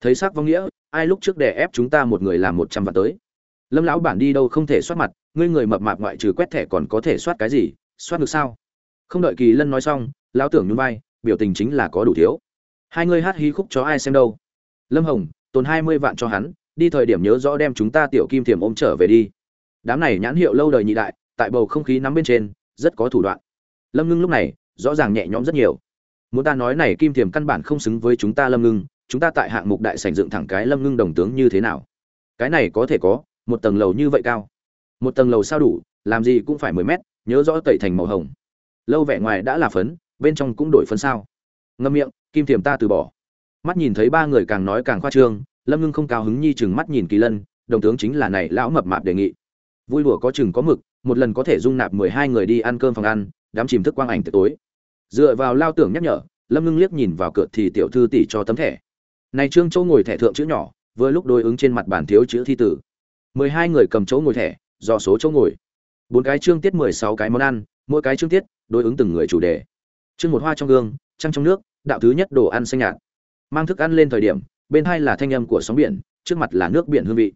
thấy sắc vong nghĩa, ai lúc trước đè ép chúng ta một người làm một trăm vạn tới? Lâm lão bản đi đâu không thể soát mặt, ngươi người mập mạp ngoại trừ quét thẻ còn có thể soát cái gì, soát được sao? Không đợi kỳ lân nói xong, lão tưởng nhún vai, biểu tình chính là có đủ thiếu. Hai ngươi hát hí khúc cho ai xem đâu? Lâm hồng, tồn hai mươi vạn cho hắn, đi thời điểm nhớ rõ đem chúng ta tiểu kim thiềm ôm trở về đi. Đám này nhãn hiệu lâu đời nhị đại, tại bầu không khí nắm bên trên, rất có thủ đoạn. Lâm ngưng lúc này, rõ ràng nhẹ nhõm rất nhiều. Muốn ta nói này kim thiềm căn bản không xứng với chúng ta lâm ngưng chúng ta tại hạng mục đại sảnh dựng thẳng cái lâm ngưng đồng tướng như thế nào? Cái này có thể có, một tầng lầu như vậy cao. Một tầng lầu sao đủ, làm gì cũng phải mười mét, nhớ rõ tẩy thành màu hồng. Lâu vẻ ngoài đã là phấn, bên trong cũng đổi phấn sao. Ngâm miệng, kim thiềm ta từ bỏ. Mắt nhìn thấy ba người càng nói càng khoa trương, lâm ngưng không cao hứng nhi chừng mắt nhìn kỳ lân, đồng tướng chính là này lão mập mạp đề nghị. Vui đùa có chừng có mực, một lần có thể dung nạp mười hai người đi ăn cơm phòng ăn, đám chìm thức quang ảnh tới tối. Dựa vào lao tưởng nhắc nhở, lâm ngưng liếc nhìn vào cửa thì tiểu thư tỷ cho tấm thẻ này trương châu ngồi thẻ thượng chữ nhỏ, vừa lúc đối ứng trên mặt bàn thiếu chữ thi tử. Mười hai người cầm chỗ ngồi thẻ, do số chỗ ngồi. Bốn cái chương tiết, mười sáu cái món ăn, mỗi cái chương tiết, đối ứng từng người chủ đề. Chương một hoa trong gương, trăng trong nước, đạo thứ nhất đồ ăn xanh nhạt. Mang thức ăn lên thời điểm, bên hai là thanh âm của sóng biển, trước mặt là nước biển hương vị.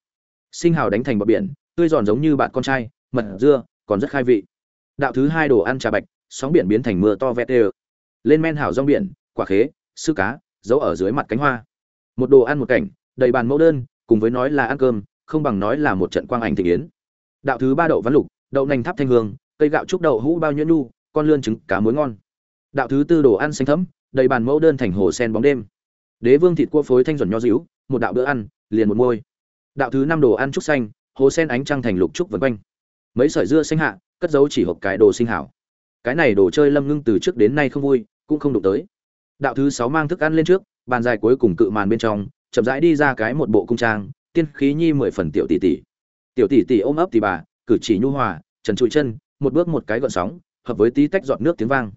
Sinh hào đánh thành bờ biển, tươi giòn giống như bạn con trai, mật dưa, còn rất khai vị. Đạo thứ hai đồ ăn trà bạch, sóng biển biến thành mưa to vẹt đều lên men hảo rong biển, quả khế, sư cá, giấu ở dưới mặt cánh hoa một đồ ăn một cảnh, đầy bàn mẫu đơn, cùng với nói là ăn cơm, không bằng nói là một trận quang ảnh thị yến. Đạo thứ ba đậu văn lục, đậu nành tháp thanh hương, cây gạo trúc đậu hũ bao nhuyễn nu con lươn trứng, cá muối ngon. Đạo thứ tư đồ ăn xanh thấm, đầy bàn mẫu đơn thành hồ sen bóng đêm. Đế vương thịt cua phối thanh duẩn nho dĩu một đạo bữa ăn, liền một môi. Đạo thứ năm đồ ăn trúc xanh, hồ sen ánh trăng thành lục trúc vân quanh. Mấy sợi dưa xanh hạ, cất dấu chỉ hộp cái đồ sinh hảo. Cái này đồ chơi lâm ngưng từ trước đến nay không vui, cũng không đụng tới. Đạo thứ sáu mang thức ăn lên trước bàn dài cuối cùng cự màn bên trong, chậm rãi đi ra cái một bộ cung trang, tiên khí nhi mười phần tiểu tỷ tỷ. Tiểu tỷ tỷ ôm ấp tỷ bà, cử chỉ nhu hòa, trần trụi chân, một bước một cái gọn sóng, hợp với tí tách giọt nước tiếng vang.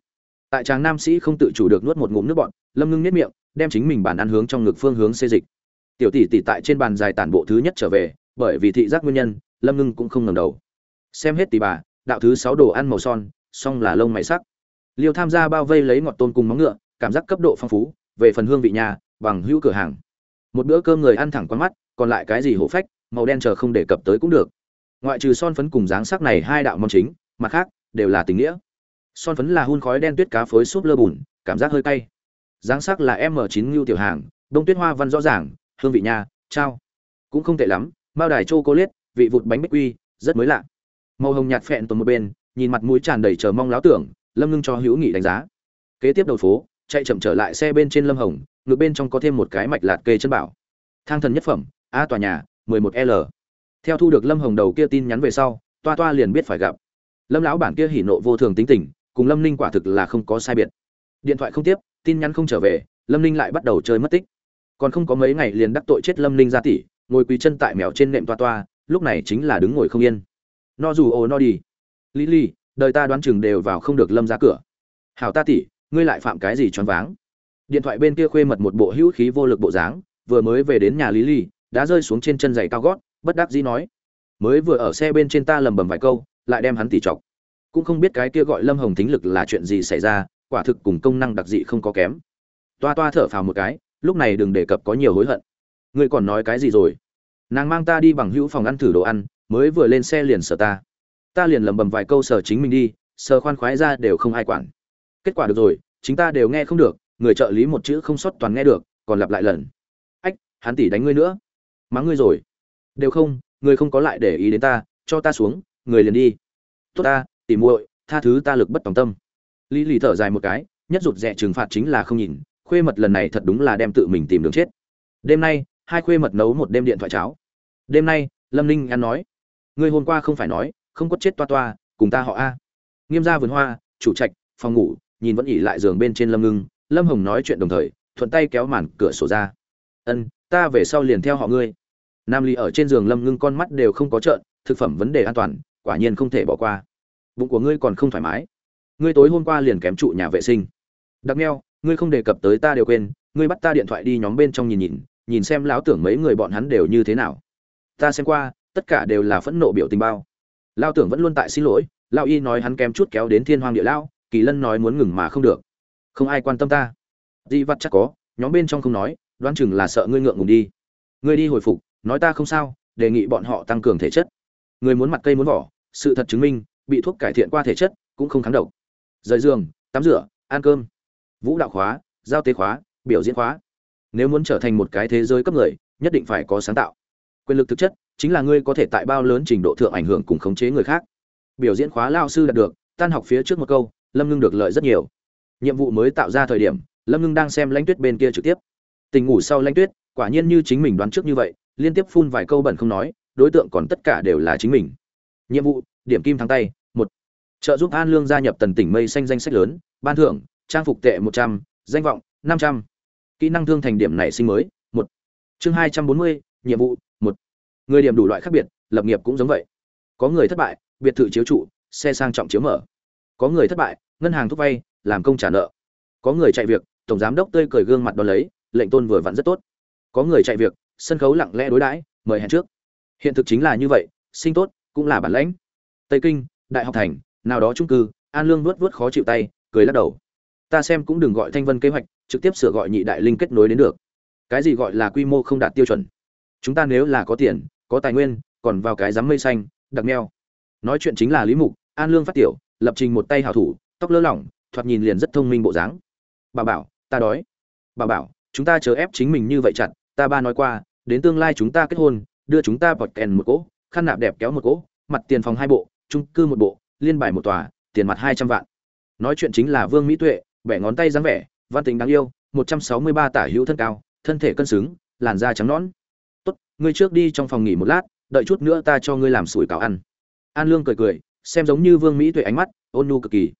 Tại tràng nam sĩ không tự chủ được nuốt một ngụm nước bọn lâm ngưng nếp miệng, đem chính mình bàn ăn hướng trong ngực phương hướng xê dịch. Tiểu tỷ tỷ tại trên bàn dài tản bộ thứ nhất trở về, bởi vì thị giác nguyên nhân, lâm ngưng cũng không ngẩng đầu. Xem hết tỷ bà, đạo thứ sáu đồ ăn màu son xong là lông mày sắc. Liêu tham gia bao vây lấy ngọt tôm cùng móng ngựa, cảm giác cấp độ phong phú về phần hương vị nhà bằng hữu cửa hàng. Một bữa cơm người ăn thẳng qua mắt còn lại cái gì hổ phách màu đen chờ không đề cập tới cũng được. Ngoại trừ son phấn cùng dáng sắc này hai đạo món chính mặt khác đều là tình nghĩa. Son phấn là hun khói đen tuyết cá phối súp lơ bùn cảm giác hơi cay. Dáng sắc là m 9 ngưu tiểu hàng đông tuyết hoa văn rõ ràng hương vị nhà, trao cũng không tệ lắm bao đài chocolate vị vụt bánh bích quy rất mới lạ. Màu hồng nhạt phẹn tuần một bên nhìn mặt mũi tràn đầy chờ mong láo tưởng lâm ngưng cho hữu nghị đánh giá. Kế tiếp đầu phố chạy chậm trở lại xe bên trên lâm hồng ngược bên trong có thêm một cái mạch lạt kê chân bảo. Thang thần nhất phẩm, a tòa nhà 11 l. Theo thu được lâm hồng đầu kia tin nhắn về sau, toa toa liền biết phải gặp. Lâm lão bản kia hỉ nộ vô thường tính tình, cùng lâm ninh quả thực là không có sai biệt. Điện thoại không tiếp, tin nhắn không trở về, lâm ninh lại bắt đầu chơi mất tích. Còn không có mấy ngày liền đắc tội chết lâm ninh ra tỷ ngồi quỳ chân tại mèo trên nệm toa toa, lúc này chính là đứng ngồi không yên. No dù ồ no đi. Lý lý, đời ta đoán chừng đều vào không được lâm ra cửa. Hảo ta tỷ ngươi lại phạm cái gì choáng váng? Điện thoại bên kia khuê mật một bộ hữu khí vô lực bộ dáng vừa mới về đến nhà lý Lì, đã rơi xuống trên chân giày cao gót bất đắc dĩ nói mới vừa ở xe bên trên ta lầm bầm vài câu lại đem hắn tỉ chọc. Cũng không biết cái kia gọi lâm hồng thính lực là chuyện gì xảy ra quả thực cùng công năng đặc dị không có kém. Toa toa thở phào một cái lúc này đừng đề cập có nhiều hối hận. Ngươi còn nói cái gì rồi? Nàng mang ta đi bằng hữu phòng ăn thử đồ ăn mới vừa lên xe liền sờ ta. Ta liền lầm bầm vài câu sờ chính mình đi sờ khoan khoái ra đều không ai quản kết quả được rồi, chính ta đều nghe không được, người trợ lý một chữ không sót toàn nghe được, còn lặp lại lần. Ách, hắn tỷ đánh ngươi nữa. Mắng ngươi rồi. Đều không ngươi không có lại để ý đến ta, cho ta xuống, người liền đi. Tốt ta, tỉ muội, tha thứ ta lực bất tòng tâm. Lý lì thở dài một cái, nhất rụt rẽ trừng phạt chính là không nhìn, khuê mật lần này thật đúng là đem tự mình tìm đường chết. Đêm nay, hai khuê mật nấu một đêm điện thoại cháo. Đêm nay, lâm ninh ăn nói, ngươi hôm qua không phải nói, không có chết toa toa, cùng ta họ a. Nghiêm gia vườn hoa, chủ trạch, phòng ngủ nhìn vẫn ỉ lại giường bên trên lâm ngưng, lâm hồng nói chuyện đồng thời, thuận tay kéo màn cửa sổ ra. Ân, ta về sau liền theo họ ngươi. Nam ly ở trên giường lâm ngưng con mắt đều không có trợn, thực phẩm vấn đề an toàn, quả nhiên không thể bỏ qua. Bụng của ngươi còn không thoải mái. Ngươi tối hôm qua liền kém trụ nhà vệ sinh. Đặc neo ngươi không đề cập tới ta đều quên, ngươi bắt ta điện thoại đi nhóm bên trong nhìn nhìn nhìn xem lão tưởng mấy người bọn hắn đều như thế nào. Ta xem qua, tất cả đều là phẫn nộ biểu tình bao. Lao tưởng vẫn luôn tại xin lỗi lao y nói hắn kém chút kéo đến thiên hoàng địa lao kỳ lân nói muốn ngừng mà không được. Không ai quan tâm ta. Di vặt chắc có, nhóm bên trong không nói, đoán chừng là sợ ngươi ngượng ngùng đi. Ngươi đi hồi phục, nói ta không sao, đề nghị bọn họ tăng cường thể chất. Người muốn mặt cây muốn vỏ, sự thật chứng minh, bị thuốc cải thiện qua thể chất, cũng không kháng độc. Rời giường, tắm rửa, ăn cơm. Vũ đạo khóa, giao tế khóa, biểu diễn khóa. Nếu muốn trở thành một cái thế giới cấp người, nhất định phải có sáng tạo. Quyền lực thực chất, chính là ngươi có thể tại bao lớn trình độ thượng ảnh hưởng cùng khống chế người khác. Biểu diễn khóa lao sư đạt được, tan học phía trước một câu lâm ngưng được lợi rất nhiều. Nhiệm vụ mới tạo ra thời điểm, lâm ngưng đang xem lãnh tuyết bên kia trực tiếp. Tình ngủ sau lãnh tuyết, quả nhiên như chính mình đoán trước như vậy, liên tiếp phun vài câu bẩn không nói, đối tượng còn tất cả đều là chính mình. Nhiệm vụ, điểm kim thắng tay, một. Trợ giúp an lương gia nhập tần tỉnh mây xanh danh sách lớn, ban thưởng, trang phục tệ một trăm, danh vọng, năm trăm. Kỹ năng thương thành điểm nảy sinh mới, một. Chương hai trăm bốn mươi, nhiệm vụ, một. Người điểm đủ loại khác biệt, lập nghiệp cũng giống vậy. Có người thất bại, biệt thự chiếu trụ, xe sang trọng chiếu mở. Có người thất bại ngân hàng thúc vay, làm công trả nợ. Có người chạy việc, tổng giám đốc tươi cười gương mặt đ ó lấy, lệnh tôn vừa vặn rất tốt. Có người chạy việc, sân khấu lặng lẽ đối đãi, mời hẹn trước. Hiện thực chính là như vậy, sinh tốt cũng là bản lãnh. Tây kinh, đại học thành, nào đó trung cư, an lương vuốt vuốt khó chịu tay, cười lắc đầu. Ta xem cũng đừng gọi thanh vân kế hoạch, trực tiếp sửa gọi nhị đại linh kết nối đến được. Cái gì gọi là quy mô không đạt tiêu chuẩn? Chúng ta nếu là có tiền, có tài nguyên, còn vào cái dám mây xanh, đặc neo. nói chuyện chính là lý mục, an lương phát tiểu, lập trình một tay hảo thủ tóc lơ lỏng, thoạt nhìn liền rất thông minh bộ dáng. Bà bảo, ta đói. Bà bảo, chúng ta chờ ép chính mình như vậy chặt, ta ba nói qua, đến tương lai chúng ta kết hôn, đưa chúng ta bọt kèn một cỗ, khăn nạp đẹp kéo một cỗ, mặt tiền phòng hai bộ trung cư một bộ, liên bài một tòa, tiền mặt hai trăm vạn. Nói chuyện chính là vương mỹ tuệ, bẻ ngón tay dáng vẻ, văn tính đáng yêu, một trăm sáu mươi ba tả hữu thân cao, thân thể cân xứng, làn da trắng nõn. Tốt, ngươi trước đi trong phòng nghỉ một lát, đợi chút nữa ta cho ngươi làm sủi cảo ăn. An lương cười cười, xem giống như vương mỹ tuệ ánh mắt, ôn nhu cực kỳ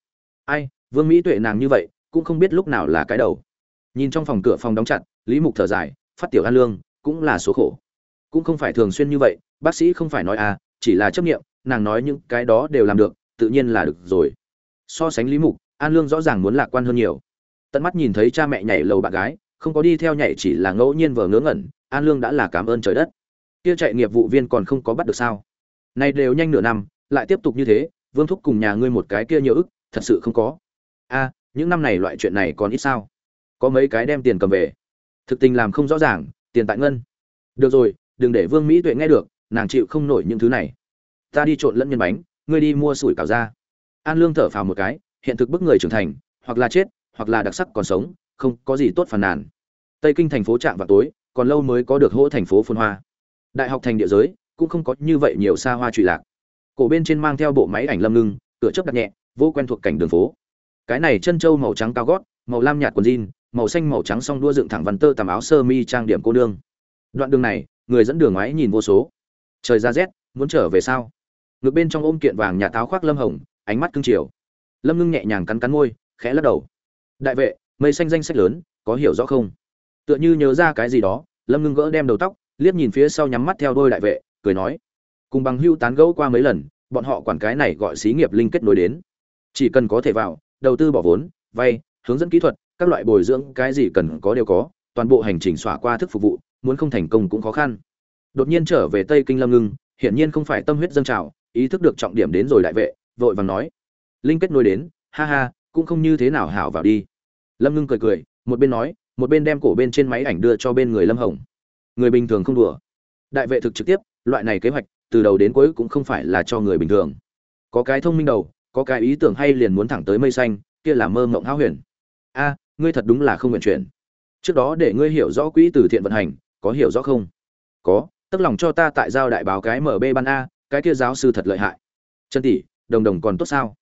ai, vương mỹ tuệ nàng như vậy, cũng không biết lúc nào là cái đầu. Nhìn trong phòng cửa phòng đóng chặt, lý mục thở dài, phát tiểu an lương, cũng là số khổ. Cũng không phải thường xuyên như vậy, bác sĩ không phải nói à chỉ là chấp nghiệm nàng nói những cái đó đều làm được, tự nhiên là được rồi. So sánh lý mục, an lương rõ ràng muốn lạc quan hơn nhiều. Tận mắt nhìn thấy cha mẹ nhảy lầu bạn gái, không có đi theo nhảy chỉ là ngẫu nhiên vờ ngớ ngẩn, an lương đã là cảm ơn trời đất. Kia chạy nghiệp vụ viên còn không có bắt được sao? Nay đều nhanh nửa năm, lại tiếp tục như thế, vương thúc cùng nhà ngươi một cái kia nhiều ức thật sự không có. A, những năm này loại chuyện này còn ít sao? Có mấy cái đem tiền cầm về. Thực tình làm không rõ ràng, tiền tại ngân. Được rồi, đừng để vương mỹ tuệ nghe được, nàng chịu không nổi những thứ này. Ta đi trộn lẫn nhân bánh, ngươi đi mua sủi cảo ra. An lương thở phào một cái, hiện thực bức người trưởng thành, hoặc là chết, hoặc là đặc sắc còn sống, không có gì tốt phàn nàn. Tây kinh thành phố chạm vào tối, còn lâu mới có được hỗ thành phố phun hoa. Đại học thành địa giới, cũng không có như vậy nhiều xa hoa trụy lạc. Cổ bên trên mang theo bộ máy ảnh lâm ngưng, cửa chớp đặt nhẹ vô quen thuộc cảnh đường phố. Cái này chân trâu màu trắng cao gót, màu lam nhạt quần jean, màu xanh màu trắng song đua dựng thẳng văn tơ tầm áo sơ mi trang điểm cô nương. Đoạn đường này, người dẫn đường ngoái nhìn vô số. Trời ra rét, muốn trở về sao? Ngược bên trong ôm kiện vàng nhà táo khoác lâm hồng, ánh mắt cưng chiều. Lâm ngưng nhẹ nhàng cắn cắn môi, khẽ lắc đầu. Đại vệ, mây xanh danh sách lớn, có hiểu rõ không? Tựa như nhớ ra cái gì đó, lâm ngưng gỡ đem đầu tóc, liếc nhìn phía sau nhắm mắt theo đôi đại vệ, cười nói. Cùng bằng hưu tán gẫu qua mấy lần, bọn họ quản cái này gọi xí nghiệp linh kết nối đến chỉ cần có thể vào, đầu tư bỏ vốn, vay, hướng dẫn kỹ thuật, các loại bồi dưỡng cái gì cần có đều có, toàn bộ hành trình xỏa qua thức phục vụ, muốn không thành công cũng khó khăn. Đột nhiên trở về tây kinh lâm ngưng, hiển nhiên không phải tâm huyết dâng trào, ý thức được trọng điểm đến rồi đại vệ, vội vàng nói. Linh kết nối đến, ha ha, cũng không như thế nào hảo vào đi. Lâm ngưng cười cười, một bên nói, một bên đem cổ bên trên máy ảnh đưa cho bên người lâm hồng. Người bình thường không đùa. Đại vệ thực trực tiếp, loại này kế hoạch, từ đầu đến cuối cũng không phải là cho người bình thường. Có cái thông minh đầu có cái ý tưởng hay liền muốn thẳng tới mây xanh, kia là mơ mộng háo huyền. A, ngươi thật đúng là không nguyện chuyển. Trước đó để ngươi hiểu rõ quỹ từ thiện vận hành, có hiểu rõ không? Có, tức lòng cho ta tại giao đại báo cái mb ban a, cái kia giáo sư thật lợi hại. Chân tỷ, đồng đồng còn tốt sao?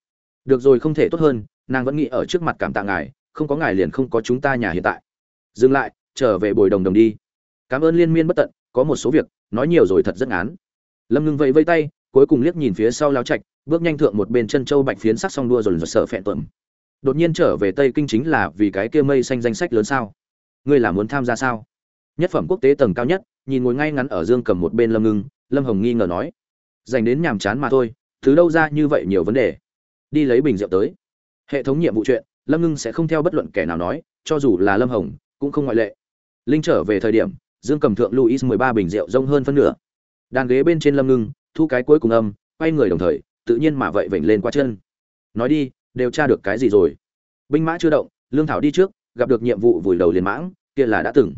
Được rồi không thể tốt hơn, nàng vẫn nghĩ ở trước mặt cảm tạ ngài, không có ngài liền không có chúng ta nhà hiện tại. Dừng lại, trở về bồi đồng đồng đi. Cảm ơn liên miên bất tận, có một số việc, nói nhiều rồi thật rất ngán. Lâm ngưng vẫy vây tay, cuối cùng liếc nhìn phía sau lao trạch bước nhanh thượng một bên chân châu bạch phiến sắc song đua rồi rồi sợ phẹn tuẩm đột nhiên trở về tây kinh chính là vì cái kia mây xanh danh sách lớn sao? Ngươi là muốn tham gia sao? Nhất phẩm quốc tế tầng cao nhất, nhìn ngồi ngay ngắn ở dương cầm một bên lâm ngưng, lâm hồng nghi ngờ nói. Dành đến nhàm chán mà thôi, thứ đâu ra như vậy nhiều vấn đề? Đi lấy bình rượu tới. Hệ thống nhiệm vụ chuyện, lâm ngưng sẽ không theo bất luận kẻ nào nói, cho dù là lâm hồng, cũng không ngoại lệ. Linh trở về thời điểm, dương cầm thượng luis mười ba bình rượu rông hơn phân nửa. Đàn ghế bên trên lâm ngưng, thu cái cuối cùng âm, quay người đồng thời tự nhiên mà vậy vểnh lên qua chân. Nói đi, đều tra được cái gì rồi? Binh mã chưa động, lương thảo đi trước, gặp được nhiệm vụ vùi đầu liền mãng, kia là đã từng.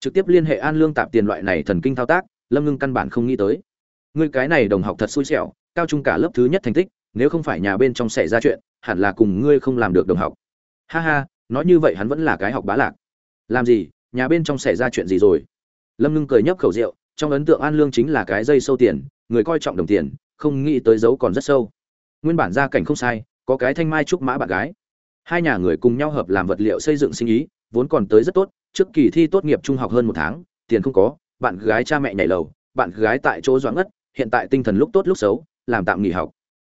Trực tiếp liên hệ an lương tạp tiền loại này thần kinh thao tác, lâm ngưng căn bản không nghĩ tới. Người cái này đồng học thật xui xẻo, cao trung cả lớp thứ nhất thành tích, nếu không phải nhà bên trong xảy ra chuyện, hẳn là cùng ngươi không làm được đồng học. Ha ha, nói như vậy hắn vẫn là cái học bá lạc. Làm gì, nhà bên trong xảy ra chuyện gì rồi? Lâm ngưng cười nhấp khẩu rượu, trong ấn tượng an lương chính là cái dây sâu tiền, người coi trọng đồng tiền không nghĩ tới dấu còn rất sâu. Nguyên bản gia cảnh không sai, có cái thanh mai trúc mã bạn gái. Hai nhà người cùng nhau hợp làm vật liệu xây dựng sinh ý, vốn còn tới rất tốt, trước kỳ thi tốt nghiệp trung học hơn một tháng, tiền không có, bạn gái cha mẹ nhảy lầu, bạn gái tại chỗ doãn ngất, hiện tại tinh thần lúc tốt lúc xấu, làm tạm nghỉ học.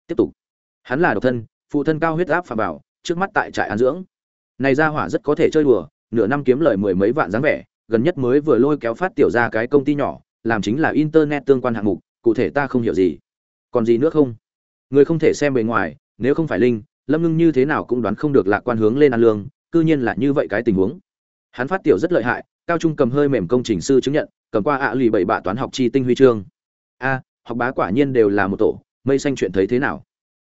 Tiếp tục. Hắn là độc thân, phụ thân cao huyết áp phạm bảo, trước mắt tại trại an dưỡng. Này ra hỏa rất có thể chơi đùa, nửa năm kiếm lời mười mấy vạn dáng vẻ, gần nhất mới vừa lôi kéo phát tiểu ra cái công ty nhỏ, làm chính là internet tương quan hạng mục, cụ thể ta không hiểu gì còn gì nữa không? Người không thể xem bề ngoài, nếu không phải linh, lâm ngưng như thế nào cũng đoán không được lạc quan hướng lên ăn lương, cư nhiên là như vậy cái tình huống. Hắn phát tiểu rất lợi hại, cao trung cầm hơi mềm công trình sư chứng nhận, cầm qua ạ lì bảy bạ toán học chi tinh huy chương. A, học bá quả nhiên đều là một tổ, mây xanh chuyện thấy thế nào?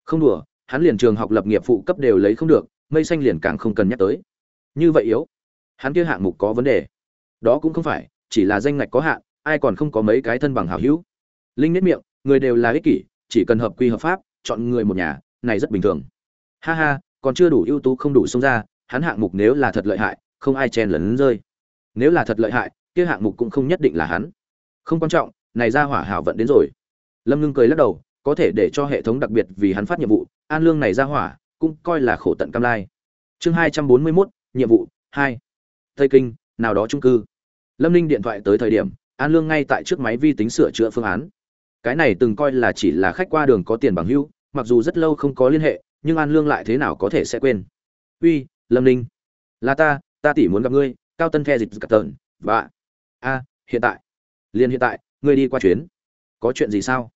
Không đùa, hắn liền trường học lập nghiệp phụ cấp đều lấy không được, mây xanh liền càng không cần nhắc tới. Như vậy yếu? Hắn kia hạng mục có vấn đề. Đó cũng không phải, chỉ là danh ngạch có hạn, ai còn không có mấy cái thân bằng hảo hữu. Linh nết miệng người đều là ích kỷ, chỉ cần hợp quy hợp pháp, chọn người một nhà, này rất bình thường. Ha ha, còn chưa đủ ưu tú không đủ xông ra, hắn hạng mục nếu là thật lợi hại, không ai chen lấn rơi. Nếu là thật lợi hại, kia hạng mục cũng không nhất định là hắn. Không quan trọng, này ra hỏa hảo vận đến rồi. Lâm ngưng cười lắc đầu, có thể để cho hệ thống đặc biệt vì hắn phát nhiệm vụ, an lương này ra hỏa, cũng coi là khổ tận cam lai. Chương hai trăm bốn mươi mốt, nhiệm vụ hai. Tây kinh, nào đó trung cư. Lâm ninh điện thoại tới thời điểm, an lương ngay tại trước máy vi tính sửa chữa phương án cái này từng coi là chỉ là khách qua đường có tiền bằng hữu mặc dù rất lâu không có liên hệ nhưng an lương lại thế nào có thể sẽ quên. Uy lâm ninh. Là ta ta tỉ muốn gặp ngươi cao tân the dịch cập tợn và a hiện tại. Liền hiện tại ngươi đi qua chuyến. Có chuyện gì sao?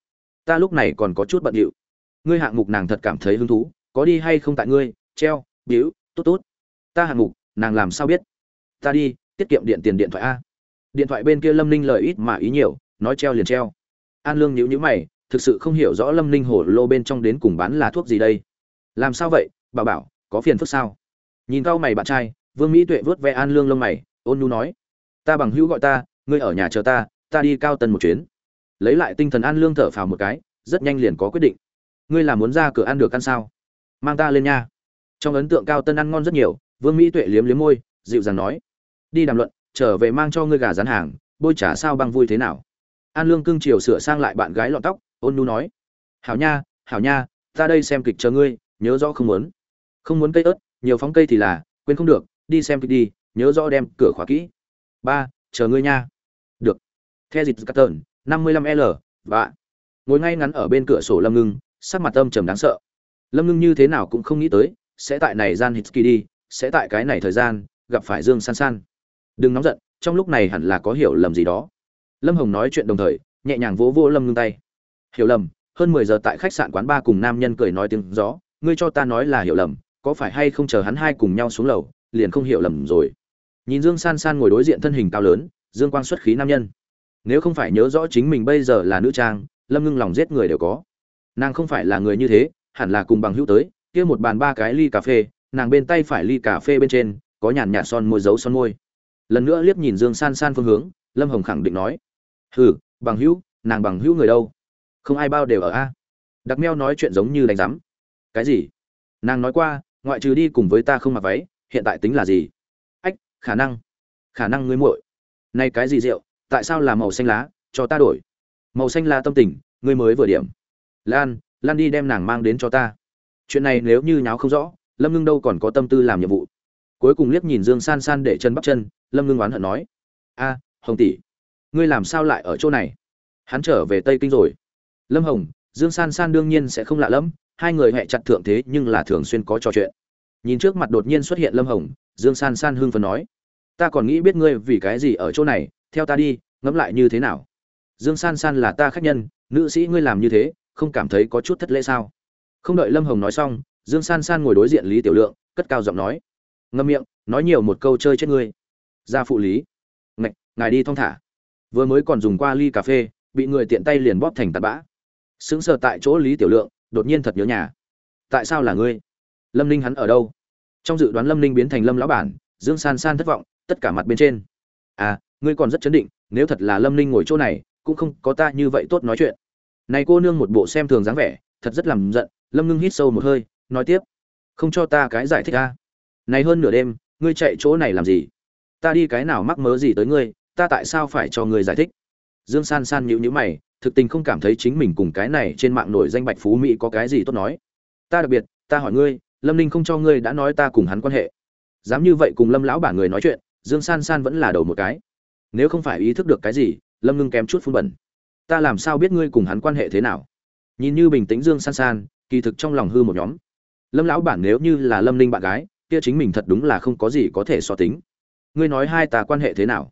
Ta lúc này còn có chút bận điệu. Ngươi hạng mục nàng thật cảm thấy hứng thú có đi hay không tại ngươi treo biểu, tốt tốt. Ta hạng mục nàng làm sao biết? Ta đi tiết kiệm điện tiền điện thoại a. Điện thoại bên kia lâm ninh lời ít mà ý nhiều nói treo liền treo an lương nhíu nhíu mày, thực sự không hiểu rõ lâm ninh hổ lô bên trong đến cùng bán là thuốc gì đây. Làm sao vậy, bà bảo, có phiền phức sao? Nhìn cao mày bạn trai, vương mỹ tuệ vớt ve an lương lông mày, ôn nhu nói. Ta bằng hữu gọi ta, ngươi ở nhà chờ ta ta đi cao tân một chuyến. Lấy lại tinh thần an lương thở phào một cái, rất nhanh liền có quyết định. Ngươi là muốn ra cửa ăn được ăn sao? Mang ta lên nha. Trong ấn tượng cao tân ăn ngon rất nhiều, vương mỹ tuệ liếm liếm môi, dịu dàng nói. Đi đàm luận, trở về mang cho ngươi gà rán hàng, bôi trả sao băng vui thế nào? An lương cương triều sửa sang lại bạn gái lọn tóc, ôn nu nói, hảo nha hảo nha, ta đây xem kịch chờ ngươi, nhớ rõ không muốn. Không muốn cây ớt, nhiều phóng cây thì là, quên không được, đi xem kịch đi, nhớ rõ đem cửa khóa kỹ. Ba, chờ ngươi nha. Được. Theo dịp cắt tợn năm mươi lăm l và ngồi ngay ngắn ở bên cửa sổ lâm ngưng, sắc mặt âm trầm đáng sợ. Lâm ngưng như thế nào cũng không nghĩ tới, sẽ tại này gian hít đi, sẽ tại cái này thời gian, gặp phải dương san san. Đừng nóng giận, trong lúc này hẳn là có hiểu lầm gì đó lâm hồng nói chuyện đồng thời, nhẹ nhàng vỗ vỗ lâm ngưng tay. Hiểu lầm, hơn mười giờ tại khách sạn quán ba cùng nam nhân cười nói tiếng gió, ngươi cho ta nói là hiểu lầm, có phải hay không chờ hắn hai cùng nhau xuống lầu, liền không hiểu lầm rồi? Nhìn dương san san ngồi đối diện thân hình cao lớn, dương quang xuất khí nam nhân. Nếu không phải nhớ rõ chính mình bây giờ là nữ trang, lâm ngưng lòng giết người đều có. Nàng không phải là người như thế, hẳn là cùng bằng hữu tới, kia một bàn ba cái ly cà phê, nàng bên tay phải ly cà phê bên trên, có nhàn nhạt son môi dấu son môi. Lần nữa liếc nhìn dương san san phương hướng, lâm hồng khẳng định nói hừ, bằng hữu, nàng bằng hữu người đâu? Không ai bao đều ở a. Đặc meo nói chuyện giống như đánh giám. Cái gì? Nàng nói qua, ngoại trừ đi cùng với ta không mặc váy, hiện tại tính là gì? Ách, khả năng. Khả năng ngươi muội. Nay cái gì rượu, tại sao là màu xanh lá, cho ta đổi? Màu xanh là tâm tình, ngươi mới vừa điểm. Lan lan đi đem nàng mang đến cho ta. Chuyện này nếu như nháo không rõ, lâm ngưng đâu còn có tâm tư làm nhiệm vụ. Cuối cùng liếc nhìn dương san san để chân bắp chân, lâm ngưng oán hận nói. A, hồng tỷ ngươi làm sao lại ở chỗ này? Hắn trở về tây kinh rồi. Lâm hồng, dương san san đương nhiên sẽ không lạ lẫm, hai người hẹ chặt thượng thế nhưng là thường xuyên có trò chuyện. Nhìn trước mặt đột nhiên xuất hiện lâm hồng, dương san san hưng phấn nói, ta còn nghĩ biết ngươi vì cái gì ở chỗ này, theo ta đi, ngẫm lại như thế nào? Dương san san là ta khách nhân, nữ sĩ ngươi làm như thế, không cảm thấy có chút thất lễ sao? Không đợi lâm hồng nói xong, dương san san ngồi đối diện lý tiểu lượng, cất cao giọng nói, ngâm miệng, nói nhiều một câu chơi chết ngươi. Ra phụ lý. Ngạch, ngài đi thong thả vừa mới còn dùng qua ly cà phê, bị người tiện tay liền bóp thành tạt bã. Sững sờ tại chỗ lý tiểu lượng, đột nhiên thật nhớ nhà. Tại sao là ngươi? Lâm ninh hắn ở đâu? Trong dự đoán lâm ninh biến thành lâm lão bản, dương san san thất vọng, tất cả mặt bên trên. À ngươi còn rất chấn định, nếu thật là lâm ninh ngồi chỗ này, cũng không có ta như vậy tốt nói chuyện. Này cô nương một bộ xem thường dáng vẻ, thật rất làm giận, lâm ngưng hít sâu một hơi, nói tiếp. Không cho ta cái giải thích ta này hơn nửa đêm, ngươi chạy chỗ này làm gì? Ta đi cái nào mắc mớ gì tới ngươi ta tại sao phải cho ngươi giải thích? Dương san san nhíu nhữ mày, thực tình không cảm thấy chính mình cùng cái này trên mạng nổi danh bạch phú mỹ có cái gì tốt nói. Ta đặc biệt, ta hỏi ngươi, lâm ninh không cho ngươi đã nói ta cùng hắn quan hệ. Dám như vậy cùng lâm lão bản người nói chuyện, dương san san vẫn là đầu một cái. Nếu không phải ý thức được cái gì, lâm ngưng kém chút phun bẩn. Ta làm sao biết ngươi cùng hắn quan hệ thế nào? Nhìn như bình tĩnh dương san san, kỳ thực trong lòng hư một nhóm. Lâm lão bản nếu như là lâm ninh bạn gái, kia chính mình thật đúng là không có gì có thể so tính. Ngươi nói hai ta quan hệ thế nào?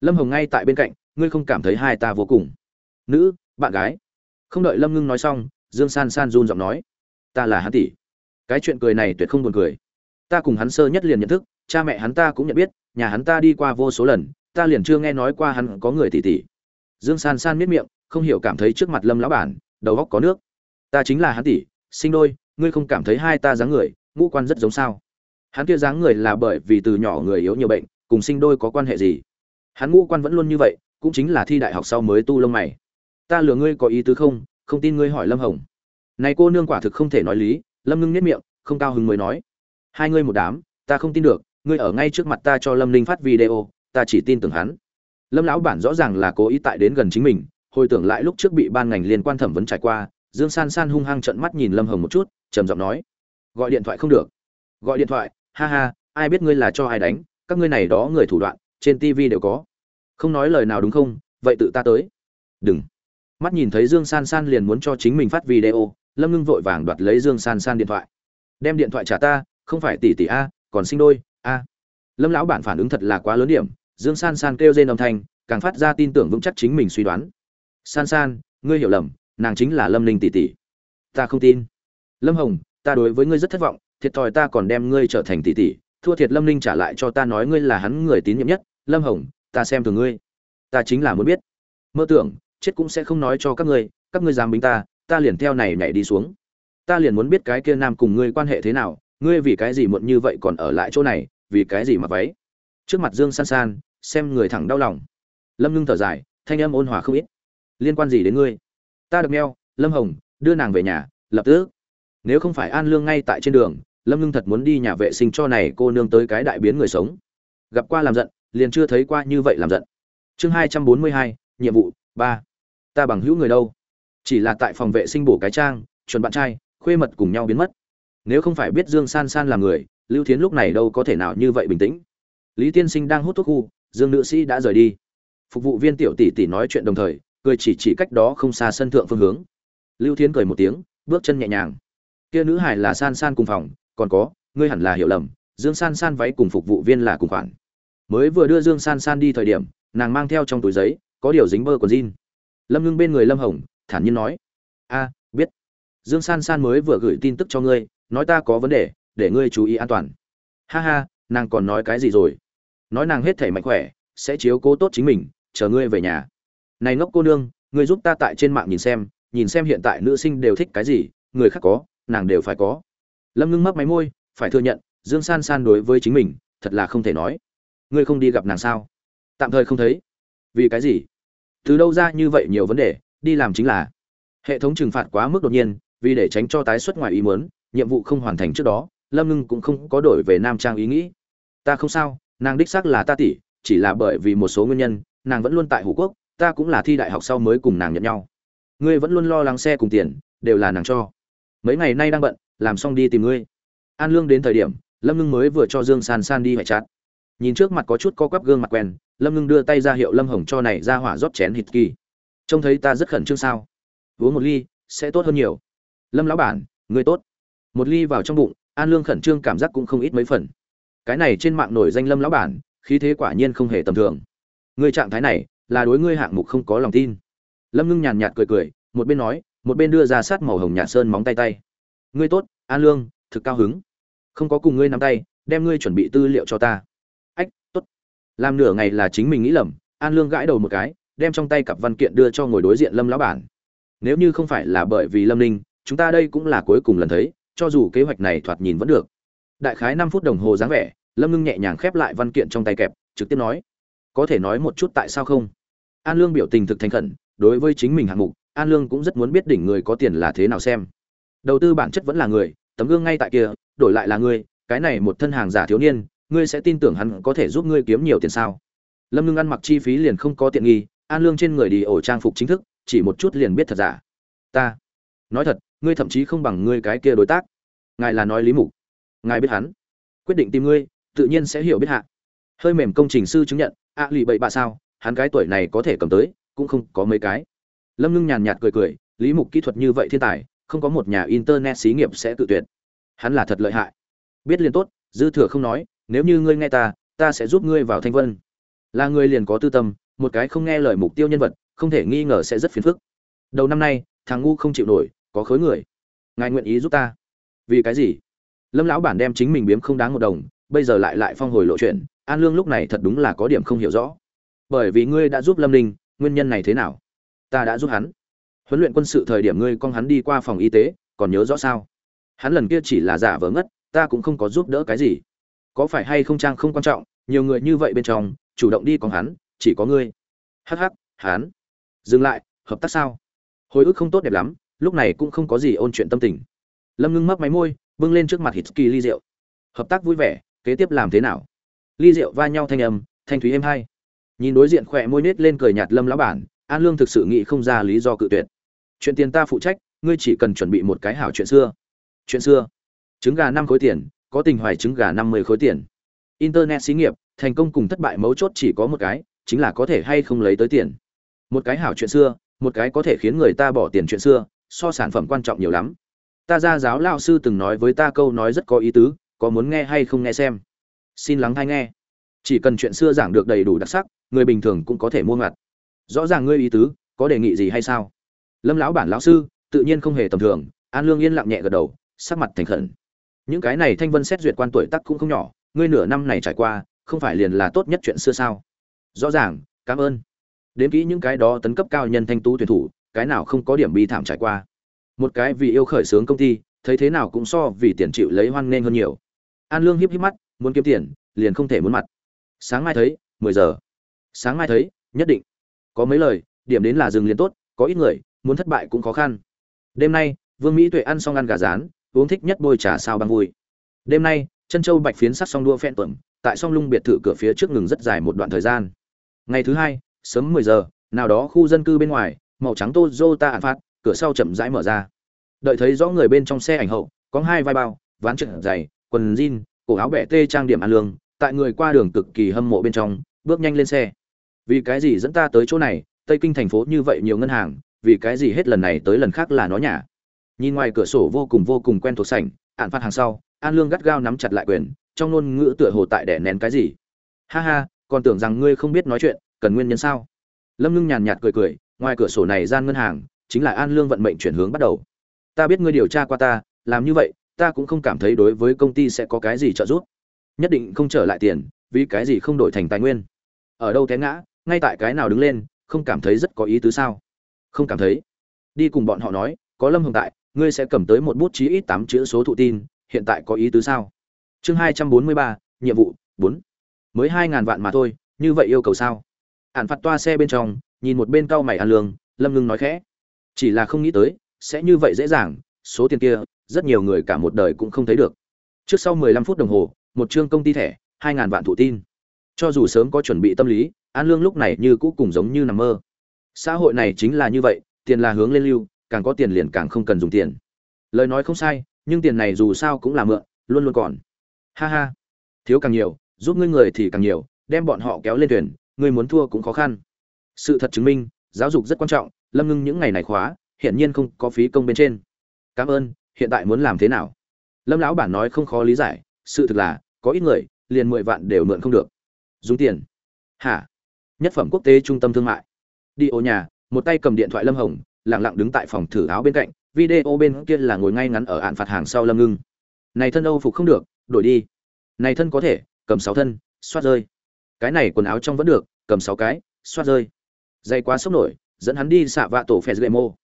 Lâm hồng ngay tại bên cạnh, ngươi không cảm thấy hai ta vô cùng. Nữ, bạn gái. Không đợi lâm ngưng nói xong, dương san san run giọng nói. Ta là hắn tỷ. Cái chuyện cười này tuyệt không buồn cười. Ta cùng hắn sơ nhất liền nhận thức, cha mẹ hắn ta cũng nhận biết, nhà hắn ta đi qua vô số lần, ta liền chưa nghe nói qua hắn có người tỷ tỷ. Dương san san miết miệng, không hiểu cảm thấy trước mặt lâm lão bản, đầu góc có nước. Ta chính là hắn tỷ, sinh đôi, ngươi không cảm thấy hai ta dáng người, ngũ quan rất giống sao? Hắn kia dáng người là bởi vì từ nhỏ người yếu nhiều bệnh, cùng sinh đôi có quan hệ gì? Hắn ngũ quan vẫn luôn như vậy, cũng chính là thi đại học sau mới tu lông mày. Ta lừa ngươi có ý tứ không? Không tin ngươi hỏi lâm hồng. Này cô nương quả thực không thể nói lý, lâm ngưng nhất miệng, không cao hứng mới nói. Hai ngươi một đám, ta không tin được, ngươi ở ngay trước mặt ta cho lâm ninh phát video, ta chỉ tin tưởng hắn. Lâm lão bản rõ ràng là cố ý tại đến gần chính mình, hồi tưởng lại lúc trước bị ban ngành liên quan thẩm vấn trải qua, dương san san hung hăng trận mắt nhìn lâm hồng một chút, trầm giọng nói. Gọi điện thoại không được. Gọi điện thoại, ha ha, ai biết ngươi là cho ai đánh, các ngươi này đó người thủ đoạn trên tv đều có. Không nói lời nào đúng không? Vậy tự ta tới. Đừng. Mắt nhìn thấy dương san san liền muốn cho chính mình phát video, lâm ngưng vội vàng đoạt lấy dương san san điện thoại. Đem điện thoại trả ta, không phải tỷ tỷ a, còn sinh đôi, a. Lâm lão bản phản ứng thật là quá lớn điểm, dương san san kêu trên âm thanh, càng phát ra tin tưởng vững chắc chính mình suy đoán. San san, ngươi hiểu lầm, nàng chính là lâm ninh tỷ tỷ. Ta không tin. Lâm hồng, ta đối với ngươi rất thất vọng, thiệt thòi ta còn đem ngươi trở thành tỷ tỷ, thua thiệt lâm ninh trả lại cho ta nói ngươi là hắn người tín nhiệm nhất lâm hồng, ta xem thường ngươi. Ta chính là muốn biết. Mơ tưởng, chết cũng sẽ không nói cho các ngươi các ngươi dám bính ta ta liền theo này nhảy đi xuống. Ta liền muốn biết cái kia nam cùng ngươi quan hệ thế nào, ngươi vì cái gì muộn như vậy còn ở lại chỗ này, vì cái gì mà váy? Trước mặt dương san san, xem người thẳng đau lòng. Lâm ngưng thở dài, thanh âm ôn hòa không ít. Liên quan gì đến ngươi? Ta được meo, lâm hồng, đưa nàng về nhà, lập tức. Nếu không phải an lương ngay tại trên đường, lâm ngưng thật muốn đi nhà vệ sinh cho này cô nương tới cái đại biến người sống. Gặp qua làm giận liền chưa thấy qua như vậy làm giận. Chương hai trăm bốn mươi hai, nhiệm vụ, ba. Ta bằng hữu người đâu? Chỉ là tại phòng vệ sinh bổ cái trang, chuẩn bạn trai, khuê mật cùng nhau biến mất. Nếu không phải biết dương san san là người, lưu thiến lúc này đâu có thể nào như vậy bình tĩnh. Lý tiên sinh đang hút thuốc khu, dương nữ sĩ đã rời đi. Phục vụ viên tiểu tỷ tỷ nói chuyện đồng thời, cười chỉ chỉ cách đó không xa sân thượng phương hướng. Lưu thiến cười một tiếng, bước chân nhẹ nhàng. Kia nữ hải là san san cùng phòng, còn có, ngươi hẳn là hiểu lầm, dương san san váy cùng phục vụ viên là cùng khoản mới vừa đưa dương san san đi thời điểm, nàng mang theo trong túi giấy, có điều dính bơ còn jean. Lâm ngưng bên người lâm hồng, thản nhiên nói, a, biết. Dương san san mới vừa gửi tin tức cho ngươi, nói ta có vấn đề, để ngươi chú ý an toàn. Ha ha, nàng còn nói cái gì rồi? Nói nàng hết thể mạnh khỏe, sẽ chiếu cố tốt chính mình, chờ ngươi về nhà. Này ngốc cô nương, ngươi giúp ta tại trên mạng nhìn xem nhìn xem hiện tại nữ sinh đều thích cái gì, người khác có, nàng đều phải có. Lâm ngưng mấp máy môi, phải thừa nhận, dương san san đối với chính mình, thật là không thể nói ngươi không đi gặp nàng sao? Tạm thời không thấy. Vì cái gì? Từ đâu ra như vậy nhiều vấn đề, đi làm chính là. Hệ thống trừng phạt quá mức đột nhiên, vì để tránh cho tái xuất ngoài ý muốn, nhiệm vụ không hoàn thành trước đó, lâm ngưng cũng không có đổi về nam trang ý nghĩ. Ta không sao, nàng đích xác là ta tỷ, chỉ là bởi vì một số nguyên nhân, nàng vẫn luôn tại hủ quốc, ta cũng là thi đại học sau mới cùng nàng nhận nhau. Ngươi vẫn luôn lo lắng xe cùng tiền, đều là nàng cho. Mấy ngày nay đang bận, làm xong đi tìm ngươi. An lương đến thời điểm, lâm ngưng mới vừa cho dương san san đi hoại chát nhìn trước mặt có chút co quắp gương mặt quen, lâm ngưng đưa tay ra hiệu lâm hồng cho này ra hỏa rót chén hít kỳ. Trông thấy ta rất khẩn trương sao? Uống một ly, sẽ tốt hơn nhiều. Lâm lão bản, người tốt. Một ly vào trong bụng, an lương khẩn trương cảm giác cũng không ít mấy phần. Cái này trên mạng nổi danh lâm lão bản, khí thế quả nhiên không hề tầm thường. Người trạng thái này, là đối ngươi hạng mục không có lòng tin. Lâm ngưng nhàn nhạt cười cười, một bên nói, một bên đưa ra sát màu hồng nhạt sơn móng tay tay. Ngươi tốt, an lương, thực cao hứng. Không có cùng ngươi nắm tay, đem ngươi chuẩn bị tư liệu cho ta làm nửa ngày là chính mình nghĩ lầm an lương gãi đầu một cái đem trong tay cặp văn kiện đưa cho ngồi đối diện lâm lão bản. Nếu như không phải là bởi vì lâm ninh chúng ta đây cũng là cuối cùng lần thấy cho dù kế hoạch này thoạt nhìn vẫn được. Đại khái năm phút đồng hồ dáng vẻ lâm ngưng nhẹ nhàng khép lại văn kiện trong tay kẹp trực tiếp nói có thể nói một chút tại sao không? An lương biểu tình thực thành khẩn đối với chính mình hạng mục an lương cũng rất muốn biết đỉnh người có tiền là thế nào xem. Đầu tư bản chất vẫn là người tấm gương ngay tại kia đổi lại là người, cái này một thân hàng giả thiếu niên ngươi sẽ tin tưởng hắn có thể giúp ngươi kiếm nhiều tiền sao? Lâm ngưng ăn mặc chi phí liền không có tiện nghi, an lương trên người đi ổ trang phục chính thức, chỉ một chút liền biết thật giả. Ta, nói thật, ngươi thậm chí không bằng ngươi cái kia đối tác. Ngài là nói lý mục. Ngài biết hắn. Quyết định tìm ngươi, tự nhiên sẽ hiểu biết hạ. Hơi mềm công trình sư chứng nhận ạ lì bậy bạ sao? Hắn cái tuổi này có thể cầm tới, cũng không có mấy cái. Lâm ngưng nhàn nhạt cười cười, lý mục kỹ thuật như vậy thiên tài, không có một nhà internet xí nghiệp sẽ tự tuyệt. Hắn là thật lợi hại. Biết liền tốt, dư thừa không nói nếu như ngươi nghe ta ta sẽ giúp ngươi vào thanh vân. Là người liền có tư tâm, một cái không nghe lời mục tiêu nhân vật, không thể nghi ngờ sẽ rất phiền phức. Đầu năm nay, thằng ngu không chịu nổi, có khối người. Ngài nguyện ý giúp ta? Vì cái gì? Lâm lão bản đem chính mình biếm không đáng một đồng, bây giờ lại lại phong hồi lộ chuyện, an lương lúc này thật đúng là có điểm không hiểu rõ. Bởi vì ngươi đã giúp lâm ninh, nguyên nhân này thế nào? Ta đã giúp hắn. Huấn luyện quân sự thời điểm ngươi con hắn đi qua phòng y tế, còn nhớ rõ sao? Hắn lần kia chỉ là giả vờ ngất, ta cũng không có giúp đỡ cái gì có phải hay không trang không quan trọng, nhiều người như vậy bên trong, chủ động đi còn hắn, chỉ có ngươi. Hắc hắc, hắn. Dừng lại, hợp tác sao? Hồi ức không tốt đẹp lắm, lúc này cũng không có gì ôn chuyện tâm tình. Lâm ngưng mấp máy môi, bưng lên trước mặt hít kỳ ly rượu. Hợp tác vui vẻ, kế tiếp làm thế nào? Ly rượu va nhau thanh âm, thanh thúy êm hay. Nhìn đối diện khỏe môi nết lên cười nhạt lâm lão bản, an lương thực sự nghĩ không ra lý do cự tuyệt. Chuyện tiền ta phụ trách, ngươi chỉ cần chuẩn bị một cái hảo chuyện xưa. Chuyện xưa. Trứng gà năm khối tiền có tình hoài trứng gà năm mươi khối tiền. Internet xí nghiệp, thành công cùng thất bại mấu chốt chỉ có một cái, chính là có thể hay không lấy tới tiền. Một cái hảo chuyện xưa, một cái có thể khiến người ta bỏ tiền chuyện xưa, so sản phẩm quan trọng nhiều lắm. Ta ra giáo lao sư từng nói với ta câu nói rất có ý tứ, có muốn nghe hay không nghe xem. Xin lắng hay nghe. Chỉ cần chuyện xưa giảng được đầy đủ đặc sắc, người bình thường cũng có thể mua ngặt. Rõ ràng ngươi ý tứ, có đề nghị gì hay sao? Lâm lão bản lão sư, tự nhiên không hề tầm thường, an lương yên lặng nhẹ gật đầu, sắc mặt thành khẩn những cái này thanh vân xét duyệt quan tuổi tắc cũng không nhỏ, ngươi nửa năm này trải qua, không phải liền là tốt nhất chuyện xưa sao? Rõ ràng, cảm ơn. Đến kỹ những cái đó tấn cấp cao nhân thanh tú tuyển thủ, cái nào không có điểm bi thảm trải qua. Một cái vì yêu khởi sướng công ty, thấy thế nào cũng so vì tiền chịu lấy hoan nghênh hơn nhiều. An lương hiếp hiếp mắt, muốn kiếm tiền, liền không thể muốn mặt. Sáng mai thấy, mười giờ. Sáng mai thấy, nhất định. Có mấy lời, điểm đến là dừng liền tốt, có ít người, muốn thất bại cũng khó khăn. Đêm nay, vương mỹ tuệ ăn xong ăn gà rán uống thích nhất bôi trà sao băng vui. Đêm nay chân châu bạch phiến sắt xong đua phen tuẩm, tại song lung biệt thự cửa phía trước ngừng rất dài một đoạn thời gian. Ngày thứ hai, sớm mười giờ, nào đó khu dân cư bên ngoài, màu trắng Toyota ạn phát cửa sau chậm rãi mở ra. Đợi thấy rõ người bên trong xe ảnh hậu, có hai vai bao, ván trượt dày, quần jean, cổ áo bẻ tê trang điểm ăn lương, tại người qua đường cực kỳ hâm mộ bên trong, bước nhanh lên xe. Vì cái gì dẫn ta tới chỗ này, tây kinh thành phố như vậy nhiều ngân hàng, vì cái gì hết lần này tới lần khác là nó nhà? Nhìn ngoài cửa sổ vô cùng vô cùng quen thuộc sảnh ạn phát hàng sau, an lương gắt gao nắm chặt lại quyền, trong ngôn ngữ tựa hồ tại đẻ nén cái gì. Ha ha, còn tưởng rằng ngươi không biết nói chuyện, cần nguyên nhân sao? Lâm ngưng nhàn nhạt cười cười, ngoài cửa sổ này gian ngân hàng, chính là an lương vận mệnh chuyển hướng bắt đầu. Ta biết ngươi điều tra qua ta, làm như vậy, ta cũng không cảm thấy đối với công ty sẽ có cái gì trợ giúp. Nhất định không trở lại tiền, vì cái gì không đổi thành tài nguyên. Ở đâu té ngã, ngay tại cái nào đứng lên, không cảm thấy rất có ý tứ sao? Không cảm thấy. Đi cùng bọn họ nói, có lâm hồng tại ngươi sẽ cầm tới một bút chí ít tám chữ số thụ tin, hiện tại có ý tứ sao? Chương hai trăm bốn mươi ba, nhiệm vụ bốn. Mới hai ngàn vạn mà thôi, như vậy yêu cầu sao? Ạn phạt toa xe bên trong, nhìn một bên cau mày an lương, lâm ngưng nói khẽ. Chỉ là không nghĩ tới, sẽ như vậy dễ dàng, số tiền kia, rất nhiều người cả một đời cũng không thấy được. Trước sau mười lăm phút đồng hồ, một chương công ty thẻ, hai ngàn vạn thụ tin. Cho dù sớm có chuẩn bị tâm lý, an lương lúc này như cũ cùng giống như nằm mơ. Xã hội này chính là như vậy, tiền là hướng lên lưu càng có tiền liền càng không cần dùng tiền. Lời nói không sai, nhưng tiền này dù sao cũng là mượn, luôn luôn còn. Ha ha. Thiếu càng nhiều, giúp ngươi người thì càng nhiều, đem bọn họ kéo lên thuyền, ngươi muốn thua cũng khó khăn. Sự thật chứng minh, giáo dục rất quan trọng, lâm ngưng những ngày này khóa, hiển nhiên không có phí công bên trên. Cảm ơn, hiện tại muốn làm thế nào? Lâm lão bản nói không khó lý giải, sự thực là, có ít người, liền mười vạn đều mượn không được. Dùng tiền. Hả? Nhất phẩm quốc tế trung tâm thương mại. Đi ô nhà, một tay cầm điện thoại lâm hồng lặng lặng đứng tại phòng thử áo bên cạnh, video bên kia là ngồi ngay ngắn ở ạn phạt hàng sau lâm ngưng. Này thân âu phục không được, đổi đi. Này thân có thể, cầm sáu thân, xoát rơi. Cái này quần áo trong vẫn được, cầm sáu cái, xoát rơi. Dày quá sốc nổi, dẫn hắn đi xạ vạ tổ phe dễ mô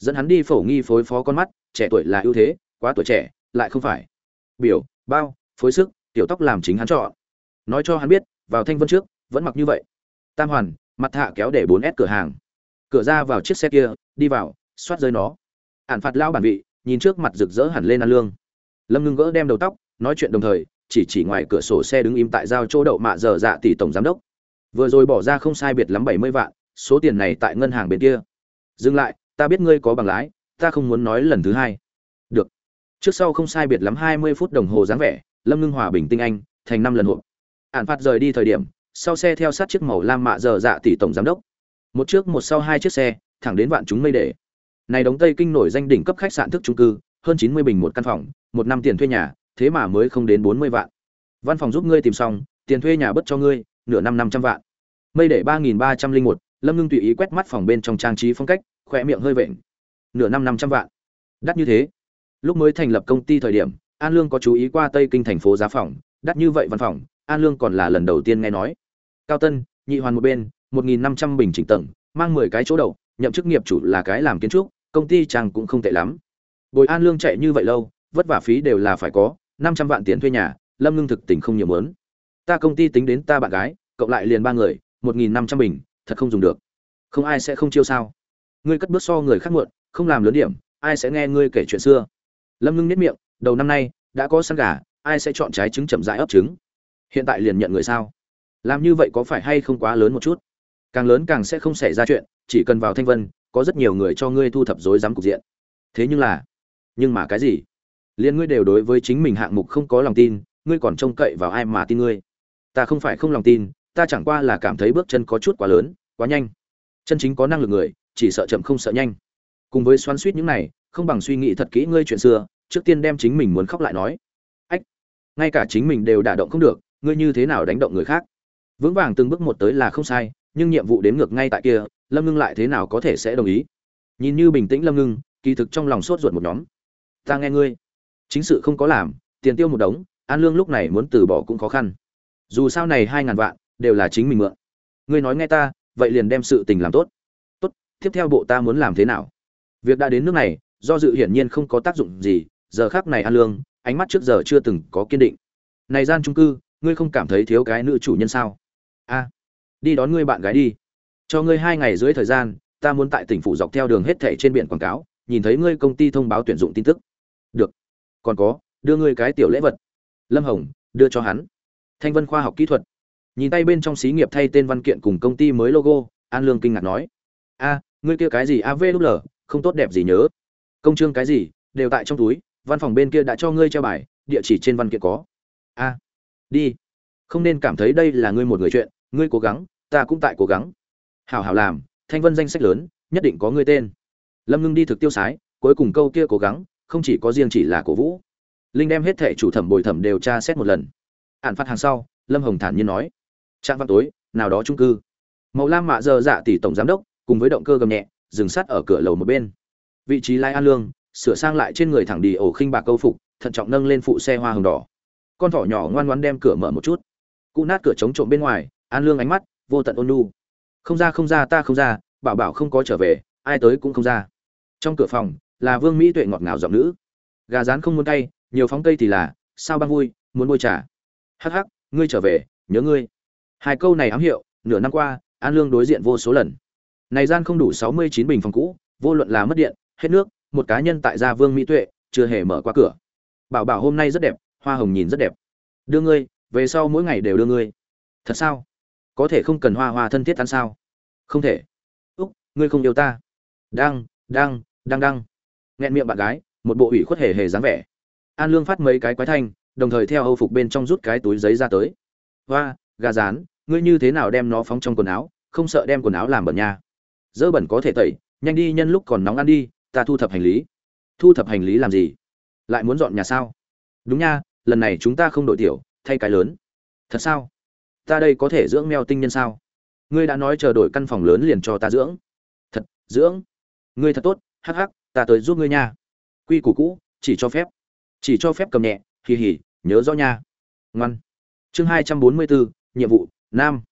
dẫn hắn đi phổ nghi phối phó con mắt, trẻ tuổi là ưu thế, quá tuổi trẻ, lại không phải. Biểu, bao, phối sức, tiểu tóc làm chính hắn chọn. Nói cho hắn biết, vào thanh vân trước, vẫn mặc như vậy. Tam hoàn, mặt hạ kéo để bốn s cửa hàng cửa ra vào chiếc xe kia, đi vào, xoát rơi nó. Ản phạt lao bản vị, nhìn trước mặt rực rỡ hẳn lên ăn lương. Lâm ngưng gỡ đem đầu tóc, nói chuyện đồng thời, chỉ chỉ ngoài cửa sổ xe đứng im tại giao chỗ đậu mạ dở dạ tỷ tổng giám đốc. Vừa rồi bỏ ra không sai biệt lắm bảy mươi vạn, số tiền này tại ngân hàng bên kia. Dừng lại, ta biết ngươi có bằng lái ta không muốn nói lần thứ hai. Được. Trước sau không sai biệt lắm hai mươi phút đồng hồ dáng vẻ, lâm ngưng hòa bình tinh anh, thành năm lần hộp. Ạn phạt rời đi thời điểm, sau xe theo sát chiếc màu lam mạ dở dạ tỷ tổng giám đốc một trước một sau hai chiếc xe, thẳng đến vạn chúng mây để. Này đóng tây kinh nổi danh đỉnh cấp khách sạn thức trung cư, hơn chín mươi bình một căn phòng, một năm tiền thuê nhà, thế mà mới không đến bốn mươi vạn. Văn phòng giúp ngươi tìm xong, tiền thuê nhà bất cho ngươi, nửa năm năm trăm vạn. Mây để ba nghìn ba trăm linh một, lâm ngưng tùy ý quét mắt phòng bên trong trang trí phong cách, khỏe miệng hơi vện. Nửa năm năm trăm vạn. Đắt như thế. Lúc mới thành lập công ty thời điểm, an lương có chú ý qua tây kinh thành phố giá phòng, đắt như vậy văn phòng, an lương còn là lần đầu tiên nghe nói. Cao tân, nhị hoàn một bên một nghìn năm trăm bình chỉnh tầng, mang mười cái chỗ đầu, nhậm chức nghiệp chủ là cái làm kiến trúc, công ty chàng cũng không tệ lắm. Bồi an lương chạy như vậy lâu, vất vả phí đều là phải có, năm trăm vạn tiền thuê nhà, lâm ngưng thực tình không nhiều muốn. Ta công ty tính đến ta bạn gái, cộng lại liền ba người, một nghìn năm trăm bình, thật không dùng được. Không ai sẽ không chiêu sao. Ngươi cất bước so người khác muộn, không làm lớn điểm, ai sẽ nghe ngươi kể chuyện xưa? Lâm ngưng nhếch miệng, đầu năm nay, đã có săn gà, ai sẽ chọn trái trứng chậm rãi ấp trứng? Hiện tại liền nhận người sao? Làm như vậy có phải hay không quá lớn một chút? Càng lớn càng sẽ không xảy ra chuyện, chỉ cần vào thanh vân, có rất nhiều người cho ngươi thu thập rối rắm cục diện. Thế nhưng là, nhưng mà cái gì? Liên ngươi đều đối với chính mình hạng mục không có lòng tin, ngươi còn trông cậy vào ai mà tin ngươi? Ta không phải không lòng tin, ta chẳng qua là cảm thấy bước chân có chút quá lớn, quá nhanh. Chân chính có năng lực người, chỉ sợ chậm không sợ nhanh. Cùng với xoắn suýt những này, không bằng suy nghĩ thật kỹ ngươi chuyện xưa, trước tiên đem chính mình muốn khóc lại nói. Ách, ngay cả chính mình đều đả động không được, ngươi như thế nào đánh động người khác? Vững vàng từng bước một tới là không sai nhưng nhiệm vụ đếm ngược ngay tại kia, lâm ngưng lại thế nào có thể sẽ đồng ý? Nhìn như bình tĩnh lâm ngưng, kỳ thực trong lòng sốt ruột một nhóm. Ta nghe ngươi. Chính sự không có làm, tiền tiêu một đống, an lương lúc này muốn từ bỏ cũng khó khăn. Dù sao này hai ngàn vạn, đều là chính mình mượn. Ngươi nói nghe ta, vậy liền đem sự tình làm tốt. Tốt, tiếp theo bộ ta muốn làm thế nào? Việc đã đến nước này, do dự hiển nhiên không có tác dụng gì, giờ khác này an lương, ánh mắt trước giờ chưa từng có kiên định. Này gian trung cư, ngươi không cảm thấy thiếu cái nữ chủ nhân sao? A đi đón ngươi bạn gái đi. Cho ngươi hai ngày dưới thời gian, ta muốn tại tỉnh phủ dọc theo đường hết thảy trên biển quảng cáo, nhìn thấy ngươi công ty thông báo tuyển dụng tin tức. Được. Còn có, đưa ngươi cái tiểu lễ vật. Lâm hồng, đưa cho hắn. Thanh vân khoa học kỹ thuật. Nhìn tay bên trong xí nghiệp thay tên văn kiện cùng công ty mới logo, an lương kinh ngạc nói. A, ngươi kia cái gì avl không tốt đẹp gì nhớ. Công trương cái gì, đều tại trong túi, văn phòng bên kia đã cho ngươi treo bài, địa chỉ trên văn kiện có. A, đi. Không nên cảm thấy đây là ngươi một người chuyện ngươi cố gắng, ta cũng tại cố gắng. Hảo hảo làm, thanh vân danh sách lớn, nhất định có ngươi tên. Lâm ngưng đi thực tiêu sái, cuối cùng câu kia cố gắng, không chỉ có riêng chỉ là cổ vũ. Linh đem hết thẻ chủ thẩm bồi thẩm đều tra xét một lần. Ạn phát hàng sau, lâm hồng thản nhiên nói trạng văn tối, nào đó trung cư. Màu lam mạ dơ dạ tỷ tổng giám đốc, cùng với động cơ gầm nhẹ, dừng sắt ở cửa lầu một bên. Vị trí lai an lương, sửa sang lại trên người thẳng đi ổ khinh bạc câu phục, thận trọng nâng lên phụ xe hoa hồng đỏ. Con thỏ nhỏ ngoan ngoan đem cửa mở một chút. Cụ nát cửa chống trộm bên ngoài an lương ánh mắt, vô tận ôn nu không ra không ra, ta không ra, bảo bảo không có trở về, ai tới cũng không ra. Trong cửa phòng, là vương mỹ tuệ ngọt ngào giọng nữ. Gà rán không muốn cay, nhiều phóng cây thì là, sao băng vui, muốn bôi trà. Hắc hắc, ngươi trở về, nhớ ngươi. Hai câu này ám hiệu, nửa năm qua, an lương đối diện vô số lần. Này gian không đủ sáu mươi chín bình phòng cũ, vô luận là mất điện, hết nước, một cá nhân tại gia vương mỹ tuệ, chưa hề mở qua cửa. Bảo bảo hôm nay rất đẹp, hoa hồng nhìn rất đẹp. Đưa ngươi, về sau mỗi ngày đều đưa ngươi. Thật sao? Có thể không cần hoa hoa thân thiết ăn sao? Không thể. Úc, ngươi không yêu ta. Đang đang đang đang. Nghẹn miệng bạn gái, một bộ ủy khuất hề hề dáng vẻ. An lương phát mấy cái quái thanh, đồng thời theo âu phục bên trong rút cái túi giấy ra tới. Hoa, gà rán, ngươi như thế nào đem nó phóng trong quần áo, không sợ đem quần áo làm bẩn nha. Dơ bẩn có thể tẩy, nhanh đi, nhân lúc còn nóng ăn đi, ta thu thập hành lý. Thu thập hành lý làm gì? Lại muốn dọn nhà sao? Đúng nha, lần này chúng ta không đội tiểu, thay cái lớn. Thật sao? Ta đây có thể dưỡng mèo tinh nhân sao? Ngươi đã nói chờ đổi căn phòng lớn liền cho ta dưỡng. Thật, dưỡng? Ngươi thật tốt, hắc hắc, ta tới giúp ngươi nha. Quy củ cũ, chỉ cho phép. Chỉ cho phép cầm nhẹ, hì hì, nhớ rõ nha. Ngoan. Chương hai trăm bốn mươi bốn, nhiệm vụ, nam.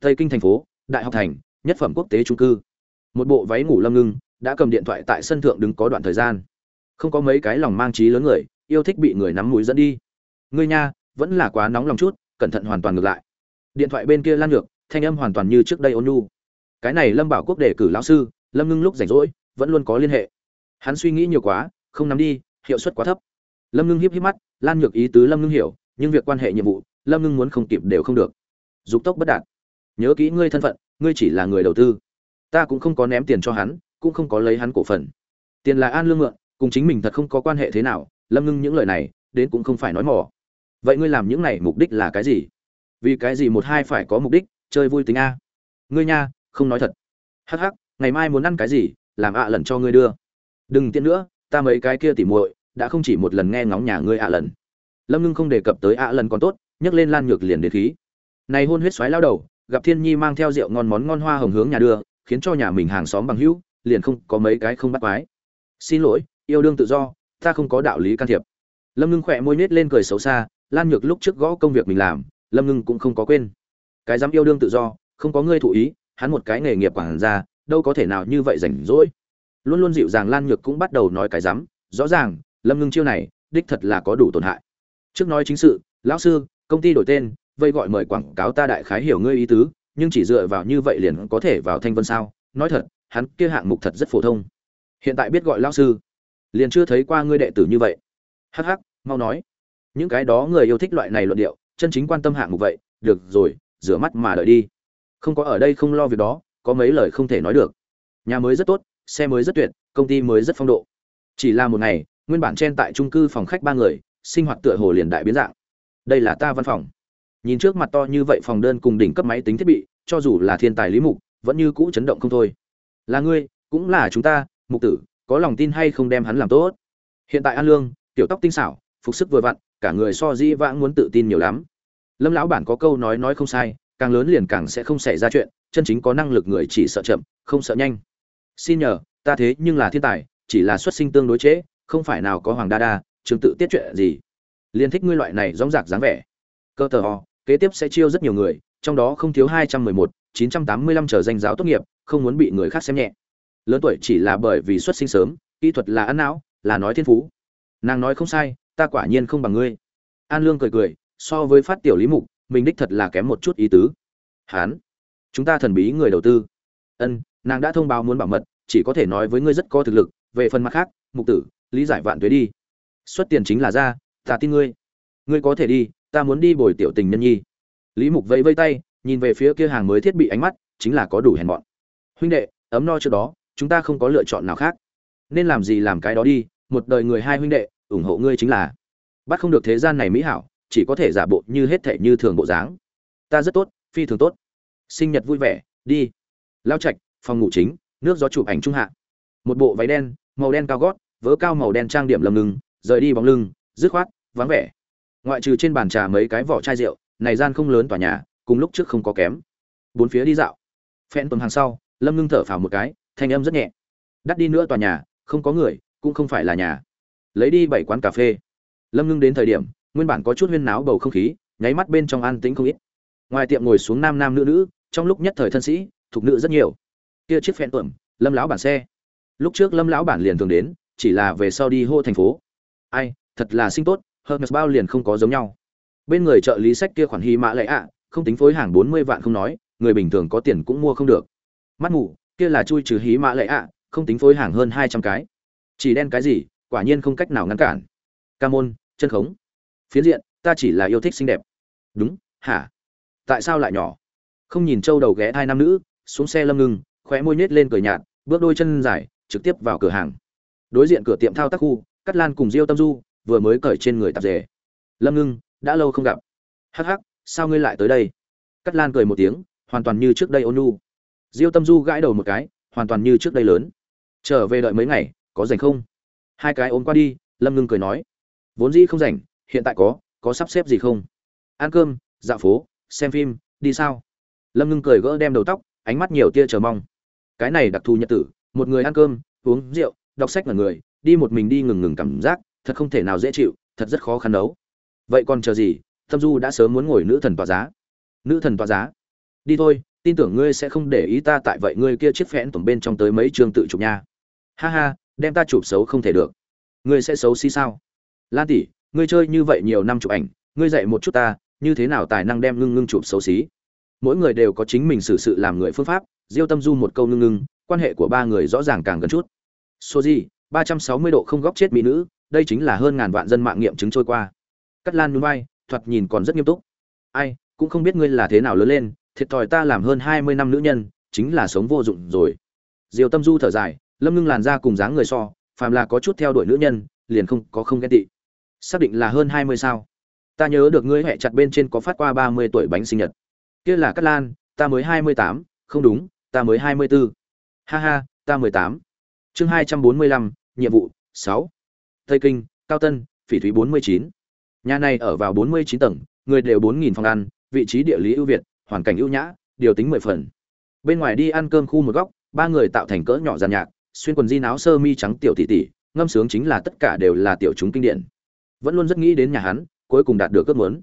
Tây kinh thành phố, đại học thành, nhất phẩm quốc tế trung cư. Một bộ váy ngủ lâm ngưng, đã cầm điện thoại tại sân thượng đứng có đoạn thời gian. Không có mấy cái lòng mang trí lớn người, yêu thích bị người nắm mũi dẫn đi. Ngươi nha, vẫn là quá nóng lòng chút, cẩn thận hoàn toàn ngược lại điện thoại bên kia lan ngược, thanh âm hoàn toàn như trước đây ôn nhu. Cái này lâm bảo quốc đề cử lão sư, lâm ngưng lúc rảnh rỗi, vẫn luôn có liên hệ. Hắn suy nghĩ nhiều quá, không nắm đi, hiệu suất quá thấp. Lâm ngưng hiếp hiếp mắt, lan nhược ý tứ lâm ngưng hiểu, nhưng việc quan hệ nhiệm vụ, lâm ngưng muốn không kịp đều không được. Dục tốc bất đạt. Nhớ kỹ ngươi thân phận, ngươi chỉ là người đầu tư. Ta cũng không có ném tiền cho hắn, cũng không có lấy hắn cổ phần. Tiền là an lương mượn, cùng chính mình thật không có quan hệ thế nào, lâm ngưng những lời này, đến cũng không phải nói mỏ vậy ngươi làm những này mục đích là cái gì? Vì cái gì một hai phải có mục đích, chơi vui tính a? Ngươi nha, không nói thật. Hắc hắc, ngày mai muốn ăn cái gì, làm ạ lần cho ngươi đưa. Đừng tiện nữa, ta mấy cái kia tỉ muội, đã không chỉ một lần nghe ngóng nhà ngươi ạ lần. Lâm ngưng không đề cập tới ạ lần còn tốt, nhấc lên lan nhược liền đến khí. Này hôn huyết xoáy lao đầu, gặp thiên nhi mang theo rượu ngon món ngon hoa hồng hướng nhà đưa, khiến cho nhà mình hàng xóm bằng hữu, liền không có mấy cái không bắt quái. Xin lỗi, yêu đương tự do, ta không có đạo lý can thiệp. Lâm ngưng khỏe môi nết lên cười xấu xa, lan nhược lúc trước gõ công việc mình làm lâm ngưng cũng không có quên. Cái dám yêu đương tự do, không có ngươi thụ ý, hắn một cái nghề nghiệp quản gia, đâu có thể nào như vậy rảnh rỗi. Luôn luôn dịu dàng lan nhược cũng bắt đầu nói cái dám. Rõ ràng, lâm ngưng chiêu này, đích thật là có đủ tổn hại. Trước nói chính sự, lão sư, công ty đổi tên vây gọi mời quảng cáo ta đại khái hiểu ngươi ý tứ, nhưng chỉ dựa vào như vậy liền có thể vào thanh vân sao? Nói thật, hắn kia hạng mục thật rất phổ thông. Hiện tại biết gọi lão sư, liền chưa thấy qua ngươi đệ tử như vậy. Hắc hắc, mau nói. Những cái đó người yêu thích loại này luận điệu chân chính quan tâm hạng mục vậy, được rồi, rửa mắt mà đợi đi. Không có ở đây không lo việc đó, có mấy lời không thể nói được. Nhà mới rất tốt, xe mới rất tuyệt, công ty mới rất phong độ. Chỉ là một ngày, nguyên bản chen tại trung cư phòng khách ba người, sinh hoạt tựa hồ liền đại biến dạng. Đây là ta văn phòng. Nhìn trước mặt to như vậy phòng đơn cùng đỉnh cấp máy tính thiết bị, cho dù là thiên tài lý mục, vẫn như cũ chấn động không thôi. Là ngươi, cũng là chúng ta, mục tử, có lòng tin hay không đem hắn làm tốt? Hiện tại an lương tiểu tóc tinh xảo, phục sức vừa vặn cả người so di vãng muốn tự tin nhiều lắm. Lâm lão bản có câu nói nói không sai càng lớn liền càng sẽ không xảy ra chuyện chân chính có năng lực người chỉ sợ chậm không sợ nhanh. Xin nhờ ta thế nhưng là thiên tài chỉ là xuất sinh tương đối chế, không phải nào có hoàng đa đa trường tự tiết chuyện gì? Liên thích ngươi loại này rõng rạc dáng vẻ. Cơ tờ ho kế tiếp sẽ chiêu rất nhiều người trong đó không thiếu hai trăm mười một chín trăm tám mươi lăm trở danh giáo tốt nghiệp không muốn bị người khác xem nhẹ. Lớn tuổi chỉ là bởi vì xuất sinh sớm kỹ thuật là ăn não là nói thiên phú. Nàng nói không sai ta quả nhiên không bằng ngươi. An lương cười cười, so với phát tiểu lý mục, mình đích thật là kém một chút ý tứ. Hán, chúng ta thần bí người đầu tư. Ân, nàng đã thông báo muốn bảo mật, chỉ có thể nói với ngươi rất có thực lực. Về phần mặt khác, mục tử, lý giải vạn tuế đi. Xuất tiền chính là ra, ta tin ngươi. Ngươi có thể đi, ta muốn đi bồi tiểu tình nhân nhi. Lý mục vẫy vây tay, nhìn về phía kia hàng mới thiết bị ánh mắt, chính là có đủ hèn mọn. Huynh đệ, ấm no trước đó, chúng ta không có lựa chọn nào khác. Nên làm gì làm cái đó đi, một đời người hai huynh đệ ủng hộ ngươi chính là, bắt không được thế gian này mỹ hảo, chỉ có thể giả bộ như hết thể như thường bộ dáng. Ta rất tốt, phi thường tốt. Sinh nhật vui vẻ, đi. Lao trạch, phòng ngủ chính, nước gió chụp ảnh trung hạ. Một bộ váy đen, màu đen cao gót, vớ cao màu đen trang điểm lầm ngừng, rời đi bóng lưng, dứt khoát, vắng vẻ. Ngoại trừ trên bàn trà mấy cái vỏ chai rượu, này gian không lớn tòa nhà, cùng lúc trước không có kém. Bốn phía đi dạo. Phen tuần hàng sau, lâm ngưng thở phào một cái, thanh âm rất nhẹ. Đắt đi nữa tòa nhà, không có người, cũng không phải là nhà lấy đi bảy quán cà phê. Lâm ngưng đến thời điểm, nguyên bản có chút huyên náo bầu không khí, nháy mắt bên trong an tĩnh không ít. Ngoài tiệm ngồi xuống nam nam nữ nữ, trong lúc nhất thời thân sĩ thuộc nữ rất nhiều. Kia chiếc phen tuẩm lâm lão bản xe. Lúc trước lâm lão bản liền thường đến, chỉ là về sau đi hô thành phố. Ai, thật là sinh tốt, hermes bao liền không có giống nhau. Bên người trợ lý sách kia khoản hy mã lệ ạ, không tính phối hàng bốn mươi vạn không nói, người bình thường có tiền cũng mua không được. Mắt ngủ kia là chui trừ hí mã lệ ạ, không tính phối hàng hơn hai trăm cái. Chỉ đen cái gì quả nhiên không cách nào ngăn cản. Ca môn, chân khống. Phiến diện, ta chỉ là yêu thích xinh đẹp. Đúng, hả? Tại sao lại nhỏ? Không nhìn trâu đầu ghé hai nam nữ, xuống xe lâm ngưng, khóe môi nhếch lên cười nhạt, bước đôi chân dài, trực tiếp vào cửa hàng. Đối diện cửa tiệm thao tác khu cắt lan cùng diêu tâm du, vừa mới cởi trên người tạp dề. Lâm ngưng, đã lâu không gặp. Hắc hắc, sao ngươi lại tới đây? Cắt lan cười một tiếng, hoàn toàn như trước đây ôn nu diêu tâm du gãi đầu một cái, hoàn toàn như trước đây lớn. Trở về đợi mấy ngày, có rảnh không? Hai cái ôm qua đi, lâm ngưng cười nói, vốn dĩ không rảnh, hiện tại có có sắp xếp gì không? Ăn cơm, dạo phố, xem phim, đi sao? Lâm ngưng cười gỡ đem đầu tóc, ánh mắt nhiều tia chờ mong. Cái này đặc thù nhật tử, một người ăn cơm, uống rượu, đọc sách là người, đi một mình đi ngừng ngừng cảm giác, thật không thể nào dễ chịu, thật rất khó khăn đấu vậy còn chờ gì? Tâm du đã sớm muốn ngồi nữ thần tòa giá. Nữ thần tòa giá? Đi thôi, tin tưởng ngươi sẽ không để ý ta tại vậy ngươi kia chiếc phẽn tổng bên trong tới mấy trường tự chụp nha. Ha ha đem ta chụp xấu không thể được. Ngươi sẽ xấu xí sao? Lan tỷ, ngươi chơi như vậy nhiều năm chụp ảnh, ngươi dạy một chút ta, như thế nào tài năng đem ngưng ngưng chụp xấu xí? Mỗi người đều có chính mình xử sự làm người phương pháp, diêu tâm du một câu ngưng ngưng, quan hệ của ba người rõ ràng càng gần chút. Số gì, ba trăm sáu mươi độ không góc chết mỹ nữ, đây chính là hơn ngàn vạn dân mạng nghiệm chứng trôi qua. Cắt lan núi vai, thoạt nhìn còn rất nghiêm túc. Ai, cũng không biết ngươi là thế nào lớn lên, thiệt thòi ta làm hơn hai mươi năm nữ nhân, chính là sống vô dụng rồi. Diều tâm du thở dài lâm ngưng làn ra cùng dáng người so, phàm là có chút theo đuổi nữ nhân, liền không có không ghen tị. Xác định là hơn hai mươi sao. Ta nhớ được ngươi hẹ chặt bên trên có phát qua ba mươi tuổi bánh sinh nhật. Kia là cát lan, ta mới hai mươi tám, không đúng, ta mới hai mươi bốn ha ha, ta mười tám. Chương hai trăm bốn mươi lăm, nhiệm vụ, sáu. Tây kinh, cao tân, phỉ thúy bốn mươi chín. Nhà này ở vào bốn mươi chín tầng, người đều bốn nghìn phòng ăn, vị trí địa lý ưu việt, hoàn cảnh ưu nhã, điều tính mười phần. Bên ngoài đi ăn cơm khu một góc, ba người tạo thành cỡ nhỏ giàn nhạc xuyên quần jean áo sơ mi trắng tiểu tỷ tỷ, ngâm sướng chính là tất cả đều là tiểu chúng kinh điển. Vẫn luôn rất nghĩ đến nhà hắn, cuối cùng đạt được ước muốn.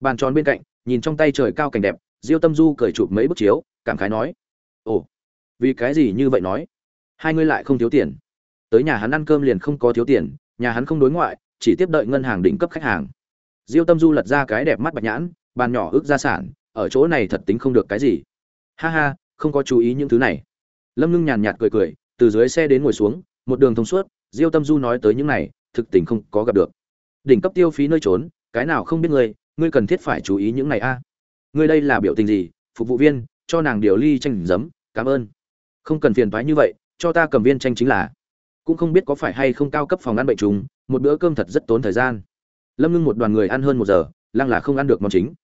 Bàn tròn bên cạnh, nhìn trong tay trời cao cảnh đẹp, diêu tâm du cởi chụp mấy bức chiếu, cảm khái nói, ồ, vì cái gì như vậy nói? Hai ngươi lại không thiếu tiền. Tới nhà hắn ăn cơm liền không có thiếu tiền, nhà hắn không đối ngoại, chỉ tiếp đợi ngân hàng đỉnh cấp khách hàng. Diêu tâm du lật ra cái đẹp mắt bạch nhãn, bàn nhỏ ước gia sản, ở chỗ này thật tính không được cái gì. Ha ha, không có chú ý những thứ này. Lâm ngưng nhàn nhạt cười cười từ dưới xe đến ngồi xuống, một đường thông suốt, diêu tâm du nói tới những này, thực tình không có gặp được. Đỉnh cấp tiêu phí nơi trốn, cái nào không biết ngươi ngươi cần thiết phải chú ý những này a. Ngươi đây là biểu tình gì, phục vụ viên, cho nàng điều ly tranh giấm, cảm ơn. Không cần phiền toái như vậy, cho ta cầm viên tranh chính là. Cũng không biết có phải hay không cao cấp phòng ăn bệnh trùng, một bữa cơm thật rất tốn thời gian. Lâm ngưng một đoàn người ăn hơn một giờ, lăng là không ăn được món chính.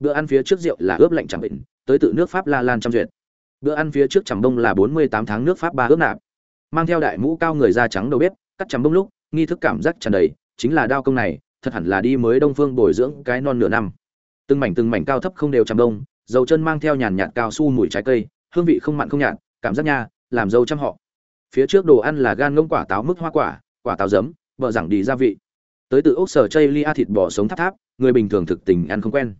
Bữa ăn phía trước rượu là ướp lạnh chẳng bệnh, tới tự nước pháp la lan trăm duyệt bữa ăn phía trước chằm đông là bốn mươi tám tháng nước pháp ba ướp nạp mang theo đại mũ cao người da trắng đầu bếp, cắt chằm đông lúc, nghi thức cảm giác tràn đầy, chính là đao công này, thật hẳn là đi mới đông phương bồi dưỡng cái non nửa năm. Từng mảnh từng mảnh cao thấp không đều chằm đông dầu chân mang theo nhàn nhạt cao su mùi trái cây, hương vị không mặn không nhạt, cảm giác nha, làm dâu chăm họ. Phía trước đồ ăn là gan ngỗng quả táo mức hoa quả quả táo giấm vợ rằng đi gia vị. Tới từ ốc sở chây lia thịt bò sống tháp tháp, người bình thường thực tình ăn không quen.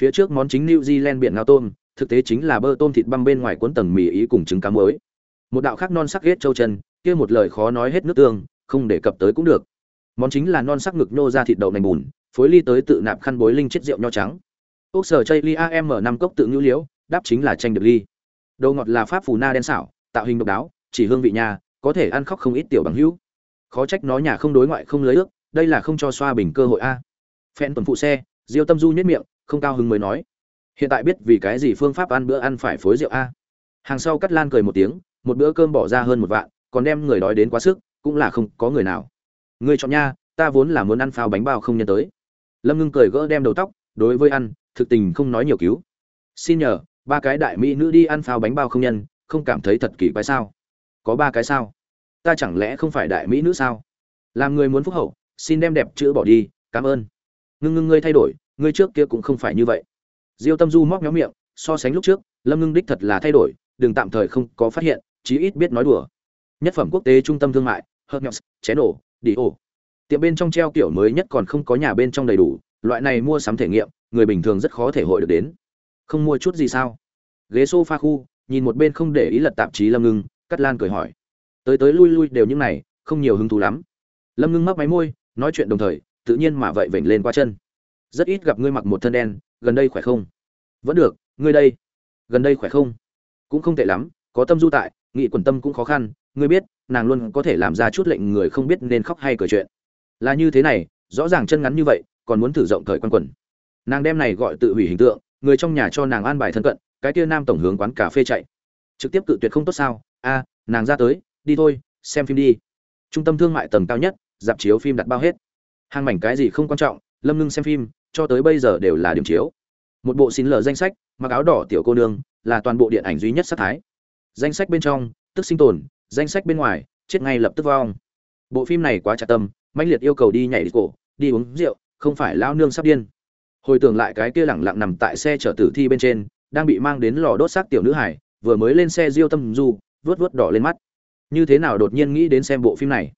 Phía trước món chính new zealand biển ngao tôm thực tế chính là bơ tôm thịt băm bên ngoài cuốn tầng mì ý cùng trứng cá muối. Một đạo khác non sắc ghét châu chân, kia một lời khó nói hết nước tương, không đề cập tới cũng được. Món chính là non sắc ngực nô ra thịt đậu nành bùn, phối ly tới tự nạp khăn bối linh chết rượu nho trắng. Ốc sở chay ly AM năm cốc tự nhu liễu, đáp chính là tranh được ly. Đồ ngọt là pháp phù na đen xảo, tạo hình độc đáo, chỉ hương vị nhà, có thể ăn khóc không ít tiểu bằng hữu. Khó trách nó nhà không đối ngoại không lưới ước, đây là không cho xoa bình cơ hội a. Phen tuần phụ xe, diêu tâm du nhất miệng, không cao hứng mới nói hiện tại biết vì cái gì phương pháp ăn bữa ăn phải phối rượu a. Hàng sau cắt lan cười một tiếng, một bữa cơm bỏ ra hơn một vạn, còn đem người đói đến quá sức, cũng là không có người nào. Người chọn nha, ta vốn là muốn ăn phao bánh bao không nhân tới. Lâm ngưng cười gỡ đem đầu tóc, đối với ăn, thực tình không nói nhiều cứu. Xin nhờ, ba cái đại mỹ nữ đi ăn phao bánh bao không nhân, không cảm thấy thật kỳ quái sao? Có ba cái sao? Ta chẳng lẽ không phải đại mỹ nữ sao? Làm người muốn phúc hậu, xin đem đẹp chữ bỏ đi, cảm ơn. Ngưng ngưng ngươi thay đổi, ngươi trước kia cũng không phải như vậy diêu tâm du móc méo miệng, so sánh lúc trước, lâm ngưng đích thật là thay đổi, đừng tạm thời không có phát hiện, chí ít biết nói đùa. Nhất phẩm quốc tế trung tâm thương mại hợp nhọc chén ổ đi ổ tiệm bên trong treo kiểu mới nhất còn không có nhà bên trong đầy đủ, loại này mua sắm thể nghiệm, người bình thường rất khó thể hội được đến. Không mua chút gì sao? Ghế sofa khu, nhìn một bên không để ý lật tạp chí lâm ngưng cắt lan cười hỏi. Tới tới lui lui đều những này, không nhiều hứng thú lắm. Lâm ngưng mắc máy môi, nói chuyện đồng thời, tự nhiên mà vậy vểnh lên qua chân rất ít gặp ngươi mặc một thân đen, gần đây khỏe không? Vẫn được, ngươi đây, gần đây khỏe không? Cũng không tệ lắm, có tâm du tại, nghị quần tâm cũng khó khăn, ngươi biết, nàng luôn có thể làm ra chút lệnh người không biết nên khóc hay cười chuyện. Là như thế này, rõ ràng chân ngắn như vậy, còn muốn thử rộng thời quan quần. Nàng đem này gọi tự hủy hình tượng, người trong nhà cho nàng an bài thân cận, cái kia nam tổng hướng quán cà phê chạy. Trực tiếp cự tuyệt không tốt sao? A, nàng ra tới, đi thôi, xem phim đi. Trung tâm thương mại tầng cao nhất, dạp chiếu phim đặt bao hết. Hàng mảnh cái gì không quan trọng lâm ngưng xem phim, cho tới bây giờ đều là điểm chiếu. Một bộ xin lờ danh sách, mặc áo đỏ tiểu cô nương, là toàn bộ điện ảnh duy nhất sát thái. Danh sách bên trong, tức sinh tồn, danh sách bên ngoài, chết ngay lập tức vong. Bộ phim này quá trả tâm, mãnh liệt yêu cầu đi nhảy đi cổ, đi uống rượu, không phải lao nương sắp điên. Hồi tưởng lại cái kia lẳng lặng nằm tại xe chở tử thi bên trên, đang bị mang đến lò đốt xác tiểu nữ hải, vừa mới lên xe diêu tâm du vớt vớt đỏ lên mắt. Như thế nào đột nhiên nghĩ đến xem bộ phim này?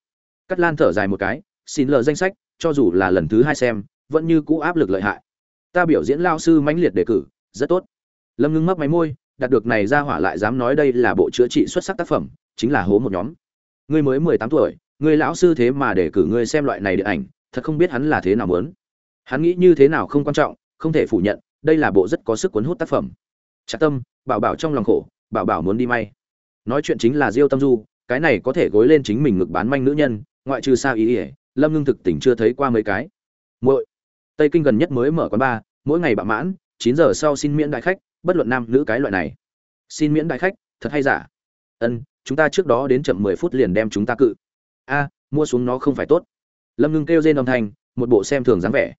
Cắt lan thở dài một cái, xin lờ danh sách, cho dù là lần thứ hai xem vẫn như cũ áp lực lợi hại. Ta biểu diễn lao sư mãnh liệt đề cử, rất tốt. Lâm ngưng mấp máy môi, đạt được này ra hỏa lại dám nói đây là bộ chữa trị xuất sắc tác phẩm, chính là hố một nhóm. Ngươi mới mười tám tuổi, ngươi lão sư thế mà để cử ngươi xem loại này điện ảnh, thật không biết hắn là thế nào muốn. Hắn nghĩ như thế nào không quan trọng, không thể phủ nhận, đây là bộ rất có sức cuốn hút tác phẩm. Chặt tâm, bảo bảo trong lòng khổ, bảo bảo muốn đi may. Nói chuyện chính là diêu tâm du, cái này có thể gối lên chính mình ngực bán manh nữ nhân, ngoại trừ sao ý ỉa lâm ngưng thực tỉnh chưa thấy qua mấy cái. Muội tây kinh gần nhất mới mở quán bar, mỗi ngày bạ mãn, chín giờ sau xin miễn đại khách, bất luận nam nữ cái loại này. Xin miễn đại khách, thật hay giả? Ân, chúng ta trước đó đến chậm mười phút liền đem chúng ta cự. A, mua xuống nó không phải tốt. Lâm ngưng kêu rên âm thanh, một bộ xem thường dáng vẻ.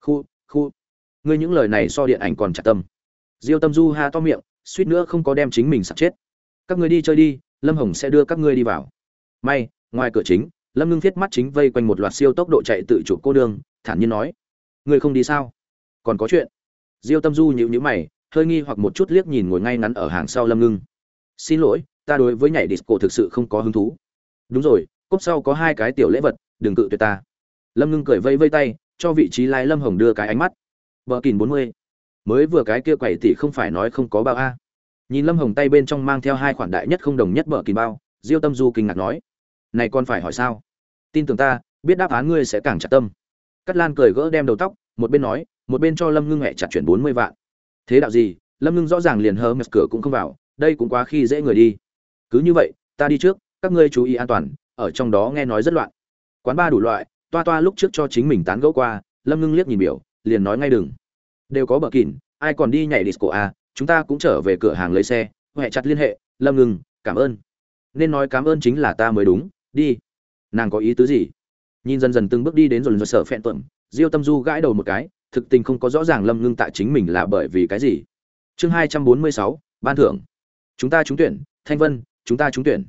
Khu khu. Ngươi những lời này so điện ảnh còn chặt tâm. Diêu tâm du ha to miệng, suýt nữa không có đem chính mình sắp chết. Các ngươi đi chơi đi, lâm hồng sẽ đưa các ngươi đi vào. May, ngoài cửa chính, lâm ngưng viết mắt chính vây quanh một loạt siêu tốc độ chạy tự chủ cô đương thản nhiên nói ngươi không đi sao? Còn có chuyện. Diêu tâm du nhịu nhữ mày, hơi nghi hoặc một chút liếc nhìn ngồi ngay ngắn ở hàng sau lâm ngưng. Xin lỗi, ta đối với nhảy disco thực sự không có hứng thú. Đúng rồi cốc sau có hai cái tiểu lễ vật, đừng cự tuyệt ta. Lâm ngưng cười vây vây tay, cho vị trí lai lâm hồng đưa cái ánh mắt. Vợ kìn bốn mươi. Mới vừa cái kia quẩy tỷ không phải nói không có bao a. Nhìn lâm hồng tay bên trong mang theo hai khoản đại nhất không đồng nhất bờ kìn bao, diêu tâm du kinh ngạc nói. Này còn phải hỏi sao? Tin tưởng ta, biết đáp án ngươi sẽ càng chặt tâm cắt lan cười gỡ đem đầu tóc, một bên nói, một bên cho lâm ngưng hẹ chặt chuyển bốn mươi vạn. Thế đạo gì? Lâm ngưng rõ ràng liền hơ mật cửa cũng không vào, đây cũng quá khi dễ người đi. Cứ như vậy, ta đi trước, các ngươi chú ý an toàn, ở trong đó nghe nói rất loạn. Quán ba đủ loại, toa toa lúc trước cho chính mình tán gẫu qua, lâm ngưng liếc nhìn biểu, liền nói ngay đừng. Đều có bờ kỉn ai còn đi nhảy disco à chúng ta cũng trở về cửa hàng lấy xe huệ chặt liên hệ, lâm ngưng, cảm ơn. Nên nói cảm ơn chính là ta mới đúng, đi. Nàng có ý tứ gì? Nhìn dần dần từng bước đi đến rồi rồi sở phẹn tuẩm diêu tâm du gãi đầu một cái, thực tình không có rõ ràng lâm ngưng tại chính mình là bởi vì cái gì. Chương hai trăm bốn mươi sáu, ban thưởng. Chúng ta trúng tuyển, thanh vân, chúng ta trúng tuyển.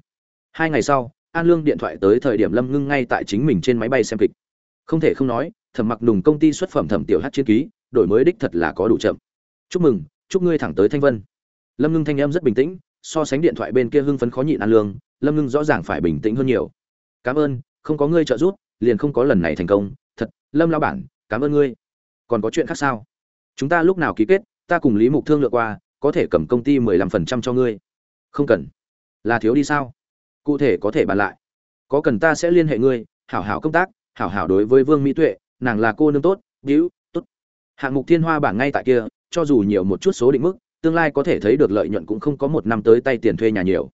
Hai ngày sau, an lương điện thoại tới thời điểm lâm ngưng ngay tại chính mình trên máy bay xem kịch. Không thể không nói, thẩm mặc nùng công ty xuất phẩm thẩm tiểu hát chiến ký, đổi mới đích thật là có đủ chậm. Chúc mừng, chúc ngươi thẳng tới thanh vân. Lâm ngưng thanh em rất bình tĩnh, so sánh điện thoại bên kia hưng phấn khó nhịn an lương, lâm ngưng rõ ràng phải bình tĩnh hơn nhiều. Cảm ơn, không có ngươi trợ giúp liền không có lần này thành công. Thật, lâm lao bản, cảm ơn ngươi. Còn có chuyện khác sao? Chúng ta lúc nào ký kết, ta cùng lý mục thương lượng qua, có thể cầm công ty mười lăm phần trăm cho ngươi. Không cần. Là thiếu đi sao? Cụ thể có thể bàn lại. Có cần ta sẽ liên hệ ngươi, hảo hảo công tác, hảo hảo đối với vương mỹ tuệ, nàng là cô nương tốt víu tốt. Hạng mục thiên hoa bảng ngay tại kia, cho dù nhiều một chút số định mức, tương lai có thể thấy được lợi nhuận cũng không có một năm tới tay tiền thuê nhà nhiều.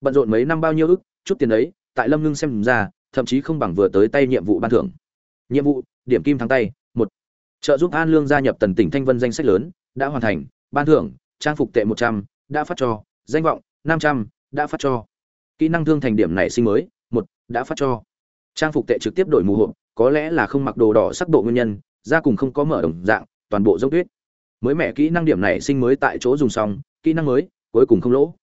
Bận rộn mấy năm bao nhiêu ức, chút tiền đấy tại lâm ngưng xem ra thậm chí không bằng vừa tới tay nhiệm vụ ban thưởng. Nhiệm vụ, điểm kim thắng tay, một. Trợ giúp an lương gia nhập tần tỉnh thanh vân danh sách lớn, đã hoàn thành, ban thưởng, trang phục tệ một trăm, đã phát cho, danh vọng, năm trăm, đã phát cho. Kỹ năng thương thành điểm này sinh mới, một, đã phát cho. Trang phục tệ trực tiếp đổi mù hộp, có lẽ là không mặc đồ đỏ sắc độ nguyên nhân ra cùng không có mở đồng dạng, toàn bộ giống tuyết. Mới mẻ kỹ năng điểm này sinh mới tại chỗ dùng xong, kỹ năng mới, cuối cùng không lỗ.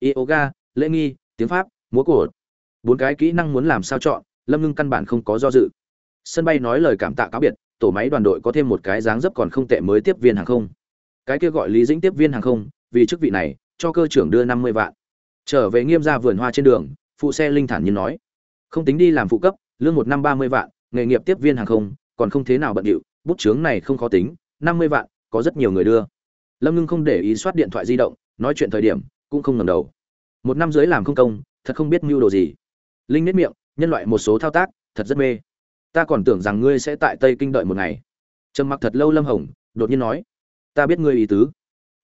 Yoga, lễ nghi, tiếng pháp, múa cổ bốn cái kỹ năng muốn làm sao chọn, lâm ngưng căn bản không có do dự. Sân bay nói lời cảm tạ cáo biệt, tổ máy đoàn đội có thêm một cái dáng dấp còn không tệ mới tiếp viên hàng không. Cái kia gọi lý dĩnh tiếp viên hàng không, vì chức vị này, cho cơ trưởng đưa năm mươi vạn. Trở về nghiêm ra vườn hoa trên đường, phụ xe linh thản nhiên nói, không tính đi làm phụ cấp, lương một năm ba mươi vạn, nghề nghiệp tiếp viên hàng không, còn không thế nào bận điệu, bút chướng này không khó tính, năm mươi vạn, có rất nhiều người đưa. Lâm ngưng không để ý soát điện thoại di động, nói chuyện thời điểm, cũng không ngầm đầu. Một năm dưới làm không công, thật không biết mưu đồ gì linh nết miệng, nhân loại một số thao tác, thật rất mê. Ta còn tưởng rằng ngươi sẽ tại tây kinh đợi một ngày. Trầm mặc thật lâu lâm hồng, đột nhiên nói, ta biết ngươi ý tứ.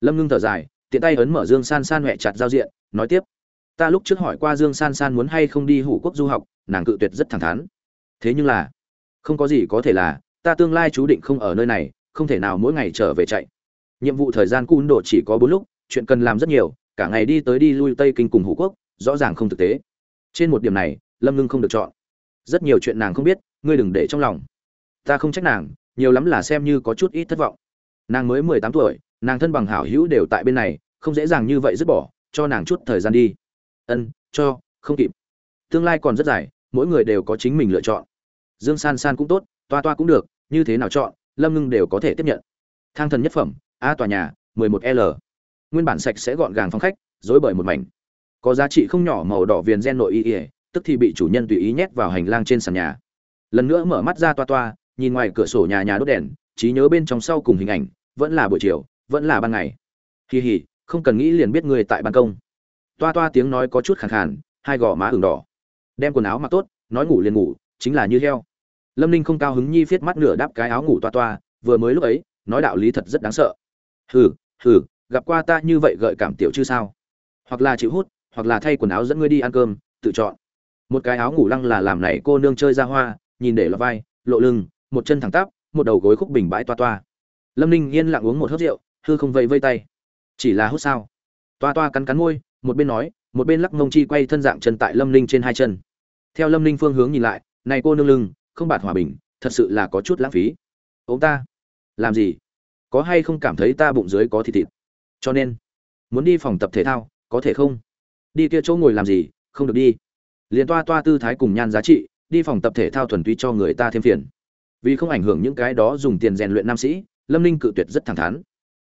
Lâm ngưng thở dài, tiện tay ấn mở dương san san huệ chặt giao diện, nói tiếp, ta lúc trước hỏi qua dương san san muốn hay không đi hủ quốc du học, nàng cự tuyệt rất thẳng thắn. Thế nhưng là, không có gì có thể là, ta tương lai chú định không ở nơi này, không thể nào mỗi ngày trở về chạy. Nhiệm vụ thời gian cun độ chỉ có bốn lúc, chuyện cần làm rất nhiều, cả ngày đi tới đi lui tây kinh cùng hủ quốc, rõ ràng không thực tế trên một điểm này, lâm ngưng không được chọn. Rất nhiều chuyện nàng không biết, ngươi đừng để trong lòng. Ta không trách nàng, nhiều lắm là xem như có chút ít thất vọng. Nàng mới mười tám tuổi, nàng thân bằng hảo hữu đều tại bên này, không dễ dàng như vậy dứt bỏ, cho nàng chút thời gian đi. Ân, cho, không kịp. Tương lai còn rất dài, mỗi người đều có chính mình lựa chọn. Dương san san cũng tốt, toa toa cũng được, như thế nào chọn, lâm ngưng đều có thể tiếp nhận. Thang thần nhất phẩm, a tòa nhà 11 l. Nguyên bản sạch sẽ gọn gàng phong khách dối bởi một mảnh có giá trị không nhỏ màu đỏ viền gen nội y ỉa, tức thì bị chủ nhân tùy ý nhét vào hành lang trên sàn nhà. Lần nữa mở mắt ra toa toa, nhìn ngoài cửa sổ nhà nhà đốt đèn, trí nhớ bên trong sau cùng hình ảnh, vẫn là buổi chiều, vẫn là ban ngày. Kỳ hỉ không cần nghĩ liền biết người tại ban công. Toa toa tiếng nói có chút khàn khàn, hai gò má ửng đỏ. Đem quần áo mặc tốt, nói ngủ liền ngủ, chính là như heo. Lâm ninh không cao hứng nhi viết mắt nửa đáp cái áo ngủ toa toa, vừa mới lúc ấy, nói đạo lý thật rất đáng sợ. Hừ hừ, gặp qua ta như vậy gợi cảm tiểu chứ sao? Hoặc là chịu hút hoặc là thay quần áo dẫn ngươi đi ăn cơm, tự chọn. Một cái áo ngủ lăng là làm này cô nương chơi ra hoa, nhìn để lọt vai, lộ lưng, một chân thẳng tắp, một đầu gối khúc bình bãi toa toa. Lâm ninh yên lặng uống một hớp rượu, hư không vây vây tay. Chỉ là hút sao? Toa toa cắn cắn môi, một bên nói, một bên lắc mông chi quay thân dạng chân tại lâm ninh trên hai chân. Theo lâm ninh phương hướng nhìn lại, này cô nương lưng, không bạt hòa bình, thật sự là có chút lãng phí. Ống ta, làm gì? Có hay không cảm thấy ta bụng dưới có thịt thịt? Cho nên, muốn đi phòng tập thể thao, có thể không? Đi kia chỗ ngồi làm gì, không được đi. Liền toa toa tư thái cùng nhan giá trị, đi phòng tập thể thao thuần túy cho người ta thêm phiền. Vì không ảnh hưởng những cái đó dùng tiền rèn luyện nam sĩ, lâm ninh cự tuyệt rất thẳng thắn.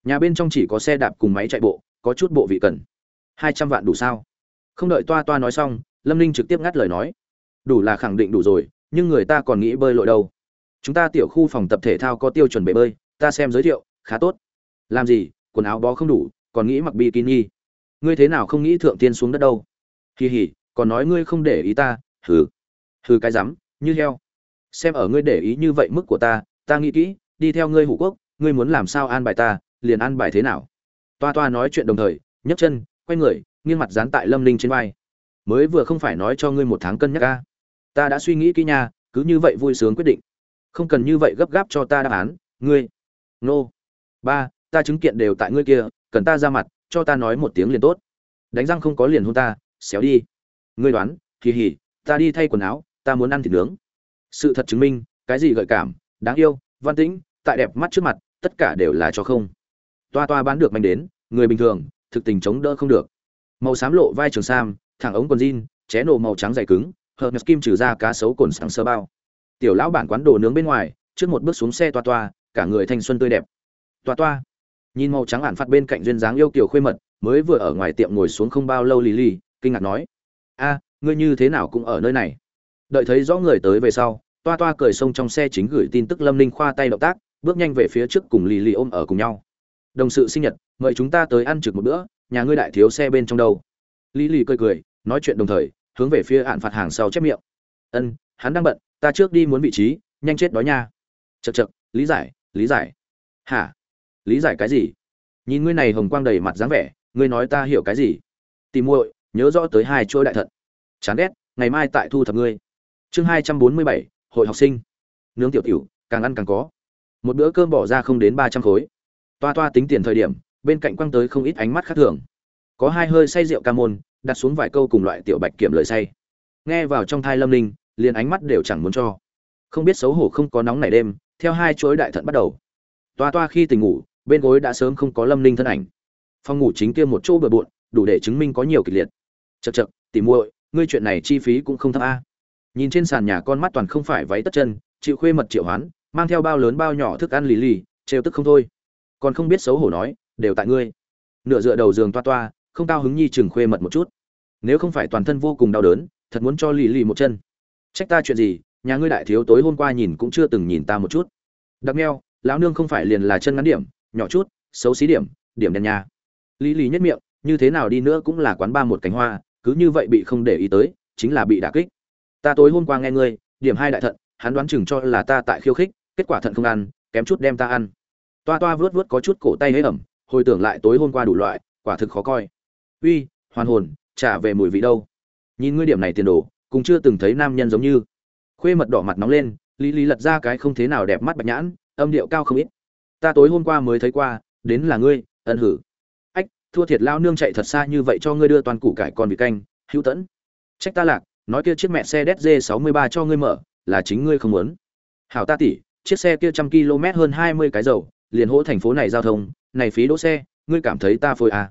Nhà bên trong chỉ có xe đạp cùng máy chạy bộ, có chút bộ vị cần. Hai trăm vạn đủ sao? Không đợi toa toa nói xong, lâm ninh trực tiếp ngắt lời nói. Đủ là khẳng định đủ rồi, nhưng người ta còn nghĩ bơi lội đâu. Chúng ta tiểu khu phòng tập thể thao có tiêu chuẩn bể bơi, ta xem giới thiệu, khá tốt. Làm gì, quần áo bó không đủ, còn nghĩ mặc bikini ngươi thế nào không nghĩ thượng tiên xuống đất đâu? Kỳ hỉ, còn nói ngươi không để ý ta, hừ. Hừ cái rắm, như heo. Xem ở ngươi để ý như vậy mức của ta ta nghĩ kỹ, đi theo ngươi hủ quốc, ngươi muốn làm sao an bài ta, liền an bài thế nào? Toa toa nói chuyện đồng thời, nhấc chân, quay người, nghiêng mặt dán tại lâm linh trên vai. Mới vừa không phải nói cho ngươi một tháng cân nhắc ca ta đã suy nghĩ kỹ nha, cứ như vậy vui sướng quyết định. Không cần như vậy gấp gáp cho ta đáp án, ngươi. Nô. Ba, ta chứng kiện đều tại ngươi kia, cần ta ra mặt cho ta nói một tiếng liền tốt. Đánh răng không có liền hôn ta, xéo đi. Ngươi đoán, kỳ hỉ, ta đi thay quần áo, ta muốn ăn thịt nướng. Sự thật chứng minh, cái gì gợi cảm, đáng yêu, văn tĩnh, tại đẹp mắt trước mặt, tất cả đều là cho không. Toa toa bán được manh đến, người bình thường, thực tình chống đỡ không được. Màu xám lộ vai trường sam, thẳng ống quần jean, ché nổ màu trắng dày cứng, hợp kim trừ ra cá sấu cồn sáng sơ bao. Tiểu lão bản quán đồ nướng bên ngoài, trước một bước xuống xe toa toa, cả người thanh xuân tươi đẹp. Toa toa nhìn màu trắng ản phạt bên cạnh duyên dáng yêu kiều khuê mật, mới vừa ở ngoài tiệm ngồi xuống không bao lâu lì lì, kinh ngạc nói, a, ngươi như thế nào cũng ở nơi này? Đợi thấy rõ người tới về sau, toa toa cười xông trong xe chính gửi tin tức lâm ninh khoa tay động tác, bước nhanh về phía trước cùng lì lì ôm ở cùng nhau. Đồng sự sinh nhật, mời chúng ta tới ăn trực một bữa, nhà ngươi đại thiếu xe bên trong đâu? Lì lì cười cười, nói chuyện đồng thời, hướng về phía ạn phạt hàng sau chép miệng. Ân, hắn đang bận, ta trước đi muốn vị trí, nhanh chết đói nha. Chật chật lý giải lý giải. Hả? Lý giải cái gì? Nhìn ngươi này hồng quang đầy mặt dáng vẻ, ngươi nói ta hiểu cái gì? Tìm muội, nhớ rõ tới hai chuỗi đại thận. Chán ghét, ngày mai tại thu thập ngươi. Chương hai trăm bốn mươi bảy, hội học sinh. Nướng tiểu tiểu, càng ăn càng có. Một bữa cơm bỏ ra không đến ba trăm khối. Toa toa tính tiền thời điểm, bên cạnh quăng tới không ít ánh mắt khác thường. Có hai hơi say rượu ca môn, đặt xuống vài câu cùng loại tiểu bạch kiểm lời say. Nghe vào trong thai lâm linh liền ánh mắt đều chẳng muốn cho. Không biết xấu hổ không có nóng này đêm, theo hai chuỗi đại thận bắt đầu. Toa toa khi tỉnh ngủ bên gối đã sớm không có lâm linh thân ảnh. Phòng ngủ chính kia một chỗ bừa bộn, đủ để chứng minh có nhiều kịch liệt. Chật chật tỉ muội, ngươi chuyện này chi phí cũng không thấp a. Nhìn trên sàn nhà con mắt toàn không phải váy tất chân, chịu khuê mật triệu hoán, mang theo bao lớn bao nhỏ thức ăn lì lì, trêu tức không thôi. Còn không biết xấu hổ nói, đều tại ngươi. Nửa dựa đầu giường toa toa, không cao hứng nhi chừng khuê mật một chút. Nếu không phải toàn thân vô cùng đau đớn, thật muốn cho lì lì một chân. Trách ta chuyện gì, nhà ngươi đại thiếu tối hôm qua nhìn cũng chưa từng nhìn ta một chút. Đặc neo lão nương không phải liền là chân ngắn điểm nhỏ chút, xấu xí điểm điểm đen nhà lý lý nhất miệng, như thế nào đi nữa cũng là quán ba một cánh hoa, cứ như vậy bị không để ý tới, chính là bị đả kích. Ta tối hôm qua nghe ngươi, điểm hai đại thận, hắn đoán chừng cho là ta tại khiêu khích, kết quả thận không ăn, kém chút đem ta ăn. Toa toa vớt vớt có chút cổ tay hơi ẩm, hồi tưởng lại tối hôm qua đủ loại, quả thực khó coi. Uy, hoàn hồn, trả về mùi vị đâu? Nhìn ngươi điểm này tiền đồ, cũng chưa từng thấy nam nhân giống như. Khuê mật đỏ mặt nóng lên, lý lý lật ra cái không thế nào đẹp mắt bạch nhãn, âm điệu cao không ít ta tối hôm qua mới thấy qua, đến là ngươi, ân hử. Ách, thua thiệt lao nương chạy thật xa như vậy cho ngươi đưa toàn củ cải còn vị canh, hữu tẫn. Trách ta lạc, nói kia chiếc mẹ xe DZ 63 cho ngươi mở, là chính ngươi không muốn. Hảo ta tỷ, chiếc xe kia trăm km hơn 20 cái dầu, liền hỗ thành phố này giao thông, này phí đỗ xe, ngươi cảm thấy ta phôi à.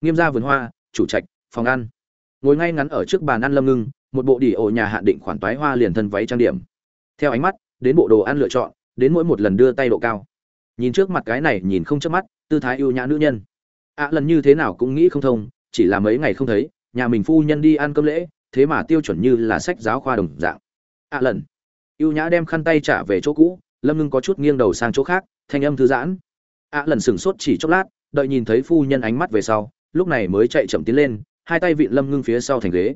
Nghiêm gia vườn hoa, chủ trạch, phòng ăn. Ngồi ngay ngắn ở trước bàn ăn lâm ngưng, một bộ đỉ ổ nhà hạn định khoản toái hoa liền thân váy trang điểm. Theo ánh mắt, đến bộ đồ ăn lựa chọn, đến mỗi một lần đưa tay độ cao nhìn trước mặt cái này nhìn không chớp mắt, tư thái ưu nhã nữ nhân. Ạ lần như thế nào cũng nghĩ không thông, chỉ là mấy ngày không thấy, nhà mình phu nhân đi ăn cơm lễ, thế mà tiêu chuẩn như là sách giáo khoa đồng dạng. Ạ lần. Ưu nhã đem khăn tay trả về chỗ cũ, lâm ngưng có chút nghiêng đầu sang chỗ khác, thanh âm thư giãn. Ạ lần sửng sốt chỉ chốc lát, đợi nhìn thấy phu nhân ánh mắt về sau, lúc này mới chạy chậm tiến lên, hai tay vịn lâm ngưng phía sau thành ghế.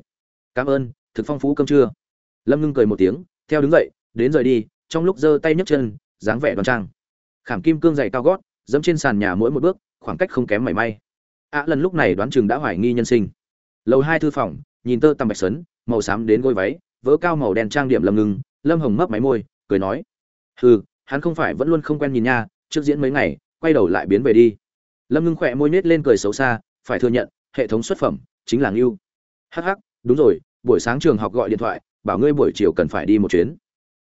Cảm ơn, thực phong phú cơm trưa. Lâm ngưng cười một tiếng, theo đứng dậy, đến rời đi. Trong lúc giơ tay nhấc chân, dáng vẻ đoan trang khảm kim cương dày cao gót, dẫm trên sàn nhà mỗi một bước, khoảng cách không kém mảy may. Ạ, lần lúc này đoán chừng đã hoài nghi nhân sinh. Lầu hai thư phòng, nhìn tơ tằm bạch sấn, màu xám đến gối váy vỡ cao màu đen trang điểm lâm ngưng lâm hồng mấp máy môi, cười nói, hừ, hắn không phải vẫn luôn không quen nhìn nha, trước diễn mấy ngày, quay đầu lại biến về đi. Lâm ngưng khỏe môi nết lên cười xấu xa, phải thừa nhận, hệ thống xuất phẩm chính là ngưu. Hh đúng rồi, buổi sáng trường học gọi điện thoại, bảo ngươi buổi chiều cần phải đi một chuyến.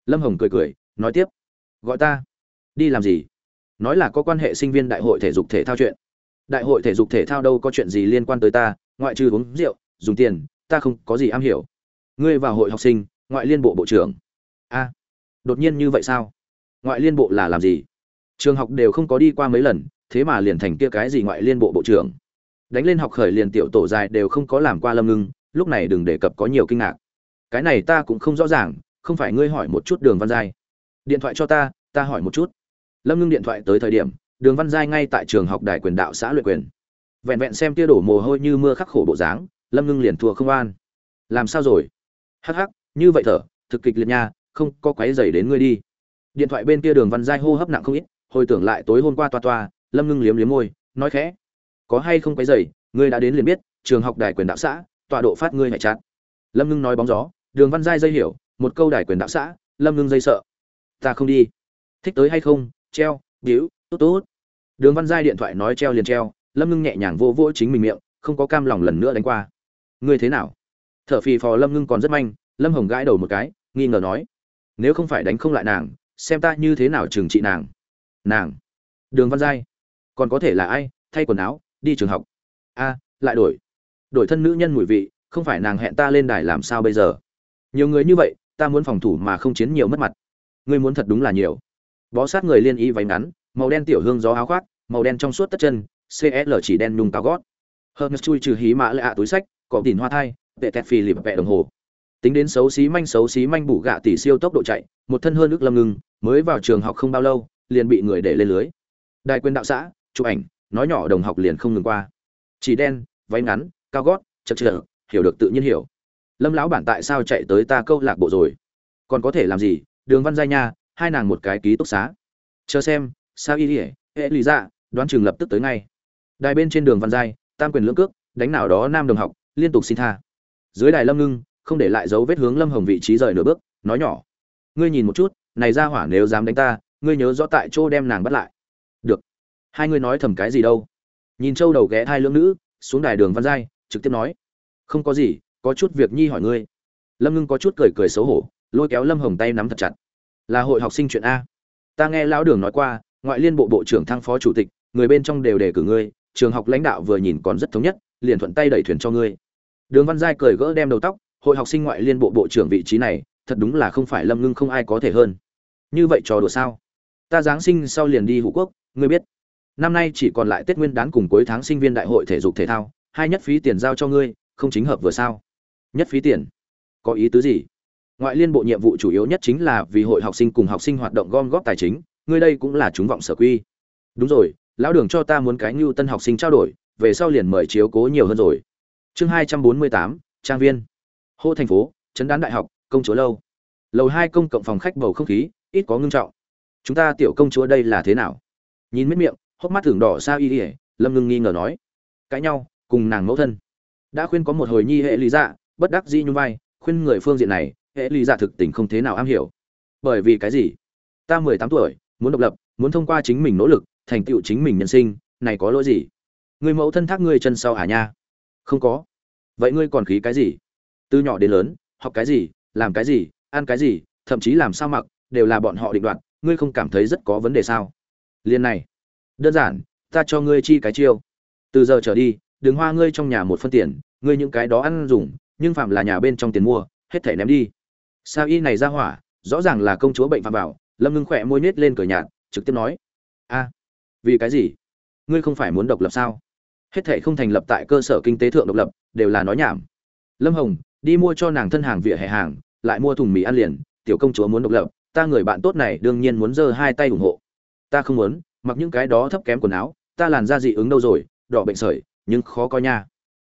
Lâm hồng cười cười, nói tiếp, gọi ta. Đi làm gì? Nói là có quan hệ sinh viên đại hội thể dục thể thao chuyện. Đại hội thể dục thể thao đâu có chuyện gì liên quan tới ta, ngoại trừ uống rượu, dùng tiền, ta không có gì am hiểu. Ngươi vào hội học sinh, ngoại liên bộ bộ trưởng. A, đột nhiên như vậy sao? Ngoại liên bộ là làm gì? Trường học đều không có đi qua mấy lần, thế mà liền thành kia cái gì ngoại liên bộ bộ trưởng? Đánh lên học khởi liền tiểu tổ dài đều không có làm qua lâm ngưng, lúc này đừng đề cập có nhiều kinh ngạc. Cái này ta cũng không rõ ràng, không phải ngươi hỏi một chút đường văn giai. Điện thoại cho ta ta hỏi một chút lâm ngưng điện thoại tới thời điểm, đường văn giai ngay tại trường học đài quyền đạo xã luyện quyền. Vẹn vẹn xem tia đổ mồ hôi như mưa khắc khổ bộ dáng, lâm ngưng liền thua không an. Làm sao rồi? Hắc hắc, như vậy thở, thực kịch liệt nha, không có quấy dày đến ngươi đi. Điện thoại bên kia đường văn giai hô hấp nặng không ít, hồi tưởng lại tối hôm qua toa toa, lâm ngưng liếm liếm môi, nói khẽ. Có hay không quấy dày ngươi đã đến liền biết, trường học đài quyền đạo xã, tọa độ phát ngươi hại chặt lâm ngưng nói bóng gió, đường văn giai dây hiểu, một câu đài quyền đạo xã, lâm ngưng dây sợ. Ta không đi. Thích tới hay không treo víu tốt tốt. Đường văn giai điện thoại nói treo liền treo, lâm ngưng nhẹ nhàng vô vỗ chính mình miệng, không có cam lòng lần nữa đánh qua. Ngươi thế nào? Thở phì phò lâm ngưng còn rất manh, lâm hồng gãi đầu một cái, nghi ngờ nói, nếu không phải đánh không lại nàng, xem ta như thế nào trừng trị nàng. Nàng? Đường văn giai, còn có thể là ai, thay quần áo, đi trường học? A, lại đổi. Đổi thân nữ nhân mùi vị, không phải nàng hẹn ta lên đài làm sao bây giờ? Nhiều người như vậy, ta muốn phòng thủ mà không chiến nhiều mất mặt. Ngươi muốn thật đúng là nhiều bó sát người liên y váy ngắn, màu đen tiểu hương gió áo khoác, màu đen trong suốt tất chân cl chỉ đen nung cao gót. Hơn chui trừ hí mã lạ túi sách có tỉn hoa thai vệ tẹt phì lịp vẹ đồng hồ. Tính đến xấu xí manh xấu xí manh bủ gạ tỷ siêu tốc độ chạy, một thân hơn ước lâm ngưng, mới vào trường học không bao lâu, liền bị người để lên lưới. Đại quyền đạo xã, chụp ảnh, nói nhỏ đồng học liền không ngừng qua. Chỉ đen, váy ngắn, cao gót, chật chật, hiểu được tự nhiên hiểu. Lâm lão bản tại sao chạy tới ta câu lạc bộ rồi? Còn có thể làm gì? Đường văn giai nha hai nàng một cái ký túc xá. Chờ xem, sao y ỉa hệ lý dạ đoán chừng lập tức tới ngay. Đài bên trên đường văn giai, tam quyền lưỡng cước, đánh nào đó nam đồng học, liên tục xin tha. Dưới đài lâm ngưng, không để lại dấu vết hướng lâm hồng vị trí rời nửa bước, nói nhỏ. Ngươi nhìn một chút, này ra hỏa nếu dám đánh ta, ngươi nhớ rõ tại chỗ đem nàng bắt lại. Được. Hai ngươi nói thầm cái gì đâu? Nhìn châu đầu ghé hai lưỡng nữ, xuống đài đường văn giai, trực tiếp nói. Không có gì, có chút việc nhi hỏi ngươi. Lâm ngưng có chút cười cười xấu hổ, lôi kéo lâm hồng tay nắm thật chặt là hội học sinh chuyện a. Ta nghe lão đường nói qua, ngoại liên bộ bộ trưởng thăng phó chủ tịch, người bên trong đều đề cử ngươi, trường học lãnh đạo vừa nhìn còn rất thống nhất, liền thuận tay đẩy thuyền cho ngươi. Đường văn giai cười gỡ đem đầu tóc, hội học sinh ngoại liên bộ bộ trưởng vị trí này, thật đúng là không phải lâm ngưng không ai có thể hơn. Như vậy trò đùa sao? Ta giáng sinh sau liền đi hữu quốc, ngươi biết. Năm nay chỉ còn lại tết nguyên đán cùng cuối tháng sinh viên đại hội thể dục thể thao, hai nhất phí tiền giao cho ngươi, không chính hợp vừa sao? Nhất phí tiền? Có ý tứ gì? Ngoại liên bộ nhiệm vụ chủ yếu nhất chính là vì hội học sinh cùng học sinh hoạt động gom góp tài chính, ngươi đây cũng là chúng vọng sở quy. Đúng rồi, lão đường cho ta muốn cái ngưu tân học sinh trao đổi, về sau liền mời chiếu cố nhiều hơn rồi. Chương hai trăm bốn mươi tám, trang viên. Hô thành phố, trấn đán đại học, công chúa lâu. Lầu hai công cộng phòng khách bầu không khí, ít có ngưng trọng. Chúng ta tiểu công chúa đây là thế nào? Nhìn miết miệng, hốc mắt thường đỏ sao y ỉa lâm ngưng nghi ngờ nói. Cãi nhau, cùng nàng mẫu thân. Đã khuyên có một hồi nhi hệ lý dạ bất đắc dĩ nhung vai, khuyên người phương diện này hệ lý giả dạ thực tình không thế nào am hiểu. Bởi vì cái gì? Ta mười tám tuổi, muốn độc lập, muốn thông qua chính mình nỗ lực, thành tựu chính mình nhân sinh, này có lỗi gì? Người mẫu thân thác ngươi chân sau hả nha? Không có. Vậy ngươi còn khí cái gì? Từ nhỏ đến lớn, học cái gì, làm cái gì, ăn cái gì, thậm chí làm sao mặc, đều là bọn họ định đoạt, ngươi không cảm thấy rất có vấn đề sao? Liên này, đơn giản, ta cho ngươi chi cái chiêu. Từ giờ trở đi, đừng hoa ngươi trong nhà một phân tiền, ngươi những cái đó ăn dùng, nhưng phạm là nhà bên trong tiền mua, hết thể ném đi sao y này ra hỏa, rõ ràng là công chúa bệnh phạm bảo lâm ngưng khỏe môi nết lên cửa nhạt, trực tiếp nói. A, vì cái gì? Ngươi không phải muốn độc lập sao? Hết thể không thành lập tại cơ sở kinh tế thượng độc lập, đều là nói nhảm. Lâm hồng, đi mua cho nàng thân hàng vỉa hè hàng, lại mua thùng mì ăn liền, tiểu công chúa muốn độc lập, ta người bạn tốt này đương nhiên muốn giơ hai tay ủng hộ. Ta không muốn, mặc những cái đó thấp kém quần áo, ta làn da dị ứng đâu rồi, đỏ bệnh sởi, nhưng khó coi nha.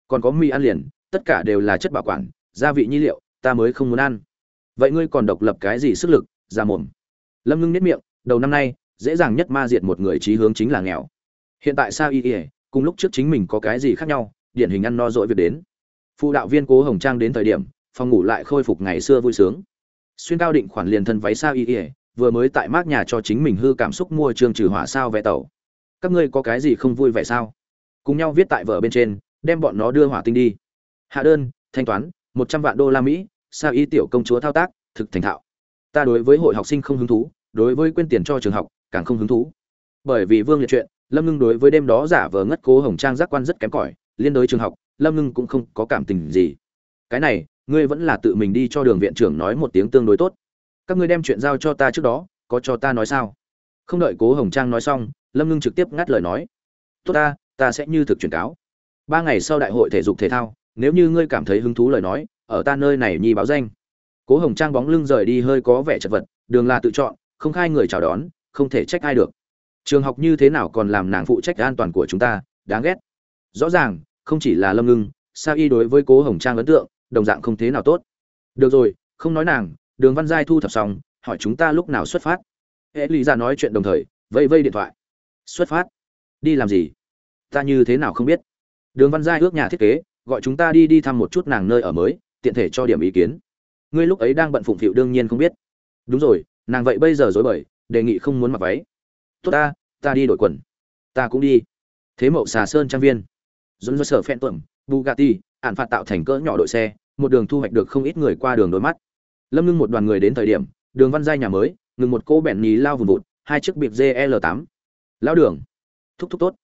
Còn có mì ăn liền, tất cả đều là chất bảo quản, gia vị nhi liệu, ta mới không muốn ăn vậy ngươi còn độc lập cái gì sức lực ra mồm? Lâm ngưng nếp miệng, đầu năm nay, dễ dàng nhất ma diệt một người trí hướng chính là nghèo. Hiện tại sao y ỉa cùng lúc trước chính mình có cái gì khác nhau, điển hình ăn no dỗi việc đến. Phụ đạo viên cố hồng trang đến thời điểm, phòng ngủ lại khôi phục ngày xưa vui sướng. Xuyên cao định khoản liền thân váy sao y ỉa vừa mới tại mát nhà cho chính mình hư cảm xúc mua trường trừ hỏa sao vé tàu các ngươi có cái gì không vui vẻ sao? Cùng nhau viết tại vở bên trên, đem bọn nó đưa hỏa tinh đi. Hạ đơn, thanh toán, một trăm vạn đô la mỹ sao y tiểu công chúa thao tác, thực thành thạo. Ta đối với hội học sinh không hứng thú, đối với quên tiền cho trường học, càng không hứng thú. Bởi vì vương liệt chuyện, lâm ngưng đối với đêm đó giả vờ ngất cố hồng trang giác quan rất kém cỏi, liên đối trường học, lâm ngưng cũng không có cảm tình gì. Cái này, ngươi vẫn là tự mình đi cho đường viện trưởng nói một tiếng tương đối tốt. Các ngươi đem chuyện giao cho ta trước đó, có cho ta nói sao? Không đợi cố hồng trang nói xong, lâm ngưng trực tiếp ngắt lời nói. Tốt ta ta sẽ như thực truyền cáo. Ba ngày sau đại hội thể dục thể thao, nếu như ngươi cảm thấy hứng thú lời nói ở ta nơi này nhi báo danh. Cố hồng trang bóng lưng rời đi hơi có vẻ chật vật, đường là tự chọn, không khai người chào đón, không thể trách ai được. Trường học như thế nào còn làm nàng phụ trách an toàn của chúng ta, đáng ghét. Rõ ràng, không chỉ là lâm ngưng, sa y đối với cố hồng trang ấn tượng, đồng dạng không thế nào tốt. Được rồi, không nói nàng, đường văn giai thu thập xong, hỏi chúng ta lúc nào xuất phát. Hệ lý ra nói chuyện đồng thời vây vây điện thoại. Xuất phát. Đi làm gì? Ta như thế nào không biết. Đường văn giai ước nhà thiết kế, gọi chúng ta đi đi thăm một chút nàng nơi ở mới tiện thể cho điểm ý kiến. Ngươi lúc ấy đang bận phụng phịu đương nhiên không biết. Đúng rồi, nàng vậy bây giờ dối bời, đề nghị không muốn mặc váy. Tốt ta ta đi đổi quần. Ta cũng đi. Thế mậu xà sơn trang viên. Dồn dơ sở phen tuẩm, bugatti, ạn phạt tạo thành cỡ nhỏ đội xe, một đường thu hoạch được không ít người qua đường đôi mắt. Lâm ngưng một đoàn người đến thời điểm, đường văn giai nhà mới, ngừng một cô bẹn nhí lao vùng vụt, hai chiếc biệt gl tám. Lao đường. Thúc thúc tốt.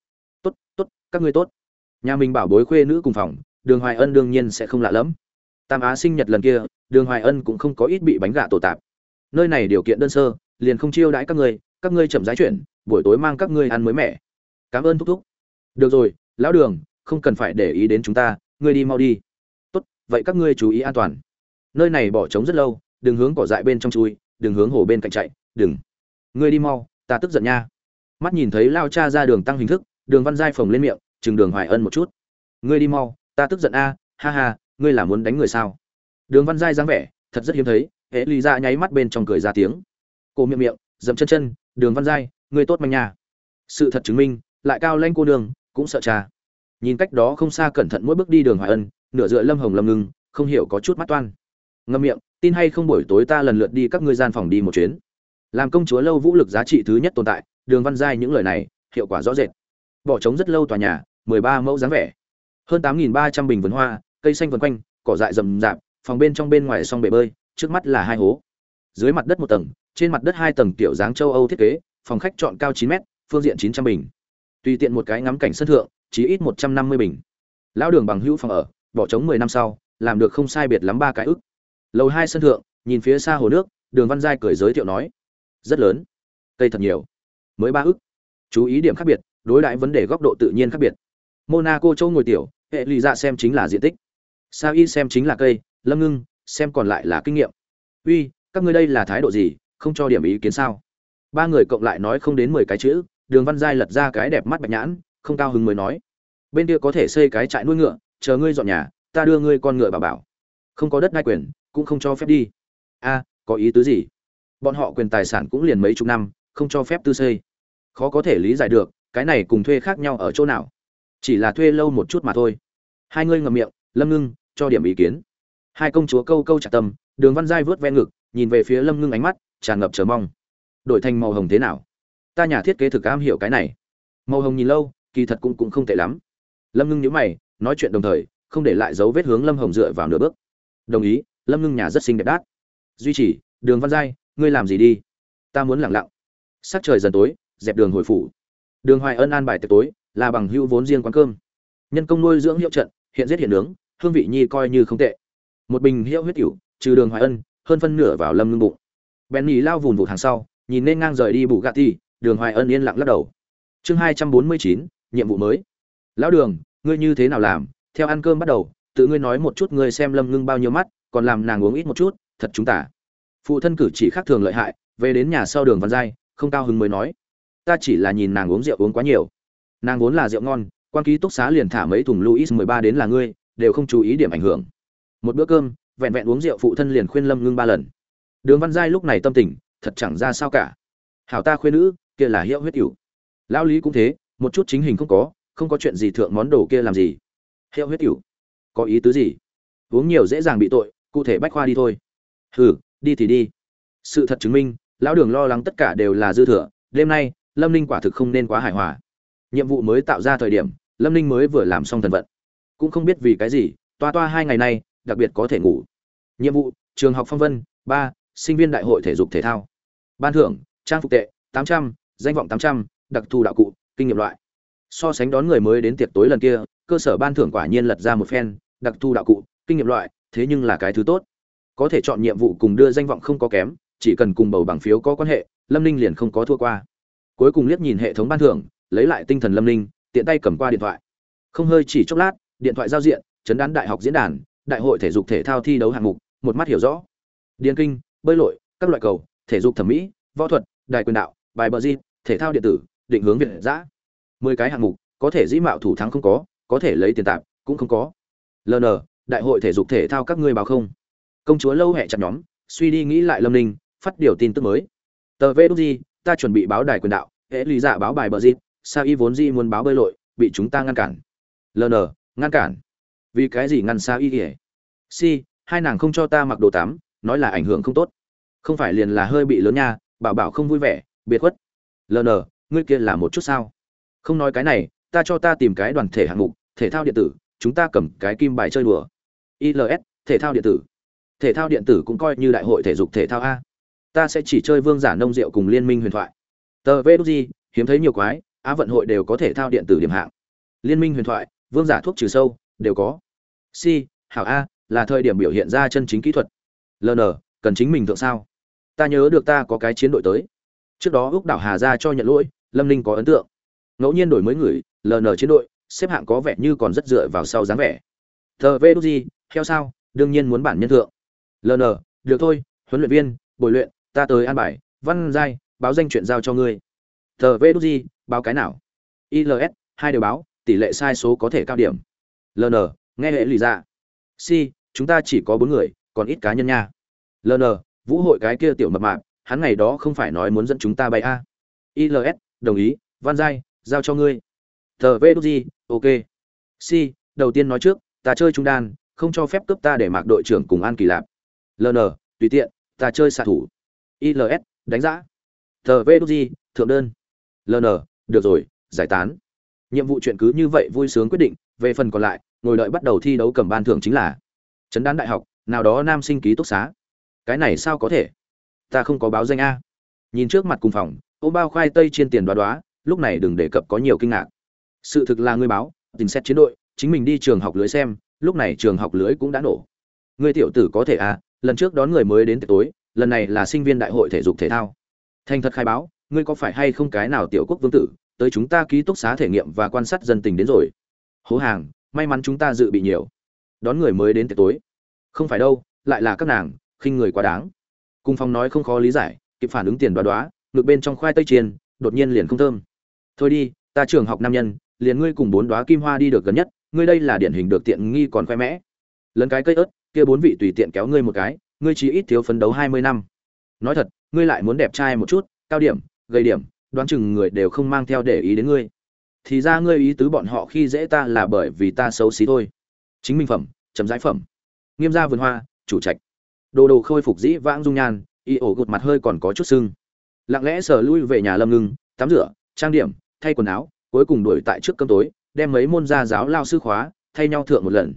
Tốt tốt, các ngươi tốt. Nhà mình bảo bối khuê nữ cùng phòng, đường hoài ân đương nhiên sẽ không lạ lẫm tam á sinh nhật lần kia, đường hoài ân cũng không có ít bị bánh gà tổ tạp. Nơi này điều kiện đơn sơ, liền không chiêu đãi các ngươi các ngươi chậm rãi chuyển, buổi tối mang các ngươi ăn mới mẻ. Cảm ơn thúc thúc. Được rồi, lão đường, không cần phải để ý đến chúng ta, ngươi đi mau đi. Tốt, vậy các ngươi chú ý an toàn. Nơi này bỏ trống rất lâu, đừng hướng cỏ dại bên trong chui, đừng hướng hồ bên cạnh chạy, đừng. Ngươi đi mau, ta tức giận nha. Mắt nhìn thấy lao cha ra đường tăng hình thức, đường văn giai phồng lên miệng, chừng đường hoài ân một chút. Ngươi đi mau, ta tức giận a, ha ha ngươi là muốn đánh người sao? Đường văn giai dáng vẻ, thật rất hiếm thấy, hễ lý ra nháy mắt bên trong cười ra tiếng. Cô miệng miệng, dậm chân chân, đường văn giai, ngươi tốt manh nha. Sự thật chứng minh, lại cao lanh cô đường cũng sợ cha. Nhìn cách đó không xa cẩn thận mỗi bước đi đường hoài ân, nửa dựa lâm hồng lâm ngưng, không hiểu có chút mắt toan. Ngâm miệng, tin hay không buổi tối ta lần lượt đi các ngươi gian phòng đi một chuyến. Làm công chúa lâu vũ lực giá trị thứ nhất tồn tại, đường văn giai những lời này, hiệu quả rõ rệt. Bỏ trống rất lâu tòa nhà, mười ba mẫu dáng vẻ. Hơn tám nghìn ba trăm bình vườn hoa cây xanh vần quanh, cỏ dại rậm rạp, phòng bên trong bên ngoài song bể bơi, trước mắt là hai hố. Dưới mặt đất một tầng, trên mặt đất hai tầng tiểu dáng châu âu thiết kế, phòng khách chọn cao chín m phương diện chín trăm bình. Tùy tiện một cái ngắm cảnh sân thượng chỉ ít một trăm năm mươi bình. Lão đường bằng hữu phòng ở, bỏ trống mười năm sau, làm được không sai biệt lắm ba cái ức. Lầu hai sân thượng, nhìn phía xa hồ nước, đường văn giai cười giới thiệu nói, rất lớn, cây thật nhiều, mới ba ức. Chú ý điểm khác biệt, đối đãi vấn đề góc độ tự nhiên khác biệt. Monaco châu ngồi tiểu, hệ lụy dạ xem chính là diện tích sao y xem chính là cây, lâm ngưng, xem còn lại là kinh nghiệm. Uy, các ngươi đây là thái độ gì, không cho điểm ý kiến sao? Ba người cộng lại nói không đến mười cái chữ, đường văn giai lật ra cái đẹp mắt bạch nhãn, không cao hứng mới nói. Bên kia có thể xây cái trại nuôi ngựa, chờ ngươi dọn nhà, ta đưa ngươi con ngựa bảo bảo. Không có đất ngai quyền, cũng không cho phép đi. A, có ý tứ gì? Bọn họ quyền tài sản cũng liền mấy chục năm, không cho phép tư xây. Khó có thể lý giải được, cái này cùng thuê khác nhau ở chỗ nào? Chỉ là thuê lâu một chút mà thôi. Hai ngươi ngậm miệng lâm ngưng, cho điểm ý kiến. Hai công chúa câu câu trả tâm, đường văn giai vớt ven ngực, nhìn về phía lâm ngưng ánh mắt, tràn ngập chờ mong. Đổi thành màu hồng thế nào? Ta nhà thiết kế thực am hiểu cái này. Màu hồng nhìn lâu, kỳ thật cũng cũng không tệ lắm. Lâm ngưng nhíu mày, nói chuyện đồng thời, không để lại dấu vết hướng lâm hồng dựa vào nửa bước. Đồng ý, lâm ngưng nhà rất xinh đẹp đát. Duy trì, đường văn giai, ngươi làm gì đi? Ta muốn lặng lặng. Sắc trời dần tối, dẹp đường hồi phủ. Đường hoài ân an bài tiệc tối, là bằng hữu vốn riêng quán cơm. Nhân công nuôi dưỡng hiệu trận, hiện giết hiện nướng hương vị nhi coi như không tệ. Một bình hiệu huyết cựu trừ đường hoài ân, hơn phân nửa vào lâm ngưng bụng. Bèn nhì lao vùn vụt hàng sau, nhìn nên ngang rời đi bù gà ti đường hoài ân yên lặng lắc đầu. Chương hai trăm bốn mươi chín, nhiệm vụ mới. Lão đường, ngươi như thế nào làm? Theo ăn cơm bắt đầu, tự ngươi nói một chút ngươi xem lâm ngưng bao nhiêu mắt, còn làm nàng uống ít một chút, thật chúng ta. Phụ thân cử chỉ khác thường lợi hại, về đến nhà sau đường văn giai, không cao hứng mới nói. Ta chỉ là nhìn nàng uống rượu uống quá nhiều. Nàng vốn là rượu ngon quan ký túc xá liền thả mấy thùng luis mười ba đến là ngươi đều không chú ý điểm ảnh hưởng. Một bữa cơm, vẹn vẹn uống rượu phụ thân liền khuyên lâm ngưng ba lần. Đường văn giai lúc này tâm tình, thật chẳng ra sao cả. Hảo ta khuyên nữ, kia là hiệu huyết cửu lão lý cũng thế, một chút chính hình không có không có chuyện gì thượng món đồ kia làm gì. Hiệu huyết cửu có ý tứ gì? Uống nhiều dễ dàng bị tội, cụ thể bách khoa đi thôi. Hừ, đi thì đi. Sự thật chứng minh, lão đường lo lắng tất cả đều là dư thừa, đêm nay, lâm ninh quả thực không nên quá hài hòa. Nhiệm vụ mới tạo ra thời điểm, lâm ninh mới vừa làm xong thần vận cũng không biết vì cái gì, toa toa hai ngày nay, đặc biệt có thể ngủ. Nhiệm vụ, trường học phong vân, ba, sinh viên đại hội thể dục thể thao. Ban thưởng, trang phục tệ, tám trăm, danh vọng tám trăm, đặc thù đạo cụ, kinh nghiệm loại. So sánh đón người mới đến tiệc tối lần kia, cơ sở ban thưởng quả nhiên lật ra một phen, đặc thù đạo cụ, kinh nghiệm loại, thế nhưng là cái thứ tốt. Có thể chọn nhiệm vụ cùng đưa danh vọng không có kém, chỉ cần cùng bầu bằng phiếu có quan hệ, lâm ninh liền không có thua qua. Cuối cùng liếc nhìn hệ thống ban thưởng, lấy lại tinh thần lâm ninh, tiện tay cầm qua điện thoại. Không hơi chỉ chốc lát điện thoại giao diện, chấn đán đại học diễn đàn, đại hội thể dục thể thao thi đấu hạng mục, một mắt hiểu rõ. Điền kinh, bơi lội, các loại cầu, thể dục thẩm mỹ, võ thuật, đài quyền đạo, bài bờ di thể thao điện tử, định hướng việt giã mười cái hạng mục, có thể dĩ mạo thủ thắng không có có thể lấy tiền tạp cũng không có. Ln đại hội thể dục thể thao các ngươi báo không? Công chúa lâu hẹ chặt nhóm, suy đi nghĩ lại lâm ninh, phát điều tin tức mới. Tờ vê đúc di ta chuẩn bị báo đài quyền đạo hễ lý dạ báo bài bờ di sao y vốn di muốn báo bơi lội, bị chúng ta ngăn cản? Ln ngăn cản. Vì cái gì ngăn sao y ỉa si, hai nàng không cho ta mặc đồ tắm, nói là ảnh hưởng không tốt. Không phải liền là hơi bị lớn nha, bảo bảo không vui vẻ, biệt khuất. Ln ngươi kia là một chút sao? Không nói cái này, ta cho ta tìm cái đoàn thể hạng mục, thể thao điện tử, chúng ta cầm cái kim bài chơi đùa. Ils thể thao điện tử. Thể thao điện tử cũng coi như đại hội thể dục thể thao a. Ta sẽ chỉ chơi vương giả nông rượu cùng liên minh huyền thoại. Tờ vê đúc di hiếm thấy nhiều quái, á vận hội đều có thể thao điện tử điểm hạng. Liên minh huyền thoại vương giả thuốc trừ sâu, đều có. Si hảo a, là thời điểm biểu hiện ra chân chính kỹ thuật. Ln cần chính mình thượng sao? Ta nhớ được ta có cái chiến đội tới. Trước đó ước đảo hà ra cho nhận lỗi, lâm ninh có ấn tượng. Ngẫu nhiên đổi mới người ln chiến đội, xếp hạng có vẻ như còn rất dựa vào sau dáng vẻ. Thờ vê đúc gì theo sao, đương nhiên muốn bản nhân thượng. Ln được thôi, huấn luyện viên, bồi luyện, ta tới an bài, văn giai, báo danh chuyện giao cho ngươi. Tờ vê đúc gì, báo cái nào? Ils hai đều báo tỷ lệ sai số có thể cao điểm. Ln nghe hệ lì ra. Si, chúng ta chỉ có bốn người, còn ít cá nhân nha. Ln vũ hội cái kia tiểu mập mạp, hắn ngày đó không phải nói muốn dẫn chúng ta bay a. Ils đồng ý văn giai, giao cho ngươi. Tờ vg ok. Si, đầu tiên nói trước, ta chơi trung đan, không cho phép cướp ta để mạc đội trưởng cùng an kỳ lạp. Ln tùy tiện, ta chơi xạ thủ. Ils đánh giá tờ vg thượng đơn. Ln được rồi, giải tán nhiệm vụ chuyện cứ như vậy vui sướng quyết định, về phần còn lại, ngồi đợi bắt đầu thi đấu cầm ban thưởng chính là chấn đán đại học, nào đó nam sinh ký túc xá. Cái này sao có thể? Ta không có báo danh a. Nhìn trước mặt cùng phòng, ô bao khoai tây trên tiền đoá đoá, lúc này đừng đề cập có nhiều kinh ngạc. Sự thực là ngươi báo, tình xét chiến đội, chính mình đi trường học lưới xem, lúc này trường học lưới cũng đã nổ. Ngươi tiểu tử có thể à lần trước đón người mới đến tối, lần này là sinh viên đại hội thể dục thể thao. Thành thật khai báo, ngươi có phải hay không cái nào tiểu quốc vương tử tới chúng ta ký túc xá thể nghiệm và quan sát dân tình đến rồi. Hố hàng, may mắn chúng ta dự bị nhiều. Đón người mới đến tối. Không phải đâu, lại là các nàng, khinh người quá đáng. Cung phong nói không khó lý giải, kịp phản ứng tiền đoá đoá ngược bên trong khoai tây chiên, đột nhiên liền không thơm. Thôi đi, ta trường học nam nhân, liền ngươi cùng bốn đoá kim hoa đi được gần nhất, ngươi đây là điển hình được tiện nghi còn khoe mẽ. Lần cái cây ớt, kia bốn vị tùy tiện kéo ngươi một cái, ngươi chỉ ít thiếu phấn đấu hai mươi năm. Nói thật, ngươi lại muốn đẹp trai một chút, cao điểm gây điểm đoán chừng người đều không mang theo để ý đến ngươi. Thì ra ngươi ý tứ bọn họ khi dễ ta là bởi vì ta xấu xí thôi. Chính minh phẩm chấm giải phẩm. Nghiêm gia vườn hoa, chủ trạch. Đồ đồ khôi phục dĩ vãng dung nhan, y ổ gột mặt hơi còn có chút sưng. Lặng lẽ sờ lui về nhà lâm ngưng, tắm rửa, trang điểm, thay quần áo, cuối cùng đuổi tại trước cơm tối, đem mấy môn gia giáo lao sư khóa, thay nhau thượng một lần.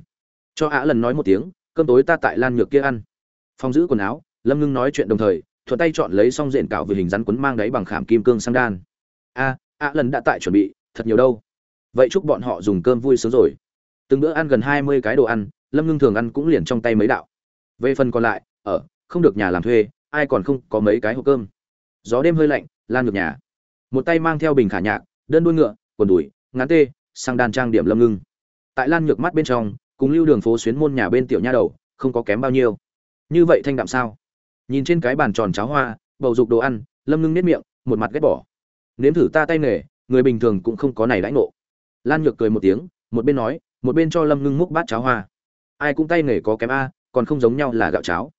Cho ạ lần nói một tiếng, cơm tối ta tại lan nhược kia ăn. Phong giữ quần áo, lâm ngưng nói chuyện đồng thời thuận tay chọn lấy xong diện cạo về hình rắn quấn mang đáy bằng khảm kim cương sang đan. A a lần đã tại chuẩn bị, thật nhiều đâu. Vậy chúc bọn họ dùng cơm vui sướng rồi. Từng bữa ăn gần hai mươi cái đồ ăn, lâm ngưng thường ăn cũng liền trong tay mấy đạo. Về phần còn lại, ở, không được nhà làm thuê, ai còn không có mấy cái hộp cơm. Gió đêm hơi lạnh, lan ngược nhà. Một tay mang theo bình khả nhạc, đơn đuôi ngựa, quần đùi, ngắn tê, sang đan trang điểm lâm ngưng. Tại lan nhược mắt bên trong, cùng lưu đường phố xuyến môn nhà bên tiểu nha đầu, không có kém bao nhiêu. Như vậy thanh đạm sao? Nhìn trên cái bàn tròn cháo hoa bầu dục đồ ăn lâm ngưng nếp miệng một mặt ghét bỏ. Nếm thử ta tay nghề người bình thường cũng không có này đãi ngộ. Lan nhược cười một tiếng một bên nói một bên cho lâm ngưng múc bát cháo hoa. Ai cũng tay nghề có kém a còn không giống nhau là gạo cháo.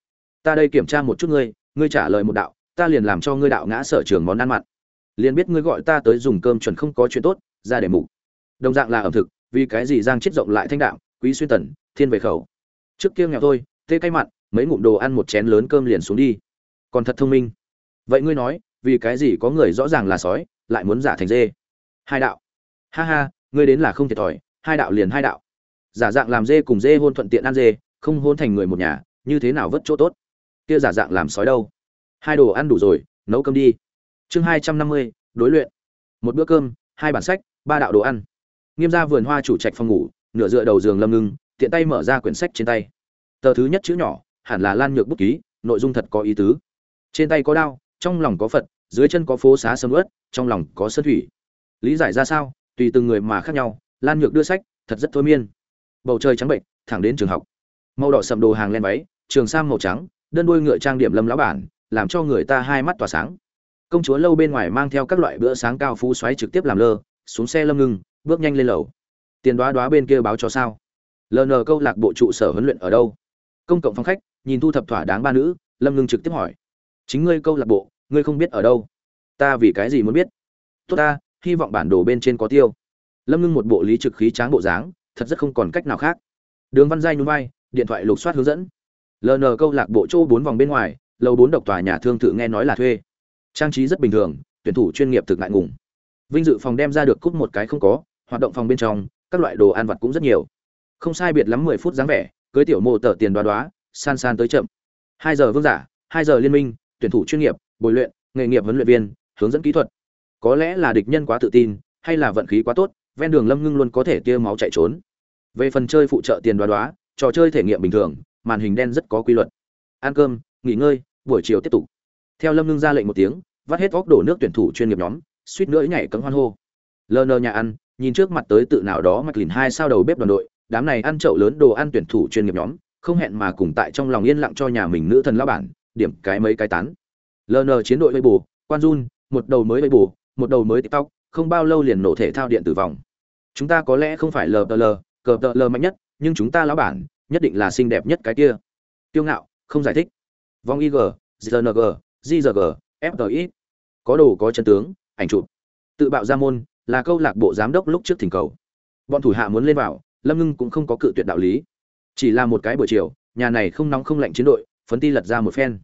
Ta đây kiểm tra một chút ngươi ngươi trả lời một đạo ta liền làm cho ngươi đạo ngã sở trường món ăn mặn. Liền biết ngươi gọi ta tới dùng cơm chuẩn không có chuyện tốt ra để mục. Đồng dạng là ẩm thực vì cái gì giang chết rộng lại thanh đạo, quý xuyên tần thiên về khẩu. Trước kia nghèo thôi tê cay mặn mấy ngụm đồ ăn một chén lớn cơm liền xuống đi. Còn thật thông minh. Vậy ngươi nói, vì cái gì có người rõ ràng là sói, lại muốn giả thành dê? Hai đạo. Ha ha, ngươi đến là không thiệt thòi, hai đạo liền hai đạo. Giả dạng làm dê cùng dê hôn thuận tiện ăn dê, không hôn thành người một nhà, như thế nào vất chỗ tốt? Kia giả dạng làm sói đâu? Hai đồ ăn đủ rồi, nấu cơm đi. Chương hai trăm năm mươi, đối luyện. Một bữa cơm, hai bản sách, ba đạo đồ ăn. Nghiêm ra vườn hoa chủ trạch phòng ngủ, nửa dựa đầu giường lâm ngưng, tiện tay mở ra quyển sách trên tay. Tờ thứ nhất chữ nhỏ hẳn là lan nhược bút ký, nội dung thật có ý tứ. Trên tay có đao, trong lòng có phật, dưới chân có phố xá sầm ướt trong lòng có sơn thủy. Lý giải ra sao? Tùy từng người mà khác nhau, lan nhược đưa sách, thật rất thôi miên. Bầu trời trắng bệnh, thẳng đến trường học. Màu đỏ sầm đồ hàng len váy, trường sam màu trắng, đơn đuôi ngựa trang điểm lâm lão bản, làm cho người ta hai mắt tỏa sáng. Công chúa lâu bên ngoài mang theo các loại bữa sáng cao phú xoáy trực tiếp làm lơ, xuống xe lâm ngưng, bước nhanh lên lầu. Tiền đoá đoá bên kia báo cho sao? Ln câu lạc bộ trụ sở huấn luyện ở đâu? Công cộng phòng khách nhìn thu thập thỏa đáng ba nữ, lâm ngưng trực tiếp hỏi. Chính ngươi câu lạc bộ, ngươi không biết ở đâu? Ta vì cái gì muốn biết? Tốt ta, hy vọng bản đồ bên trên có tiêu. Lâm ngưng một bộ lý trực khí tráng bộ dáng, thật rất không còn cách nào khác. Đường văn giai nhún vai, điện thoại lục soát hướng dẫn. Ln câu lạc bộ chỗ bốn vòng bên ngoài, lầu bốn độc tòa nhà thương thự nghe nói là thuê. Trang trí rất bình thường, tuyển thủ chuyên nghiệp thực ngại ngùng. Vinh dự phòng đem ra được cút một cái không có, hoạt động phòng bên trong, các loại đồ ăn vặt cũng rất nhiều. Không sai biệt lắm mười phút dáng vẻ, cưới tiểu mộ tờ tiền đoá đoá san san tới chậm. Hai giờ vương giả, hai giờ liên minh, tuyển thủ chuyên nghiệp, bồi luyện, nghề nghiệp huấn luyện viên, hướng dẫn kỹ thuật. Có lẽ là địch nhân quá tự tin, hay là vận khí quá tốt, ven đường lâm ngưng luôn có thể tia máu chạy trốn. Về phần chơi phụ trợ tiền đoá đoá, trò chơi thể nghiệm bình thường, màn hình đen rất có quy luật. Ăn cơm, nghỉ ngơi, buổi chiều tiếp tục. Theo lâm ngưng ra lệnh một tiếng, vắt hết vóc đổ nước tuyển thủ chuyên nghiệp nhóm, suýt nữa nhảy cấm hoan hô. Lờ nờ nhà ăn, nhìn trước mặt tới tự nào đó mặc lìn hai sao đầu bếp đoàn đội, đám này ăn chậu lớn đồ ăn tuyển thủ chuyên nghiệp nhóm không hẹn mà cùng tại trong lòng yên lặng cho nhà mình nữ thần lão bản, điểm cái mấy cái tán. Ln chiến đội với bù quan jun, một đầu mới với bù một đầu mới tiktok, không bao lâu liền nổ thể thao điện tử vòng. Chúng ta có lẽ không phải lờ lờ, cờ tờ lờ mạnh nhất, nhưng chúng ta lão bản, nhất định là xinh đẹp nhất cái kia. Tiêu ngạo, không giải thích. Vong ig gng gzg fgi có đồ, có chân tướng, ảnh chụp. Tự bạo ra môn, là câu lạc bộ giám đốc lúc trước thỉnh cầu. Bọn thủ hạ muốn lên vào, lâm ngưng cũng không có cự tuyệt đạo lý chỉ là một cái buổi chiều, nhà này không nóng không lạnh chiến đội, phấn ti lật ra một phen.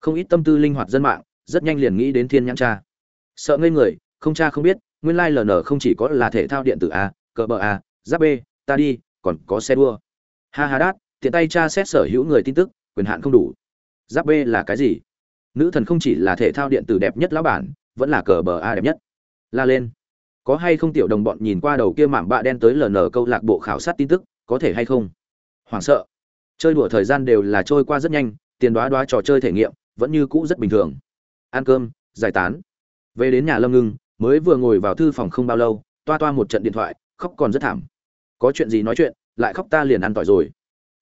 Không ít tâm tư linh hoạt dân mạng, rất nhanh liền nghĩ đến thiên nhãn cha. Sợ ngây người, không cha không biết, nguyên lai ln không chỉ có là thể thao điện tử a, cờ bờ a, giáp b, ta đi, còn có xe đua. Ha ha đát, tiện tay cha xét sở hữu người tin tức, quyền hạn không đủ. Giáp b là cái gì? Nữ thần không chỉ là thể thao điện tử đẹp nhất lão bản, vẫn là cờ bờ a đẹp nhất. La lên. Có hay không tiểu đồng bọn nhìn qua đầu kia mảng bạ đen tới ln câu lạc bộ khảo sát tin tức, có thể hay không? Hoảng sợ. Chơi đùa thời gian đều là trôi qua rất nhanh, tiền đoá đoá trò chơi thể nghiệm vẫn như cũ rất bình thường. Ăn cơm, giải tán. Về đến nhà lâm ngưng, mới vừa ngồi vào thư phòng không bao lâu, toa toa một trận điện thoại, khóc còn rất thảm. Có chuyện gì nói chuyện, lại khóc ta liền ăn tỏi rồi.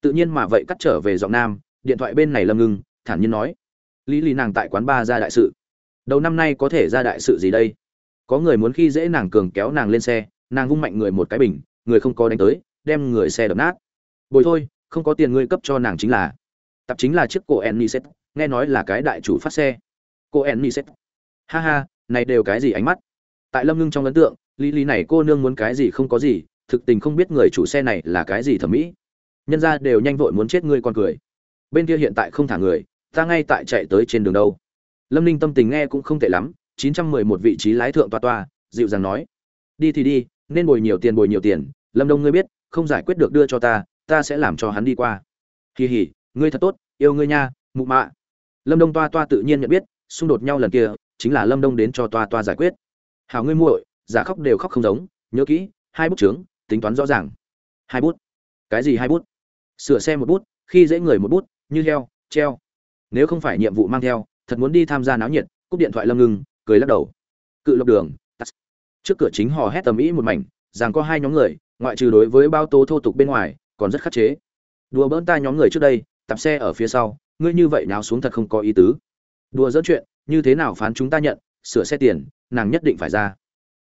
Tự nhiên mà vậy cắt trở về giọng nam, điện thoại bên này lâm ngưng, thản nhiên nói. Lý lý nàng tại quán ba ra đại sự. Đầu năm nay có thể ra đại sự gì đây? Có người muốn khi dễ nàng cường kéo nàng lên xe, nàng vung mạnh người một cái bình, người không có đánh tới, đem người xe đập nát bồi thôi, không có tiền ngươi cấp cho nàng chính là. Tập chính là chiếc cổ enniset nghe nói là cái đại chủ phát xe. Cô enniset ha ha, này đều cái gì ánh mắt? Tại lâm ngưng trong ấn tượng, lý lý này cô nương muốn cái gì không có gì, thực tình không biết người chủ xe này là cái gì thẩm mỹ. Nhân ra đều nhanh vội muốn chết ngươi con cười. Bên kia hiện tại không thả người, ta ngay tại chạy tới trên đường đâu. Lâm ninh tâm tình nghe cũng không tệ lắm, chín trăm mười một vị trí lái thượng toa toa, dịu dàng nói. Đi thì đi, nên bồi nhiều tiền bồi nhiều tiền, lâm đông ngươi biết, không giải quyết được đưa cho ta ta sẽ làm cho hắn đi qua. Kỳ hỉ ngươi thật tốt, yêu ngươi nha, mụ mạ. Lâm đông toa toa tự nhiên nhận biết, xung đột nhau lần kia, chính là lâm đông đến cho toa toa giải quyết. Hảo ngươi muội, giả khóc đều khóc không giống, nhớ kỹ, hai bút trướng tính toán rõ ràng. Hai bút? Cái gì hai bút? Sửa xe một bút, khi dễ người một bút, như heo, treo. Nếu không phải nhiệm vụ mang theo, thật muốn đi tham gia náo nhiệt, cúp điện thoại lâm ngưng, cười lắc đầu. Cự lộc đường, tắt. trước cửa chính hò hét tầm ĩ một mảnh, rằng có hai nhóm người, ngoại trừ đối với bao tố thô tục bên ngoài còn rất khắc chế. Đùa bỡn ta nhóm người trước đây tập xe ở phía sau, ngươi như vậy nào xuống thật không có ý tứ. Đùa dỡ chuyện, như thế nào phán chúng ta nhận, sửa xe tiền, nàng nhất định phải ra.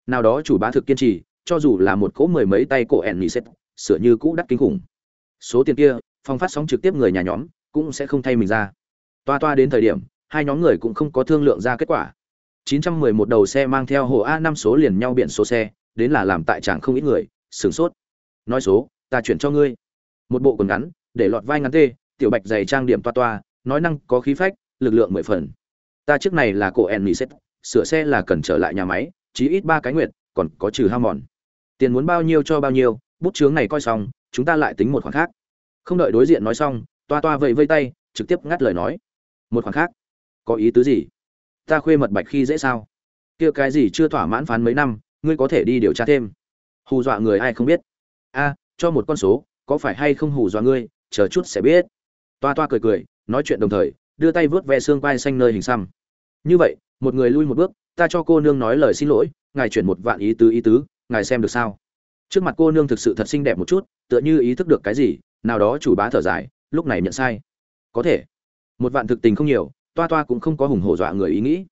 Nào đó chủ bá thực kiên trì, cho dù là một cỗ mười mấy tay cổ ẻn nỉ xét sửa như cũ đắt kinh khủng. Số tiền kia phong phát sóng trực tiếp người nhà nhóm, cũng sẽ không thay mình ra. Toa toa đến thời điểm, hai nhóm người cũng không có thương lượng ra kết quả. 911 đầu xe mang theo hồ A5 số liền nhau biển số xe, đến là làm tại tràng không ít người, sửng sốt. Nói số, ta chuyển cho ngươi một bộ quần ngắn để lọt vai ngắn tê tiểu bạch dày trang điểm toa toa nói năng có khí phách lực lượng mười phần. Ta trước này là cổ en set, sửa xe là cần trở lại nhà máy chí ít ba cái nguyệt, còn có trừ hao mòn. Tiền muốn bao nhiêu cho bao nhiêu bút chướng này coi xong chúng ta lại tính một khoản khác. Không đợi đối diện nói xong toa toa vẫy vây tay trực tiếp ngắt lời nói. Một khoản khác. Có ý tứ gì? Ta khuê mật bạch khi dễ sao? Kia cái gì chưa thỏa mãn phán mấy năm ngươi có thể đi điều tra thêm. Hù dọa người ai không biết. A cho một con số có phải hay không hù dọa ngươi, chờ chút sẽ biết. Toa toa cười cười, nói chuyện đồng thời, đưa tay vớt ve xương quai xanh nơi hình xăm. Như vậy, một người lui một bước, ta cho cô nương nói lời xin lỗi, ngài chuyển một vạn ý tứ ý tứ, ngài xem được sao? Trước mặt cô nương thực sự thật xinh đẹp một chút, tựa như ý thức được cái gì, nào đó chủ bá thở dài, lúc này nhận sai. Có thể. Một vạn thực tình không nhiều, toa toa cũng không có hùng hổ dọa người ý nghĩ.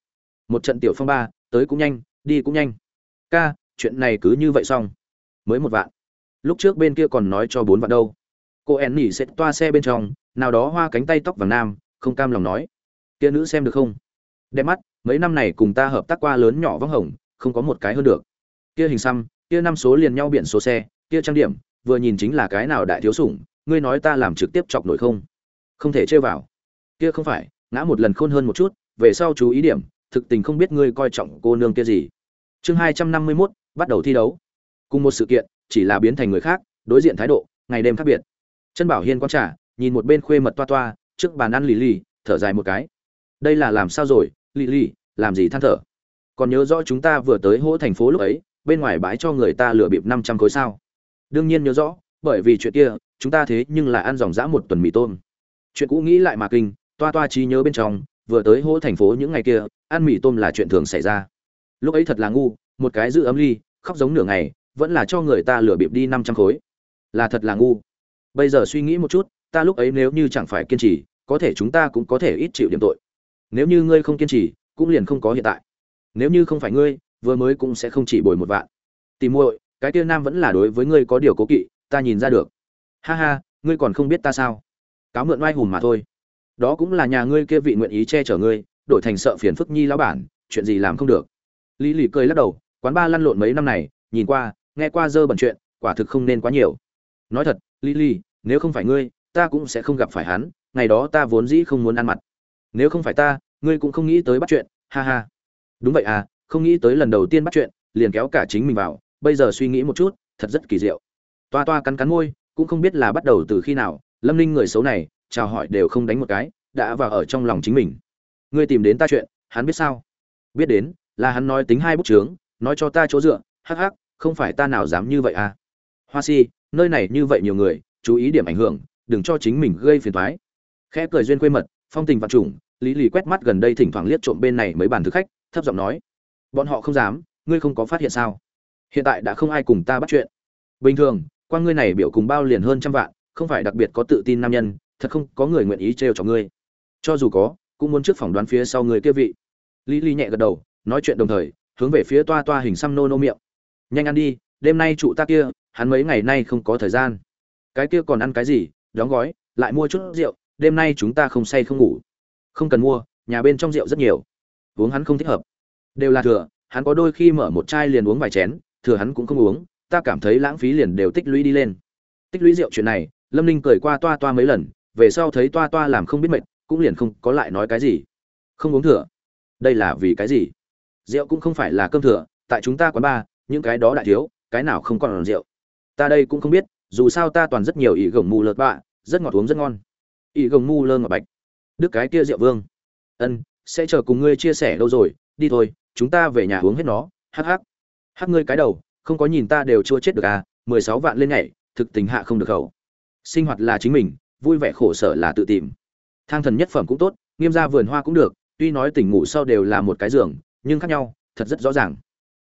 Một trận tiểu phong ba, tới cũng nhanh, đi cũng nhanh. Ca, chuyện này cứ như vậy xong. Mới một vạn lúc trước bên kia còn nói cho bốn vạn đâu. Cô ẻn nỉ sẽ toa xe bên trong nào đó hoa cánh tay tóc vàng nam không cam lòng nói. Kia nữ xem được không? Đẹp mắt mấy năm này cùng ta hợp tác qua lớn nhỏ vắng hồng không có một cái hơn được. Kia hình xăm kia năm số liền nhau biển số xe kia trang điểm vừa nhìn chính là cái nào đại thiếu sủng ngươi nói ta làm trực tiếp chọc nổi không? Không thể chơi vào. Kia không phải ngã một lần khôn hơn một chút về sau chú ý điểm thực tình không biết ngươi coi trọng cô nương kia gì. Chương hai trăm năm mươi 251, bắt đầu thi đấu. Cùng một sự kiện chỉ là biến thành người khác, đối diện thái độ, ngày đêm khác biệt. Chân bảo hiên quang trả nhìn một bên khuê mật toa toa, trước bàn ăn lì lì, thở dài một cái. Đây là làm sao rồi, lì lì, làm gì than thở? Còn nhớ rõ chúng ta vừa tới hỗ thành phố lúc ấy, bên ngoài bãi cho người ta lừa bịp năm trăm khối sao? Đương nhiên nhớ rõ, bởi vì chuyện kia, chúng ta thế nhưng lại ăn dòng dã một tuần mì tôm. Chuyện cũ nghĩ lại mà kinh, toa toa trí nhớ bên trong, vừa tới hỗ thành phố những ngày kia, ăn mì tôm là chuyện thường xảy ra. Lúc ấy thật là ngu, một cái giữ ấm ly, khóc giống nửa ngày vẫn là cho người ta lừa bịp đi năm trăm khối. Là thật là ngu. Bây giờ suy nghĩ một chút, ta lúc ấy nếu như chẳng phải kiên trì, có thể chúng ta cũng có thể ít chịu điểm tội. Nếu như ngươi không kiên trì, cũng liền không có hiện tại. Nếu như không phải ngươi, vừa mới cũng sẽ không chỉ bồi một vạn. Tìm muội, cái kia nam vẫn là đối với ngươi có điều cố kỵ, ta nhìn ra được. Ha ha, ngươi còn không biết ta sao? Cáo mượn oai hùng mà thôi. Đó cũng là nhà ngươi kia vị nguyện ý che chở ngươi, đổi thành sợ phiền phức nhi lão bản, chuyện gì làm không được. Lý lì cười lắc đầu, quán ba lăn lộn mấy năm này, nhìn qua nghe qua dơ bẩn chuyện, quả thực không nên quá nhiều. Nói thật lý nếu không phải ngươi, ta cũng sẽ không gặp phải hắn, ngày đó ta vốn dĩ không muốn ăn mặt. Nếu không phải ta, ngươi cũng không nghĩ tới bắt chuyện, ha ha. Đúng vậy à không nghĩ tới lần đầu tiên bắt chuyện, liền kéo cả chính mình vào, bây giờ suy nghĩ một chút, thật rất kỳ diệu. Toa toa cắn cắn môi, cũng không biết là bắt đầu từ khi nào, lâm ninh người xấu này, chào hỏi đều không đánh một cái, đã vào ở trong lòng chính mình. Ngươi tìm đến ta chuyện, hắn biết sao? Biết đến, là hắn nói tính hai bút chướng, nói cho ta chỗ dựa, hắc hắc không phải ta nào dám như vậy à? Hoa si, nơi này như vậy nhiều người, chú ý điểm ảnh hưởng, đừng cho chính mình gây phiền toái. Khẽ cười duyên quê mật, phong tình vạn trùng, lý lì quét mắt gần đây thỉnh thoảng liếc trộm bên này mấy bàn thực khách, thấp giọng nói, bọn họ không dám, ngươi không có phát hiện sao? Hiện tại đã không ai cùng ta bắt chuyện. Bình thường quan ngươi này biểu cùng bao liền hơn trăm vạn, không phải đặc biệt có tự tin nam nhân, thật không có người nguyện ý trêu cho ngươi. Cho dù có, cũng muốn trước phỏng đoán phía sau người kia vị. Lý lý nhẹ gật đầu, nói chuyện đồng thời, hướng về phía toa toa hình xăm nô nô miệng nhanh ăn đi, đêm nay trụ ta kia, hắn mấy ngày nay không có thời gian. Cái kia còn ăn cái gì, đóng gói, lại mua chút rượu, đêm nay chúng ta không say không ngủ. Không cần mua, nhà bên trong rượu rất nhiều. Uống hắn không thích hợp. Đều là thừa, hắn có đôi khi mở một chai liền uống vài chén, thừa hắn cũng không uống, ta cảm thấy lãng phí liền đều tích lũy đi lên. Tích lũy rượu chuyện này, lâm ninh cười qua toa toa mấy lần, về sau thấy toa toa làm không biết mệt, cũng liền không có lại nói cái gì. Không uống thừa. Đây là vì cái gì? Rượu cũng không phải là cơm thừa, tại chúng ta quán ba những cái đó đại thiếu, cái nào không còn rượu. Ta đây cũng không biết, dù sao ta toàn rất nhiều ỷ gồng mù lợt bạ, rất ngọt uống rất ngon. Ỷ gồng mù lơ ngọt bạch. Đức cái kia rượu vương. Ân, sẽ chờ cùng ngươi chia sẻ đâu rồi, đi thôi, chúng ta về nhà uống hết nó, hắc hắc. Hắc ngươi cái đầu, không có nhìn ta đều chưa chết được à mười sáu vạn lên nhảy thực tình hạ không được khẩu. Sinh hoạt là chính mình, vui vẻ khổ sở là tự tìm. Thang thần nhất phẩm cũng tốt, nghiêm ra vườn hoa cũng được, tuy nói tỉnh ngủ sau đều là một cái giường, nhưng khác nhau, thật rất rõ ràng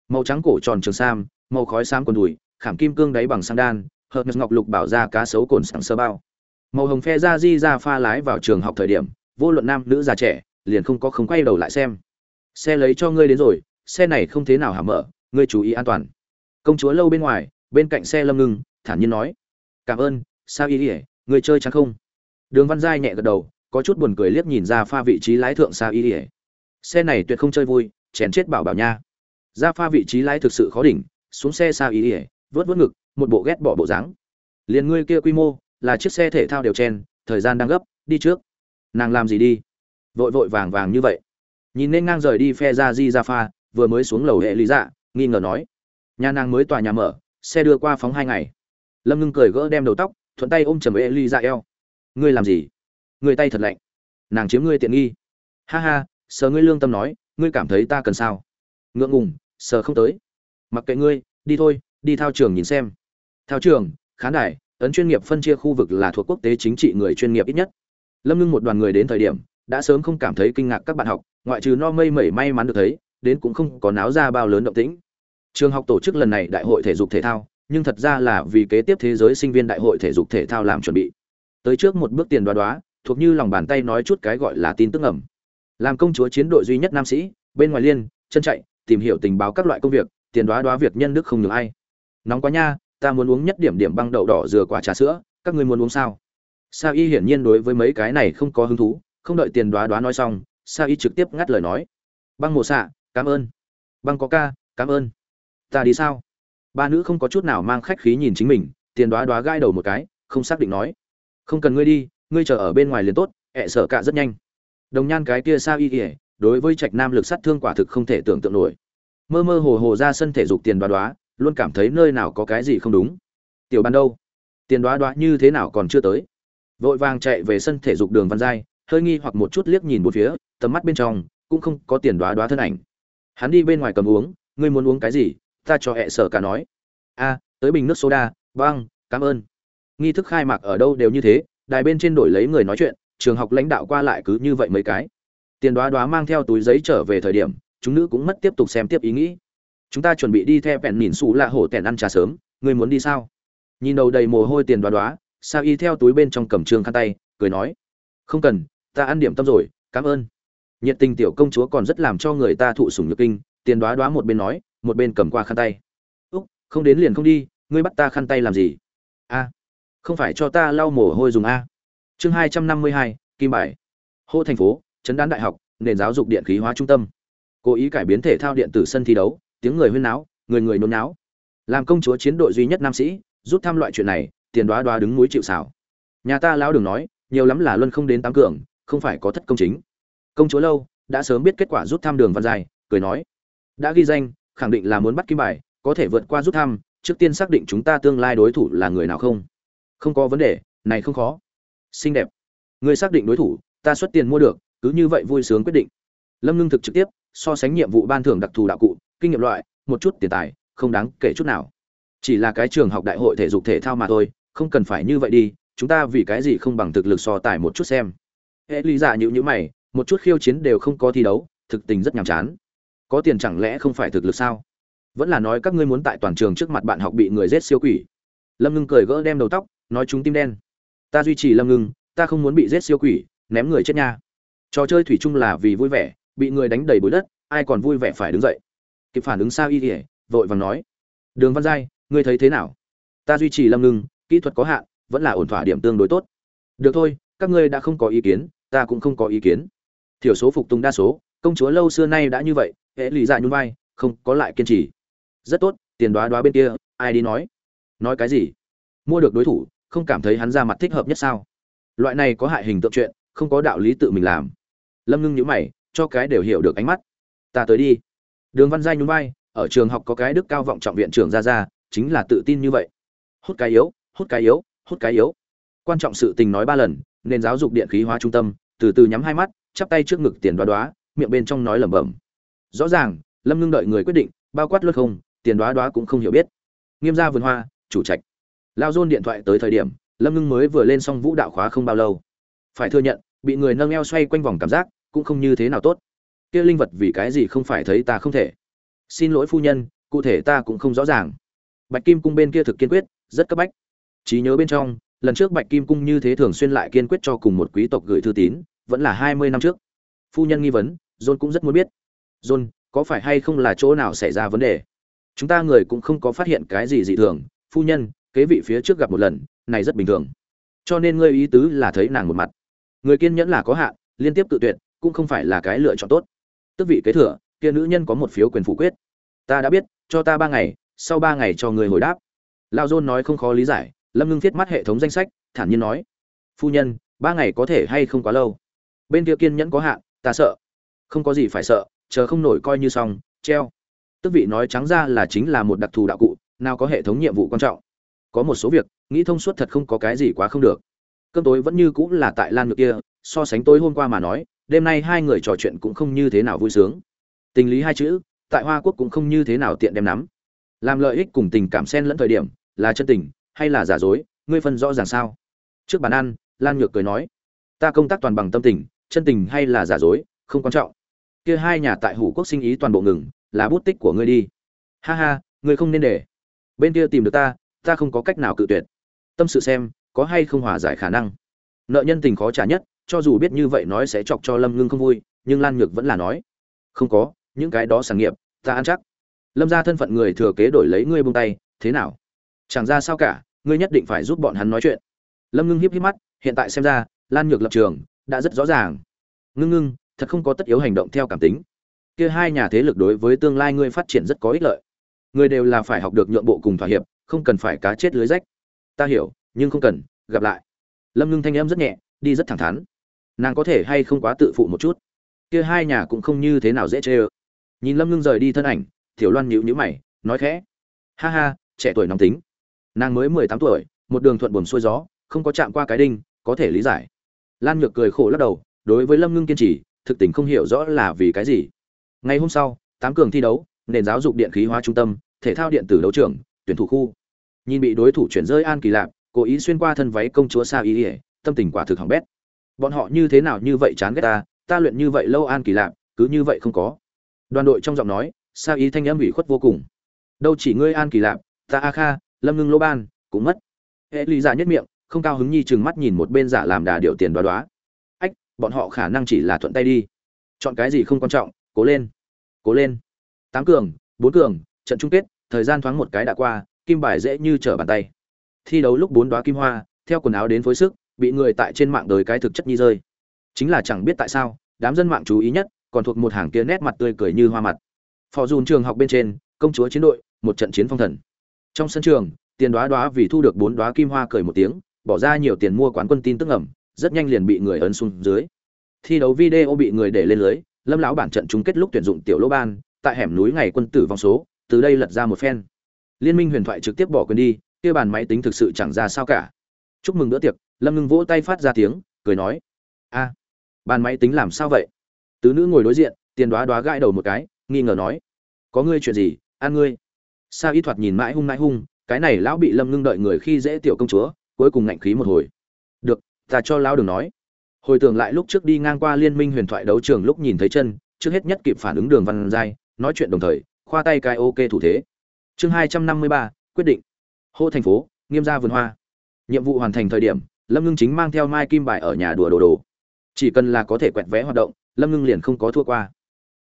màu trắng cổ tròn trường sam, màu khói xám quần đùi, khảm kim cương đáy bằng sang đan, hợp ngọc lục bảo ra cá sấu cồn sẵn sơ bao. Màu hồng phe ra di ra pha lái vào trường học thời điểm, vô luận nam nữ già trẻ, liền không có không quay đầu lại xem. Xe lấy cho ngươi đến rồi, xe này không thế nào hả mở, ngươi chú ý an toàn. Công chúa lâu bên ngoài, bên cạnh xe lâm ngưng, thản nhiên nói. Cảm ơn, sao ý ỉa người chơi chẳng không? Đường văn giai nhẹ gật đầu, có chút buồn cười liếc nhìn ra pha vị trí lái thượng sao ý ỉa xe này tuyệt không chơi vui, chèn chết bảo bảo nha ra pha vị trí lái thực sự khó đỉnh, xuống xe xa ý ỉa vớt vớt ngực, một bộ ghét bỏ bộ dáng. Liền ngươi kia quy mô, là chiếc xe thể thao đều chen, thời gian đang gấp, đi trước. Nàng làm gì đi? Vội vội vàng vàng như vậy. Nhìn nên ngang rời đi phe ra di ra pha, vừa mới xuống lầu hệ lý dạ nghi ngờ nói. Nhà nàng mới tòa nhà mở, xe đưa qua phóng hai ngày. Lâm ngưng cười gỡ đem đầu tóc, thuận tay ôm chầm hệ lý dạ eo. Ngươi làm gì? Người tay thật lạnh. Nàng chiếm ngươi tiện nghi. Ha ha, sờ ngươi lương tâm nói, ngươi cảm thấy ta cần sao? Ngượng ngùng sờ không tới. Mặc kệ ngươi, đi thôi, đi thao trường nhìn xem. Thao trường, khán đài, ấn chuyên nghiệp phân chia khu vực là thuộc quốc tế chính trị người chuyên nghiệp ít nhất. Lâm ngưng một đoàn người đến thời điểm, đã sớm không cảm thấy kinh ngạc các bạn học, ngoại trừ no mây mẩy may mắn được thấy, đến cũng không có náo ra bao lớn động tĩnh. Trường học tổ chức lần này đại hội thể dục thể thao, nhưng thật ra là vì kế tiếp thế giới sinh viên đại hội thể dục thể thao làm chuẩn bị. Tới trước một bước tiền đoá đoá, thuộc như lòng bàn tay nói chút cái gọi là tin tức ẩm làm công chúa chiến đội duy nhất nam sĩ, bên ngoài liên, chân chạy tìm hiểu tình báo các loại công việc, tiền đoá đoá việc nhân đức không nhường ai. Nóng quá nha, ta muốn uống nhất điểm điểm băng đậu đỏ dừa quả trà sữa, các ngươi muốn uống sao? Sa y hiển nhiên đối với mấy cái này không có hứng thú, không đợi tiền đoá đoá nói xong, sa y trực tiếp ngắt lời nói. Băng mồ xạ, cảm ơn. Băng có ca, cảm ơn. Ta đi sao? Ba nữ không có chút nào mang khách khí nhìn chính mình, tiền đoá đoá gai đầu một cái, không xác định nói. Không cần ngươi đi, ngươi chờ ở bên ngoài liền tốt, ẹ sợ cả rất nhanh. Đồng nhan cái kia sa y ỉa đối với trạch nam lực sát thương quả thực không thể tưởng tượng nổi. Mơ mơ hồ hồ ra sân thể dục tiền đoá đoá, luôn cảm thấy nơi nào có cái gì không đúng. Tiểu ban đâu? Tiền đoá đoá như thế nào còn chưa tới? Vội vàng chạy về sân thể dục đường văn giai, hơi nghi hoặc một chút liếc nhìn một phía, tầm mắt bên trong cũng không có tiền đoá đoá thân ảnh. Hắn đi bên ngoài cầm uống, ngươi muốn uống cái gì? Ta cho hẹ sở cả nói. A, tới bình nước soda băng cảm ơn. Nghi thức khai mạc ở đâu đều như thế, đài bên trên đổi lấy người nói chuyện, trường học lãnh đạo qua lại cứ như vậy mấy cái tiền đoá đoá mang theo túi giấy trở về thời điểm, chúng nữ cũng mất tiếp tục xem tiếp ý nghĩ. Chúng ta chuẩn bị đi theo vẹn nhìn xù là hổ tèn ăn trà sớm ngươi muốn đi sao? Nhìn đầu đầy mồ hôi tiền đoá đoá, sao y theo túi bên trong cầm trường khăn tay, cười nói. Không cần, ta ăn điểm tâm rồi, cảm ơn. Nhiệt tình tiểu công chúa còn rất làm cho người ta thụ sủng nhược kinh, tiền đoá đoá một bên nói, một bên cầm qua khăn tay. Úc, không đến liền không đi, ngươi bắt ta khăn tay làm gì? A, không phải cho ta lau mồ hôi dùng a. Chương hai trăm năm mươi hai, kim bài. Hô thành phố chấn đán đại học, nền giáo dục điện khí hóa trung tâm. Cố ý cải biến thể thao điện tử sân thi đấu, tiếng người huyên náo, người người nôn náo. Làm công chúa chiến đội duy nhất nam sĩ, rút thăm loại chuyện này, tiền đoá đoá đứng núi chịu xảo nhà ta lão đường nói, nhiều lắm là luân không đến tám cường, không phải có thất công chính. Công chúa lâu, đã sớm biết kết quả rút thăm đường văn dài, cười nói. Đã ghi danh, khẳng định là muốn bắt kim bài, có thể vượt qua rút thăm, trước tiên xác định chúng ta tương lai đối thủ là người nào không? Không có vấn đề, này không khó. Xinh đẹp. Người xác định đối thủ, ta xuất tiền mua được cứ như vậy vui sướng quyết định. Lâm ngưng thực trực tiếp, so sánh nhiệm vụ ban thưởng đặc thù đạo cụ, kinh nghiệm loại, một chút tiền tài, không đáng kể chút nào. Chỉ là cái trường học đại hội thể dục thể thao mà thôi, không cần phải như vậy đi, chúng ta vì cái gì không bằng thực lực so tài một chút xem. Hệ lý giả nhữ nhữ mày, một chút khiêu chiến đều không có thi đấu, thực tình rất nhàm chán. Có tiền chẳng lẽ không phải thực lực sao? Vẫn là nói các ngươi muốn tại toàn trường trước mặt bạn học bị người giết siêu quỷ. Lâm ngưng cười gỡ đem đầu tóc, nói chúng tim đen. Ta duy trì lâm ngưng, ta không muốn bị giết siêu quỷ, ném người chết nha trò chơi thủy chung là vì vui vẻ, bị người đánh đầy bụi đất, ai còn vui vẻ phải đứng dậy. Kịp phản ứng sao y ỉa vội vàng nói, đường văn giai, ngươi thấy thế nào? Ta duy trì lâm ngưng, kỹ thuật có hạn, vẫn là ổn thỏa điểm tương đối tốt. Được thôi, các ngươi đã không có ý kiến, ta cũng không có ý kiến. Thiểu số phục tùng đa số, công chúa lâu xưa nay đã như vậy hễ lì dạ nhún vai, không có lại kiên trì. Rất tốt, tiền đoá đoá bên kia, ai đi nói? Nói cái gì? Mua được đối thủ, không cảm thấy hắn ra mặt thích hợp nhất sao? Loại này có hại hình tượng chuyện, không có đạo lý tự mình làm lâm ngưng nhữ mày, cho cái đều hiểu được ánh mắt. Ta tới đi. Đường văn giai nhún vai, ở trường học có cái đức cao vọng trọng viện trưởng ra ra, chính là tự tin như vậy. Hút cái yếu, hút cái yếu, hút cái yếu. Quan trọng sự tình nói ba lần, nên giáo dục điện khí hóa trung tâm, từ từ nhắm hai mắt, chắp tay trước ngực tiền đoá đoá, miệng bên trong nói lẩm bẩm. Rõ ràng, lâm ngưng đợi người quyết định, bao quát luật không, tiền đoá đoá cũng không hiểu biết. Nghiêm gia vườn hoa, chủ trạch. Lao dôn điện thoại tới thời điểm, lâm ngưng mới vừa lên xong vũ đạo khóa không bao lâu. Phải thừa nhận, bị người nâng eo xoay quanh vòng cảm giác cũng không như thế nào tốt. Kia linh vật vì cái gì không phải thấy ta không thể? Xin lỗi phu nhân, cụ thể ta cũng không rõ ràng. Bạch kim cung bên kia thực kiên quyết, rất cấp bách. Trí nhớ bên trong, lần trước bạch kim cung như thế thường xuyên lại kiên quyết cho cùng một quý tộc gửi thư tín, vẫn là hai mươi năm trước. Phu nhân nghi vấn, john cũng rất muốn biết. John, có phải hay không là chỗ nào xảy ra vấn đề? Chúng ta người cũng không có phát hiện cái gì dị thường. Phu nhân, kế vị phía trước gặp một lần, này rất bình thường. Cho nên ngươi ý tứ là thấy nàng một mặt. Người kiên nhẫn là có hạn, liên tiếp tự tuyệt cũng không phải là cái lựa chọn tốt. Tức vị kế thừa, kia nữ nhân có một phiếu quyền phủ quyết. Ta đã biết, cho ta ba ngày, sau ba ngày cho người hồi đáp. Lao dôn nói không khó lý giải, lâm ngưng thiết mắt hệ thống danh sách, thản nhiên nói. Phu nhân, ba ngày có thể hay không quá lâu? Bên kia kiên nhẫn có hạn, ta sợ. Không có gì phải sợ, chờ không nổi coi như xong, treo. Tức vị nói trắng ra là chính là một đặc thù đạo cụ, nào có hệ thống nhiệm vụ quan trọng. Có một số việc, nghĩ thông suốt thật không có cái gì quá không được. Cơm tối vẫn như cũng là tại lan ngược kia, so sánh tối hôm qua mà nói đêm nay hai người trò chuyện cũng không như thế nào vui sướng. Tình lý hai chữ, tại hoa quốc cũng không như thế nào tiện đem nắm. Làm lợi ích cùng tình cảm xen lẫn thời điểm, là chân tình hay là giả dối, ngươi phân rõ ràng sao? Trước bàn ăn, lan nhược cười nói, ta công tác toàn bằng tâm tình, chân tình hay là giả dối, không quan trọng. Kia hai nhà tại hủ quốc sinh ý toàn bộ ngừng, là bút tích của ngươi đi. Ha ha, ngươi không nên để. Bên kia tìm được ta ta không có cách nào cự tuyệt. Tâm sự xem, có hay không hòa giải khả năng. Nợ nhân tình khó trả nhất cho dù biết như vậy nói sẽ chọc cho lâm ngưng không vui, nhưng lan nhược vẫn là nói, không có, những cái đó sản nghiệp, ta ăn chắc. Lâm ra thân phận người thừa kế đổi lấy ngươi buông tay, thế nào? Chẳng ra sao cả, ngươi nhất định phải giúp bọn hắn nói chuyện. Lâm ngưng hiếp hiếp mắt, hiện tại xem ra, lan nhược lập trường đã rất rõ ràng. Ngưng ngưng, thật không có tất yếu hành động theo cảm tính. Kia hai nhà thế lực đối với tương lai ngươi phát triển rất có ích lợi. Người đều là phải học được nhượng bộ cùng thỏa hiệp, không cần phải cá chết lưới rách. Ta hiểu, nhưng không cần, gặp lại. Lâm ngưng thanh em rất nhẹ, đi rất thẳng thắn nàng có thể hay không quá tự phụ một chút. Kia hai nhà cũng không như thế nào dễ chê ơ. Nhìn lâm ngưng rời đi thân ảnh, tiểu loan nhịu nhữ mày, nói khẽ. Ha ha, trẻ tuổi nóng tính. Nàng mới mười tám tuổi, một đường thuận buồm xuôi gió, không có chạm qua cái đinh, có thể lý giải. Lan nhược cười khổ lắc đầu, đối với lâm ngưng kiên trì, thực tình không hiểu rõ là vì cái gì. Ngày hôm sau, tám cường thi đấu, nền giáo dục điện khí hóa trung tâm, thể thao điện tử đấu trường, tuyển thủ khu. Nhìn bị đối thủ chuyển rơi an kỳ lạp, cố ý xuyên qua thân váy công chúa sa y ỉa tâm tình quả thực hỏng bét bọn họ như thế nào như vậy chán ghét ta ta luyện như vậy lâu an kỳ lạp, cứ như vậy không có. Đoàn đội trong giọng nói, sa ý thanh âm ủy khuất vô cùng. Đâu chỉ ngươi an kỳ lạp, ta a kha, lâm ngưng lô ban, cũng mất. Hệ lý giả nhất miệng, không cao hứng nhi chừng mắt nhìn một bên giả làm đà điệu tiền đoá đoá. Ách, bọn họ khả năng chỉ là thuận tay đi. Chọn cái gì không quan trọng, cố lên. Cố lên. Tám cường, bốn cường, trận chung kết, thời gian thoáng một cái đã qua, kim bài dễ như trở bàn tay. Thi đấu lúc bốn đoá kim hoa, theo quần áo đến phối sức bị người tại trên mạng đời cái thực chất nhi rơi. Chính là chẳng biết tại sao, đám dân mạng chú ý nhất còn thuộc một hàng kia nét mặt tươi cười như hoa mặt. Phò dùn trường học bên trên, công chúa chiến đội, một trận chiến phong thần. Trong sân trường, tiền đoá đoá vì thu được bốn đoá kim hoa cười một tiếng, bỏ ra nhiều tiền mua quán quân tin tức ẩm rất nhanh liền bị người ấn xuống dưới. Thi đấu video bị người để lên lưới, lâm lão bản trận chung kết lúc tuyển dụng tiểu lỗ ban, tại hẻm núi ngày quân tử vong số, từ đây lật ra một phen. Liên minh huyền thoại trực tiếp bỏ quyền đi, kia bàn máy tính thực sự chẳng ra sao cả. Chúc mừng bữa tiệc lâm ngưng vỗ tay phát ra tiếng, cười nói, a, bàn máy tính làm sao vậy? Tứ nữ ngồi đối diện, tiền đoá đoá gãi đầu một cái, nghi ngờ nói, có ngươi chuyện gì, ăn ngươi. Sao y thoạt nhìn mãi hung mãi hung, cái này lão bị lâm ngưng đợi người khi dễ tiểu công chúa, cuối cùng ngạnh khí một hồi. Được, ta cho lão đừng nói. Hồi tưởng lại lúc trước đi ngang qua liên minh huyền thoại đấu trường lúc nhìn thấy chân, trước hết nhất kịp phản ứng đường văn giai, nói chuyện đồng thời, khoa tay cái ok thủ thế. Chương hai trăm năm mươi ba, quyết định. Hô thành phố, nghiêm gia vườn hoa. Nhiệm vụ hoàn thành thời điểm lâm ngưng chính mang theo mai kim bài ở nhà đùa đồ đồ. Chỉ cần là có thể quẹt vé hoạt động, lâm ngưng liền không có thua qua.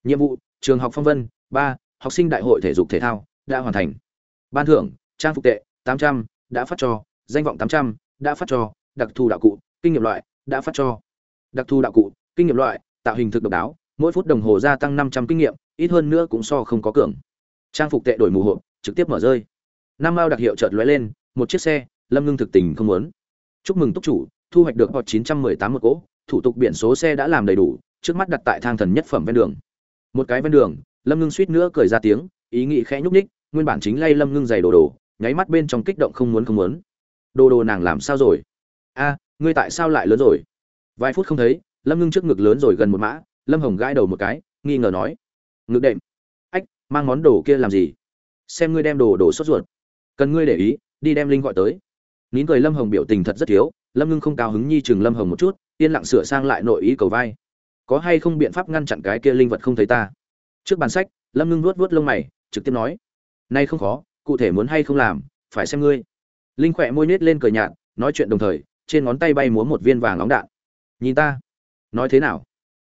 Nhiệm vụ, trường học phong vân, ba, học sinh đại hội thể dục thể thao, đã hoàn thành. Ban thưởng, trang phục tệ, tám trăm, đã phát cho. Danh vọng tám trăm, đã phát cho. Đặc thù đạo cụ, kinh nghiệm loại, đã phát cho. Đặc thù đạo cụ, kinh nghiệm loại, tạo hình thực độc đáo, mỗi phút đồng hồ gia tăng năm trăm kinh nghiệm, ít hơn nữa cũng so không có cường. Trang phục tệ đổi mù hộp, trực tiếp mở rơi. Năm mao đặc hiệu chợt lóe lên, một chiếc xe, lâm ngưng thực tình không muốn chúc mừng túc chủ, thu hoạch được họ chín trăm mười tám một cỗ, thủ tục biển số xe đã làm đầy đủ, trước mắt đặt tại thang thần nhất phẩm ven đường. Một cái ven đường, lâm ngưng suýt nữa cười ra tiếng, ý nghĩ khẽ nhúc ních nguyên bản chính lay lâm ngưng giày đồ đồ, nháy mắt bên trong kích động không muốn không muốn. Đồ đồ nàng làm sao rồi? A, ngươi tại sao lại lớn rồi? Vài phút không thấy, lâm ngưng trước ngực lớn rồi gần một mã, lâm hồng gãi đầu một cái, nghi ngờ nói. Ngực đệm. Ách, mang món đồ kia làm gì? Xem ngươi đem đồ đồ sốt ruột. Cần ngươi để ý, đi đem linh gọi tới nín cười lâm hồng biểu tình thật rất thiếu, lâm ngưng không cao hứng nhi chừng lâm hồng một chút, yên lặng sửa sang lại nội ý cầu vai. Có hay không biện pháp ngăn chặn cái kia linh vật không thấy ta? Trước bàn sách, lâm ngưng vuốt vuốt lông mày, trực tiếp nói, nay không khó, cụ thể muốn hay không làm, phải xem ngươi. Linh khỏe môi nết lên cười nhạt, nói chuyện đồng thời, trên ngón tay bay múa một viên vàng nóng đạn. Nhìn ta. Nói thế nào?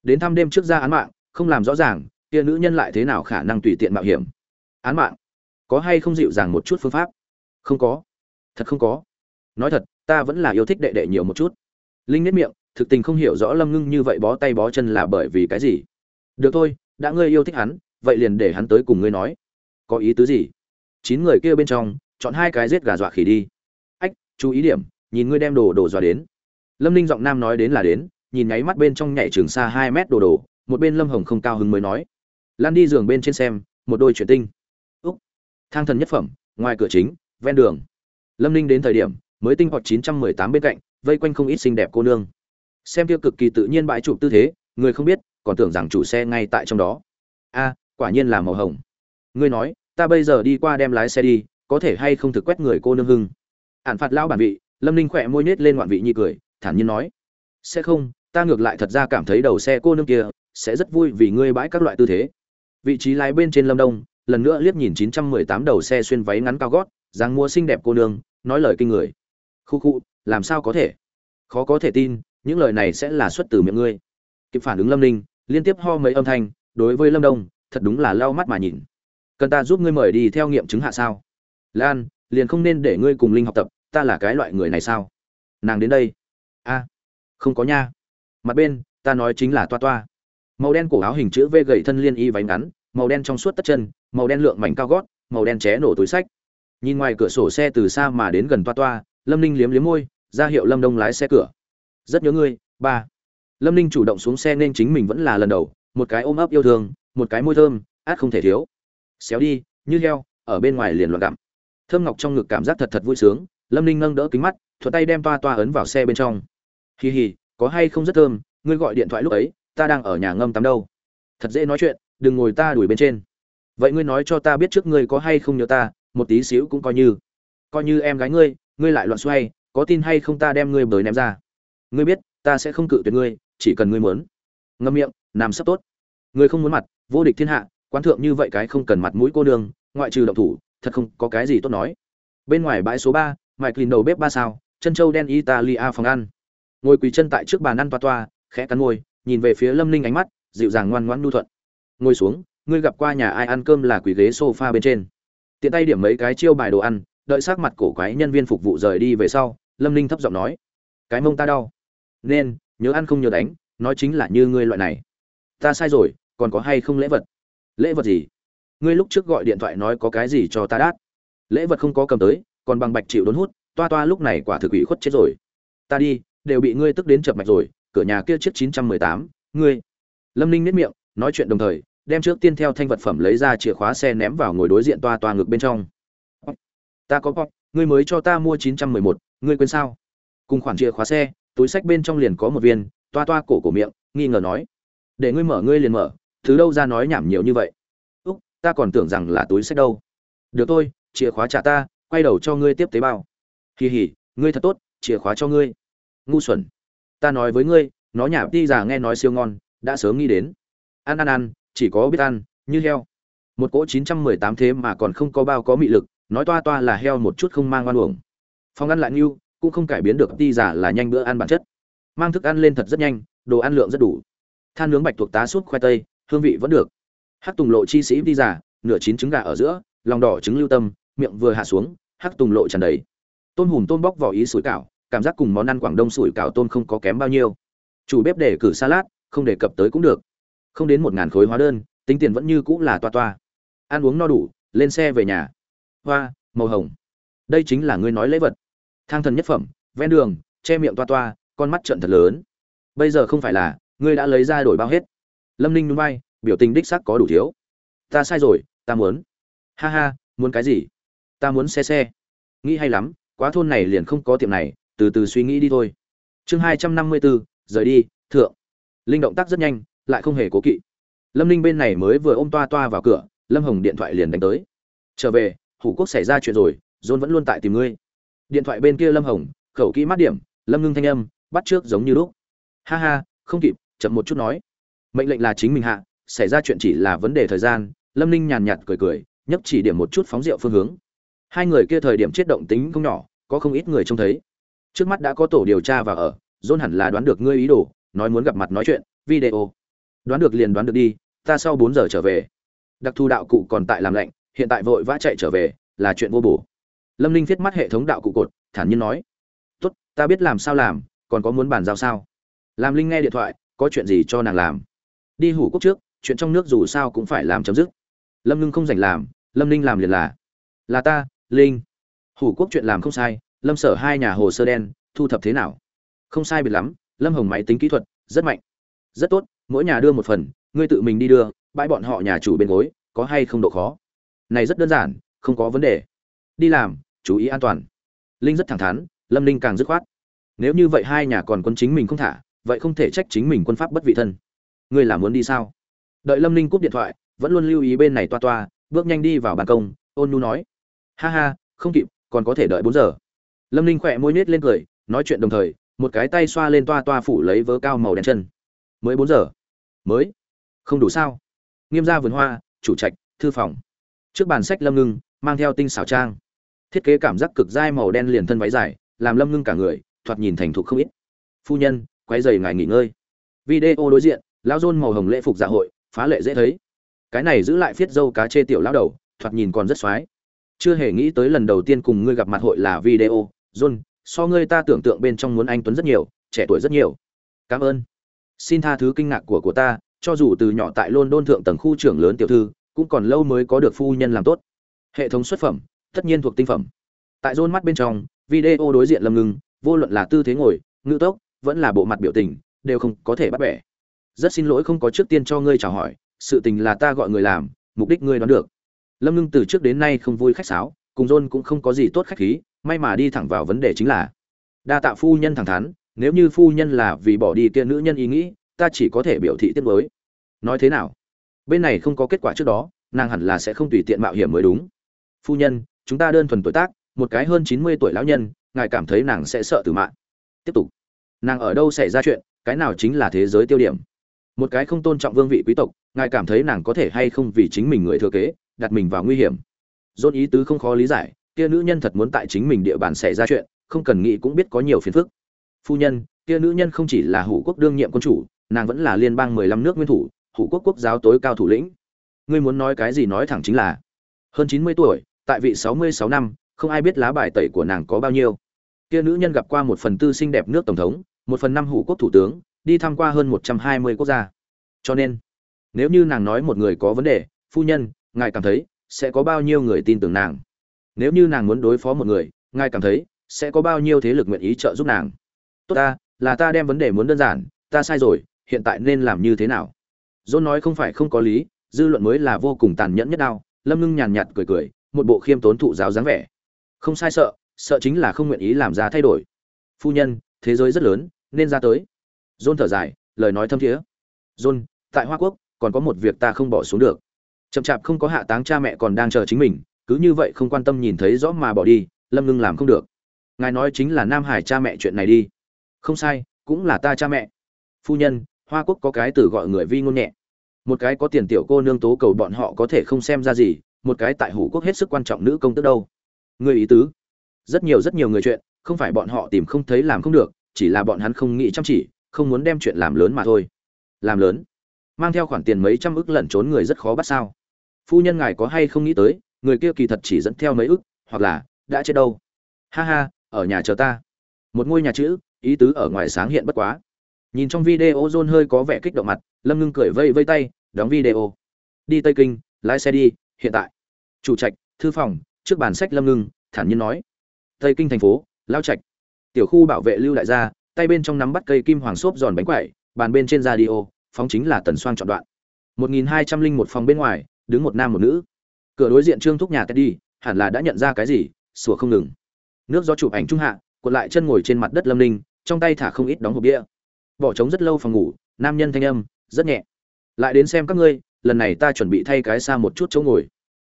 Đến thăm đêm trước ra án mạng, không làm rõ ràng, kia nữ nhân lại thế nào khả năng tùy tiện mạo hiểm? Án mạng? Có hay không dịu dàng một chút phương pháp? Không có. Thật không có nói thật, ta vẫn là yêu thích đệ đệ nhiều một chút. Linh nếp miệng, thực tình không hiểu rõ lâm ngưng như vậy bó tay bó chân là bởi vì cái gì. Được thôi, đã ngươi yêu thích hắn, vậy liền để hắn tới cùng ngươi nói. Có ý tứ gì? Chín người kia bên trong, chọn hai cái giết gà dọa khỉ đi. Ách, chú ý điểm, nhìn ngươi đem đồ đồ dọa đến. Lâm ninh giọng nam nói đến là đến, nhìn nháy mắt bên trong nhảy trường xa hai mét đồ đồ một bên lâm hồng không cao hứng mới nói. Lan đi giường bên trên xem, một đôi chuyển tinh. Úc, thang thần nhất phẩm, ngoài cửa chính, ven đường. Lâm ninh đến thời điểm mới tinh hoặc chín trăm mười tám bên cạnh, vây quanh không ít xinh đẹp cô nương. Xem kia cực kỳ tự nhiên bãi chụp tư thế, người không biết, còn tưởng rằng chủ xe ngay tại trong đó. A, quả nhiên là màu hồng. Ngươi nói, ta bây giờ đi qua đem lái xe đi, có thể hay không thực quét người cô nương hưng? Ạn phạt lao bản vị, lâm ninh khỏe môi nết lên ngoạn vị nhi cười, thản nhiên nói. Sẽ không, ta ngược lại thật ra cảm thấy đầu xe cô nương kia sẽ rất vui vì ngươi bãi các loại tư thế. Vị trí lái bên trên lâm đông, lần nữa liếc nhìn 918 đầu xe xuyên váy ngắn cao gót, dáng mua xinh đẹp cô nương, nói lời kinh người khu khu, làm sao có thể? Khó có thể tin, những lời này sẽ là xuất từ miệng ngươi. Kịp phản ứng lâm ninh, liên tiếp ho mấy âm thanh, đối với lâm đông, thật đúng là lau mắt mà nhìn. Cần ta giúp ngươi mời đi theo nghiệm chứng hạ sao? Lan, liền không nên để ngươi cùng linh học tập, ta là cái loại người này sao? Nàng đến đây. A, không có nha. Mặt bên, ta nói chính là toa toa. Màu đen cổ áo hình chữ v gậy thân liên y váy ngắn, màu đen trong suốt tất chân, màu đen lượng mảnh cao gót, màu đen ché nổ túi sách. Nhìn ngoài cửa sổ xe từ xa mà đến gần toa toa lâm ninh liếm liếm môi, ra hiệu lâm đông lái xe cửa. Rất nhớ ngươi, ba. Lâm ninh chủ động xuống xe nên chính mình vẫn là lần đầu, một cái ôm ấp yêu thương, một cái môi thơm, át không thể thiếu. Xéo đi, như heo, ở bên ngoài liền loạn gặm. Thơm ngọc trong ngực cảm giác thật thật vui sướng, lâm ninh nâng đỡ kính mắt thuật tay đem toa toa ấn vào xe bên trong. Hì hì, có hay không rất thơm, ngươi gọi điện thoại lúc ấy, ta đang ở nhà ngâm tắm đâu. Thật dễ nói chuyện, đừng ngồi ta đuổi bên trên. Vậy ngươi nói cho ta biết trước ngươi có hay không nhớ ta, một tí xíu cũng coi như. Coi như em gái ngươi ngươi lại loạn xoay, có tin hay không ta đem ngươi bới ném ra. Ngươi biết, ta sẽ không cự tuyệt ngươi, chỉ cần ngươi muốn. Ngâm miệng nằm sắp tốt. Ngươi không muốn mặt, vô địch thiên hạ quan thượng như vậy cái không cần mặt mũi cô đường ngoại trừ động thủ, thật không có cái gì tốt nói. Bên ngoài bãi số ba, mike lìn đầu bếp ba sao, chân châu đen italia phòng ăn. Ngồi quỳ chân tại trước bàn ăn toa toa, khẽ cắn môi, nhìn về phía lâm ninh ánh mắt, dịu dàng ngoan ngoãn nhu thuận. Ngồi xuống, ngươi gặp qua nhà ai ăn cơm là quỳ ghế sofa bên trên. Tiện tay điểm mấy cái chiêu bài đồ ăn đợi sắc mặt cổ quái nhân viên phục vụ rời đi về sau, lâm ninh thấp giọng nói, cái mông ta đau. Nên, nhớ ăn không nhớ đánh, nói chính là như ngươi loại này. Ta sai rồi, còn có hay không lễ vật? Lễ vật gì? Ngươi lúc trước gọi điện thoại nói có cái gì cho ta đát. Lễ vật không có cầm tới, còn bằng bạch chịu đốn hút, toa toa lúc này quả thực ủy khuất chết rồi. Ta đi, đều bị ngươi tức đến chập mạch rồi, cửa nhà kia chiếc chín trăm mười tám, ngươi. Lâm ninh nếp miệng, nói chuyện đồng thời, đem trước tiên theo thanh vật phẩm lấy ra chìa khóa xe ném vào ngồi đối diện toa toa ngực bên trong ta có pop ngươi mới cho ta mua chín trăm mười một, ngươi quên sao? Cùng khoản chìa khóa xe, túi sách bên trong liền có một viên, toa toa cổ cổ miệng, nghi ngờ nói. Để ngươi mở, ngươi liền mở, thứ đâu ra nói nhảm nhiều như vậy? Úc, ta còn tưởng rằng là túi sách đâu. Được thôi, chìa khóa trả ta, quay đầu cho ngươi tiếp tế bao kỳ hỉ, ngươi thật tốt, chìa khóa cho ngươi. Ngu xuẩn. Ta nói với ngươi, nó nhảm đi già nghe nói siêu ngon, đã sớm nghĩ đến. Ăn ăn ăn, chỉ có biết ăn, như heo. Một cỗ chín trăm mười tám thế mà còn không có bao có mị lực nói toa toa là heo một chút không mang oan uổng. Phong ăn lại như cũng không cải biến được đi giả là nhanh bữa ăn bản chất. Mang thức ăn lên thật rất nhanh, đồ ăn lượng rất đủ. Than nướng bạch thuộc tá súp khoai tây, hương vị vẫn được. Hắc tùng lộ chi sĩ đi giả, nửa chín trứng gà ở giữa, lòng đỏ trứng lưu tâm, miệng vừa hạ xuống, hắc tùng lộ tràn đầy. Tôm hùm tôm bóc vỏ ý sủi cảo, cảm giác cùng món ăn quảng đông sủi cảo tôm không có kém bao nhiêu. Chủ bếp để cử salad, không đề cập tới cũng được. Không đến một ngàn khối hóa đơn, tính tiền vẫn như cũ là toa toa. Ăn uống no đủ, lên xe về nhà hoa, màu hồng. Đây chính là ngươi nói lễ vật. Thang thần nhất phẩm, ven đường, che miệng toa toa, con mắt trận thật lớn. Bây giờ không phải là, ngươi đã lấy ra đổi bao hết. Lâm ninh núi bay biểu tình đích sắc có đủ thiếu. Ta sai rồi, ta muốn. Ha ha, muốn cái gì? Ta muốn xe xe. Nghĩ hay lắm, quá thôn này liền không có tiệm này, từ từ suy nghĩ đi thôi. Chương hai trăm năm mươi bốn rời đi, thượng. Linh động tác rất nhanh, lại không hề cố kỵ. Lâm ninh bên này mới vừa ôm toa toa vào cửa, lâm hồng điện thoại liền đánh tới. Trở về hủ quốc xảy ra chuyện rồi, john vẫn luôn tại tìm ngươi. Điện thoại bên kia lâm hồng, khẩu kỹ mắt điểm, lâm ngưng thanh âm, bắt trước giống như lúc. Ha ha, không kịp, chậm một chút nói. Mệnh lệnh là chính mình hạ, xảy ra chuyện chỉ là vấn đề thời gian, lâm ninh nhàn nhạt cười cười nhấp chỉ điểm một chút phóng rượu phương hướng. Hai người kia thời điểm chết động tính không nhỏ, có không ít người trông thấy. Trước mắt đã có tổ điều tra và ở, john hẳn là đoán được ngươi ý đồ, nói muốn gặp mặt nói chuyện, video. Đoán được liền đoán được đi, ta sau bốn giờ trở về. Đặc thù đạo cụ còn tại làm lạnh hiện tại vội vã chạy trở về, là chuyện vô bổ. Lâm ninh viết mắt hệ thống đạo cụ cột, thản nhiên nói, tốt, ta biết làm sao làm, còn có muốn bàn giao sao? Làm linh nghe điện thoại, có chuyện gì cho nàng làm? Đi hủ quốc trước, chuyện trong nước dù sao cũng phải làm chấm dứt. Lâm ngưng không dành làm, lâm ninh làm liền là là ta, linh. Hủ quốc chuyện làm không sai, lâm sở hai nhà hồ sơ đen, thu thập thế nào? Không sai biệt lắm, lâm hồng máy tính kỹ thuật, rất mạnh. Rất tốt, mỗi nhà đưa một phần, ngươi tự mình đi đưa, bãi bọn họ nhà chủ bên gối, có hay không độ khó? Này rất đơn giản, không có vấn đề. Đi làm, chú ý an toàn. Linh rất thẳng thắn, lâm linh càng dứt khoát. Nếu như vậy hai nhà còn quân chính mình không thả, vậy không thể trách chính mình quân pháp bất vị thân. Ngươi là muốn đi sao? Đợi lâm linh cúp điện thoại, vẫn luôn lưu ý bên này toa toa, bước nhanh đi vào ban công, ôn nhu nói. Ha ha, không kịp, còn có thể đợi bốn giờ. Lâm linh khỏe môi nết lên cười, nói chuyện đồng thời, một cái tay xoa lên toa toa phủ lấy vớ cao màu đen chân. Mới bốn giờ. Mới? Không đủ sao? Nghiêm gia vườn hoa, chủ trạch, thư phòng trước bàn sách lâm ngưng, mang theo tinh xảo trang. Thiết kế cảm giác cực dai màu đen liền thân váy dài, làm lâm ngưng cả người, thoạt nhìn thành thục không ít. Phu nhân, quay dày ngài nghỉ ngơi. Video đối diện, lão dôn màu hồng lễ phục dạ hội, phá lệ dễ thấy. Cái này giữ lại phiết dâu cá chê tiểu lão đầu, thoạt nhìn còn rất x chưa hề nghĩ tới lần đầu tiên cùng ngươi gặp mặt hội là video. John, so ngươi ta tưởng tượng bên trong muốn anh tuấn rất nhiều, trẻ tuổi rất nhiều. Cảm ơn. Xin tha thứ kinh ngạc của của ta, cho dù từ nhỏ tại london thượng tầng khu trưởng lớn tiểu thư cũng còn lâu mới có được phu nhân làm tốt. Hệ thống xuất phẩm, tất nhiên thuộc tinh phẩm. Tại rôn mắt bên trong, video đối diện lâm ngưng, vô luận là tư thế ngồi, ngữ tốc, vẫn là bộ mặt biểu tình, đều không có thể bắt bẻ. Rất xin lỗi không có trước tiên cho ngươi chào hỏi, sự tình là ta gọi người làm, mục đích ngươi đoán được. Lâm ngưng từ trước đến nay không vui khách sáo, cùng rôn cũng không có gì tốt khách khí, may mà đi thẳng vào vấn đề chính là, đa tạ phu nhân thẳng thắn, nếu như phu nhân là vì bỏ đi kia nữ nhân ý nghĩ, ta chỉ có thể biểu thị tiếc mới nói thế nào? Bên này không có kết quả trước đó, nàng hẳn là sẽ không tùy tiện mạo hiểm mới đúng. Phu nhân, chúng ta đơn thuần tuổi tác, một cái hơn chín mươi tuổi lão nhân, ngài cảm thấy nàng sẽ sợ tử mạng. Tiếp tục. Nàng ở đâu xảy ra chuyện, cái nào chính là thế giới tiêu điểm? Một cái không tôn trọng vương vị quý tộc, ngài cảm thấy nàng có thể hay không vì chính mình người thừa kế, đặt mình vào nguy hiểm? Dôn ý tứ không khó lý giải, kia nữ nhân thật muốn tại chính mình địa bàn xảy ra chuyện, không cần nghĩ cũng biết có nhiều phiền phức. Phu nhân, kia nữ nhân không chỉ là hủ quốc đương nhiệm quân chủ, nàng vẫn là liên bang mười lăm nước nguyên thủ hủ quốc quốc giáo tối cao thủ lĩnh. Ngươi muốn nói cái gì nói thẳng chính là, hơn chín mươi tuổi, tại vị sáu mươi sáu năm, không ai biết lá bài tẩy của nàng có bao nhiêu. Kia nữ nhân gặp qua một phần tư xinh đẹp nước tổng thống, một phần năm hủ quốc thủ tướng, đi tham qua hơn một trăm hai mươi quốc gia. Cho nên, nếu như nàng nói một người có vấn đề, phu nhân, ngài cảm thấy sẽ có bao nhiêu người tin tưởng nàng. Nếu như nàng muốn đối phó một người, ngài cảm thấy sẽ có bao nhiêu thế lực nguyện ý trợ giúp nàng. Tốt ta, là ta đem vấn đề muốn đơn giản, ta sai rồi, hiện tại nên làm như thế nào? John nói không phải không có lý, dư luận mới là vô cùng tàn nhẫn nhất đau lâm ngưng nhàn nhạt cười cười, một bộ khiêm tốn thụ giáo dáng vẻ. Không sai sợ sợ chính là không nguyện ý làm ra thay đổi. Phu nhân, thế giới rất lớn, nên ra tới. John thở dài, lời nói thâm thiế. John, tại hoa quốc, còn có một việc ta không bỏ xuống được. Chậm chạp không có hạ táng cha mẹ còn đang chờ chính mình, cứ như vậy không quan tâm nhìn thấy rõ mà bỏ đi, lâm ngưng làm không được. Ngài nói chính là nam hải cha mẹ chuyện này đi. Không sai, cũng là ta cha mẹ. Phu nhân hoa quốc có cái từ gọi người vi ngôn nhẹ. Một cái có tiền tiểu cô nương tố cầu bọn họ có thể không xem ra gì, một cái tại hủ quốc hết sức quan trọng nữ công tức đâu. Người ý tứ. Rất nhiều rất nhiều người chuyện, không phải bọn họ tìm không thấy làm không được, chỉ là bọn hắn không nghĩ chăm chỉ, không muốn đem chuyện làm lớn mà thôi. Làm lớn. Mang theo khoản tiền mấy trăm ức lẩn trốn người rất khó bắt sao. Phu nhân ngài có hay không nghĩ tới, người kia kỳ thật chỉ dẫn theo mấy ức, hoặc là, đã chết đâu. Ha ha, ở nhà chờ ta. Một ngôi nhà chữ, ý tứ ở ngoài sáng hiện bất quá nhìn trong video john hơi có vẻ kích động mặt, lâm ngưng cười vây vây tay, đóng video. Đi tây kinh, lái xe đi, hiện tại. Chủ trạch, thư phòng, trước bàn sách lâm ngưng, thản nhiên nói. Tây kinh thành phố, lao trạch. Tiểu khu bảo vệ lưu đại gia, tay bên trong nắm bắt cây kim hoàng xốp giòn bánh quẩy, bàn bên trên radio phóng chính là tần xoang chọn đoạn. Một nghìn hai trăm linh một phòng bên ngoài, đứng một nam một nữ. Cửa đối diện trương thúc nhà teddy, hẳn là đã nhận ra cái gì, sủa không ngừng. Nước do chụp ảnh trung hạ, cuộn lại chân ngồi trên mặt đất lâm ninh, trong tay thả không ít đóng hộp bia bỏ trống rất lâu phòng ngủ, nam nhân thanh âm, rất nhẹ. Lại đến xem các ngươi, lần này ta chuẩn bị thay cái xa một chút chỗ ngồi.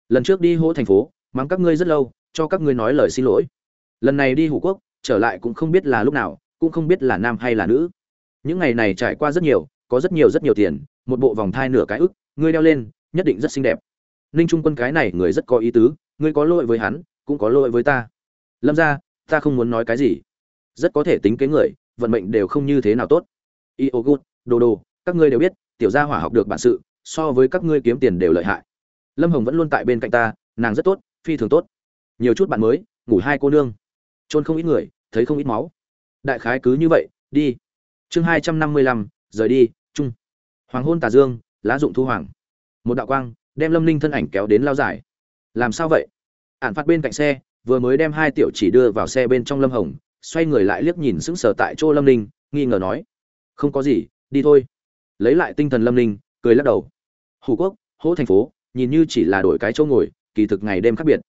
Lần trước đi hỗ thành phố, mắng các ngươi rất lâu, cho các ngươi nói lời xin lỗi. Lần này đi hủ quốc, trở lại cũng không biết là lúc nào, cũng không biết là nam hay là nữ. Những ngày này trải qua rất nhiều, có rất nhiều rất nhiều tiền, một bộ vòng thai nửa cái ức, ngươi đeo lên, nhất định rất xinh đẹp. Ninh trung quân cái này người rất có ý tứ, ngươi có lỗi với hắn, cũng có lỗi với ta. Lâm ra ta không muốn nói cái gì. Rất có thể tính kế người, vận mệnh đều không như thế nào tốt iogut đồ đồ, các ngươi đều biết, tiểu gia hỏa học được bản sự, so với các ngươi kiếm tiền đều lợi hại. Lâm hồng vẫn luôn tại bên cạnh ta, nàng rất tốt, phi thường tốt. Nhiều chút bạn mới, ngủ hai cô nương. Trôn không ít người, thấy không ít máu. Đại khái cứ như vậy, đi. Chương hai trăm năm mươi lăm, rời đi, chung. Hoàng hôn tà dương, lá dụng thu hoàng. Một đạo quang, đem lâm ninh thân ảnh kéo đến lao giải. làm sao vậy? Ạn phạt bên cạnh xe, vừa mới đem hai tiểu chỉ đưa vào xe bên trong lâm hồng, xoay người lại liếc nhìn sững sờ tại chỗ lâm ninh, nghi ngờ nói không có gì, đi thôi. Lấy lại tinh thần lâm ninh, cười lắc đầu. Hủ quốc hỗ thành phố, nhìn như chỉ là đổi cái chỗ ngồi, kỳ thực ngày đêm khác biệt.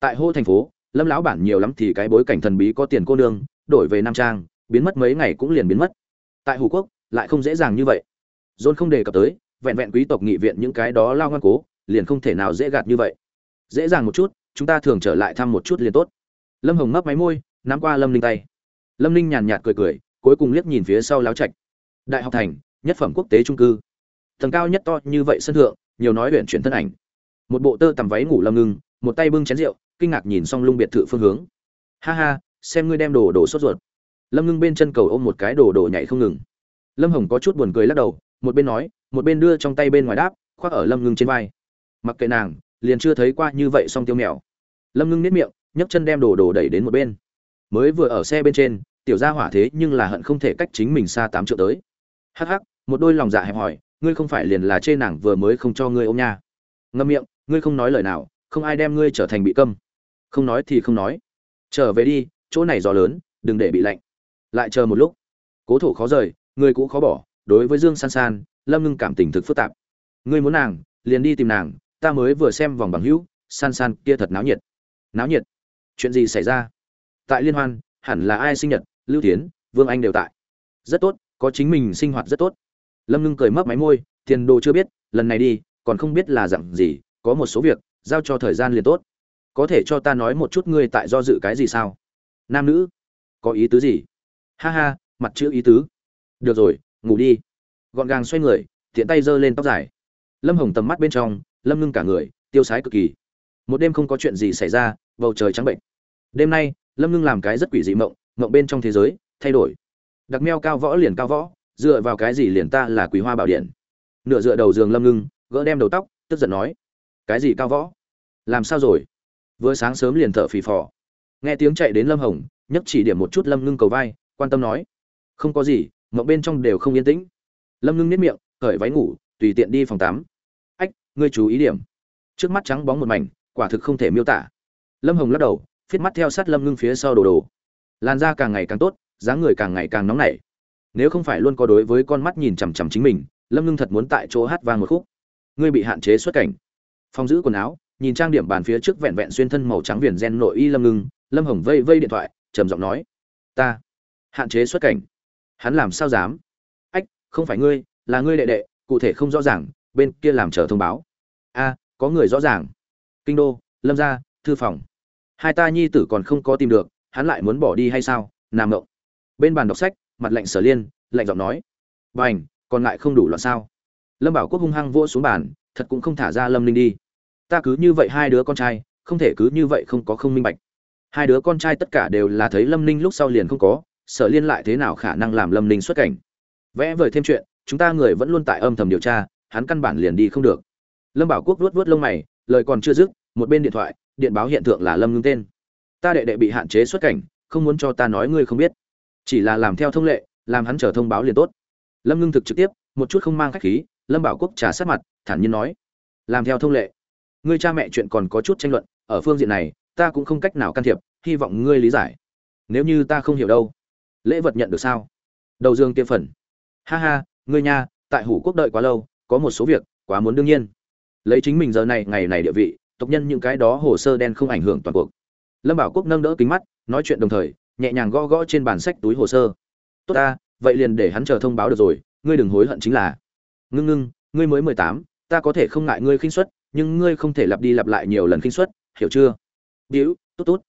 Tại hô thành phố, lâm lão bản nhiều lắm thì cái bối cảnh thần bí có tiền cô nương, đổi về nam trang, biến mất mấy ngày cũng liền biến mất. Tại hủ quốc, lại không dễ dàng như vậy. John không đề cập tới, vẹn vẹn quý tộc nghị viện những cái đó lao ngoan cố, liền không thể nào dễ gạt như vậy. Dễ dàng một chút, chúng ta thường trở lại thăm một chút liền tốt. Lâm hồng mấp máy môi, nắm qua lâm ninh tay. Lâm ninh nhàn nhạt cười cười, cuối cùng liếc nhìn phía sau láo trạch đại học thành, nhất phẩm quốc tế trung cư. Tầng cao nhất to như vậy sân thượng, nhiều nói huyện chuyển thân ảnh. Một bộ tơ tằm váy ngủ lâm ngưng một tay bưng chén rượu, kinh ngạc nhìn xong lung biệt thự phương hướng. Ha ha, xem ngươi đem đồ đồ sốt ruột. Lâm ngưng bên chân cầu ôm một cái đồ đồ nhảy không ngừng. Lâm hồng có chút buồn cười lắc đầu, một bên nói, một bên đưa trong tay bên ngoài đáp, khoác ở lâm ngưng trên vai. Mặc kệ nàng, liền chưa thấy qua như vậy xong tiêu mèo. Lâm ngưng nếp miệng, nhấc chân đem đồ đồ đẩy đến một bên. Mới vừa ở xe bên trên, tiểu gia hỏa thế nhưng là hận không thể cách chính mình xa tám triệu tới hắc hắc, một đôi lòng dạ hẹp hỏi ngươi không phải liền là chê nàng vừa mới không cho ngươi ôm nha. Ngâm miệng, ngươi không nói lời nào, không ai đem ngươi trở thành bị câm. Không nói thì không nói. Trở về đi, chỗ này gió lớn, đừng để bị lạnh. Lại chờ một lúc. Cố thủ khó rời người cũ khó bỏ, đối với dương san san, lâm ngưng cảm tình thực phức tạp. Ngươi muốn nàng, liền đi tìm nàng, ta mới vừa xem vòng bằng hữu, san san kia thật náo nhiệt. Náo nhiệt? Chuyện gì xảy ra? Tại liên hoan, hẳn là ai sinh nhật? Lưu tiến, vương anh đều tại. Rất tốt có chính mình sinh hoạt rất tốt. Lâm ngưng cười mấp máy môi, tiền đồ chưa biết, lần này đi, còn không biết là dặn gì, có một số việc, giao cho thời gian liền tốt. Có thể cho ta nói một chút ngươi tại do dự cái gì sao? Nam nữ, có ý tứ gì? Ha ha, mặt chữ ý tứ. Được rồi, ngủ đi. Gọn gàng xoay người, tiện tay giơ lên tóc dài. Lâm hồng tầm mắt bên trong, lâm ngưng cả người, tiêu sái cực kỳ. Một đêm không có chuyện gì xảy ra, bầu trời trắng bệnh. Đêm nay, lâm ngưng làm cái rất quỷ dị mộng mộng bên trong thế giới, thay đổi đặc meo cao võ liền cao võ, dựa vào cái gì liền ta là quý hoa bảo điện? Nửa dựa đầu giường lâm ngưng, gỡ đem đầu tóc, tức giận nói, cái gì cao võ? Làm sao rồi? Vừa sáng sớm liền thở phì phò. Nghe tiếng chạy đến lâm hồng, nhấc chỉ điểm một chút lâm ngưng cầu vai, quan tâm nói, không có gì, mộng bên trong đều không yên tĩnh. Lâm ngưng nếp miệng khởi váy ngủ, tùy tiện đi phòng tắm. Ách, ngươi chú ý điểm. Trước mắt trắng bóng một mảnh, quả thực không thể miêu tả. Lâm hồng lắc đầu, phiết mắt theo sát lâm ngưng phía sau đồ đồ. Làn da càng ngày càng tốt dáng người càng ngày càng nóng nảy. Nếu không phải luôn có đối với con mắt nhìn chằm chằm chính mình, lâm ngưng thật muốn tại chỗ hát vang một khúc. Ngươi bị hạn chế xuất cảnh. Phong giữ quần áo, nhìn trang điểm bàn phía trước vẹn vẹn xuyên thân màu trắng viền gen nội y lâm ngưng, lâm hồng vây vây điện thoại, trầm giọng nói, ta hạn chế xuất cảnh. Hắn làm sao dám? Ách, không phải ngươi, là ngươi đệ đệ, cụ thể không rõ ràng, bên kia làm chờ thông báo. A, có người rõ ràng. Kinh đô, lâm gia, thư phòng. Hai ta nhi tử còn không có tìm được, hắn lại muốn bỏ đi hay sao? Nam ngộng bên bàn đọc sách, mặt lạnh sở liên, lạnh giọng nói b à n h còn lại không đủ loạn sao? Lâm bảo quốc hung hăng vỗ xuống bàn, thật cũng không thả ra lâm linh đi. Ta cứ như vậy hai đứa con trai, không thể cứ như vậy không có không minh bạch. Hai đứa con trai tất cả đều là thấy lâm ninh lúc sau liền không có, sở liên lại thế nào khả năng làm lâm ninh xuất cảnh? Vẽ vời thêm chuyện, chúng ta người vẫn luôn tại âm thầm điều tra, hắn căn bản liền đi không được. Lâm bảo quốc vuốt vuốt lông mày, lời còn chưa dứt, một bên điện thoại, điện báo hiện tượng là lâm ngưng tên. Ta đệ đệ bị hạn chế xuất cảnh, không muốn cho ta nói ngươi không biết chỉ là làm theo thông lệ, làm hắn chờ thông báo liền tốt. Lâm ngưng thực trực tiếp, một chút không mang khách khí, lâm bảo quốc trả sát mặt, thản nhiên nói. Làm theo thông lệ. Ngươi cha mẹ chuyện còn có chút tranh luận, ở phương diện này, ta cũng không cách nào can thiệp, hy vọng ngươi lý giải. Nếu như ta không hiểu đâu, lễ vật nhận được sao? Đầu dương tiêm phần. Ha ha, ngươi nha, tại hủ quốc đợi quá lâu, có một số việc, quá muốn đương nhiên. Lấy chính mình giờ này, ngày này địa vị, tộc nhân những cái đó hồ sơ đen không ảnh hưởng toàn cuộc. Lâm bảo quốc nâng đỡ kính mắt, nói chuyện đồng thời nhẹ nhàng gõ gõ trên bàn sách túi hồ sơ tốt ta vậy liền để hắn chờ thông báo được rồi ngươi đừng hối hận chính là ngưng ngưng ngươi mới mười tám ta có thể không ngại ngươi khinh suất nhưng ngươi không thể lặp đi lặp lại nhiều lần khinh suất hiểu chưa Điếu, tốt tốt.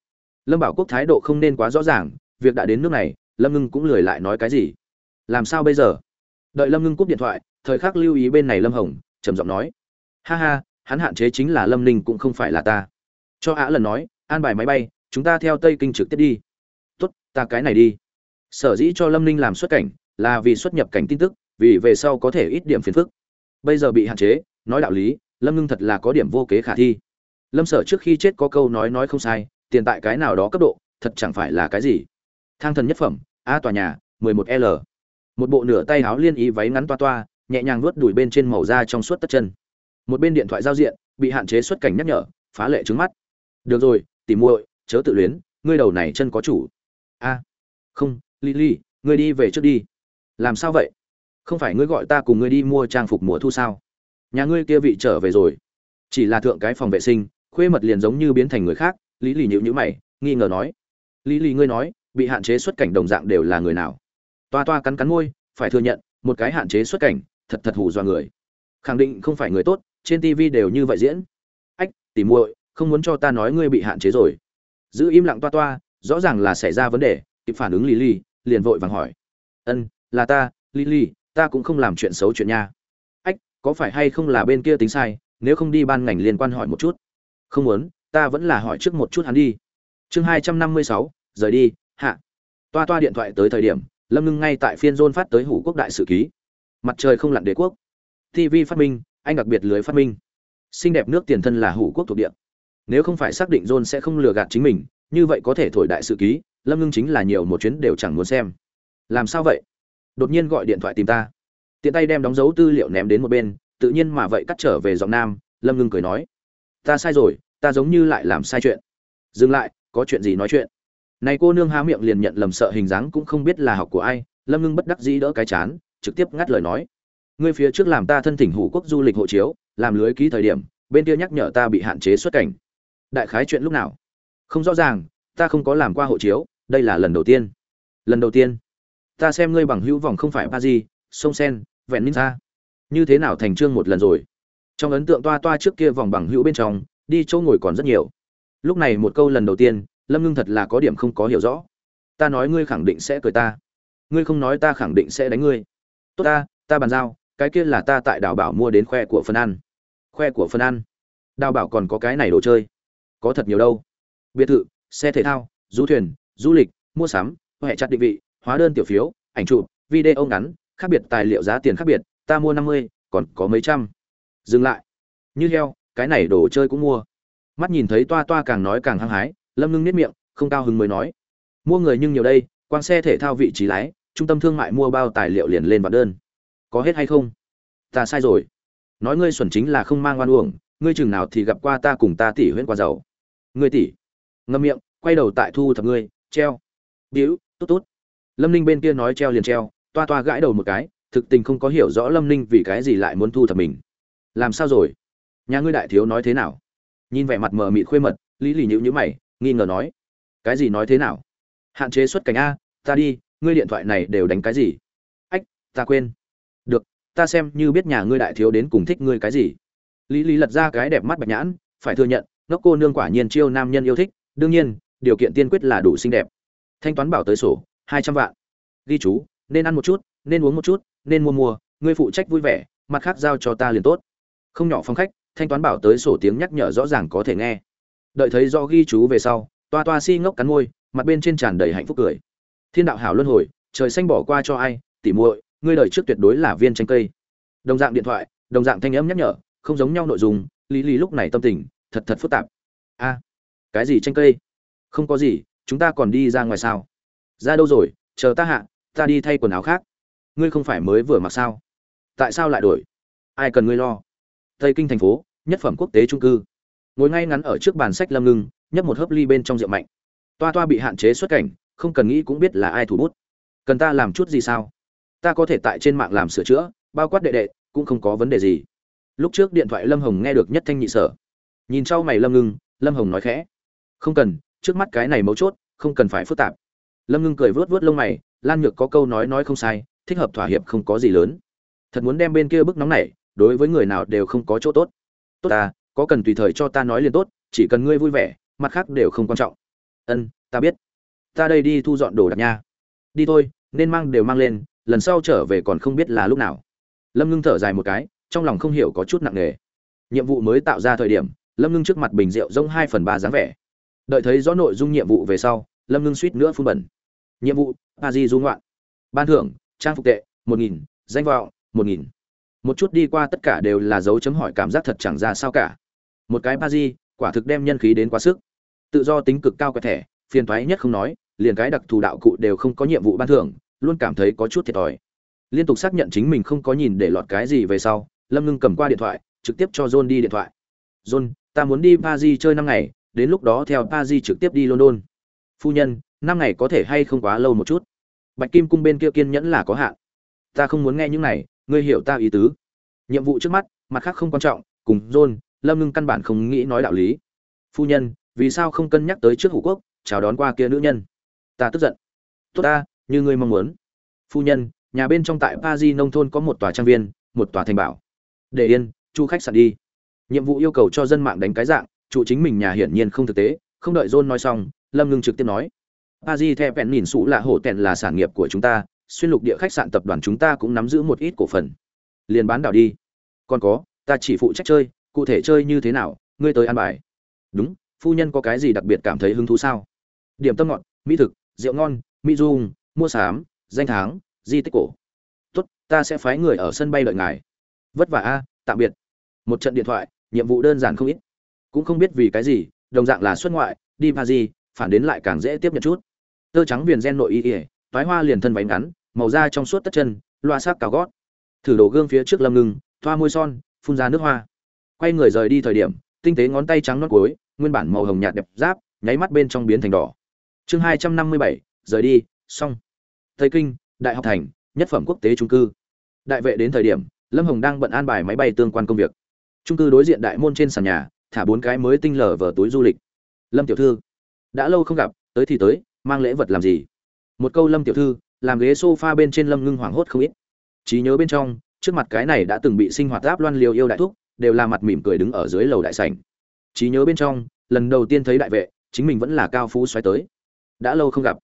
Lâm Bảo Quốc thái độ không nên quá rõ ràng, việc đã đến nước này, Lâm Ngưng cũng lười lại nói cái gì. Làm sao bây giờ? Đợi Lâm Ngưng cúp điện thoại, thời khắc lưu ý bên này Lâm Hồng, trầm giọng nói: "Ha ha, hắn hạn chế chính là Lâm Ninh cũng không phải là ta." Cho Á lần nói, an bài máy bay, chúng ta theo Tây Kinh trực tiếp đi. Ta cái này đi." Sở dĩ cho Lâm Ninh làm xuất cảnh, là vì xuất nhập cảnh tin tức, vì về sau có thể ít điểm phiền phức. Bây giờ bị hạn chế, nói đạo lý, Lâm Ngưng thật là có điểm vô kế khả thi. Lâm sở trước khi chết có câu nói nói không sai tiền tại cái nào đó cấp độ thật chẳng phải là cái gì. Thang thần nhất phẩm a tòa nhà 11 l. Một bộ nửa tay áo liên ý váy ngắn toa toa nhẹ nhàng vuốt đùi bên trên màu da trong suốt tất chân. Một bên điện thoại giao diện bị hạn chế xuất cảnh nhắc nhở phá lệ trứng mắt. Được rồi tìm muội chớ tự luyến ngươi đầu này chân có chủ a, không lily ngươi đi về trước đi. Làm sao vậy? Không phải ngươi gọi ta cùng ngươi đi mua trang phục mùa thu sao? Nhà ngươi kia vị trở về rồi. Chỉ là thượng cái phòng vệ sinh, khuê mật liền giống như biến thành người khác lý lì nhịu nhữ mày, nghi ngờ nói. Lý lì ngươi nói, bị hạn chế xuất cảnh đồng dạng đều là người nào? Toa toa cắn cắn môi, phải thừa nhận, một cái hạn chế xuất cảnh, thật thật hù do người. Khẳng định không phải người tốt, trên tv đều như vậy diễn. Ách, tỉ muội, không muốn cho ta nói ngươi bị hạn chế rồi. Giữ im lặng toa toa rõ ràng là xảy ra vấn đề kịp phản ứng Lily liền vội vàng hỏi. Ân là ta Lily, ta cũng không làm chuyện xấu chuyện nha. Ách có phải hay không là bên kia tính sai nếu không đi ban ngành liên quan hỏi một chút? Không muốn ta vẫn là hỏi trước một chút hắn đi. Chương hai trăm năm mươi sáu rời đi hạ. Toa toa điện thoại tới thời điểm lâm ngưng ngay tại phiên dôn phát tới hủ quốc đại sử ký. Mặt trời không lặn đế quốc. Tv phát minh anh đặc biệt lưới phát minh. Xinh đẹp nước tiền thân là hủ quốc thuộc địa. Nếu không phải xác định john sẽ không lừa gạt chính mình như vậy có thể thổi đại sự ký, lâm ngưng chính là nhiều một chuyến đều chẳng muốn xem. Làm sao vậy? Đột nhiên gọi điện thoại tìm ta. Tiện tay đem đóng dấu tư liệu ném đến một bên, tự nhiên mà vậy cắt trở về giọng nam, lâm ngưng cười nói. Ta sai rồi, ta giống như lại làm sai chuyện. Dừng lại, có chuyện gì nói chuyện? Này cô nương há miệng liền nhận lầm sợ hình dáng cũng không biết là học của ai, lâm ngưng bất đắc dĩ đỡ cái chán, trực tiếp ngắt lời nói. Ngươi phía trước làm ta thân thỉnh hủ quốc du lịch hộ chiếu, làm lưới ký thời điểm, bên kia nhắc nhở ta bị hạn chế xuất cảnh. Đại khái chuyện lúc nào? Không rõ ràng, ta không có làm qua hộ chiếu, đây là lần đầu tiên. Lần đầu tiên. Ta xem ngươi bằng hữu vòng không phải ba di sông sen, vẹn ninh xa. Như thế nào thành trương một lần rồi? Trong ấn tượng toa toa trước kia vòng bằng hữu bên trong, đi chỗ ngồi còn rất nhiều. Lúc này một câu lần đầu tiên, lâm ngưng thật là có điểm không có hiểu rõ. Ta nói ngươi khẳng định sẽ cười ta. Ngươi không nói ta khẳng định sẽ đánh ngươi. Tốt ta ta bàn giao, cái kia là ta tại đào bảo mua đến khoe của phần ăn. Khoe của phần ăn. Đào bảo còn có cái này đồ chơi. Có thật nhiều đâu biệt thự, xe thể thao, du thuyền, du lịch, mua sắm, hệ chặt định vị, hóa đơn tiểu phiếu, ảnh chụp, video ngắn, khác biệt tài liệu giá tiền khác biệt, ta mua năm mươi, còn có mấy trăm. Dừng lại. Như heo, cái này đồ chơi cũng mua. Mắt nhìn thấy toa toa càng nói càng hăng hái, lâm ngưng nếp miệng, không cao hứng mới nói. Mua người nhưng nhiều đây quan xe thể thao vị trí lái, trung tâm thương mại mua bao tài liệu liền lên vào đơn. Có hết hay không? Ta sai rồi. Nói ngươi xuẩn chính là không mang oan uổng, ngươi chừng nào thì gặp qua ta cùng ta tỷ huyễn qua giàu. Ngươi tỷ ngâm miệng quay đầu tại thu thập ngươi treo. Biểu, tốt tốt lâm ninh bên kia nói treo liền treo toa toa gãi đầu một cái thực tình không có hiểu rõ lâm ninh vì cái gì lại muốn thu thập mình. Làm sao rồi? Nhà ngươi đại thiếu nói thế nào? Nhìn vẻ mặt mờ mịt khuê mật lý lì nhữ nhữ mày nghi ngờ nói. Cái gì nói thế nào? Hạn chế xuất cảnh a ta đi ngươi điện thoại này đều đánh cái gì? Ách ta quên. Được ta xem như biết nhà ngươi đại thiếu đến cùng thích ngươi cái gì. Lý lý lật ra cái đẹp mắt bạch nhãn phải thừa nhận ngốc cô nương quả nhiên chiêu nam nhân yêu thích đương nhiên, điều kiện tiên quyết là đủ xinh đẹp. Thanh toán bảo tới sổ, hai trăm vạn. Ghi chú, nên ăn một chút, nên uống một chút, nên mua mua, ngươi phụ trách vui vẻ, mặt khác giao cho ta liền tốt. Không nhỏ phong khách, thanh toán bảo tới sổ tiếng nhắc nhở rõ ràng có thể nghe. Đợi thấy do ghi chú về sau, toa toa si ngốc cắn môi, mặt bên trên tràn đầy hạnh phúc cười. Thiên đạo hảo luân hồi, trời xanh bỏ qua cho ai, tỉ muội, ngươi đời trước tuyệt đối là viên tranh cây. Đồng dạng điện thoại, đồng dạng thanh âm nhắc nhở, không giống nhau nội dung, lý lý lúc này tâm tình, thật thật phức tạp. A cái gì tranh cây? Không có gì, chúng ta còn đi ra ngoài sao? Ra đâu rồi? Chờ ta hạ, ta đi thay quần áo khác. Ngươi không phải mới vừa mặc sao? Tại sao lại đổi? Ai cần ngươi lo? Tây kinh thành phố, nhất phẩm quốc tế trung cư. Ngồi ngay ngắn ở trước bàn sách lâm ngưng, nhấp một hớp ly bên trong rượu mạnh. Toa toa bị hạn chế xuất cảnh, không cần nghĩ cũng biết là ai thủ bút. Cần ta làm chút gì sao? Ta có thể tại trên mạng làm sửa chữa, bao quát đệ đệ, cũng không có vấn đề gì. Lúc trước điện thoại lâm hồng nghe được nhất thanh nhị sở. Nhìn sau mày lâm ngưng, lâm hồng nói khẽ không cần, trước mắt cái này mấu chốt, không cần phải phức tạp. Lâm ngưng cười vớt vớt lông mày, lan nhược có câu nói nói không sai, thích hợp thỏa hiệp không có gì lớn. Thật muốn đem bên kia bức nóng này, đối với người nào đều không có chỗ tốt. Tốt ta có cần tùy thời cho ta nói liền tốt, chỉ cần ngươi vui vẻ, mặt khác đều không quan trọng. Ân, ta biết. Ta đây đi thu dọn đồ đạc nha. Đi thôi, nên mang đều mang lên, lần sau trở về còn không biết là lúc nào. Lâm ngưng thở dài một cái, trong lòng không hiểu có chút nặng nề. Nhiệm vụ mới tạo ra thời điểm, lâm ngưng trước mặt bình rượu rông hai phần ba dáng vẻ đợi thấy rõ nội dung nhiệm vụ về sau, lâm ngưng suýt nữa phun bẩn. Nhiệm vụ, a di dung loạn. Ban thưởng, trang phục tệ, một nghìn, danh vọng, một nghìn. Một chút đi qua tất cả đều là dấu chấm hỏi cảm giác thật chẳng ra sao cả. Một cái ba di, quả thực đem nhân khí đến quá sức. Tự do tính cực cao có thẻ, phiền thoái nhất không nói, liền cái đặc thù đạo cụ đều không có nhiệm vụ ban thưởng, luôn cảm thấy có chút thiệt thòi. Liên tục xác nhận chính mình không có nhìn để lọt cái gì về sau, lâm ngưng cầm qua điện thoại, trực tiếp cho john đi điện thoại. John, ta muốn đi ba di chơi năm ngày đến lúc đó theo paris trực tiếp đi london. Phu nhân, năm ngày có thể hay không quá lâu một chút? Bạch kim cung bên kia kiên nhẫn là có hạn. Ta không muốn nghe những này, ngươi hiểu ta ý tứ. Nhiệm vụ trước mắt, mặt khác không quan trọng, cùng john, lâm ngưng căn bản không nghĩ nói đạo lý. Phu nhân, vì sao không cân nhắc tới trước hủ quốc, chào đón qua kia nữ nhân? Ta tức giận. Tốt ta, như ngươi mong muốn. Phu nhân, nhà bên trong tại paris nông thôn có một tòa trang viên, một tòa thành bảo. Để yên, chu khách sạn đi. Nhiệm vụ yêu cầu cho dân mạng đánh cái dạng chủ chính mình nhà hiển nhiên không thực tế, không đợi john nói xong, lâm ngưng trực tiếp nói, paris theo vẹn nhìn sụ là hổ tẹn là sản nghiệp của chúng ta, xuyên lục địa khách sạn tập đoàn chúng ta cũng nắm giữ một ít cổ phần. Liền bán đảo đi. Còn có, ta chỉ phụ trách chơi, cụ thể chơi như thế nào, ngươi tới ăn bài. Đúng, phu nhân có cái gì đặc biệt cảm thấy hứng thú sao? Điểm tâm ngọn mỹ thực, rượu ngon, mỹ dung, mua sắm, danh tháng, di tích cổ. Tốt, ta sẽ phái người ở sân bay đợi ngài. Vất vả a, tạm biệt. Một trận điện thoại, nhiệm vụ đơn giản không ít cũng không biết vì cái gì, đồng dạng là xuất ngoại, đi paris, phản đến lại càng dễ tiếp nhận chút. Tơ trắng viền gen nội y ỉa toái hoa liền thân váy ngắn, màu da trong suốt tất chân, loa sắc cao gót. Thử đổ gương phía trước lâm ngưng, thoa môi son, phun ra nước hoa. Quay người rời đi thời điểm, tinh tế ngón tay trắng nót cối nguyên bản màu hồng nhạt đẹp giáp, nháy mắt bên trong biến thành đỏ. Chương hai trăm năm mươi bảy, rời đi, xong. Tây kinh, đại học thành, nhất phẩm quốc tế trung cư. Đại vệ đến thời điểm, lâm hồng đang bận an bài máy bay tương quan công việc. Trung cư đối diện đại môn trên sàn nhà thả bốn cái mới tinh lở vở túi du lịch. Lâm tiểu thư, đã lâu không gặp, tới thì tới, mang lễ vật làm gì? Một câu lâm tiểu thư, làm ghế sofa bên trên lâm ngưng hoảng hốt không ít. Trí nhớ bên trong, trước mặt cái này đã từng bị sinh hoạt áp loan liều yêu đại thúc, đều là mặt mỉm cười đứng ở dưới lầu đại sảnh. Trí nhớ bên trong, lần đầu tiên thấy đại vệ, chính mình vẫn là cao phú xoáy tới. Đã lâu không gặp.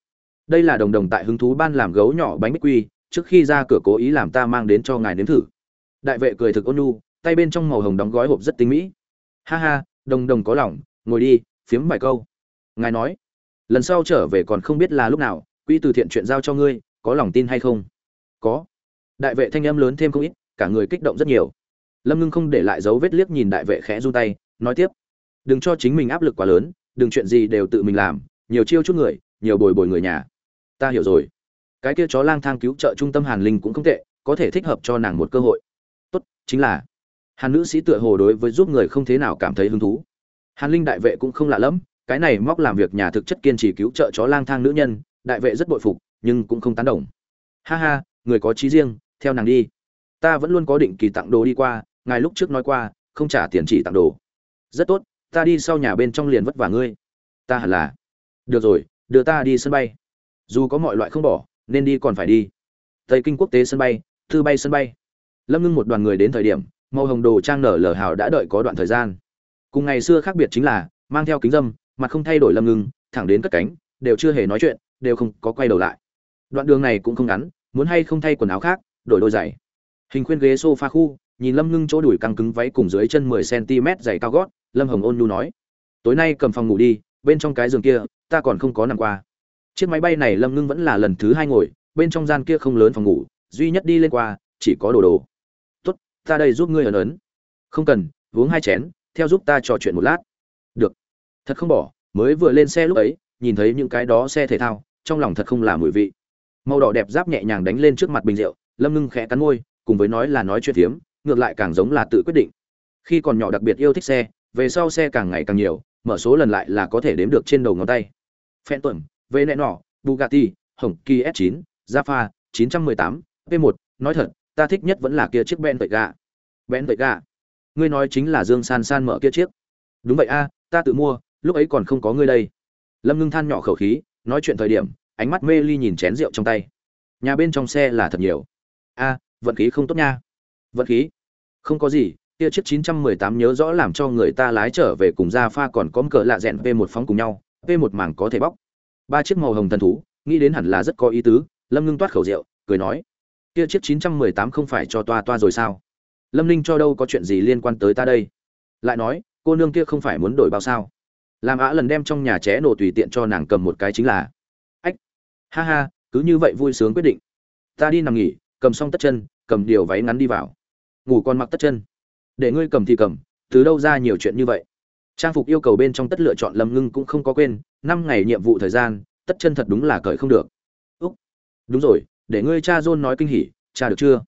Đây là đồng đồng tại hứng thú ban làm gấu nhỏ bánh bích quy, trước khi ra cửa cố ý làm ta mang đến cho ngài nếm thử. Đại vệ cười thực ôn nhu, tay bên trong màu hồng đóng gói hộp rất tinh mỹ ha ha, đồng đồng có lòng, ngồi đi, phiếm vài câu. Ngài nói, lần sau trở về còn không biết là lúc nào quỹ từ thiện chuyện giao cho ngươi, có lòng tin hay không? Có. Đại vệ thanh âm lớn thêm không ít, cả người kích động rất nhiều. Lâm ngưng không để lại dấu vết liếc nhìn đại vệ khẽ run tay, nói tiếp. Đừng cho chính mình áp lực quá lớn, đừng chuyện gì đều tự mình làm, nhiều chiêu chút người, nhiều bồi bồi người nhà. Ta hiểu rồi. Cái kia chó lang thang cứu trợ trung tâm hàn linh cũng không tệ, có thể thích hợp cho nàng một cơ hội. Tốt, chính là hàn nữ sĩ tựa hồ đối với giúp người không thế nào cảm thấy hứng thú. Hàn linh đại vệ cũng không lạ lẫm, cái này móc làm việc nhà thực chất kiên trì cứu trợ chó lang thang nữ nhân, đại vệ rất bội phục, nhưng cũng không tán đồng. Ha ha, người có trí riêng, theo nàng đi. Ta vẫn luôn có định kỳ tặng đồ đi qua, ngài lúc trước nói qua, không trả tiền chỉ tặng đồ. Rất tốt, ta đi sau nhà bên trong liền vất vả ngươi. Ta hẳn là. Được rồi, đưa ta đi sân bay. Dù có mọi loại không bỏ, nên đi còn phải đi. Tây kinh quốc tế sân bay, thư bay sân bay. Lâm ngưng một đoàn người đến thời điểm màu hồng đồ trang nở lở hào đã đợi có đoạn thời gian. Cùng ngày xưa khác biệt chính là, mang theo kính dâm, mặt không thay đổi lâm ngưng, thẳng đến cất cánh, đều chưa hề nói chuyện, đều không có quay đầu lại. Đoạn đường này cũng không ngắn, muốn hay không thay quần áo khác, đổi đôi giày. Hình khuyên ghế sofa khu, nhìn lâm ngưng chỗ đùi căng cứng váy cùng dưới chân 10 cm giày cao gót, lâm hồng ôn nhu nói. Tối nay cầm phòng ngủ đi, bên trong cái giường kia, ta còn không có nằm qua. Chiếc máy bay này lâm ngưng vẫn là lần thứ hai ngồi, bên trong gian kia không lớn phòng ngủ, duy nhất đi lên qua, chỉ có đồ đồ ta đây giúp ngươi ấn ấn. Không cần, uống hai chén, theo giúp ta trò chuyện một lát. Được. Thật không bỏ, mới vừa lên xe lúc ấy, nhìn thấy những cái đó xe thể thao, trong lòng thật không là mùi vị. Màu đỏ đẹp giáp nhẹ nhàng đánh lên trước mặt bình rượu, lâm ngưng khẽ cắn môi, cùng với nói là nói chuyện thiếm ngược lại càng giống là tự quyết định. Khi còn nhỏ đặc biệt yêu thích xe, về sau xe càng ngày càng nhiều, mở số lần lại là có thể đếm được trên đầu ngón tay. Phen tuẩm về nẹ nọ bugatti hồng kỳ s 9 jaffa 918 p 1 nói thật ta thích nhất vẫn là kia chiếc ben vậy gà. Ben vậy gà. Ngươi nói chính là dương san san mở kia chiếc. Đúng vậy a ta tự mua lúc ấy còn không có ngươi đây. Lâm ngưng than nhỏ khẩu khí nói chuyện thời điểm ánh mắt mê ly nhìn chén rượu trong tay. Nhà bên trong xe là thật nhiều. A vận khí không tốt nha. Vận khí? Không có gì kia chiếc 918 nhớ rõ làm cho người ta lái trở về cùng ra pha còn có cờ lạ rèn V1 phóng cùng nhau, V1 mảng có thể bóc. Ba chiếc màu hồng thần thú, nghĩ đến hẳn là rất có ý tứ, Lâm Ngưng toát khẩu rượu, cười nói: "Kia chiếc 918 không phải cho toa toa rồi sao? Lâm Ninh cho đâu có chuyện gì liên quan tới ta đây?" Lại nói, cô nương kia không phải muốn đổi bao sao? Làm Á lần đem trong nhà ché nổ tùy tiện cho nàng cầm một cái chính là. Ách. Ha ha, cứ như vậy vui sướng quyết định. Ta đi nằm nghỉ, cầm xong tất chân, cầm điều váy ngắn đi vào. Ngủ còn mặc tất chân để ngươi cầm thì cầm từ đâu ra nhiều chuyện như vậy trang phục yêu cầu bên trong tất lựa chọn lâm ngưng cũng không có quên năm ngày nhiệm vụ thời gian tất chân thật đúng là cởi không được úc đúng rồi để ngươi cha john nói kinh hỉ cha được chưa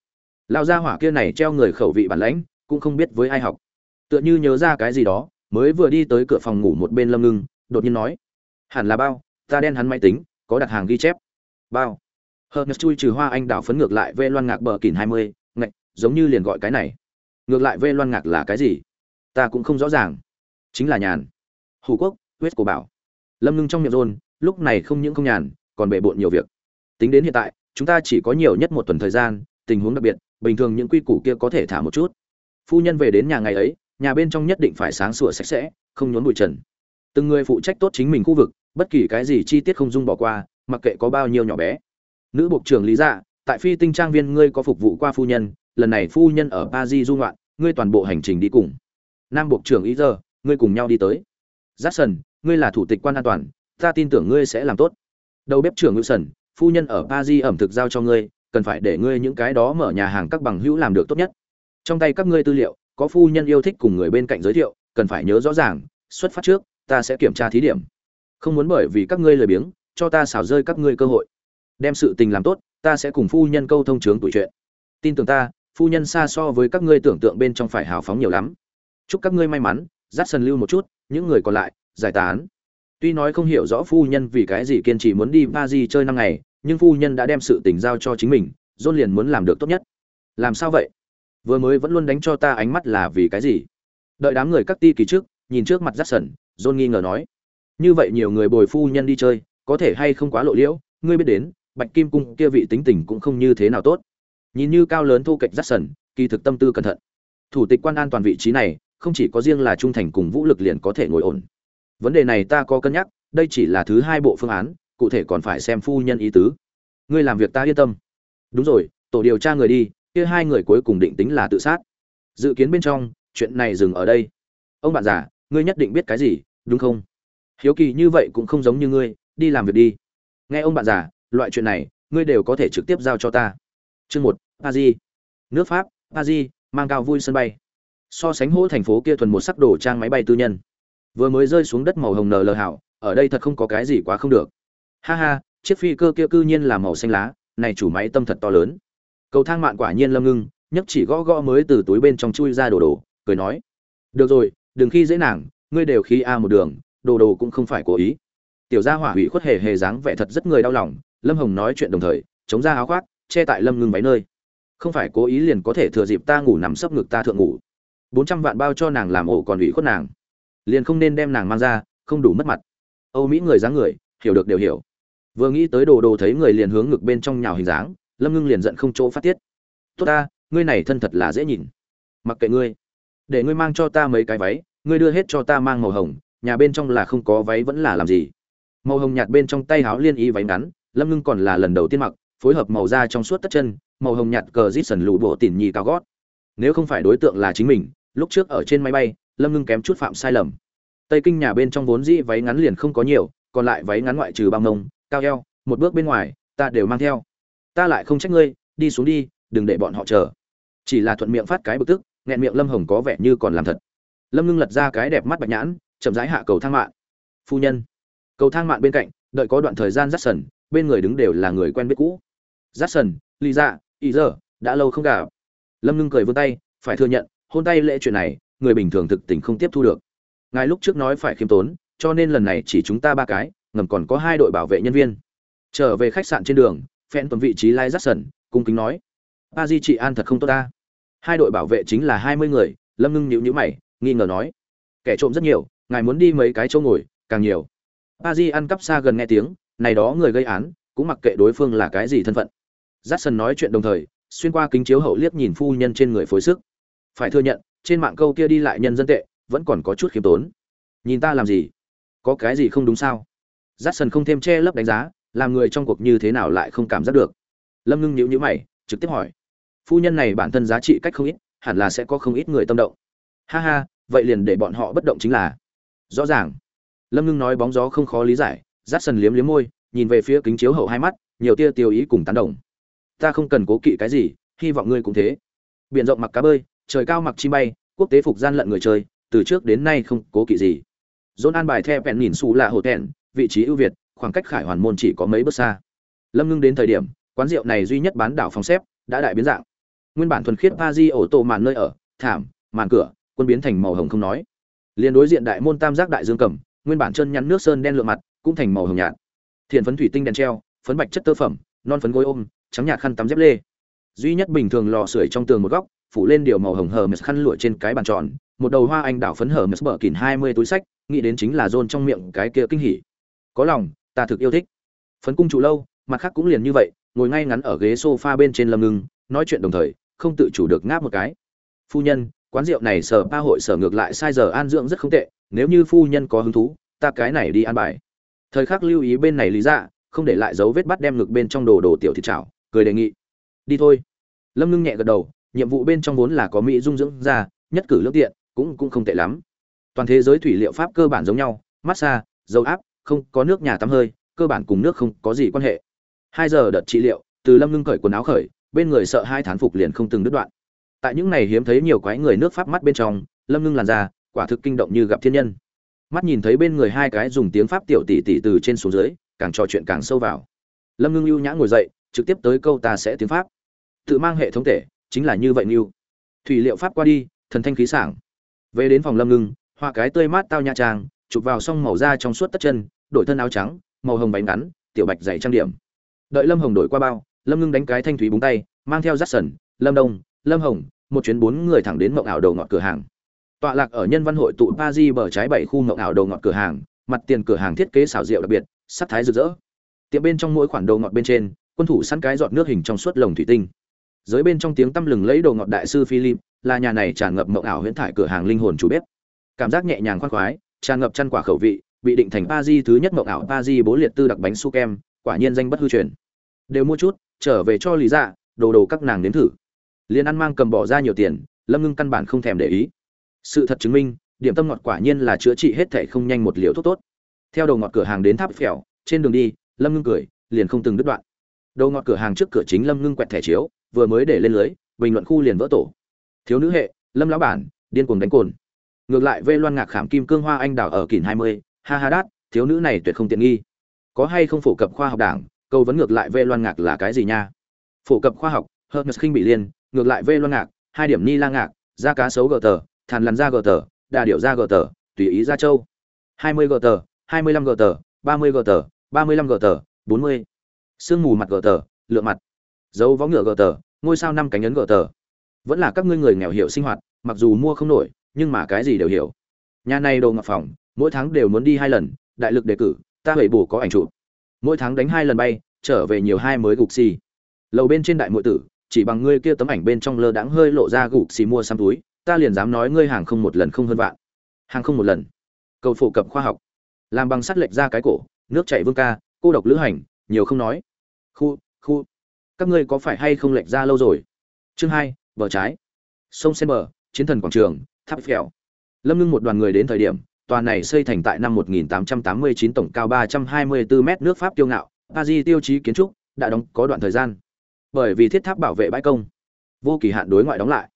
lao ra hỏa kia này treo người khẩu vị bản lãnh cũng không biết với ai học tựa như nhớ ra cái gì đó mới vừa đi tới cửa phòng ngủ một bên lâm ngưng đột nhiên nói hẳn là bao ta đen hắn máy tính có đặt hàng ghi chép bao Hermes chui trừ hoa anh đào phấn ngược lại về loan ngạc bờ kỉn hai mươi, ngạch, giống như liền gọi cái này. Ngược lại về loan ngạc là cái gì? Ta cũng không rõ ràng. Chính là nhàn. Hủ quốc, huyết của bảo. Lâm ngưng trong miệng rôn, lúc này không những không nhàn, còn bệ bội nhiều việc. Tính đến hiện tại, chúng ta chỉ có nhiều nhất một tuần thời gian, tình huống đặc biệt, bình thường những quy củ kia có thể thả một chút. Phu nhân về đến nhà ngày ấy, nhà bên trong nhất định phải sáng sủa sạch sẽ, không nhốn bụi trần. Từng người phụ trách tốt chính mình khu vực, bất kỳ cái gì chi tiết không dung bỏ qua, mặc kệ có bao nhiêu nhỏ bé nữ bộ trưởng lý dạ tại phi tinh trang viên ngươi có phục vụ qua phu nhân lần này phu nhân ở ba di du ngoạn ngươi toàn bộ hành trình đi cùng nam bộ trưởng ý giờ ngươi cùng nhau đi tới Jackson, ngươi là thủ tịch quan an toàn ta tin tưởng ngươi sẽ làm tốt đầu bếp trưởng ngự sần phu nhân ở Paris ẩm thực giao cho ngươi, cần phải để ngươi những cái đó mở nhà hàng các bằng hữu làm được tốt nhất. Trong tay các ngươi tư liệu, có phu nhân yêu thích cùng người bên cạnh giới thiệu, cần phải nhớ rõ ràng, xuất phát trước, ta sẽ kiểm tra thí điểm. Không muốn bởi vì các ngươi lười biếng, cho ta xảo rơi các ngươi cơ hội. Đem sự tình làm tốt, ta sẽ cùng phu nhân câu thông chướng tuổi chuyện. Tin tưởng ta, phu nhân xa so với các ngươi tưởng tượng bên trong phải hào phóng nhiều lắm. Chúc các ngươi may mắn dắt sần lưu một chút, những người còn lại, giải tán tuy nói không hiểu rõ phu nhân vì cái gì kiên trì muốn đi ba di chơi năm ngày, nhưng phu nhân đã đem sự tình giao cho chính mình, John liền muốn làm được tốt nhất. Làm sao vậy? Vừa mới vẫn luôn đánh cho ta ánh mắt là vì cái gì? Đợi đám người các ti kỳ trước, nhìn trước mặt rắc sần John nghi ngờ nói. Như vậy nhiều người bồi phu nhân đi chơi, có thể hay không quá lộ liễu? Ngươi biết đến, bạch kim cung kia vị tính tình cũng không như thế nào tốt. Nhìn như cao lớn thu kịch rắc sần kỳ thực tâm tư cẩn thận. Thủ tịch quan an toàn vị trí này, không chỉ có riêng là trung thành cùng vũ lực liền có thể ngồi ổn vấn đề này ta có cân nhắc, đây chỉ là thứ hai bộ phương án, cụ thể còn phải xem phu nhân ý tứ. Ngươi làm việc ta yên tâm. Đúng rồi, tổ điều tra người đi, kia hai người cuối cùng định tính là tự sát. Dự kiến bên trong, chuyện này dừng ở đây. Ông bạn già, ngươi nhất định biết cái gì, đúng không? Hiếu kỳ như vậy cũng không giống như ngươi, đi làm việc đi. Nghe ông bạn già, loại chuyện này, ngươi đều có thể trực tiếp giao cho ta. Chương một paris nước pháp paris mang cao vui sân bay. So sánh hỗ thành phố kia thuần một sắc đồ trang máy bay tư nhân vừa mới rơi xuống đất màu hồng nờ lờ hảo, ở đây thật không có cái gì quá không được. Ha ha, chiếc phi cơ kia cư nhiên là màu xanh lá, này chủ máy tâm thật to lớn. Cầu thang mạn quả nhiên lâm ngưng, nhấc chỉ gõ gõ mới từ túi bên trong chui ra đồ đồ, cười nói. Được rồi, đừng khi dễ nàng, ngươi đều khi a một đường, đồ đồ cũng không phải cố ý. Tiểu gia hỏa hủy khuất hề hề dáng vẻ thật rất người đau lòng, lâm hồng nói chuyện đồng thời, chống ra áo khoác, che tại lâm ngưng váy nơi. Không phải cố ý liền có thể thừa dịp ta ngủ nằm sấp ngực ta thượng ngủ. Bốn trăm vạn bao cho nàng làm ổ còn hủy khuất nàng liền không nên đem nàng mang ra, không đủ mất mặt. Âu mỹ người dáng người, hiểu được đều hiểu. Vừa nghĩ tới đồ đồ thấy người liền hướng ngực bên trong nhào hình dáng, lâm ngưng liền giận không chỗ phát tiết. Tốt ta, ngươi này thân thật là dễ nhìn. Mặc kệ ngươi. Để ngươi mang cho ta mấy cái váy, ngươi đưa hết cho ta mang màu hồng, nhà bên trong là không có váy vẫn là làm gì? Màu hồng nhạt bên trong tay háo liên y váy ngắn, lâm ngưng còn là lần đầu tiên mặc, phối hợp màu da trong suốt tất chân, màu hồng nhạt cờ rít sần lụ bộ tỉn nhì cao gót. Nếu không phải đối tượng là chính mình, lúc trước ở trên máy bay lâm ngưng kém chút phạm sai lầm. Tây kinh nhà bên trong vốn dĩ váy ngắn liền không có nhiều còn lại váy ngắn ngoại trừ bao mông cao eo một bước bên ngoài ta đều mang theo. Ta lại không trách ngươi đi xuống đi đừng để bọn họ chờ. Chỉ là thuận miệng phát cái bực tức nghẹn miệng lâm hồng có vẻ như còn làm thật. Lâm ngưng lật ra cái đẹp mắt bạch nhãn chậm rãi hạ cầu thang mạng. Phu nhân. Cầu thang mạng bên cạnh đợi có đoạn thời gian dắt sần bên người đứng đều là người quen biết cũ. Jackson, Ly Dạ, ý giờ, đã lâu không gặp. Lâm Ngưng cười vươn tay, phải thừa nhận, hôn tay lễ chuyện này, người bình thường thực tình không tiếp thu được. Ngài lúc trước nói phải khiêm tốn, cho nên lần này chỉ chúng ta ba cái, ngầm còn có hai đội bảo vệ nhân viên. Trở về khách sạn trên đường, phen tuần vị trí Lai Jackson, cung kính nói: "A Di trị an thật không tốt ta." Hai đội bảo vệ chính là hai mươi người, Lâm Ngưng nhíu nhíu mày, nghi ngờ nói: "Kẻ trộm rất nhiều, ngài muốn đi mấy cái chỗ ngồi, càng nhiều." A Di ăn cắp xa gần nghe tiếng, này đó người gây án cũng mặc kệ đối phương là cái gì thân phận Jackson nói chuyện đồng thời xuyên qua kính chiếu hậu liếc nhìn phu nhân trên người phối sức phải thừa nhận, trên mạng câu kia đi lại nhân dân tệ, vẫn còn có chút khiêm tốn. Nhìn ta làm gì? Có cái gì không đúng sao? Jackson không thêm che lấp đánh giá, làm người trong cuộc như thế nào lại không cảm giác được. Lâm ngưng nhíu nhíu mày, trực tiếp hỏi. Phu nhân này bản thân giá trị cách không ít, hẳn là sẽ có không ít người tâm động. Ha ha, vậy liền để bọn họ bất động chính là. Rõ ràng. Lâm ngưng nói bóng gió không khó lý giải giắt sần liếm liếm môi, nhìn về phía kính chiếu hậu hai mắt, nhiều tia tiêu ý cùng tán đồng. Ta không cần cố kỵ cái gì, hy vọng ngươi cũng thế. Biển rộng mặc cá bơi trời cao mặc chi bay, quốc tế phục gian lận người chơi, từ trước đến nay không cố kỵ gì. Dôn an bài theo vẹn nhìn xù là hồ tẹn vị trí ưu việt, khoảng cách khải hoàn môn chỉ có mấy bước xa. Lâm ngưng đến thời điểm, quán rượu này duy nhất bán đảo phòng xếp, đã đại biến dạng. Nguyên bản thuần khiết pa di ổ tổ màn nơi ở, thảm, màn cửa, quân biến thành màu hồng không nói. Liền đối diện đại môn tam giác đại dương cầm, nguyên bản chân nhắn nước sơn đen lượng mặt, cũng thành màu hồng nhạt. Thiền phấn thủy tinh đèn treo, phấn bạch chất tơ phẩm, non phấn gối ôm, trắng nhạt khăn tắm dép lê. Duy nhất bình thường lò sưởi trong tường một góc phủ lên điều màu hồng hờ mệt khăn lụa trên cái bàn tròn, một đầu hoa anh đào phấn hở mệt bờ kín hai mươi túi sách, nghĩ đến chính là rôn trong miệng cái kia kinh hỉ. Có lòng, ta thực yêu thích. Phấn cung trụ lâu, mặt khác cũng liền như vậy, ngồi ngay ngắn ở ghế sofa bên trên lâm ngưng, nói chuyện đồng thời, không tự chủ được ngáp một cái. Phu nhân, quán rượu này sở ba hội sở ngược lại sai giờ an dưỡng rất không tệ, nếu như phu nhân có hứng thú, ta cái này đi ăn bài. Thời khắc lưu ý bên này lý dạ không để lại dấu vết bắt đem ngực bên trong đồ đồ tiểu thịt chảo, cười đề nghị. Đi thôi. Lâm ngưng nhẹ gật đầu nhiệm vụ bên trong vốn là có mỹ dung dưỡng ra nhất cử lương tiện, cũng cũng không tệ lắm. Toàn thế giới thủy liệu pháp cơ bản giống nhau, massage, dầu áp, không có nước nhà tắm hơi, cơ bản cùng nước không có gì quan hệ. Hai giờ đợt trị liệu, từ lâm ngưng cởi quần áo khởi, bên người sợ hai thán phục liền không từng đứt đoạn. Tại những này hiếm thấy nhiều quái người nước pháp mắt bên trong, lâm ngưng làn ra quả thực kinh động như gặp thiên nhân. Mắt nhìn thấy bên người hai cái dùng tiếng pháp tiểu tỷ tỷ từ trên xuống dưới, càng trò chuyện càng sâu vào. Lâm ngưng ưu nhã ngồi dậy, trực tiếp tới câu ta sẽ tiếng pháp. Tự mang hệ thống tể chính là như vậy mưu thủy liệu pháp qua đi, thần thanh khí sảng. Về đến phòng lâm ngưng, hoa cái tươi mát tao nha trang, chụp vào xong màu da trong suốt tất chân, đổi thân áo trắng, màu hồng bánh ngắn, tiểu bạch dày trang điểm. Đợi lâm hồng đổi qua bao, lâm ngưng đánh cái thanh thúy búng tay, mang theo rắt sần, lâm đông, lâm hồng, một chuyến bốn người thẳng đến mộng ảo đầu ngọt cửa hàng. Tọa lạc ở nhân văn hội tụ pa di bờ trái bảy khu mộng ảo đầu ngọt cửa hàng, mặt tiền cửa hàng thiết kế xảo diệu đặc biệt, sắc thái rực rỡ. Tiệm bên trong mỗi khoản đầu ngọt bên trên, quân thủ săn cái giọt nước hình trong suốt lồng thủy tinh dưới bên trong tiếng tăm lừng lấy đồ ngọt đại sư philip, là nhà này tràn ngập mộng ảo huyễn thải cửa hàng linh hồn chủ bếp. Cảm giác nhẹ nhàng khoan khoái, tràn ngập chăn quả khẩu vị, bị định thành pa di thứ nhất mộng ảo pa di bố liệt tư đặc bánh su kem, quả nhiên danh bất hư truyền. Đều mua chút, trở về cho lý dạ đồ đồ các nàng nếm thử. Liên ăn mang cầm bỏ ra nhiều tiền, lâm ngưng căn bản không thèm để ý. Sự thật chứng minh, điểm tâm ngọt quả nhiên là chữa trị hết thể không nhanh một liều thuốc tốt. Theo đầu ngọt cửa hàng đến tháp phèo, trên đường đi, lâm ngưng cười, liền không từng đứt đoạn. Đầu ngọt cửa hàng trước cửa chính lâm ngưng quẹt thẻ chiếu vừa mới để lên lưới, bình luận khu liền vỡ tổ. Thiếu nữ hệ, lâm lão bản, điên cuồng đánh cồn. Ngược lại vê loan ngạc khảm kim cương hoa anh đào ở kỷ hai mươi, ha ha đát, thiếu nữ này tuyệt không tiện nghi. Có hay không phổ cập khoa học đảng, câu vấn ngược lại vê loan ngạc là cái gì nha? Phổ cập khoa học, hermes khinh bị liên, ngược lại vê loan ngạc, hai điểm ni la ngạc, da cá sấu gờ tờ, thàn lằn da gờ tờ, đà điệu da gờ tờ, tùy ý da châu hai mươi gờ tờ, hai mươi lăm gờ tờ, ba mươi gờ tờ, ba mươi lăm gờ tờ, bốn mươi. Sương mù mặt gờ tờ lựa mặt dấu võ ngựa gờ tờ, ngôi sao năm cánh ấn gờ tờ. Vẫn là các ngươi người nghèo hiểu sinh hoạt, mặc dù mua không nổi, nhưng mà cái gì đều hiểu. Nhà này đồ ngọc phòng, mỗi tháng đều muốn đi hai lần, đại lực đề cử, ta hủy bổ có ảnh chụp. Mỗi tháng đánh hai lần bay, trở về nhiều hai mới gục xì. Lầu bên trên đại nội tử, chỉ bằng ngươi kia tấm ảnh bên trong lơ đãng hơi lộ ra gục xì mua xăm túi, ta liền dám nói ngươi hàng không một lần không hơn vạn. Hàng không một lần. Cầu phổ cập khoa học. Làm bằng sắt lệch ra cái cổ, nước chảy vương ca, cô độc lữ hành, nhiều không nói. Khu khu các ngươi có phải hay không lệch ra lâu rồi? Chương hai, bờ trái. Sông sen bờ, chiến thần quảng trường, tháp phèo lâm ngưng một đoàn người đến thời điểm, tòa này xây thành tại năm 1889 tổng cao 324 mét nước pháp kiêu ngạo, paris tiêu chí kiến trúc đã đóng có đoạn thời gian. Bởi vì thiết tháp bảo vệ bãi công, vô kỳ hạn đối ngoại đóng lại.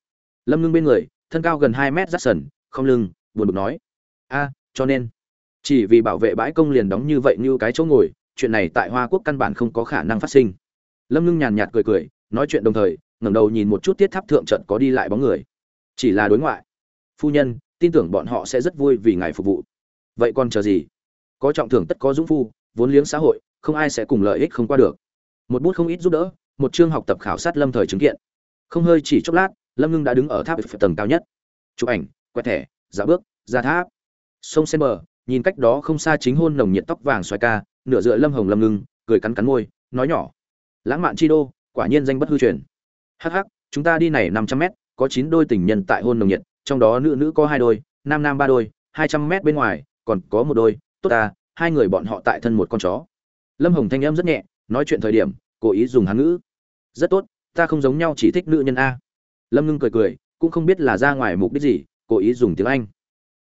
Lâm ngưng bên người, thân cao gần hai mét rắt sần, không lưng, buồn bực nói, a, cho nên, chỉ vì bảo vệ bãi công liền đóng như vậy như cái chỗ ngồi, chuyện này tại hoa quốc căn bản không có khả năng phát sinh lâm ngưng nhàn nhạt cười cười, nói chuyện đồng thời, ngẩng đầu nhìn một chút tiết tháp thượng trận có đi lại bóng người. Chỉ là đối ngoại. Phu nhân, tin tưởng bọn họ sẽ rất vui vì ngài phục vụ. Vậy còn chờ gì? Có trọng thưởng tất có dũng phu, vốn liếng xã hội, không ai sẽ cùng lợi ích không qua được. Một bút không ít giúp đỡ, một chương học tập khảo sát lâm thời chứng kiện. Không hơi chỉ chốc lát, lâm ngưng đã đứng ở tháp tầng cao nhất. Chụp ảnh, quẹt thẻ, giả bước, ra tháp. Sông sen bờ, nhìn cách đó không xa chính hôn nồng nhiệt tóc vàng xoài ca, nửa dựa lâm hồng lâm ngưng, cười cắn cắn môi, nói nhỏ lãng mạn chi đô, quả nhiên danh bất hư truyền. Hắc hắc, chúng ta đi này năm trăm mét, có chín đôi tình nhân tại hôn nồng nhiệt, trong đó nữ nữ có hai đôi, nam nam ba đôi, hai trăm mét bên ngoài, còn có một đôi, tốt ta, hai người bọn họ tại thân một con chó. Lâm hồng thanh âm rất nhẹ, nói chuyện thời điểm, cố ý dùng hán ngữ. Rất tốt, ta không giống nhau chỉ thích nữ nhân a. Lâm ngưng cười cười, cũng không biết là ra ngoài mục đích gì, cố ý dùng tiếng anh.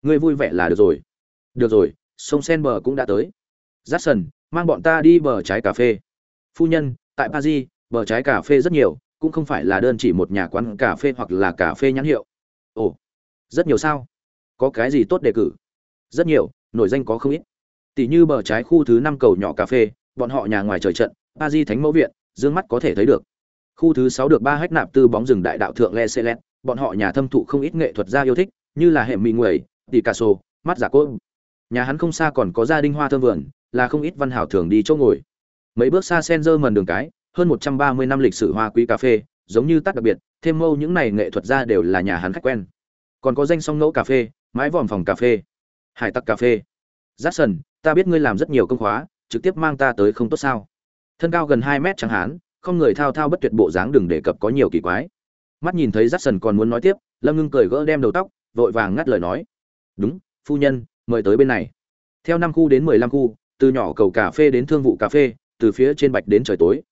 Ngươi vui vẻ là được rồi. Được rồi, sông sen bờ cũng đã tới. J a mang bọn ta đi bờ trái cà phê. Phu nhân tại paris bờ trái cà phê rất nhiều cũng không phải là đơn chỉ một nhà quán cà phê hoặc là cà phê nhãn hiệu. Ồ rất nhiều sao? Có cái gì tốt đề cử? Rất nhiều nổi danh có không ít. Tỷ như bờ trái khu thứ năm cầu nhỏ cà phê bọn họ nhà ngoài trời trận Paris thánh mẫu viện dương mắt có thể thấy được. Khu thứ sáu được ba hách nạp tư bóng rừng đại đạo thượng le xê lét bọn họ nhà thâm thụ không ít nghệ thuật gia yêu thích như là hệ tỷ nguầy sô, mắt giả cốt. Nhà hắn không xa còn có gia đình hoa thơm vườn là không ít văn hảo thường đi chỗ ngồi mấy bước xa sen dơ mần đường cái, hơn một trăm ba mươi năm lịch sử hoa quý cà phê, giống như tắt đặc biệt, thêm mâu những này nghệ thuật ra đều là nhà hắn khách quen. Còn có danh song ngẫu cà phê, mái vòm phòng cà phê, hải tặc cà phê. Giắt sần ta biết ngươi làm rất nhiều công khóa, trực tiếp mang ta tới không tốt sao? Thân cao gần hai mét chẳng hán, không người thao thao bất tuyệt bộ dáng đừng đề cập có nhiều kỳ quái. Mắt nhìn thấy giắt sần còn muốn nói tiếp, lâm ngưng cười gỡ đem đầu tóc, vội vàng ngắt lời nói. Đúng, phu nhân, mời tới bên này. Theo năm khu đến mười lăm khu, từ nhỏ cầu cà phê đến thương vụ cà phê từ phía trên bạch đến trời tối.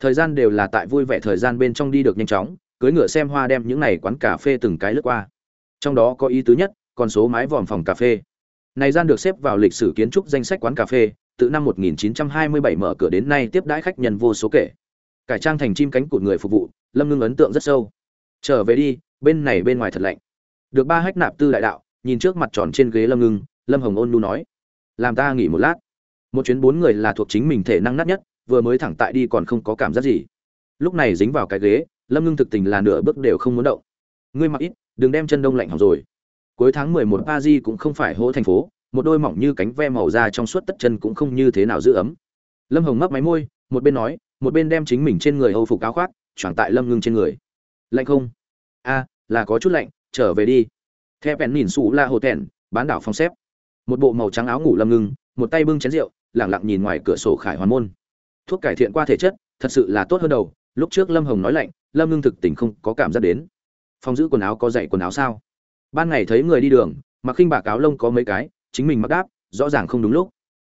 Thời gian đều là tại vui vẻ thời gian bên trong đi được nhanh chóng, cưới ngựa xem hoa đem những này quán cà phê từng cái lướt qua. Trong đó có ý tứ nhất còn số mái vòm phòng cà phê. Này gian được xếp vào lịch sử kiến trúc danh sách quán cà phê, từ năm 1927 mở cửa đến nay tiếp đãi khách nhân vô số kể. Cải trang thành chim cánh cụt người phục vụ, lâm ngưng ấn tượng rất sâu. Trở về đi, bên này bên ngoài thật lạnh. Được ba hách nạp tư đại đạo, nhìn trước mặt tròn trên ghế lâm ngưng, lâm hồng ôn nu nói, làm ta nghỉ một lát một chuyến bốn người là thuộc chính mình thể năng nát nhất, vừa mới thẳng tại đi còn không có cảm giác gì. Lúc này dính vào cái ghế, lâm ngưng thực tình là nửa bước đều không muốn động. Ngươi mặc ít, đừng đem chân đông lạnh hỏng rồi. Cuối tháng mười một pa di cũng không phải hỗ thành phố, một đôi mỏng như cánh ve màu da trong suốt tất chân cũng không như thế nào giữ ấm. Lâm hồng mấp máy môi, một bên nói, một bên đem chính mình trên người hầu phục áo khoác, choàng tại lâm ngưng trên người. Lạnh không? A, là có chút lạnh, trở về đi. Theo bèn nhìn xù la hồ tèn, bán đảo phong xếp. Một bộ màu trắng áo ngủ lâm ngưng, một tay bưng chén rượu lẳng lặng nhìn ngoài cửa sổ khải hoàn môn. Thuốc cải thiện qua thể chất, thật sự là tốt hơn đầu. Lúc trước lâm hồng nói lạnh, lâm ngưng thực tình không có cảm giác đến. Phòng giữ quần áo có dạy quần áo sao? Ban ngày thấy người đi đường, mặc khinh bạc cáo lông có mấy cái, chính mình mặc đáp, rõ ràng không đúng lúc.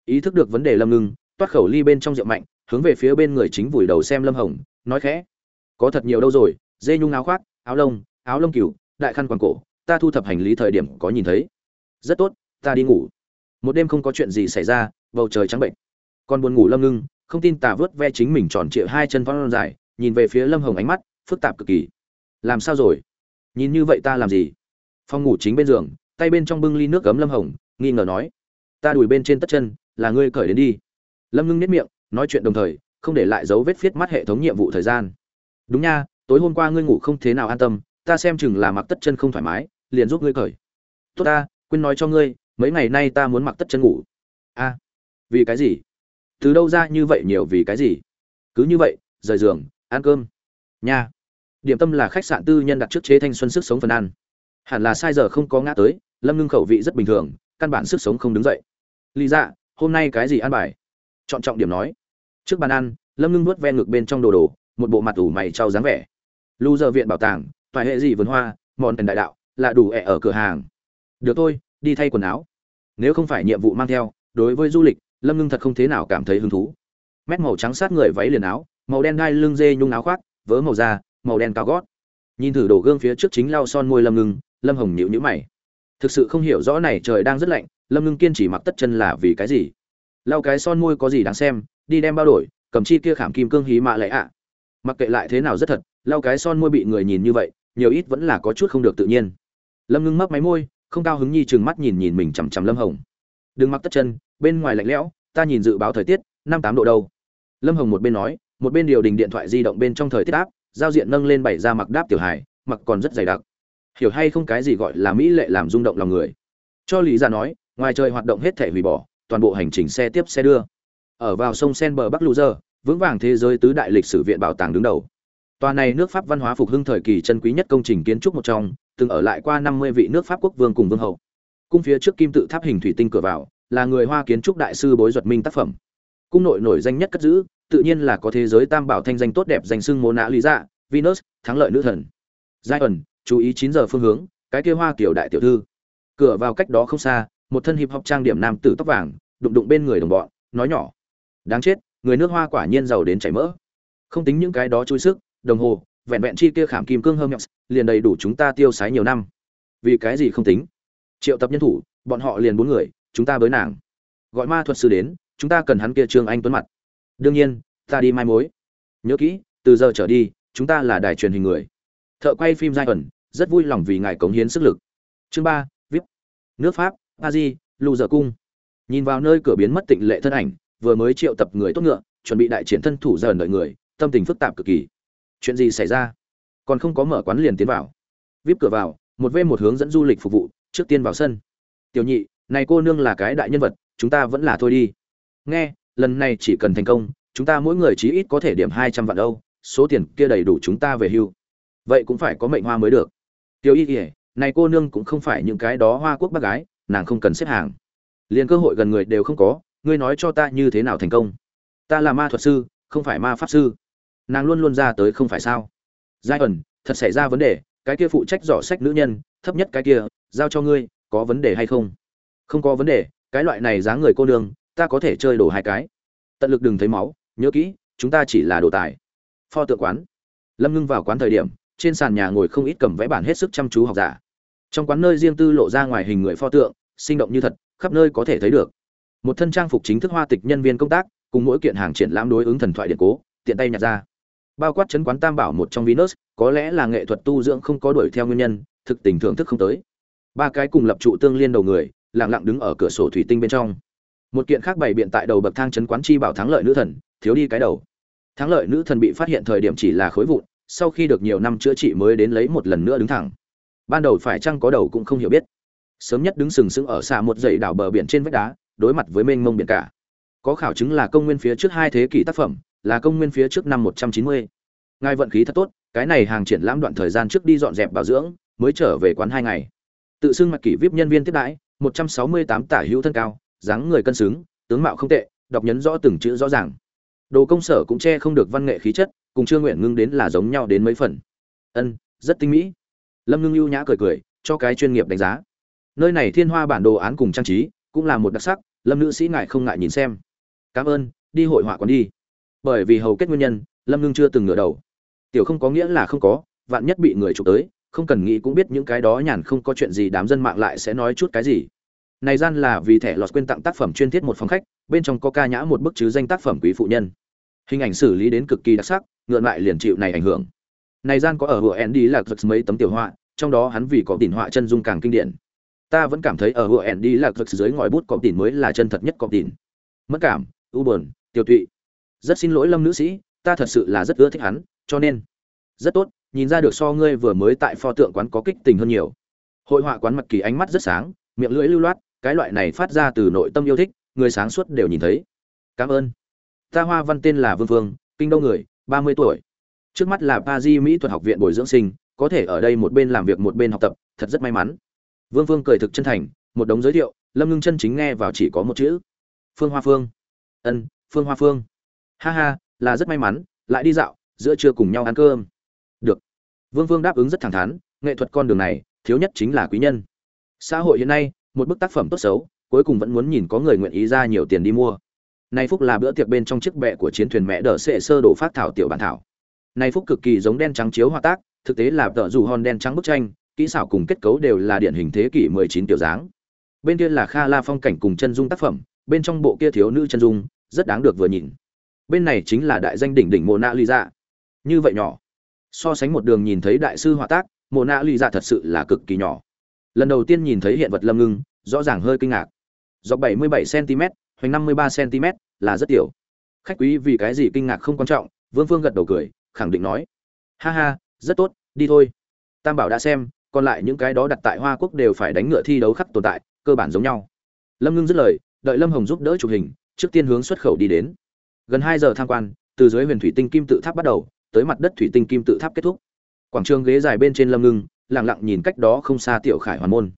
Ý thức được vấn đề lâm ngưng, toát khẩu ly bên trong rượu mạnh, hướng về phía bên người chính vùi đầu xem lâm hồng, nói khẽ. Có thật nhiều đâu rồi, dê nhung áo khoác, áo lông áo lông cừu, đại khăn quàng cổ, ta thu thập hành lý thời điểm có nhìn thấy. Rất tốt, ta đi ngủ. Một đêm không có chuyện gì xảy ra bầu trời trắng bệnh. Còn buồn ngủ lâm ngưng, không tin tà vớt ve chính mình tròn trịa hai chân phong dài, nhìn về phía lâm hồng ánh mắt phức tạp cực kỳ. Làm sao rồi? Nhìn như vậy ta làm gì? Phong ngủ chính bên giường, tay bên trong bưng ly nước gấm lâm hồng, nghi ngờ nói. Ta đùi bên trên tất chân, là ngươi cởi đến đi. Lâm ngưng nếp miệng, nói chuyện đồng thời, không để lại dấu vết viết mắt hệ thống nhiệm vụ thời gian. Đúng nha, tối hôm qua ngươi ngủ không thế nào an tâm, ta xem chừng là mặc tất chân không thoải mái, liền giúp ngươi cởi. Tốt ta, quên nói cho ngươi, mấy ngày nay ta muốn mặc tất chân ngủ. A vì cái gì? Từ đâu ra như vậy nhiều vì cái gì? Cứ như vậy, rời giường, ăn cơm. Nha. Điểm tâm là khách sạn tư nhân đặt trước chế thanh xuân sức sống phần ăn. Hẳn là sai giờ không có ngã tới, lâm ngưng khẩu vị rất bình thường, căn bản sức sống không đứng dậy. Lý dạ hôm nay cái gì ăn bài? Chọn trọng điểm nói. Trước bàn ăn, lâm ngưng nuốt ven ngực bên trong đồ đồ, một bộ mặt ủ mày trao dáng vẻ. Lưu giờ viện bảo tàng toại hệ gì vườn hoa, mòn tiền đại đạo, là đủ ẹ ở cửa hàng. Được thôi, đi thay quần áo. Nếu không phải nhiệm vụ mang theo, đối với du lịch lâm ngưng thật không thế nào cảm thấy hứng thú. Mét màu trắng sát người váy liền áo, màu đen gai lưng dê nhung áo khoác, vớ màu da, màu đen cao gót. Nhìn thử đổ gương phía trước chính lau son môi lâm ngưng, lâm hồng nhịu nhữ mày. Thực sự không hiểu rõ này trời đang rất lạnh, lâm ngưng kiên chỉ mặc tất chân là vì cái gì? Lau cái son môi có gì đáng xem, đi đem bao đổi, cầm chi kia khảm kim cương hí mạ lệ ạ. Mặc kệ lại thế nào rất thật, lau cái son môi bị người nhìn như vậy, nhiều ít vẫn là có chút không được tự nhiên. Lâm ngưng mấp máy môi, không cao hứng nhi chừng mắt nhìn nhìn mình chằm chằm lâm hồng. Đừng mặc tất chân bên ngoài lạnh lẽo, ta nhìn dự báo thời tiết, năm tám độ đâu. Lâm hồng một bên nói, một bên điều đình điện thoại di động bên trong thời tiết áp, giao diện nâng lên bảy ra mặc đáp tiểu hải mặc còn rất dày đặc. Hiểu hay không cái gì gọi là mỹ lệ làm rung động lòng người. Cho lý ra nói, ngoài trời hoạt động hết thể hủy bỏ, toàn bộ hành trình xe tiếp xe đưa. Ở vào sông sen bờ bắc lũ dơ vững vàng thế giới tứ đại lịch sử viện bảo tàng đứng đầu. Tòa này nước pháp văn hóa phục hưng thời kỳ chân quý nhất công trình kiến trúc một trong, từng ở lại qua năm mươi vị nước pháp quốc vương cùng vương hậu. Cung phía trước kim tự tháp hình thủy tinh cửa vào là người hoa kiến trúc đại sư bối duật minh tác phẩm. Cung nội nổi danh nhất cất giữ, tự nhiên là có thế giới tam bảo thanh danh tốt đẹp danh sưng mô nã lý dạ venus, thắng lợi nữ thần. Giai ẩn, chú ý chín giờ phương hướng, cái kia hoa kiểu đại tiểu thư. Cửa vào cách đó không xa, một thân hiệp học trang điểm nam tử tóc vàng, đụng đụng bên người đồng bọn, nói nhỏ. Đáng chết, người nước hoa quả nhiên giàu đến chảy mỡ. Không tính những cái đó chui sức, đồng hồ, vẹn vẹn chi kia khảm kim cương hơm nhọc liền đầy đủ chúng ta tiêu sái nhiều năm. Vì cái gì không tính? Triệu tập nhân thủ, bọn họ liền bốn người chúng ta với nàng. Gọi ma thuật sư đến, chúng ta cần hắn kia trương anh tuấn mặt. Đương nhiên, ta đi mai mối. Nhớ kỹ, từ giờ trở đi, chúng ta là đài truyền hình người. Thợ quay phim giai ẩn, rất vui lòng vì ngài cống hiến sức lực. Chương ba, vip. Nước pháp, a di, lù dở cung. Nhìn vào nơi cửa biến mất tịnh lệ thân ảnh, vừa mới triệu tập người tốt ngựa, chuẩn bị đại triển thân thủ giờ đợi người, tâm tình phức tạp cực kỳ. Chuyện gì xảy ra? Còn không có mở quán liền tiến vào. Vip cửa vào, một v một hướng dẫn du lịch phục vụ, trước tiên vào sân. Tiểu nhị này cô nương là cái đại nhân vật, chúng ta vẫn là thôi đi. Nghe, lần này chỉ cần thành công, chúng ta mỗi người chí ít có thể điểm hai trăm vạn âu, số tiền kia đầy đủ chúng ta về hưu. Vậy cũng phải có mệnh hoa mới được. Tiêu y kỉa này cô nương cũng không phải những cái đó hoa quốc bác gái, nàng không cần xếp hàng. Liền cơ hội gần người đều không có, ngươi nói cho ta như thế nào thành công? Ta là ma thuật sư, không phải ma pháp sư. Nàng luôn luôn ra tới không phải sao? Giai ẩn, thật xảy ra vấn đề, cái kia phụ trách dò sách nữ nhân, thấp nhất cái kia, giao cho ngươi, có vấn đề hay không? Không có vấn đề, cái loại này dáng người cô nương, ta có thể chơi đổ hai cái. Tận lực đừng thấy máu, nhớ kỹ, chúng ta chỉ là đồ tài. Pho tượng quán. Lâm ngưng vào quán thời điểm, trên sàn nhà ngồi không ít cầm vẽ bản hết sức chăm chú học giả. Trong quán nơi riêng tư lộ ra ngoài hình người pho tượng, sinh động như thật, khắp nơi có thể thấy được. Một thân trang phục chính thức hoa tịch nhân viên công tác, cùng mỗi kiện hàng triển lãm đối ứng thần thoại điện cố, tiện tay nhặt ra. Bao quát chấn quán tam bảo một trong venus, có lẽ là nghệ thuật tu dưỡng không có đuổi theo nguyên nhân, thực tình thưởng thức không tới. Ba cái cùng lập trụ tương liên đầu người lặng lặng đứng ở cửa sổ thủy tinh bên trong. Một kiện khác bày biện tại đầu bậc thang chấn quán chi bảo thắng lợi nữ thần, thiếu đi cái đầu. Thắng lợi nữ thần bị phát hiện thời điểm chỉ là khối vụn, sau khi được nhiều năm chữa trị mới đến lấy một lần nữa đứng thẳng. Ban đầu phải chăng có đầu cũng không hiểu biết. Sớm nhất đứng sừng sững ở xa một dãy đảo bờ biển trên vách đá, đối mặt với mênh mông biển cả. Có khảo chứng là công nguyên phía trước hai thế kỷ tác phẩm, là công nguyên phía trước năm một trăm chín mươi. Ngài vận khí thật tốt, cái này hàng triển lãm đoạn thời gian trước đi dọn dẹp bảo dưỡng, mới trở về quán hai ngày. Tự xưng mặt kỷ vip nhân viên tiếp đãi một trăm sáu mươi tám tả hữu thân cao, dáng người cân xứng, tướng mạo không tệ, đọc nhấn rõ từng chữ rõ ràng. Đồ công sở cũng che không được văn nghệ khí chất, cùng trương nguyện ngưng đến là giống nhau đến mấy phần. Ân, rất tinh mỹ. Lâm ngưng ưu nhã cười cười, cho cái chuyên nghiệp đánh giá. Nơi này thiên hoa bản đồ án cùng trang trí, cũng là một đặc sắc, lâm nữ sĩ ngại không ngại nhìn xem. Cảm ơn, đi hội họa còn đi. Bởi vì hầu kết nguyên nhân, lâm ngưng chưa từng ngửa đầu. Tiểu không có nghĩa là không có, vạn nhất bị người chụp tới không cần nghĩ cũng biết những cái đó nhàn không có chuyện gì đám dân mạng lại sẽ nói chút cái gì. Này gian là vì thẻ lọt quên tặng tác phẩm chuyên thiết một phòng khách, bên trong có ca nhã một bức chứ danh tác phẩm quý phụ nhân. Hình ảnh xử lý đến cực kỳ đặc sắc, ngược lại liền chịu này ảnh hưởng. Này gian có ở hựa Andy là giật mấy tấm tiểu họa, trong đó hắn vì có tiền họa chân dung càng kinh điển. Ta vẫn cảm thấy ở hựa Andy là giật dưới ngòi bút có tiền mới là chân thật nhất có tiền mất cảm, u buồn tiêu tụy. Rất xin lỗi lâm nữ sĩ, ta thật sự là rất ưa thích hắn, cho nên. Rất tốt nhìn ra được so ngươi vừa mới tại pho tượng quán có kích tình hơn nhiều. Hội họa quán mặt kỳ ánh mắt rất sáng, miệng lưỡi lưu loát, cái loại này phát ra từ nội tâm yêu thích, người sáng suốt đều nhìn thấy. Cảm ơn. Ta hoa văn tên là vương vương kinh đô người, ba mươi tuổi. Trước mắt là pa di mỹ thuật học viện bồi dưỡng sinh, có thể ở đây một bên làm việc một bên học tập, thật rất may mắn. Vương vương cười thực chân thành, một đống giới thiệu, lâm ngưng chân chính nghe vào chỉ có một chữ. Phương hoa phương. Ân, phương hoa phương. Ha ha, là rất may mắn, lại đi dạo, giữa trưa cùng nhau ăn cơm vương vương đáp ứng rất thẳng thắn, nghệ thuật con đường này thiếu nhất chính là quý nhân. Xã hội hiện nay, một bức tác phẩm tốt xấu, cuối cùng vẫn muốn nhìn có người nguyện ý ra nhiều tiền đi mua. Nay phúc là bữa tiệc bên trong chiếc bệ của chiến thuyền mẹ đỡ sệ sơ đổ phát thảo tiểu bản thảo. Nay phúc cực kỳ giống đen trắng chiếu họa tác, thực tế là tợ dù hòn đen trắng bức tranh, kỹ xảo cùng kết cấu đều là điển hình thế kỷ 19 tiểu dáng. Bên kia là kha la phong cảnh cùng chân dung tác phẩm, bên trong bộ kia thiếu nữ chân dung, rất đáng được vừa nhìn. Bên này chính là đại danh đỉnh đỉnh mona lisa. Như vậy nhỏ so sánh một đường nhìn thấy đại sư họa tác mona lisa dạ thật sự là cực kỳ nhỏ. Lần đầu tiên nhìn thấy hiện vật lâm ngưng, rõ ràng hơi kinh ngạc. Dọc 77 cm, hoành 53 cm là rất tiểu. Khách quý vì cái gì kinh ngạc không quan trọng, vương phương gật đầu cười, khẳng định nói. Ha ha, rất tốt, đi thôi. Tam bảo đã xem, còn lại những cái đó đặt tại hoa quốc đều phải đánh ngựa thi đấu khắc tồn tại, cơ bản giống nhau. Lâm ngưng dứt lời, đợi lâm hồng giúp đỡ chụp hình, trước tiên hướng xuất khẩu đi đến. Gần hai giờ tham quan, từ dưới huyền thủy tinh kim tự tháp bắt đầu tới mặt đất thủy tinh kim tự tháp kết thúc. Quảng trường ghế dài bên trên lâm ngưng, lặng lặng nhìn cách đó không xa tiểu khải hoàn môn.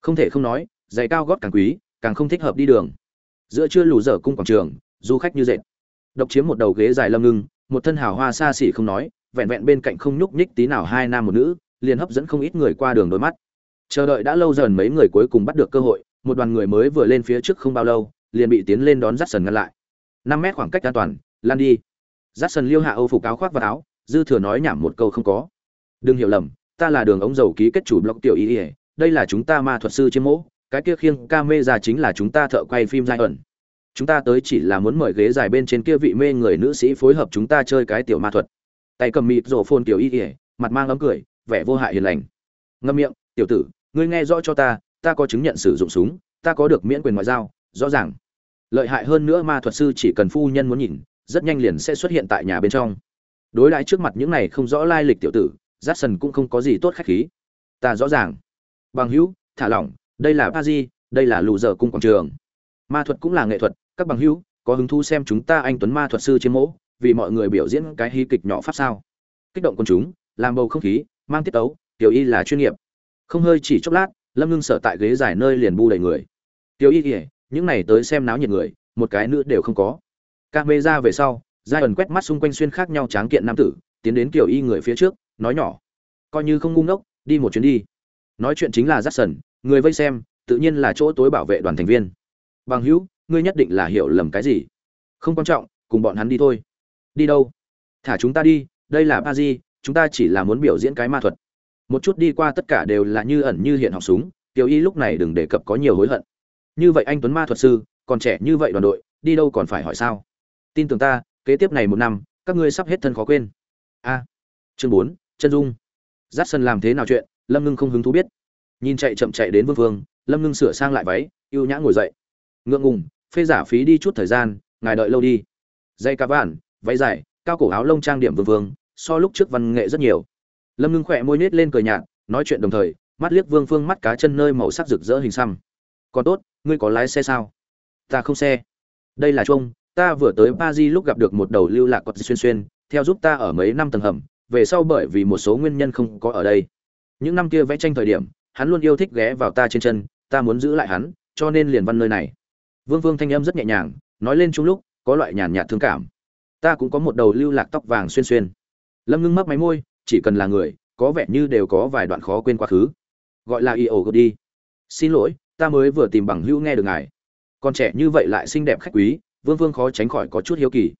Không thể không nói, giày cao gót càng quý, càng không thích hợp đi đường. Giữa trưa lù dở cung quảng trường, du khách như dệt. Độc chiếm một đầu ghế dài lâm ngưng, một thân hào hoa xa xỉ không nói, vẹn vẹn bên cạnh không nhúc nhích tí nào hai nam một nữ, liền hấp dẫn không ít người qua đường đôi mắt. Chờ đợi đã lâu dần mấy người cuối cùng bắt được cơ hội, một đoàn người mới vừa lên phía trước không bao lâu, liền bị tiến lên đón dắt sần ngăn lại. Năm mét khoảng cách an toàn lan đi. Dát sần liêu hạ âu phục áo khoác và áo dư thừa nói nhảm một câu không có. Đừng hiểu lầm ta là đường ống dầu ký kết chủ blog tiểu y, đây là chúng ta ma thuật sư chiếm mỗ cái kia khiêng ca mê chính là chúng ta thợ quay phim giai ẩn chúng ta tới chỉ là muốn mời ghế dài bên trên kia vị mê người nữ sĩ phối hợp chúng ta chơi cái tiểu ma thuật. Tay cầm mịt rổ phồn tiểu y mặt mang ấm cười vẻ vô hại hiền lành. Ngâm miệng tiểu tử ngươi nghe rõ cho ta ta có chứng nhận sử dụng súng ta có được miễn quyền ngoại giao rõ ràng. Lợi hại hơn nữa ma thuật sư chỉ cần phu nhân muốn nhìn rất nhanh liền sẽ xuất hiện tại nhà bên trong. Đối đãi trước mặt những này không rõ lai lịch tiểu tử, jackson cũng không có gì tốt khách khí. Ta rõ ràng. Bằng hữu, thả lỏng, đây là pa di đây là lù dở cung quảng trường. Ma thuật cũng là nghệ thuật, các bằng hữu, có hứng thú xem chúng ta anh tuấn ma thuật sư chiếm mỗ, vì mọi người biểu diễn cái hí kịch nhỏ pháp sao? Kích động quần chúng, làm bầu không khí, mang tiết tấu, tiểu y là chuyên nghiệp. Không hơi chỉ chốc lát, lâm ngưng sở tại ghế dài nơi liền bu đầy người. Tiểu y kể những này tới xem náo nhiệt người, một cái nữa đều không có ca mê ra về sau giai ẩn quét mắt xung quanh xuyên khác nhau tráng kiện nam tử tiến đến kiểu y người phía trước nói nhỏ. Coi như không ngu ngốc đi một chuyến đi. Nói chuyện chính là Jackson, người vây xem tự nhiên là chỗ tối bảo vệ đoàn thành viên. Bằng hữu ngươi nhất định là hiểu lầm cái gì? Không quan trọng cùng bọn hắn đi thôi. Đi đâu? Thả chúng ta đi đây là ba di chúng ta chỉ là muốn biểu diễn cái ma thuật. Một chút đi qua tất cả đều là như ẩn như hiện học súng tiểu y lúc này đừng đề cập có nhiều hối hận. Như vậy anh tuấn ma thuật sư còn trẻ như vậy đoàn đội đi đâu còn phải hỏi sao? Tin tưởng ta, kế tiếp này một năm, các ngươi sắp hết thân khó quên. A. Chương bốn, chân dung. Giắt sân làm thế nào chuyện, lâm ngưng không hứng thú biết. Nhìn chạy chậm chạy đến vương vương, lâm ngưng sửa sang lại váy ưu nhã ngồi dậy. Ngượng ngùng, phê giả phí đi chút thời gian, ngài đợi lâu đi. Dây cá vạn, váy dài, cao cổ áo lông trang điểm vương vương, so lúc trước văn nghệ rất nhiều. Lâm ngưng khỏe môi nết lên cười nhạt, nói chuyện đồng thời, mắt liếc vương phương mắt cá chân nơi màu sắc rực rỡ hình xăm. Còn tốt, ngươi có lái xe sao? Ta không xe. Đây là chung ta vừa tới paris lúc gặp được một đầu lưu lạc quật xuyên xuyên, theo giúp ta ở mấy năm tầng hầm, về sau bởi vì một số nguyên nhân không có ở đây. Những năm kia vẽ tranh thời điểm, hắn luôn yêu thích ghé vào ta trên chân, ta muốn giữ lại hắn, cho nên liền văn nơi này. Vương vương thanh âm rất nhẹ nhàng, nói lên chung lúc, có loại nhàn nhạt thương cảm. Ta cũng có một đầu lưu lạc tóc vàng xuyên xuyên. Lâm ngưng mấp máy môi, chỉ cần là người, có vẻ như đều có vài đoạn khó quên quá khứ. Gọi là y ổ đi. Xin lỗi, ta mới vừa tìm bằng hữu nghe được ngài. Con trẻ như vậy lại xinh đẹp khách quý vương vương khó tránh khỏi có chút hiếu kỳ.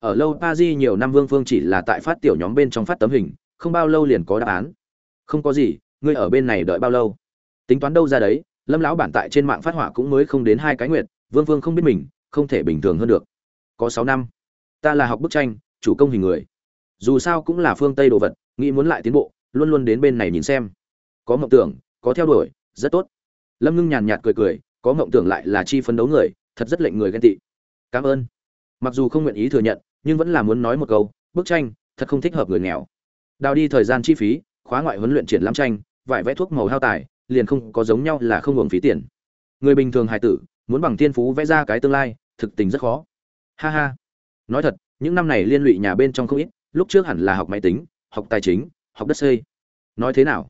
Ở lâu paris nhiều năm vương vương chỉ là tại phát tiểu nhóm bên trong phát tấm hình, không bao lâu liền có đáp án. Không có gì, ngươi ở bên này đợi bao lâu? Tính toán đâu ra đấy, lâm lão bản tại trên mạng phát hỏa cũng mới không đến hai cái nguyệt, vương vương không biết mình, không thể bình thường hơn được. Có sáu năm. Ta là học bức tranh, chủ công hình người. Dù sao cũng là phương tây đồ vật, nghĩ muốn lại tiến bộ, luôn luôn đến bên này nhìn xem. Có mộng tưởng, có theo đuổi, rất tốt. Lâm ngưng nhàn nhạt cười cười, có mộng tưởng lại là chi phấn đấu người, thật rất lệnh người ghen tị cảm ơn. Mặc dù không nguyện ý thừa nhận, nhưng vẫn là muốn nói một câu, bức tranh, thật không thích hợp người nghèo. Đào đi thời gian chi phí, khóa ngoại huấn luyện triển lãm tranh, vải vẽ thuốc màu hao tài, liền không có giống nhau là không hưởng phí tiền. Người bình thường hài tử, muốn bằng tiên phú vẽ ra cái tương lai, thực tình rất khó. Ha ha. Nói thật, những năm này liên lụy nhà bên trong không ít, lúc trước hẳn là học máy tính, học tài chính, học đất xây. Nói thế nào?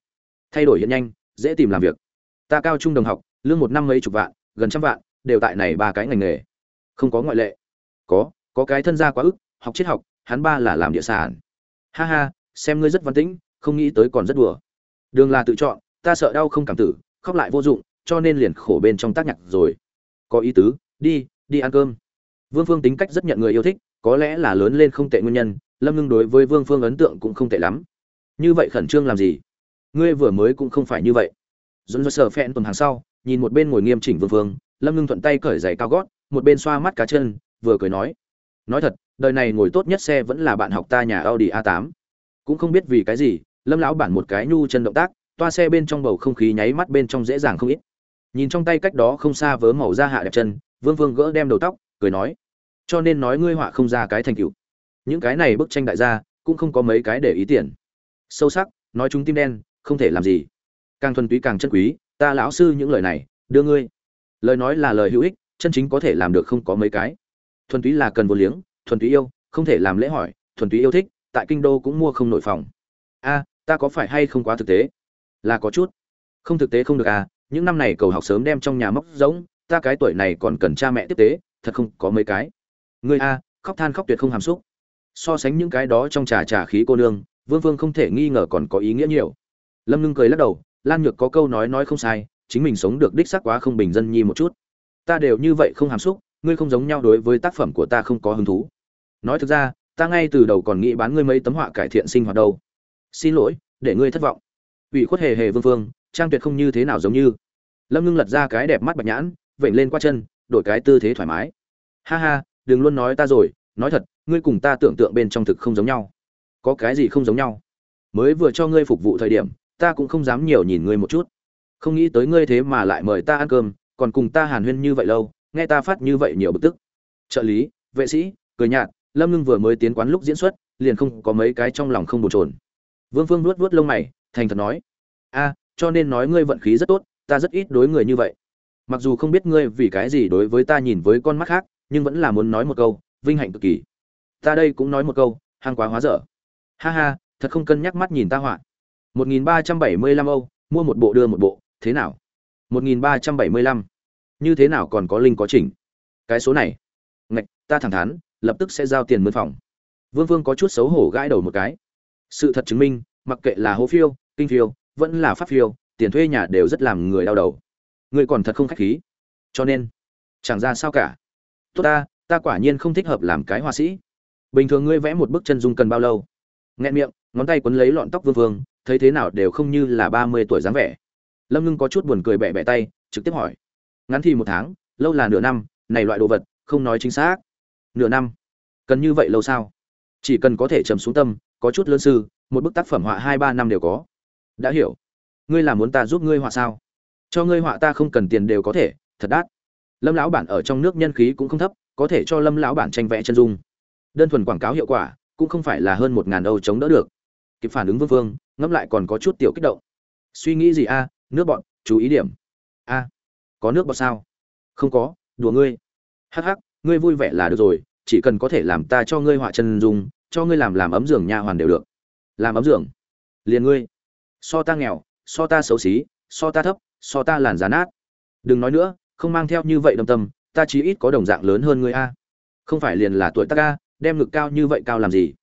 Thay đổi hiện nhanh, dễ tìm làm việc. Ta cao trung đồng học, lương một năm mấy chục vạn, gần trăm vạn, đều tại này ba cái ngành nghề không có ngoại lệ. Có có cái thân gia quá ức, học triết học, hắn ba là làm địa sản. Ha ha, xem ngươi rất văn tĩnh, không nghĩ tới còn rất đùa. Đường là tự chọn, ta sợ đau không cảm tử, khóc lại vô dụng, cho nên liền khổ bên trong tác nhạc rồi. Có ý tứ, đi đi ăn cơm. Vương phương tính cách rất nhận người yêu thích, có lẽ là lớn lên không tệ nguyên nhân, lâm ngưng đối với vương phương ấn tượng cũng không tệ lắm. Như vậy khẩn trương làm gì? Ngươi vừa mới cũng không phải như vậy. Dồn dơ sờ phen tuần hàng sau, nhìn một bên ngồi nghiêm chỉnh vương phương, lâm ngưng thuận tay cởi giày cao gót một bên xoa mắt cá chân, vừa cười nói nói thật, đời này ngồi tốt nhất xe vẫn là bạn học ta nhà audi a 8 cũng không biết vì cái gì, lâm lão bản một cái nhu chân động tác, toa xe bên trong bầu không khí nháy mắt bên trong dễ dàng không ít. Nhìn trong tay cách đó không xa vớ màu da hạ đẹp chân, vương vương gỡ đem đầu tóc, cười nói, cho nên nói ngươi họa không ra cái thành tựu. Những cái này bức tranh đại gia, cũng không có mấy cái để ý tiền. Sâu sắc, nói chúng tim đen, không thể làm gì. Càng thuần túy càng chân quý, ta lão sư những lời này, đưa ngươi. Lời nói là lời hữu ích chân chính có thể làm được không có mấy cái. Thuần túy là cần vô liếng, thuần túy yêu, không thể làm lễ hỏi, thuần túy yêu thích, tại kinh đô cũng mua không nội phòng. A, ta có phải hay không quá thực tế? Là có chút. Không thực tế không được à những năm này cầu học sớm đem trong nhà móc giống ta cái tuổi này còn cần cha mẹ tiếp tế, thật không có mấy cái. Người a, khóc than khóc tuyệt không hàm xúc. So sánh những cái đó trong trà trà khí cô nương, vương vương không thể nghi ngờ còn có ý nghĩa nhiều. Lâm ngưng cười lắc đầu, lan nhược có câu nói nói không sai, chính mình sống được đích xác quá không bình dân nhi một chút ta đều như vậy không hàm xúc, ngươi không giống nhau đối với tác phẩm của ta không có hứng thú. Nói thực ra, ta ngay từ đầu còn nghĩ bán ngươi mấy tấm họa cải thiện sinh hoạt đâu. Xin lỗi, để ngươi thất vọng. Ủy khuất hề hề vương vương, trang tuyệt không như thế nào giống như. Lâm ngưng lật ra cái đẹp mắt bạch nhãn, vểnh lên qua chân, đổi cái tư thế thoải mái. Ha ha, đừng luôn nói ta rồi, nói thật, ngươi cùng ta tưởng tượng bên trong thực không giống nhau. Có cái gì không giống nhau? Mới vừa cho ngươi phục vụ thời điểm, ta cũng không dám nhiều nhìn ngươi một chút. Không nghĩ tới ngươi thế mà lại mời ta ăn cơm còn cùng ta hàn huyên như vậy lâu, nghe ta phát như vậy nhiều bực tức. Trợ lý, vệ sĩ, cười nhạt, lâm ngưng vừa mới tiến quán lúc diễn xuất, liền không có mấy cái trong lòng không bồn trồn vương phương nuốt nuốt lông mày, thành thật nói, a, cho nên nói ngươi vận khí rất tốt, ta rất ít đối người như vậy. Mặc dù không biết ngươi vì cái gì đối với ta nhìn với con mắt khác, nhưng vẫn là muốn nói một câu, vinh hạnh cực kỳ. Ta đây cũng nói một câu, hang quá hóa dở. Ha ha, thật không cân nhắc mắt nhìn ta họa. 1375 âu, mua một bộ đưa một bộ, thế nào? 1375 như thế nào còn có linh có chỉnh? Cái số này. Ngạch, ta thẳng thắn, lập tức sẽ giao tiền mướn phòng. Vương vương có chút xấu hổ gãi đầu một cái. Sự thật chứng minh, mặc kệ là hố phiêu, kinh phiêu, vẫn là pháp phiêu, tiền thuê nhà đều rất làm người đau đầu. Người còn thật không khách khí. Cho nên, chẳng ra sao cả. Tốt ta ta quả nhiên không thích hợp làm cái họa sĩ. Bình thường ngươi vẽ một bức chân dung cần bao lâu? Nghẹn miệng, ngón tay quấn lấy lọn tóc vương vương, thấy thế nào đều không như là ba mươi tuổi dáng vẻ lâm ngưng có chút buồn cười bẹ bẹ tay, trực tiếp hỏi. Ngắn thì một tháng, lâu là nửa năm, này loại đồ vật, không nói chính xác. Nửa năm? Cần như vậy lâu sao? Chỉ cần có thể trầm xuống tâm, có chút lớn sư, một bức tác phẩm họa hai ba năm đều có. Đã hiểu. Ngươi là muốn ta giúp ngươi họa sao? Cho ngươi họa ta không cần tiền đều có thể, thật đắt. Lâm lão bản ở trong nước nhân khí cũng không thấp, có thể cho lâm lão bản tranh vẽ chân dung. Đơn thuần quảng cáo hiệu quả, cũng không phải là hơn một ngàn âu chống đỡ được. Kịp phản ứng vương vương, ngẫm lại còn có chút tiểu kích động. Suy nghĩ gì a? Nước bọn chú ý điểm. A, có nước bọt sao? Không có, đùa ngươi. Hắc hắc, ngươi vui vẻ là được rồi, chỉ cần có thể làm ta cho ngươi họa chân dung, cho ngươi làm làm ấm giường nha hoàn đều được. Làm ấm giường? Liền ngươi. So ta nghèo, so ta xấu xí, so ta thấp, so ta làn giá nát. Đừng nói nữa, không mang theo như vậy đâm tâm, ta chí ít có đồng dạng lớn hơn ngươi a. Không phải liền là tuổi ta ca đem ngực cao như vậy cao làm gì?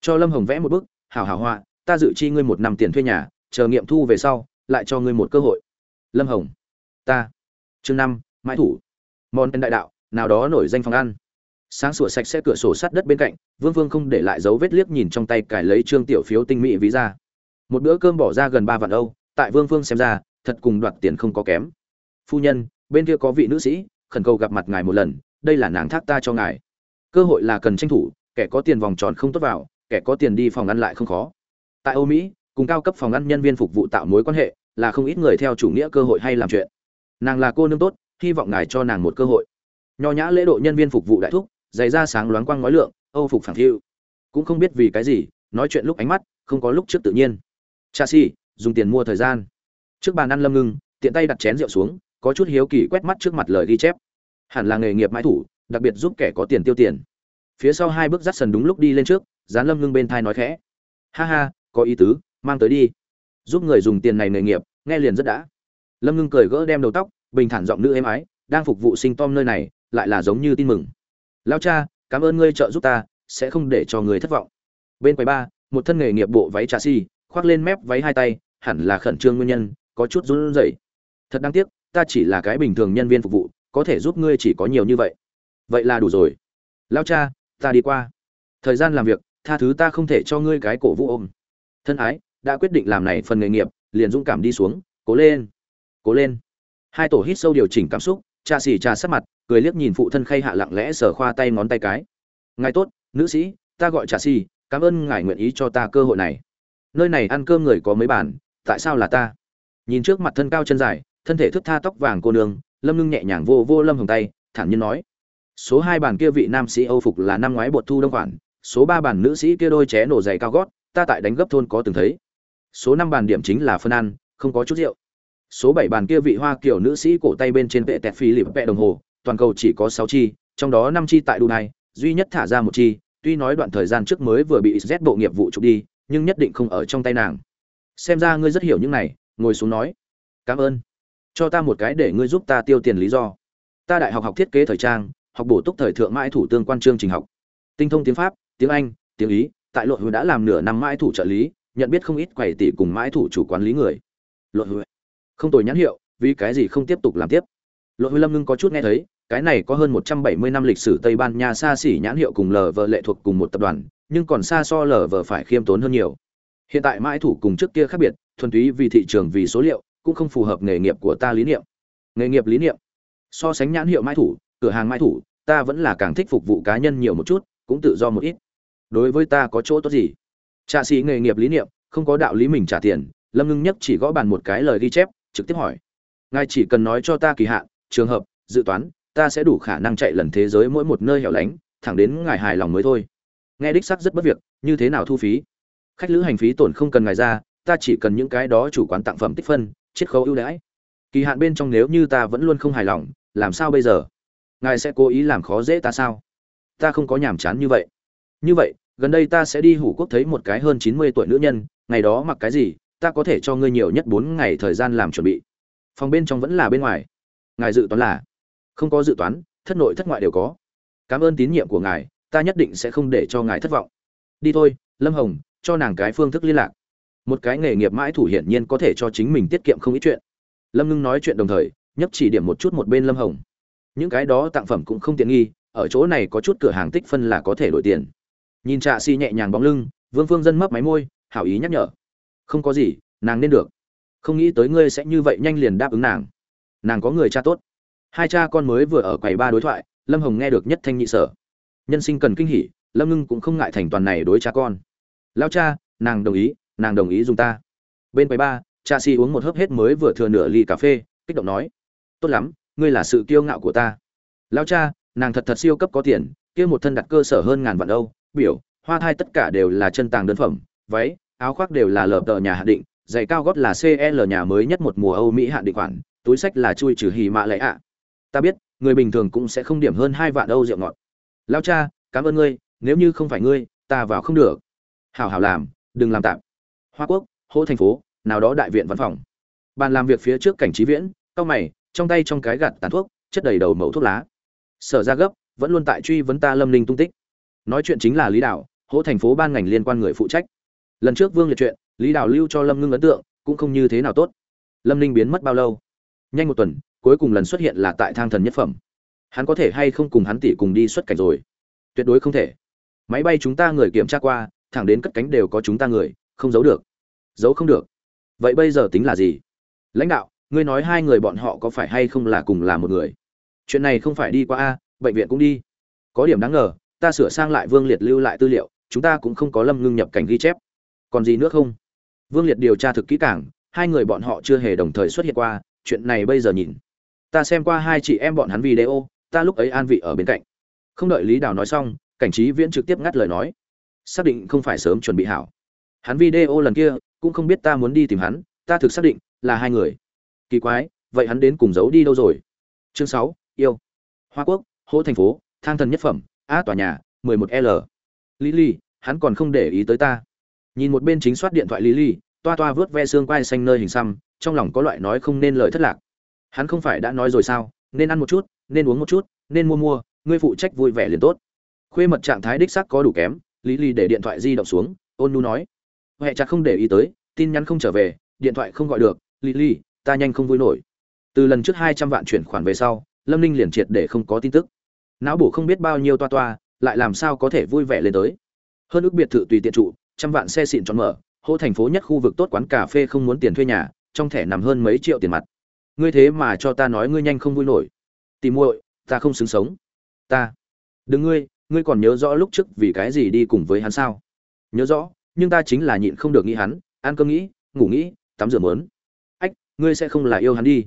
Cho lâm hồng vẽ một bức, hảo hảo họa, ta dự chi ngươi một năm tiền thuê nhà, chờ nghiệm thu về sau lại cho ngươi một cơ hội. Lâm hồng, ta. Chương năm, mãi thủ. Món đại đạo, nào đó nổi danh phòng ăn. Sáng sủa sạch sẽ cửa sổ sắt đất bên cạnh, vương vương không để lại dấu vết liếc nhìn trong tay cải lấy trương tiểu phiếu tinh mỹ ví ra. Một bữa cơm bỏ ra gần ba vạn âu, tại vương vương xem ra, thật cùng đoạt tiền không có kém. Phu nhân, bên kia có vị nữ sĩ, khẩn cầu gặp mặt ngài một lần, đây là nàng thác ta cho ngài. Cơ hội là cần tranh thủ, kẻ có tiền vòng tròn không tốt vào, kẻ có tiền đi phòng ăn lại không khó. Tại âu mỹ cùng cao cấp phòng ăn nhân viên phục vụ tạo mối quan hệ, là không ít người theo chủ nghĩa cơ hội hay làm chuyện. Nàng là cô nương tốt, hy vọng ngài cho nàng một cơ hội. Nho nhã lễ độ nhân viên phục vụ đại thúc giày da sáng loáng quang nói lượng, âu phục phản thiu. Cũng không biết vì cái gì, nói chuyện lúc ánh mắt, không có lúc trước tự nhiên. Cha si dùng tiền mua thời gian. Trước bàn ăn lâm ngưng, tiện tay đặt chén rượu xuống, có chút hiếu kỳ quét mắt trước mặt lời ghi chép. Hẳn là nghề nghiệp mãi thủ, đặc biệt giúp kẻ có tiền tiêu tiền. Phía sau hai bước dắt sần đúng lúc đi lên trước, dán lâm ngưng bên thai nói khẽ. Ha ha, có ý tứ mang tới đi. Giúp người dùng tiền này nghề nghiệp, nghe liền rất đã. Lâm ngưng cười gỡ đem đầu tóc, bình thản giọng nữ êm ái, đang phục vụ sinh tom nơi này, lại là giống như tin mừng. Lao cha, cảm ơn ngươi trợ giúp ta, sẽ không để cho người thất vọng. Bên quầy ba, một thân nghề nghiệp bộ váy trà si, khoác lên mép váy hai tay, hẳn là khẩn trương nguyên nhân, có chút run rẩy. Thật đáng tiếc, ta chỉ là cái bình thường nhân viên phục vụ, có thể giúp ngươi chỉ có nhiều như vậy. Vậy là đủ rồi. Lao cha, ta đi qua. Thời gian làm việc, tha thứ ta không thể cho ngươi cái cổ vũ ôm. Thân ái đã quyết định làm này phần nghề nghiệp, liền dũng cảm đi xuống, cố lên cố lên. Hai tổ hít sâu điều chỉnh cảm xúc, cha xì trà sát mặt, cười liếc nhìn phụ thân khay hạ lặng lẽ sờ khoa tay ngón tay cái. Ngài tốt, nữ sĩ, ta gọi trà xì, cảm ơn ngài nguyện ý cho ta cơ hội này. Nơi này ăn cơm người có mấy bàn, tại sao là ta? Nhìn trước mặt thân cao chân dài, thân thể thức tha tóc vàng cô nương, lâm ngưng nhẹ nhàng vô vô lâm hồng tay, thản nhiên nói. Số hai bàn kia vị nam sĩ âu phục là năm ngoái bột thu đông khoản, số ba bàn nữ sĩ kia đôi ché nổ dày cao gót, ta tại đánh gấp thôn có từng thấy số năm bàn điểm chính là phân ăn không có chút rượu. Số bảy bàn kia vị hoa kiểu nữ sĩ cổ tay bên trên vệ tẹt phi lịp vẹ đồng hồ toàn cầu chỉ có sáu chi trong đó năm chi tại Dubai, duy nhất thả ra một chi tuy nói đoạn thời gian trước mới vừa bị z bộ nghiệp vụ chụp đi nhưng nhất định không ở trong tay nàng. Xem ra ngươi rất hiểu những này ngồi xuống nói. Cảm ơn. Cho ta một cái để ngươi giúp ta tiêu tiền lý do. Ta đại học học thiết kế thời trang học bổ túc thời thượng mãi thủ tương quan chương trình học. Tinh thông tiếng pháp tiếng anh tiếng ý tại lộ hồi đã làm nửa năm mãi thủ trợ lý nhận biết không ít quầy tỷ cùng mãi thủ chủ quản lý người. Lội huệ không tồi nhãn hiệu, vì cái gì không tiếp tục làm tiếp? Lội huệ lâm ngưng có chút nghe thấy, cái này có hơn một trăm bảy mươi năm lịch sử tây ban nha xa xỉ nhãn hiệu cùng lờ vờ lệ thuộc cùng một tập đoàn, nhưng còn xa so lờ vờ phải khiêm tốn hơn nhiều. Hiện tại mãi thủ cùng trước kia khác biệt, thuần túy vì thị trường, vì số liệu, cũng không phù hợp nghề nghiệp của ta lý niệm. Nghề nghiệp lý niệm. So sánh nhãn hiệu mãi thủ, cửa hàng mãi thủ, ta vẫn là càng thích phục vụ cá nhân nhiều một chút, cũng tự do một ít. Đối với ta có chỗ tốt gì? Trạ sĩ nghề nghiệp lý niệm, không có đạo lý mình trả tiền, lâm ngưng nhất chỉ gõ bàn một cái lời ghi chép, trực tiếp hỏi. Ngài chỉ cần nói cho ta kỳ hạn, trường hợp, dự toán, ta sẽ đủ khả năng chạy lần thế giới mỗi một nơi hẻo lánh, thẳng đến ngài hài lòng mới thôi. Nghe đích sắc rất bất việc, như thế nào thu phí? Khách lữ hành phí tổn không cần ngài ra, ta chỉ cần những cái đó chủ quán tặng phẩm tích phân, chiết khấu ưu đãi. Kỳ hạn bên trong nếu như ta vẫn luôn không hài lòng, làm sao bây giờ? Ngài sẽ cố ý làm khó dễ ta sao? Ta không có nhàm chán như vậy. Như vậy gần đây ta sẽ đi hủ quốc thấy một cái hơn chín mươi tuổi nữ nhân, ngày đó mặc cái gì, ta có thể cho ngươi nhiều nhất bốn ngày thời gian làm chuẩn bị. Phòng bên trong vẫn là bên ngoài. Ngài dự toán là? Không có dự toán, thất nội thất ngoại đều có. Cảm ơn tín nhiệm của ngài, ta nhất định sẽ không để cho ngài thất vọng. Đi thôi, lâm hồng, cho nàng cái phương thức liên lạc. Một cái nghề nghiệp mãi thủ hiển nhiên có thể cho chính mình tiết kiệm không ít chuyện. Lâm ngưng nói chuyện đồng thời, nhấp chỉ điểm một chút một bên lâm hồng. Những cái đó tặng phẩm cũng không tiện nghi, ở chỗ này có chút cửa hàng tích phân là có thể đổi tiền nhìn trạ si nhẹ nhàng bóng lưng, vương phương dân mấp máy môi, hảo ý nhắc nhở. Không có gì, nàng nên được. Không nghĩ tới ngươi sẽ như vậy nhanh liền đáp ứng nàng. Nàng có người cha tốt. Hai cha con mới vừa ở quầy ba đối thoại, lâm hồng nghe được nhất thanh nhị sở. Nhân sinh cần kinh hỉ, lâm ngưng cũng không ngại thành toàn này đối cha con. Lao cha, nàng đồng ý, nàng đồng ý dùng ta. Bên quầy ba cha si uống một hớp hết mới vừa thừa nửa ly cà phê, kích động nói, tốt lắm, ngươi là sự kiêu ngạo của ta. Lao cha, nàng thật thật siêu cấp có tiền, kia một thân đặt cơ sở hơn ngàn vạn âu biểu, hoa thai tất cả đều là chân tàng đơn phẩm, váy, áo khoác đều là lợp tờ nhà hạn định, giày cao gót là cl nhà mới nhất một mùa âu mỹ hạn định khoản, túi sách là chui trừ hì mạ lệ ạ. Ta biết, người bình thường cũng sẽ không điểm hơn hai vạn âu rượu ngọt. Lao cha, cảm ơn ngươi, nếu như không phải ngươi, ta vào không được. Hảo hảo làm, đừng làm tạm. Hoa quốc, hỗ thành phố, nào đó đại viện văn phòng. Bàn làm việc phía trước cảnh trí viễn cao mày, trong tay trong cái gạt tàn thuốc, chất đầy đầu mẫu thuốc lá. Sở ra gấp, vẫn luôn tại truy vấn ta lâm linh tung tích nói chuyện chính là lý đạo hỗ thành phố ban ngành liên quan người phụ trách. Lần trước vương liệt chuyện, lý đạo lưu cho lâm ngưng ấn tượng, cũng không như thế nào tốt. Lâm ninh biến mất bao lâu? Nhanh một tuần, cuối cùng lần xuất hiện là tại thang thần nhất phẩm. Hắn có thể hay không cùng hắn tỷ cùng đi xuất cảnh rồi? Tuyệt đối không thể. Máy bay chúng ta người kiểm tra qua, thẳng đến cất cánh đều có chúng ta người, không giấu được. Giấu không được. Vậy bây giờ tính là gì? Lãnh đạo, ngươi nói hai người bọn họ có phải hay không là cùng là một người? Chuyện này không phải đi qua a, bệnh viện cũng đi. Có điểm đáng ngờ ta sửa sang lại vương liệt lưu lại tư liệu chúng ta cũng không có lâm ngưng nhập cảnh ghi chép. Còn gì nữa không? Vương liệt điều tra thực kỹ càng, hai người bọn họ chưa hề đồng thời xuất hiện qua chuyện này bây giờ nhìn. Ta xem qua hai chị em bọn hắn video ta lúc ấy an vị ở bên cạnh. Không đợi lý đào nói xong cảnh trí viễn trực tiếp ngắt lời nói. Xác định không phải sớm chuẩn bị hảo. Hắn video lần kia cũng không biết ta muốn đi tìm hắn ta thực xác định là hai người. Kỳ quái vậy hắn đến cùng giấu đi đâu rồi? Chương sáu yêu. Hoa quốc hỗ thành phố thang thần nhất phẩm a tòa nhà mười một l. Lily hắn còn không để ý tới ta. Nhìn một bên chính soát điện thoại lily toa toa vớt ve xương quai xanh nơi hình xăm trong lòng có loại nói không nên lời thất lạc. Hắn không phải đã nói rồi sao nên ăn một chút nên uống một chút nên mua mua ngươi phụ trách vui vẻ liền tốt. Khuê mật trạng thái đích xác có đủ kém Lily để điện thoại di động xuống ôn nu nói. Hệ chặt không để ý tới tin nhắn không trở về điện thoại không gọi được Lily, ta nhanh không vui nổi. Từ lần trước hai trăm vạn chuyển khoản về sau lâm ninh liền triệt để không có tin tức não bổ không biết bao nhiêu toa toa, lại làm sao có thể vui vẻ lên tới. Hơn ước biệt thự tùy tiện trụ, trăm vạn xe xịn tròn mở, hô thành phố nhất khu vực tốt quán cà phê không muốn tiền thuê nhà, trong thẻ nằm hơn mấy triệu tiền mặt. Ngươi thế mà cho ta nói ngươi nhanh không vui nổi. Tìm muội, ta không xứng sống. Ta. Đừng ngươi ngươi còn nhớ rõ lúc trước vì cái gì đi cùng với hắn sao? Nhớ rõ, nhưng ta chính là nhịn không được nghĩ hắn, ăn cơm nghĩ, ngủ nghĩ, tắm rửa mớn. Ách, ngươi sẽ không là yêu hắn đi.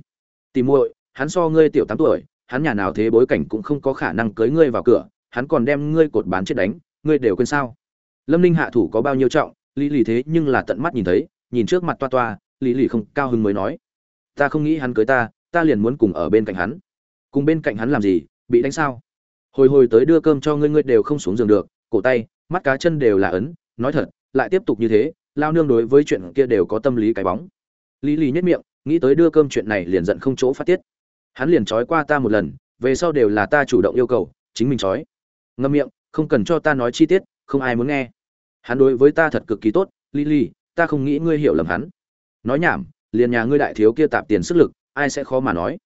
Tìm muội, hắn so ngươi tiểu tám tuổi hắn nhà nào thế bối cảnh cũng không có khả năng cưới ngươi vào cửa, hắn còn đem ngươi cột bán chết đánh, ngươi đều quên sao? Lâm ninh hạ thủ có bao nhiêu trọng, lý lì thế nhưng là tận mắt nhìn thấy, nhìn trước mặt toa toa, lý lì không cao hứng mới nói, ta không nghĩ hắn cưới ta ta liền muốn cùng ở bên cạnh hắn. Cùng bên cạnh hắn làm gì, bị đánh sao? Hồi hồi tới đưa cơm cho ngươi ngươi đều không xuống giường được, cổ tay, mắt cá chân đều là ấn, nói thật, lại tiếp tục như thế, lao nương đối với chuyện kia đều có tâm lý cái bóng. Lý lý nhất miệng, nghĩ tới đưa cơm chuyện này liền giận không chỗ phát tiết hắn liền trói qua ta một lần về sau đều là ta chủ động yêu cầu chính mình trói. Ngâm miệng không cần cho ta nói chi tiết không ai muốn nghe. Hắn đối với ta thật cực kỳ tốt Lily, ta không nghĩ ngươi hiểu lầm hắn. Nói nhảm liền nhà ngươi đại thiếu kia tạp tiền sức lực ai sẽ khó mà nói.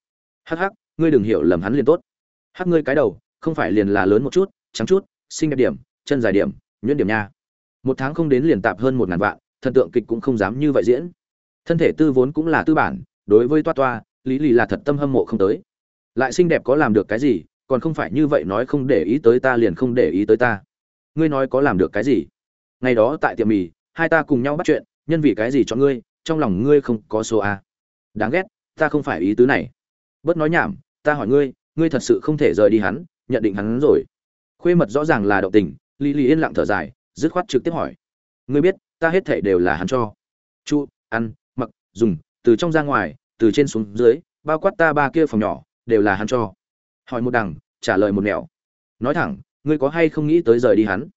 Hắc hắc ngươi đừng hiểu lầm hắn liền tốt. Hắc ngươi cái đầu không phải liền là lớn một chút trắng chút xinh đẹp điểm chân dài điểm nhuyễn điểm nha. Một tháng không đến liền tạp hơn một ngàn vạn thần tượng kịch cũng không dám như vậy diễn. Thân thể tư vốn cũng là tư bản đối với toa toa lý lì là thật tâm hâm mộ không tới. Lại xinh đẹp có làm được cái gì, còn không phải như vậy nói không để ý tới ta liền không để ý tới ta. Ngươi nói có làm được cái gì? Ngày đó tại tiệm mì, hai ta cùng nhau bắt chuyện, nhân vì cái gì cho ngươi, trong lòng ngươi không có số a. Đáng ghét, ta không phải ý tứ này. Bớt nói nhảm, ta hỏi ngươi ngươi thật sự không thể rời đi hắn, nhận định hắn rồi. Khuê mật rõ ràng là động tình, lý lý yên lặng thở dài, dứt khoát trực tiếp hỏi. Ngươi biết, ta hết thể đều là hắn cho. Chu, ăn, mặc, dùng, từ trong ra ngoài từ trên xuống dưới, bao quát ta ba kia phòng nhỏ, đều là hắn cho. Hỏi một đằng, trả lời một nẻo. Nói thẳng, ngươi có hay không nghĩ tới rời đi hắn?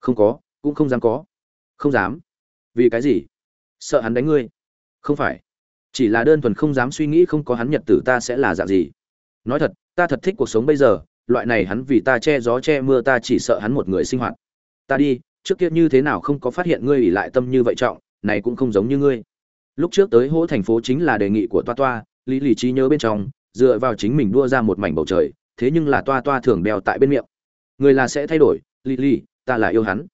Không có, cũng không dám có. Không dám. Vì cái gì? Sợ hắn đánh ngươi. Không phải. Chỉ là đơn thuần không dám suy nghĩ không có hắn nhật tử ta sẽ là dạng gì. Nói thật, ta thật thích cuộc sống bây giờ, loại này hắn vì ta che gió che mưa ta chỉ sợ hắn một người sinh hoạt. Ta đi, trước kia như thế nào không có phát hiện ngươi ỉ lại tâm như vậy trọng, này cũng không giống như ngươi lúc trước tới hỗ thành phố chính là đề nghị của toa toa, lý lý trí nhớ bên trong, dựa vào chính mình đua ra một mảnh bầu trời, thế nhưng là toa toa thường đeo tại bên miệng. Người là sẽ thay đổi lý lý ta là yêu hắn.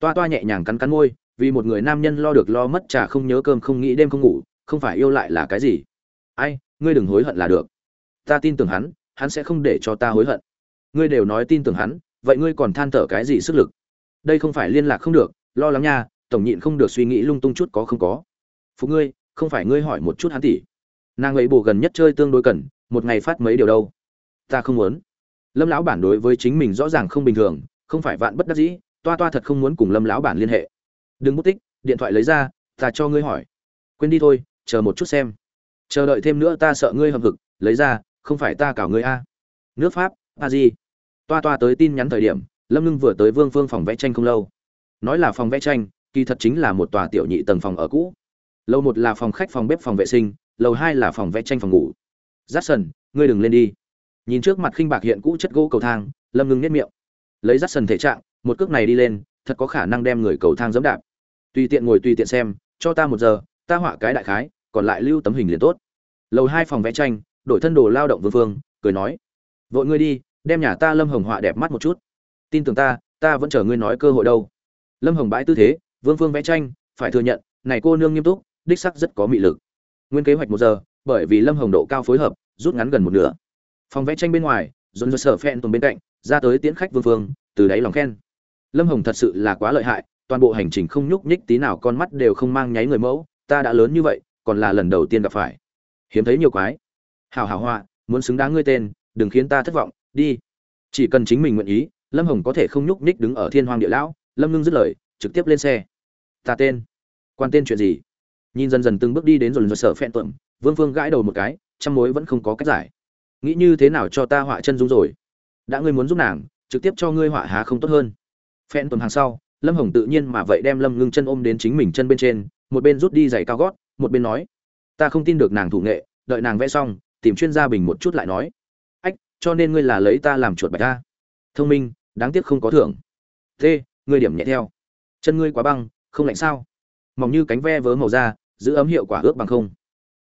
Toa toa nhẹ nhàng cắn cắn môi, vì một người nam nhân lo được lo mất trà không nhớ cơm không nghĩ đêm không ngủ, không phải yêu lại là cái gì. Ai, ngươi đừng hối hận là được. Ta tin tưởng hắn hắn sẽ không để cho ta hối hận. Ngươi đều nói tin tưởng hắn, vậy ngươi còn than thở cái gì sức lực? Đây không phải liên lạc không được, lo lắng nha, tổng nhịn không được suy nghĩ lung tung chút có không có phú ngươi, không phải ngươi hỏi một chút hắn tỷ. Nàng ấy bù gần nhất chơi tương đối cần, một ngày phát mấy điều đâu? Ta không muốn. Lâm lão bản đối với chính mình rõ ràng không bình thường, không phải vạn bất đắc dĩ, toa toa thật không muốn cùng lâm lão bản liên hệ. Đừng bút tích, điện thoại lấy ra, ta cho ngươi hỏi. Quên đi thôi, chờ một chút xem. Chờ đợi thêm nữa ta sợ ngươi hầm hực, lấy ra, không phải ta cảo ngươi a. Nước pháp, a di. Toa toa tới tin nhắn thời điểm, lâm ngưng vừa tới vương phương phòng vẽ tranh không lâu. Nói là phòng vẽ tranh, kỳ thật chính là một tòa tiểu nhị tầng phòng ở cũ lầu một là phòng khách, phòng bếp, phòng vệ sinh, lầu hai là phòng vẽ tranh, phòng ngủ. Giắt sần ngươi đừng lên đi. Nhìn trước mặt khinh bạc hiện cũ chất gỗ cầu thang, lâm ngưng nhét miệng. Lấy giắt sần thể trạng, một cước này đi lên, thật có khả năng đem người cầu thang dẫm đạp. Tùy tiện ngồi tùy tiện xem, cho ta một giờ, ta họa cái đại khái, còn lại lưu tấm hình liền tốt. Lầu hai phòng vẽ tranh, đổi thân đồ lao động vương phương cười nói. Vội ngươi đi, đem nhà ta lâm hồng họa đẹp mắt một chút. Tin tưởng ta ta vẫn chờ ngươi nói cơ hội đâu. Lâm hồng bãi tư thế, vương phương vẽ tranh, phải thừa nhận, này cô nương nghiêm túc đích sắc rất có mị lực. Nguyên kế hoạch một giờ bởi vì lâm hồng độ cao phối hợp rút ngắn gần một nửa. Phòng vẽ tranh bên ngoài dồn dồn sở phen tồn bên cạnh ra tới tiễn khách vương vương, từ đáy lòng khen. Lâm hồng thật sự là quá lợi hại toàn bộ hành trình không nhúc nhích tí nào con mắt đều không mang nháy người mẫu ta đã lớn như vậy còn là lần đầu tiên gặp phải. Hiếm thấy nhiều quái. Hào hào hoa, muốn xứng đáng ngươi tên đừng khiến ta thất vọng đi. Chỉ cần chính mình nguyện ý lâm hồng có thể không nhúc nhích đứng ở thiên hoàng địa lão lâm ngưng dứt lời trực tiếp lên xe. Ta tên. Quan tên chuyện gì? Nhìn dần dần từng bước đi đến rồi rồi sợ phẹn tuẩm vương phương gãi đầu một cái, trăm mối vẫn không có cách giải. Nghĩ như thế nào cho ta họa chân dung rồi? Đã ngươi muốn giúp nàng, trực tiếp cho ngươi họa há không tốt hơn. Phẹn tuẩm hàng sau, lâm hồng tự nhiên mà vậy đem lâm ngưng chân ôm đến chính mình chân bên trên, một bên rút đi giày cao gót, một bên nói, ta không tin được nàng thủ nghệ, đợi nàng vẽ xong, tìm chuyên gia bình một chút lại nói. Ách, cho nên ngươi là lấy ta làm chuột bạch ta. Thông minh, đáng tiếc không có thưởng. T ngươi điểm nhẹ theo. Chân ngươi quá băng, không lạnh sao? Mỏng như cánh ve vớ màu da giữ ấm hiệu quả ước bằng không.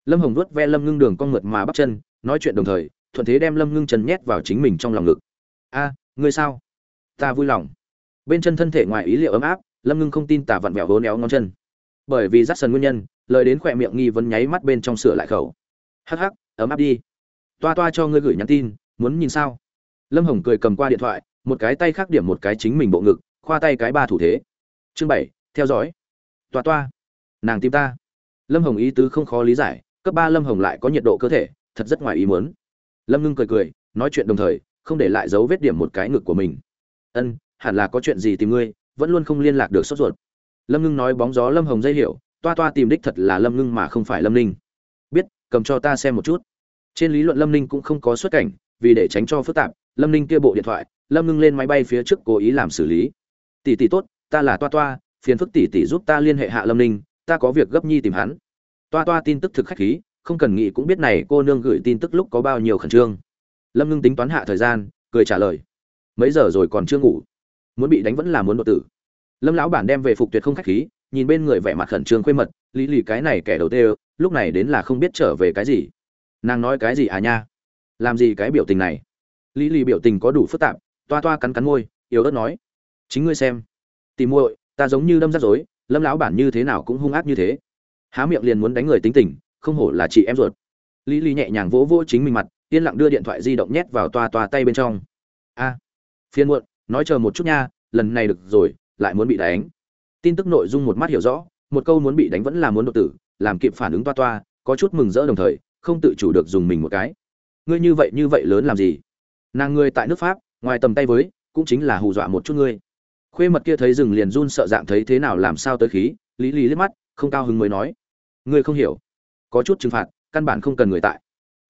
Lâm hồng vuốt ve lâm ngưng đường con mượt mà bắt chân, nói chuyện đồng thời, thuận thế đem lâm ngưng chân nhét vào chính mình trong lòng ngực. A, ngươi sao? Ta vui lòng. Bên chân thân thể ngoài ý liệu ấm áp, lâm ngưng không tin tả vặn vẹo vố néo ngón chân. Bởi vì rắt sần nguyên nhân, lời đến khỏe miệng nghi vấn nháy mắt bên trong sửa lại khẩu. Hắc hắc, ấm áp đi. Toa toa cho ngươi gửi nhắn tin, muốn nhìn sao? Lâm hồng cười cầm qua điện thoại, một cái tay khác điểm một cái chính mình bộ ngực, khoa tay cái ba thủ thế. Chương bảy, theo dõi. Toa toa, nàng tìm ta lâm hồng ý tứ không khó lý giải, cấp ba lâm hồng lại có nhiệt độ cơ thể, thật rất ngoài ý muốn. Lâm ngưng cười cười, nói chuyện đồng thời, không để lại dấu vết điểm một cái ngực của mình. Ân, hẳn là có chuyện gì tìm ngươi, vẫn luôn không liên lạc được sốt ruột. Lâm ngưng nói bóng gió lâm hồng dây hiểu, toa toa tìm đích thật là lâm ngưng mà không phải lâm ninh. Biết, cầm cho ta xem một chút. Trên lý luận lâm ninh cũng không có xuất cảnh, vì để tránh cho phức tạp, lâm ninh kia bộ điện thoại, lâm ngưng lên máy bay phía trước cố ý làm xử lý. Tỷ tỷ tốt, ta là toa toa, phiền phức tỷ tỷ giúp ta liên hệ hạ lâm ninh ta có việc gấp nhi tìm hắn. Toa toa tin tức thực khách khí, không cần nghĩ cũng biết này cô nương gửi tin tức lúc có bao nhiêu khẩn trương. Lâm ngưng tính toán hạ thời gian, cười trả lời. Mấy giờ rồi còn chưa ngủ? Muốn bị đánh vẫn là muốn độ tử. Lâm lão bản đem về phục tuyệt không khách khí, nhìn bên người vẻ mặt khẩn trương khuê mật, lý lì cái này kẻ đầu tê lúc này đến là không biết trở về cái gì. Nàng nói cái gì à nha? Làm gì cái biểu tình này? Lý lì biểu tình có đủ phức tạp, toa toa cắn cắn môi, yếu ớt nói. Chính ngươi xem. Tìm muội, ta giống như đâm rắc rối lâm lão bản như thế nào cũng hung ác như thế. Há miệng liền muốn đánh người tính tình, không hổ là chị em ruột. Lý lý nhẹ nhàng vỗ vỗ chính mình mặt, yên lặng đưa điện thoại di động nhét vào toa toa tay bên trong. A phiên muộn, nói chờ một chút nha, lần này được rồi, lại muốn bị đánh. Tin tức nội dung một mắt hiểu rõ, một câu muốn bị đánh vẫn là muốn đột tử, làm kịp phản ứng toa toa, có chút mừng rỡ đồng thời, không tự chủ được dùng mình một cái. Ngươi như vậy như vậy lớn làm gì? Nàng ngươi tại nước pháp, ngoài tầm tay với, cũng chính là hù dọa một chút ngươi khuê mật kia thấy rừng liền run sợ dạng thấy thế nào làm sao tới khí, lý lý liếc mắt, không cao hứng mới nói. Ngươi không hiểu. Có chút trừng phạt, căn bản không cần người tại.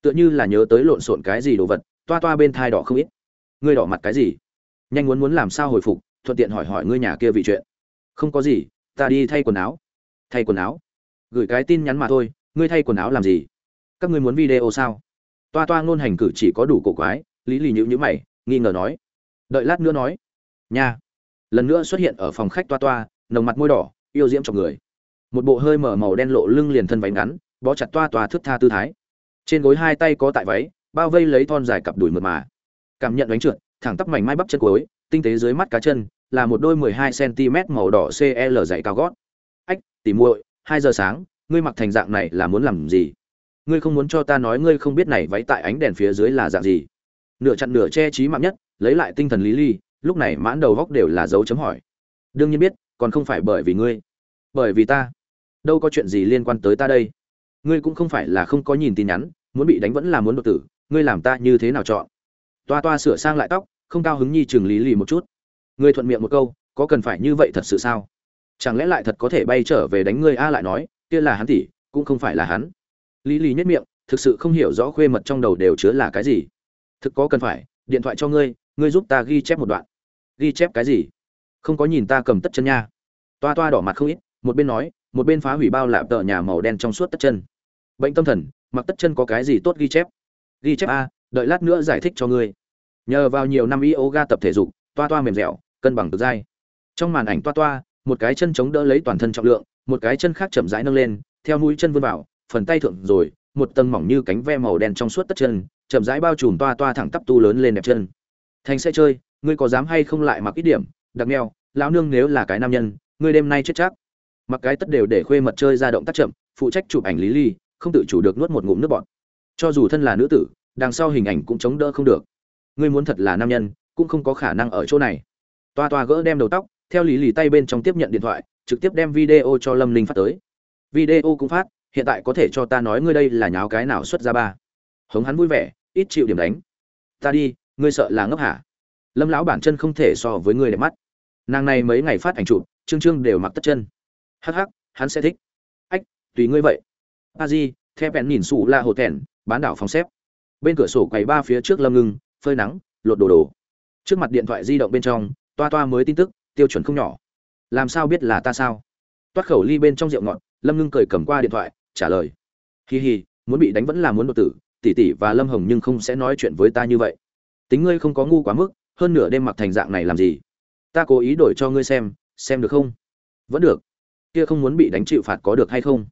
Tựa như là nhớ tới lộn xộn cái gì đồ vật, toa toa bên thai đỏ không ít. Ngươi đỏ mặt cái gì? Nhanh muốn muốn làm sao hồi phục, thuận tiện hỏi hỏi ngươi nhà kia vị chuyện. Không có gì, ta đi thay quần áo. Thay quần áo? Gửi cái tin nhắn mà thôi, ngươi thay quần áo làm gì? Các ngươi muốn video sao? Toa toa ngôn hành cử chỉ có đủ cổ quái, lý lì nhữ nhữ mày, nghi ngờ nói. Đợi lát nữa nói. Nha lần nữa xuất hiện ở phòng khách toa toa nồng mặt môi đỏ yêu diễm trong người một bộ hơi mở màu đen lộ lưng liền thân váy ngắn bó chặt toa toa thước tha tư thái trên gối hai tay có tại váy bao vây lấy thon dài cặp đùi mượt mà cảm nhận đánh trượt thẳng tắp mảnh mai bắp chân cuối tinh tế dưới mắt cá chân là một đôi 12 cm màu đỏ CL e dày cao gót. Ách, tỉ muội, 2 giờ sáng, ngươi mặc thành dạng này là muốn làm gì? Ngươi không muốn cho ta nói ngươi không biết này váy tại ánh đèn phía dưới là dạng gì? Nửa chặn nửa che trí mạng nhất, lấy lại tinh thần Lý Ly, lúc này mãn đầu góc đều là dấu chấm hỏi. Đương nhiên biết, còn không phải bởi vì ngươi. Bởi vì ta. Đâu có chuyện gì liên quan tới ta đây? Ngươi cũng không phải là không có nhìn tin nhắn, muốn bị đánh vẫn là muốn đột tử, ngươi làm ta như thế nào chọn? Toa toa sửa sang lại tóc, không cao hứng nhi chừng Lý lì một chút Ngươi thuận miệng một câu, có cần phải như vậy thật sự sao? Chẳng lẽ lại thật có thể bay trở về đánh ngươi a lại nói, kia là hắn tỷ, cũng không phải là hắn. Lý lì nhếch miệng, thực sự không hiểu rõ khuê mật trong đầu đều chứa là cái gì. Thực có cần phải, điện thoại cho ngươi, ngươi giúp ta ghi chép một đoạn. Ghi chép cái gì? Không có nhìn ta cầm tất chân nha. Toa toa đỏ mặt không ít, một bên nói, một bên phá hủy bao lạp tợ nhà màu đen trong suốt tất chân. Bệnh tâm thần, mặc tất chân có cái gì tốt ghi chép? Ghi chép a, đợi lát nữa giải thích cho ngươi. Nhờ vào nhiều năm yoga tập thể dục, toa toa mềm dẻo, cân bằng cực dai trong màn ảnh toa toa một cái chân chống đỡ lấy toàn thân trọng lượng một cái chân khác chậm rãi nâng lên theo mũi chân vươn vào phần tay thượng rồi một tầng mỏng như cánh ve màu đen trong suốt tất chân chậm rãi bao trùm toa toa thẳng tắp tu lớn lên đẹp chân thành sẽ chơi ngươi có dám hay không lại mặc ít điểm, đặc neo lão nương nếu là cái nam nhân, ngươi đêm nay chết chắc. Mặc cái tất đều để khuê mật chơi ra động tác chậm, phụ trách chụp ảnh lý ly, không tự chủ được nuốt một ngụm nước bọt. Cho dù thân là nữ tử, đằng sau hình ảnh cũng chống đỡ không được. Ngươi muốn thật là nam nhân, cũng không có khả năng ở chỗ này. Toa toa gỡ đem đầu tóc, theo lý lì tay bên trong tiếp nhận điện thoại, trực tiếp đem video cho lâm linh phát tới. Video cũng phát, hiện tại có thể cho ta nói ngươi đây là nháo cái nào xuất ra ba. Hống hắn vui vẻ, ít chịu điểm đánh. Ta đi, ngươi sợ là ngốc hả? Lâm lão bản chân không thể so với người đẹp mắt. Nàng này mấy ngày phát ảnh chụp, trương trương đều mặc tất chân. Hắc hắc, hắn sẽ thích. Ách, tùy ngươi vậy. A di theo bèn nhìn xù la hồ thẹn, bán đảo phòng xếp. Bên cửa sổ quầy ba phía trước lâm ngưng, phơi nắng, lột đồ đồ. Trước mặt điện thoại di động bên trong, toa toa mới tin tức, tiêu chuẩn không nhỏ. Làm sao biết là ta sao? Toát khẩu ly bên trong rượu ngọt, lâm ngưng cười cầm qua điện thoại, trả lời. Hì hì muốn bị đánh vẫn là muốn đột tử, tỷ tỷ và lâm hồng nhưng không sẽ nói chuyện với ta như vậy. Tính ngươi không có ngu quá mức hơn nửa đêm mặc thành dạng này làm gì? Ta cố ý đổi cho ngươi xem xem được không? Vẫn được. Kia không muốn bị đánh chịu phạt có được hay không?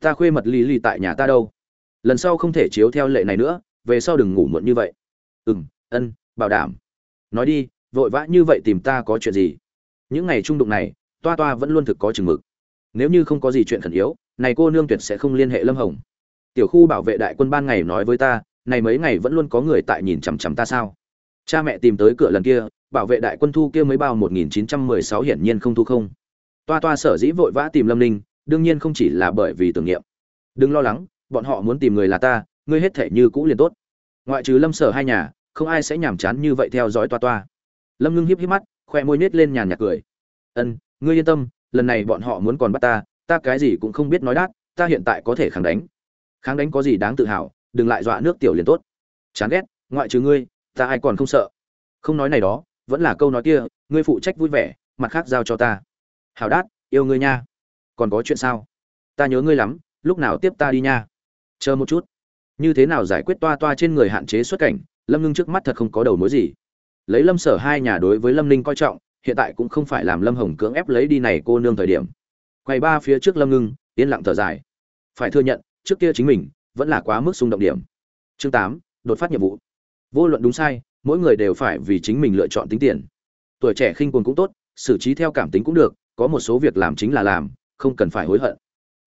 Ta khuê mật lì lì tại nhà ta đâu? Lần sau không thể chiếu theo lệ này nữa, về sau đừng ngủ muộn như vậy. Ừ m ân, bảo đảm. Nói đi, vội vã như vậy tìm ta có chuyện gì? Những ngày trung đụng này, toa toa vẫn luôn thực có chừng mực. Nếu như không có gì chuyện khẩn yếu, này cô nương tuyệt sẽ không liên hệ lâm hồng. Tiểu khu bảo vệ đại quân ban ngày nói với ta, này mấy ngày vẫn luôn có người tại nhìn chằm chằm ta sao? Cha mẹ tìm tới cửa lần kia, bảo vệ đại quân thu kia mới bao 1916 hiển nhiên không thu không. Toa toa sở dĩ vội vã tìm lâm ninh, đương nhiên không chỉ là bởi vì tưởng niệm. Đừng lo lắng, bọn họ muốn tìm người là ta, ngươi hết thể như cũ liền tốt. Ngoại trừ lâm sở hai nhà, không ai sẽ nhàm chán như vậy theo dõi toa toa. Lâm ngưng híp híp mắt, khoe môi nết lên nhàn nhạt cười. Ân, ngươi yên tâm, lần này bọn họ muốn còn bắt ta ta cái gì cũng không biết nói đát ta hiện tại có thể kháng đánh. Kháng đánh có gì đáng tự hào, đừng lại dọa nước tiểu liền tốt. Chán ghét, ngoại trừ ngươi ta ai còn không sợ? Không nói này đó, vẫn là câu nói kia, ngươi phụ trách vui vẻ, mặt khác giao cho ta. Hào đát, yêu ngươi nha. Còn có chuyện sao? Ta nhớ ngươi lắm, lúc nào tiếp ta đi nha. Chờ một chút. Như thế nào giải quyết toa toa trên người hạn chế xuất cảnh, lâm ngưng trước mắt thật không có đầu mối gì. Lấy lâm sở hai nhà đối với lâm ninh coi trọng, hiện tại cũng không phải làm lâm hồng cưỡng ép lấy đi này cô nương thời điểm. Quay ba phía trước lâm ngưng, yên lặng thở dài. Phải thừa nhận, trước kia chính mình, vẫn là quá mức xung động điểm. Chương tám, đột phát nhiệm vụ vô luận đúng sai, mỗi người đều phải vì chính mình lựa chọn tính tiền. Tuổi trẻ khinh quần cũng tốt, xử trí theo cảm tính cũng được, có một số việc làm chính là làm, không cần phải hối hận.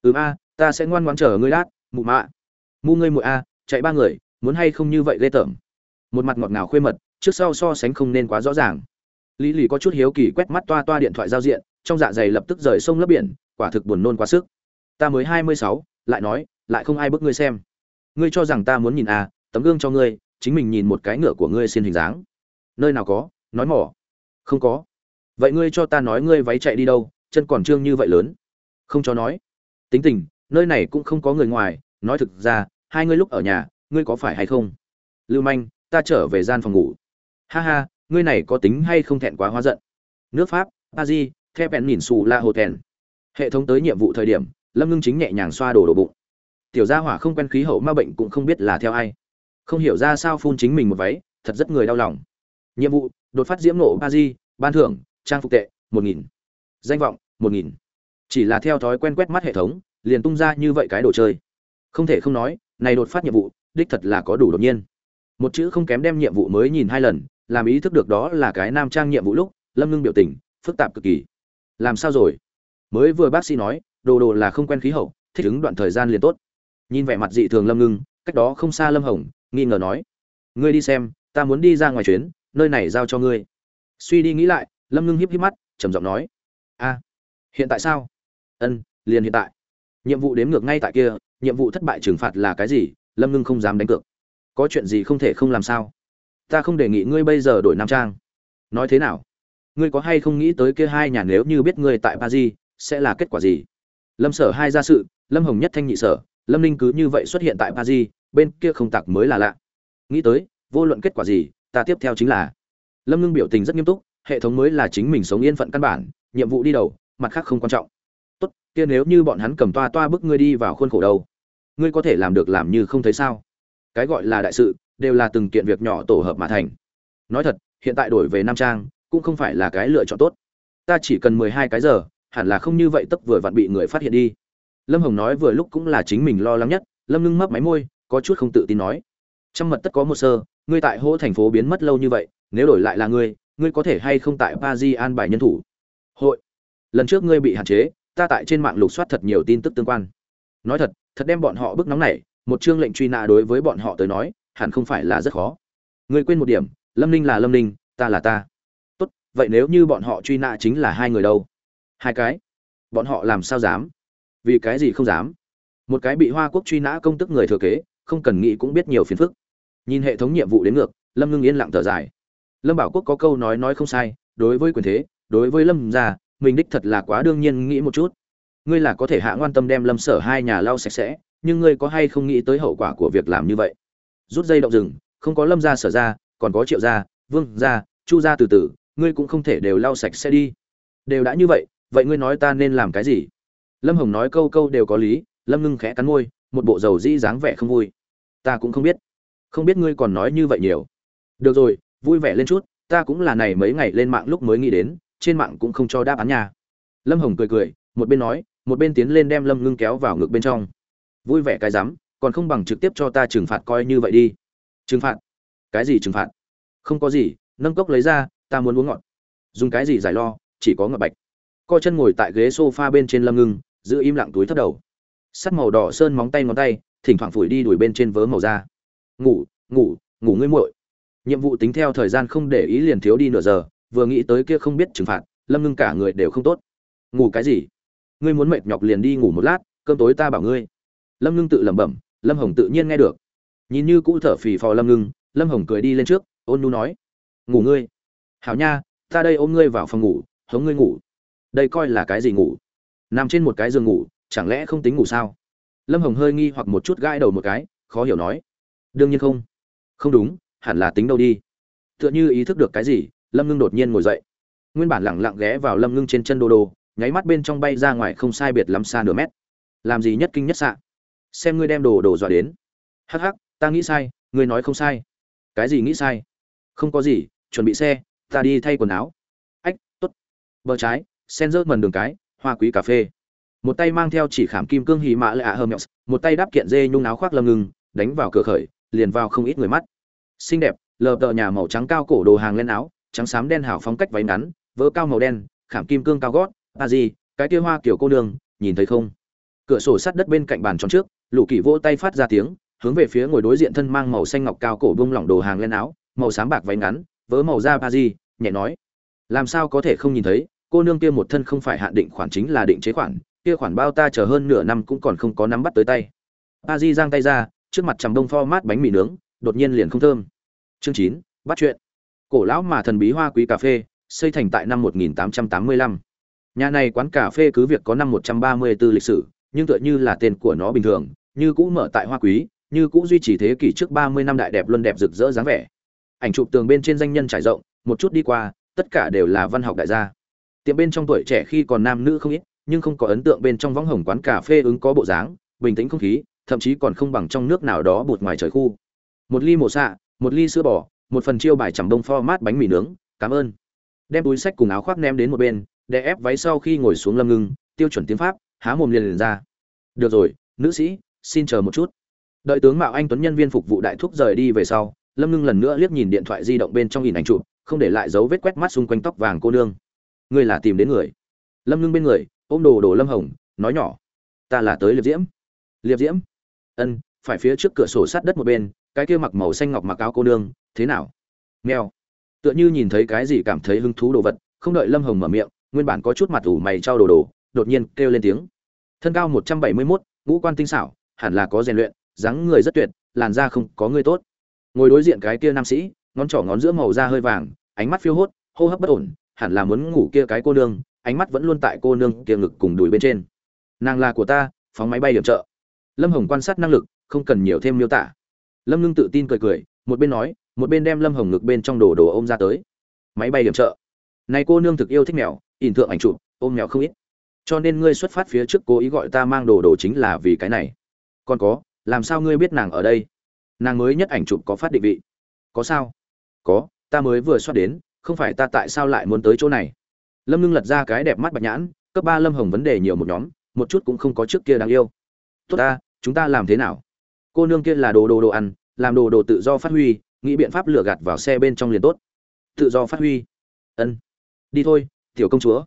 Ừm a, ta sẽ ngoan ngoãn chờ ngươi lát. mụ mạ. Mu ngươi mụi a, chạy ba người, muốn hay không như vậy ghê tởm. Một mặt ngọt ngào khuê mật, trước sau so sánh không nên quá rõ ràng. Lý lì có chút hiếu kỳ quét mắt toa toa điện thoại giao diện, trong dạ dày lập tức rời sông lấp biển, quả thực buồn nôn quá sức. Ta mới hai mươi sáu, lại nói, lại không ai bức ngươi xem. Ngươi cho rằng ta muốn nhìn à tấm gương cho ngươi chính mình nhìn một cái ngựa của ngươi xin hình dáng. Nơi nào có, nói mỏ. Không có. Vậy ngươi cho ta nói ngươi váy chạy đi đâu, chân còn trương như vậy lớn. Không cho nói. Tính tình, nơi này cũng không có người ngoài, nói thực ra, hai ngươi lúc ở nhà, ngươi có phải hay không? Lưu manh, ta trở về gian phòng ngủ. Ha ha, ngươi này có tính hay không thẹn quá hóa giận? Nước pháp, a di theo bèn nhìn xù la hồ thèn. Hệ thống tới nhiệm vụ thời điểm, lâm ngưng chính nhẹ nhàng xoa đổ đổ bụng. Tiểu gia hỏa không quen khí hậu ma bệnh cũng không biết là theo ai không hiểu ra sao phun chính mình một váy, thật rất người đau lòng. Nhiệm vụ, đột phát diễm nộ ba di, ban thưởng, trang phục tệ, một nghìn. Danh vọng, một nghìn. Chỉ là theo thói quen quét mắt hệ thống, liền tung ra như vậy cái đồ chơi. Không thể không nói, này đột phát nhiệm vụ, đích thật là có đủ đột nhiên. Một chữ không kém đem nhiệm vụ mới nhìn hai lần, làm ý thức được đó là cái nam trang nhiệm vụ lúc, lâm ngưng biểu tình, phức tạp cực kỳ. Làm sao rồi? Mới vừa bác sĩ nói, đồ đồ là không quen khí hậu, thích ứng đoạn thời gian liền tốt. Nhìn vẻ mặt dị thường lâm ngưng, cách đó không xa lâm hồng nghi ngờ nói, ngươi đi xem, ta muốn đi ra ngoài chuyến, nơi này giao cho ngươi. Suy đi nghĩ lại, lâm ngưng híp híp mắt, trầm giọng nói, a, hiện tại sao? Ân, liền hiện tại. Nhiệm vụ đếm ngược ngay tại kia, nhiệm vụ thất bại trừng phạt là cái gì? Lâm ngưng không dám đánh cược. Có chuyện gì không thể không làm sao? Ta không đề nghị ngươi bây giờ đổi nam trang. Nói thế nào? Ngươi có hay không nghĩ tới kia hai nhà nếu như biết ngươi tại paris, sẽ là kết quả gì? Lâm sở hai ra sự, lâm hồng nhất thanh nhị sở lâm ninh cứ như vậy xuất hiện tại paris, bên kia không tặc mới là lạ. Nghĩ tới, vô luận kết quả gì, ta tiếp theo chính là. Lâm ngưng biểu tình rất nghiêm túc, hệ thống mới là chính mình sống yên phận căn bản, nhiệm vụ đi đầu, mặt khác không quan trọng. Tốt, kia nếu như bọn hắn cầm toa toa bức ngươi đi vào khuôn khổ đâu? Ngươi có thể làm được làm như không thấy sao? Cái gọi là đại sự, đều là từng kiện việc nhỏ tổ hợp mà thành. Nói thật, hiện tại đổi về nam trang, cũng không phải là cái lựa chọn tốt. Ta chỉ cần mười hai cái giờ, hẳn là không như vậy tức vừa vặn bị người phát hiện đi lâm hồng nói vừa lúc cũng là chính mình lo lắng nhất, lâm ngưng mấp máy môi, có chút không tự tin nói. Trong mật tất có một sơ, ngươi tại hỗ thành phố biến mất lâu như vậy, nếu đổi lại là ngươi ngươi có thể hay không tại Paris an bài nhân thủ? Hội. Lần trước ngươi bị hạn chế, ta tại trên mạng lục soát thật nhiều tin tức tương quan. Nói thật thật đem bọn họ bức nóng này một chương lệnh truy nã đối với bọn họ tới nói, hẳn không phải là rất khó. Ngươi quên một điểm, lâm ninh là lâm ninh, ta là ta. Tốt, vậy nếu như bọn họ truy nã chính là hai người đâu? Hai cái. Bọn họ làm sao dám? Vì cái gì không dám? Một cái bị hoa quốc truy nã công tức người thừa kế, không cần nghĩ cũng biết nhiều phiền phức. Nhìn hệ thống nhiệm vụ đến ngược, lâm ngưng yên lặng thở dài. Lâm bảo quốc có câu nói nói không sai, đối với quyền thế, đối với lâm gia, mình đích thật là quá đương nhiên nghĩ một chút. Ngươi là có thể hạ ngoan tâm đem lâm sở hai nhà lau sạch sẽ, nhưng ngươi có hay không nghĩ tới hậu quả của việc làm như vậy? Rút dây động rừng, không có lâm gia sở ra, còn có triệu gia, vương gia, chu gia từ từ, ngươi cũng không thể đều lau sạch sẽ đi. Đều đã như vậy vậy ngươi nói ta nên làm cái gì? Lâm hồng nói câu câu đều có lý, lâm ngưng khẽ cắn môi, một bộ dầu dĩ dáng vẻ không vui. Ta cũng không biết. Không biết ngươi còn nói như vậy nhiều. Được rồi, vui vẻ lên chút, ta cũng là này mấy ngày lên mạng lúc mới nghĩ đến, trên mạng cũng không cho đáp án nha. Lâm hồng cười cười, một bên nói, một bên tiến lên đem lâm ngưng kéo vào ngực bên trong. Vui vẻ cái rắm, còn không bằng trực tiếp cho ta trừng phạt coi như vậy đi. Trừng phạt? Cái gì trừng phạt? Không có gì, nâng cốc lấy ra, ta muốn uống ngọt. Dùng cái gì giải lo, chỉ có ngọt bạch. Co chân ngồi tại ghế s o f a bên trên lâm ngưng giữ im lặng túi thấp đầu. Sắt màu đỏ sơn móng tay ngón tay, thỉnh thoảng phủi đi đuổi bên trên vớ màu da. Ngủ ngủ ngủ ngươi muội. Nhiệm vụ tính theo thời gian không để ý liền thiếu đi nửa giờ, vừa nghĩ tới kia không biết trừng phạt, lâm ngưng cả người đều không tốt. Ngủ cái gì? Ngươi muốn mệt nhọc liền đi ngủ một lát, cơm tối ta bảo ngươi. Lâm ngưng tự lẩm bẩm, lâm hồng tự nhiên nghe được. Nhìn như cũ thở phì phò lâm ngưng, lâm hồng cười đi lên trước, ôn nu nói. Ngủ ngươi. Hảo nha, ta đây ôm ngươi vào phòng ngủ, hống ngươi ngủ. Đây coi là cái gì ngủ? Nằm trên một cái giường ngủ, chẳng lẽ không tính ngủ sao? Lâm hồng hơi nghi hoặc một chút gãi đầu một cái, khó hiểu nói. Đương nhiên không. Không đúng, hẳn là tính đâu đi. Tựa như ý thức được cái gì, lâm ngưng đột nhiên ngồi dậy. Nguyên bản lẳng lặng ghé vào lâm ngưng trên chân đô đô, nháy mắt bên trong bay ra ngoài không sai biệt lắm xa nửa mét. Làm gì nhất kinh nhất xạ? Xem ngươi đem đồ đồ dọa đến. Hắc hắc, ta nghĩ sai, ngươi nói không sai. Cái gì nghĩ sai? Không có gì, chuẩn bị xe, ta đi thay quần áo. Ách t ố t bờ trái, sen rớt mần đường cái hoa quý cà phê. Một tay mang theo chỉ khảm kim cương hì mã lạ hơm mẹo, một tay đáp kiện dê nhung áo khoác lâm ngưng đánh vào cửa khởi, liền vào không ít người mắt. Xinh đẹp, lờ tờ nhà màu trắng cao cổ đồ hàng lên áo, trắng xám đen hảo phong cách váy ngắn vỡ cao màu đen, khảm kim cương cao gót, a gì cái kia hoa kiểu cô đường nhìn thấy không? Cửa sổ sắt đất bên cạnh bàn tròn trước, lũ kỳ vỗ tay phát ra tiếng, hướng về phía ngồi đối diện thân mang màu xanh ngọc cao cổ bung lỏng đồ hàng lên áo, màu xám bạc váy ngắn, vớ màu da ba di, nhẹ nói. Làm sao có thể không nhìn thấy? Cô nương kia một thân không phải hạn định khoản chính là định chế khoản, kia khoản bao ta chờ hơn nửa năm cũng còn không có nắm bắt tới tay. Ba di giang tay ra, trước mặt chằm đông pho mát bánh mì nướng, đột nhiên liền không thơm. Chương chín, bắt chuyện. Cổ lão mà thần bí hoa quý cà phê, xây thành tại năm 1885. nhà này quán cà phê cứ việc có năm 134 lịch sử, nhưng tựa như là tên của nó bình thường, như cũ mở tại hoa quý, như cũng duy trì thế kỷ trước 30 năm đại đẹp luân đẹp rực rỡ dáng vẻ. Ảnh chụp tường bên trên danh nhân trải rộng, một chút đi qua, tất cả đều là văn học đại gia tiệm bên trong tuổi trẻ khi còn nam nữ không ít, nhưng không có ấn tượng bên trong võng hồng quán cà phê ứng có bộ dáng, bình tĩnh không khí, thậm chí còn không bằng trong nước nào đó bụt ngoài trời khu. Một ly mổ xạ, một ly sữa bò, một phần chiêu bài chẩm đông format bánh mì nướng, cảm ơn. Đem túi sách cùng áo khoác ném đến một bên, để ép váy sau khi ngồi xuống lâm ngưng, tiêu chuẩn tiếng pháp, há mồm liền liền ra. Được rồi, nữ sĩ, xin chờ một chút. Đợi tướng mạo anh tuấn nhân viên phục vụ đại thúc rời đi về sau, lâm ngưng lần nữa liếc nhìn điện thoại di động bên trong hình ảnh chụp, không để lại dấu vết quét mắt xung quanh tóc vàng cô nương ngươi là tìm đến người. Lâm ngưng bên người, ôm đồ đồ lâm hồng, nói nhỏ, ta là tới liệp diễm. Liệp diễm? Ân, phải phía trước cửa sổ sát đất một bên, cái kia mặc màu xanh ngọc mặc áo cô nương, thế nào? Nghèo tựa như nhìn thấy cái gì cảm thấy hứng thú đồ vật, không đợi lâm hồng mở miệng, nguyên bản có chút mặt ủ mày trao đồ đồ, đột nhiên kêu lên tiếng. Thân cao một trăm bảy mươi mốt, ngũ quan tinh xảo, hẳn là có rèn luyện, dáng người rất tuyệt, làn da không có người tốt. Ngồi đối diện cái kia nam sĩ, ngón trỏ ngón giữa màu da hơi vàng, ánh mắt phiêu hốt, hô hấp bất ổn hẳn là muốn ngủ kia cái cô nương, ánh mắt vẫn luôn tại cô nương kia ngực cùng đùi bên trên. Nàng là của ta, phóng máy bay điểm trợ. Lâm hồng quan sát năng lực, không cần nhiều thêm miêu tả. Lâm ngưng tự tin cười cười, một bên nói, một bên đem lâm hồng ngực bên trong đồ đồ ôm ra tới. Máy bay điểm trợ. Này cô nương thực yêu thích mèo, ỉn thượng ảnh chụp, ôm mèo không ít. Cho nên ngươi xuất phát phía trước cố ý gọi ta mang đồ đồ chính là vì cái này. Còn có, làm sao ngươi biết nàng ở đây? Nàng mới nhất ảnh chụp có phát định vị. Có sao? Có, ta mới vừa soát đến không phải ta tại sao lại muốn tới chỗ này? Lâm ngưng lật ra cái đẹp mắt bạch nhãn, cấp ba lâm hồng vấn đề nhiều một nhóm, một chút cũng không có trước kia đáng yêu. Tốt ta, chúng ta làm thế nào? Cô nương kia là đồ đồ đồ ăn, làm đồ đồ tự do phát huy, nghĩ biện pháp lừa gạt vào xe bên trong liền tốt. Tự do phát huy. Ân. Đi thôi, tiểu công chúa.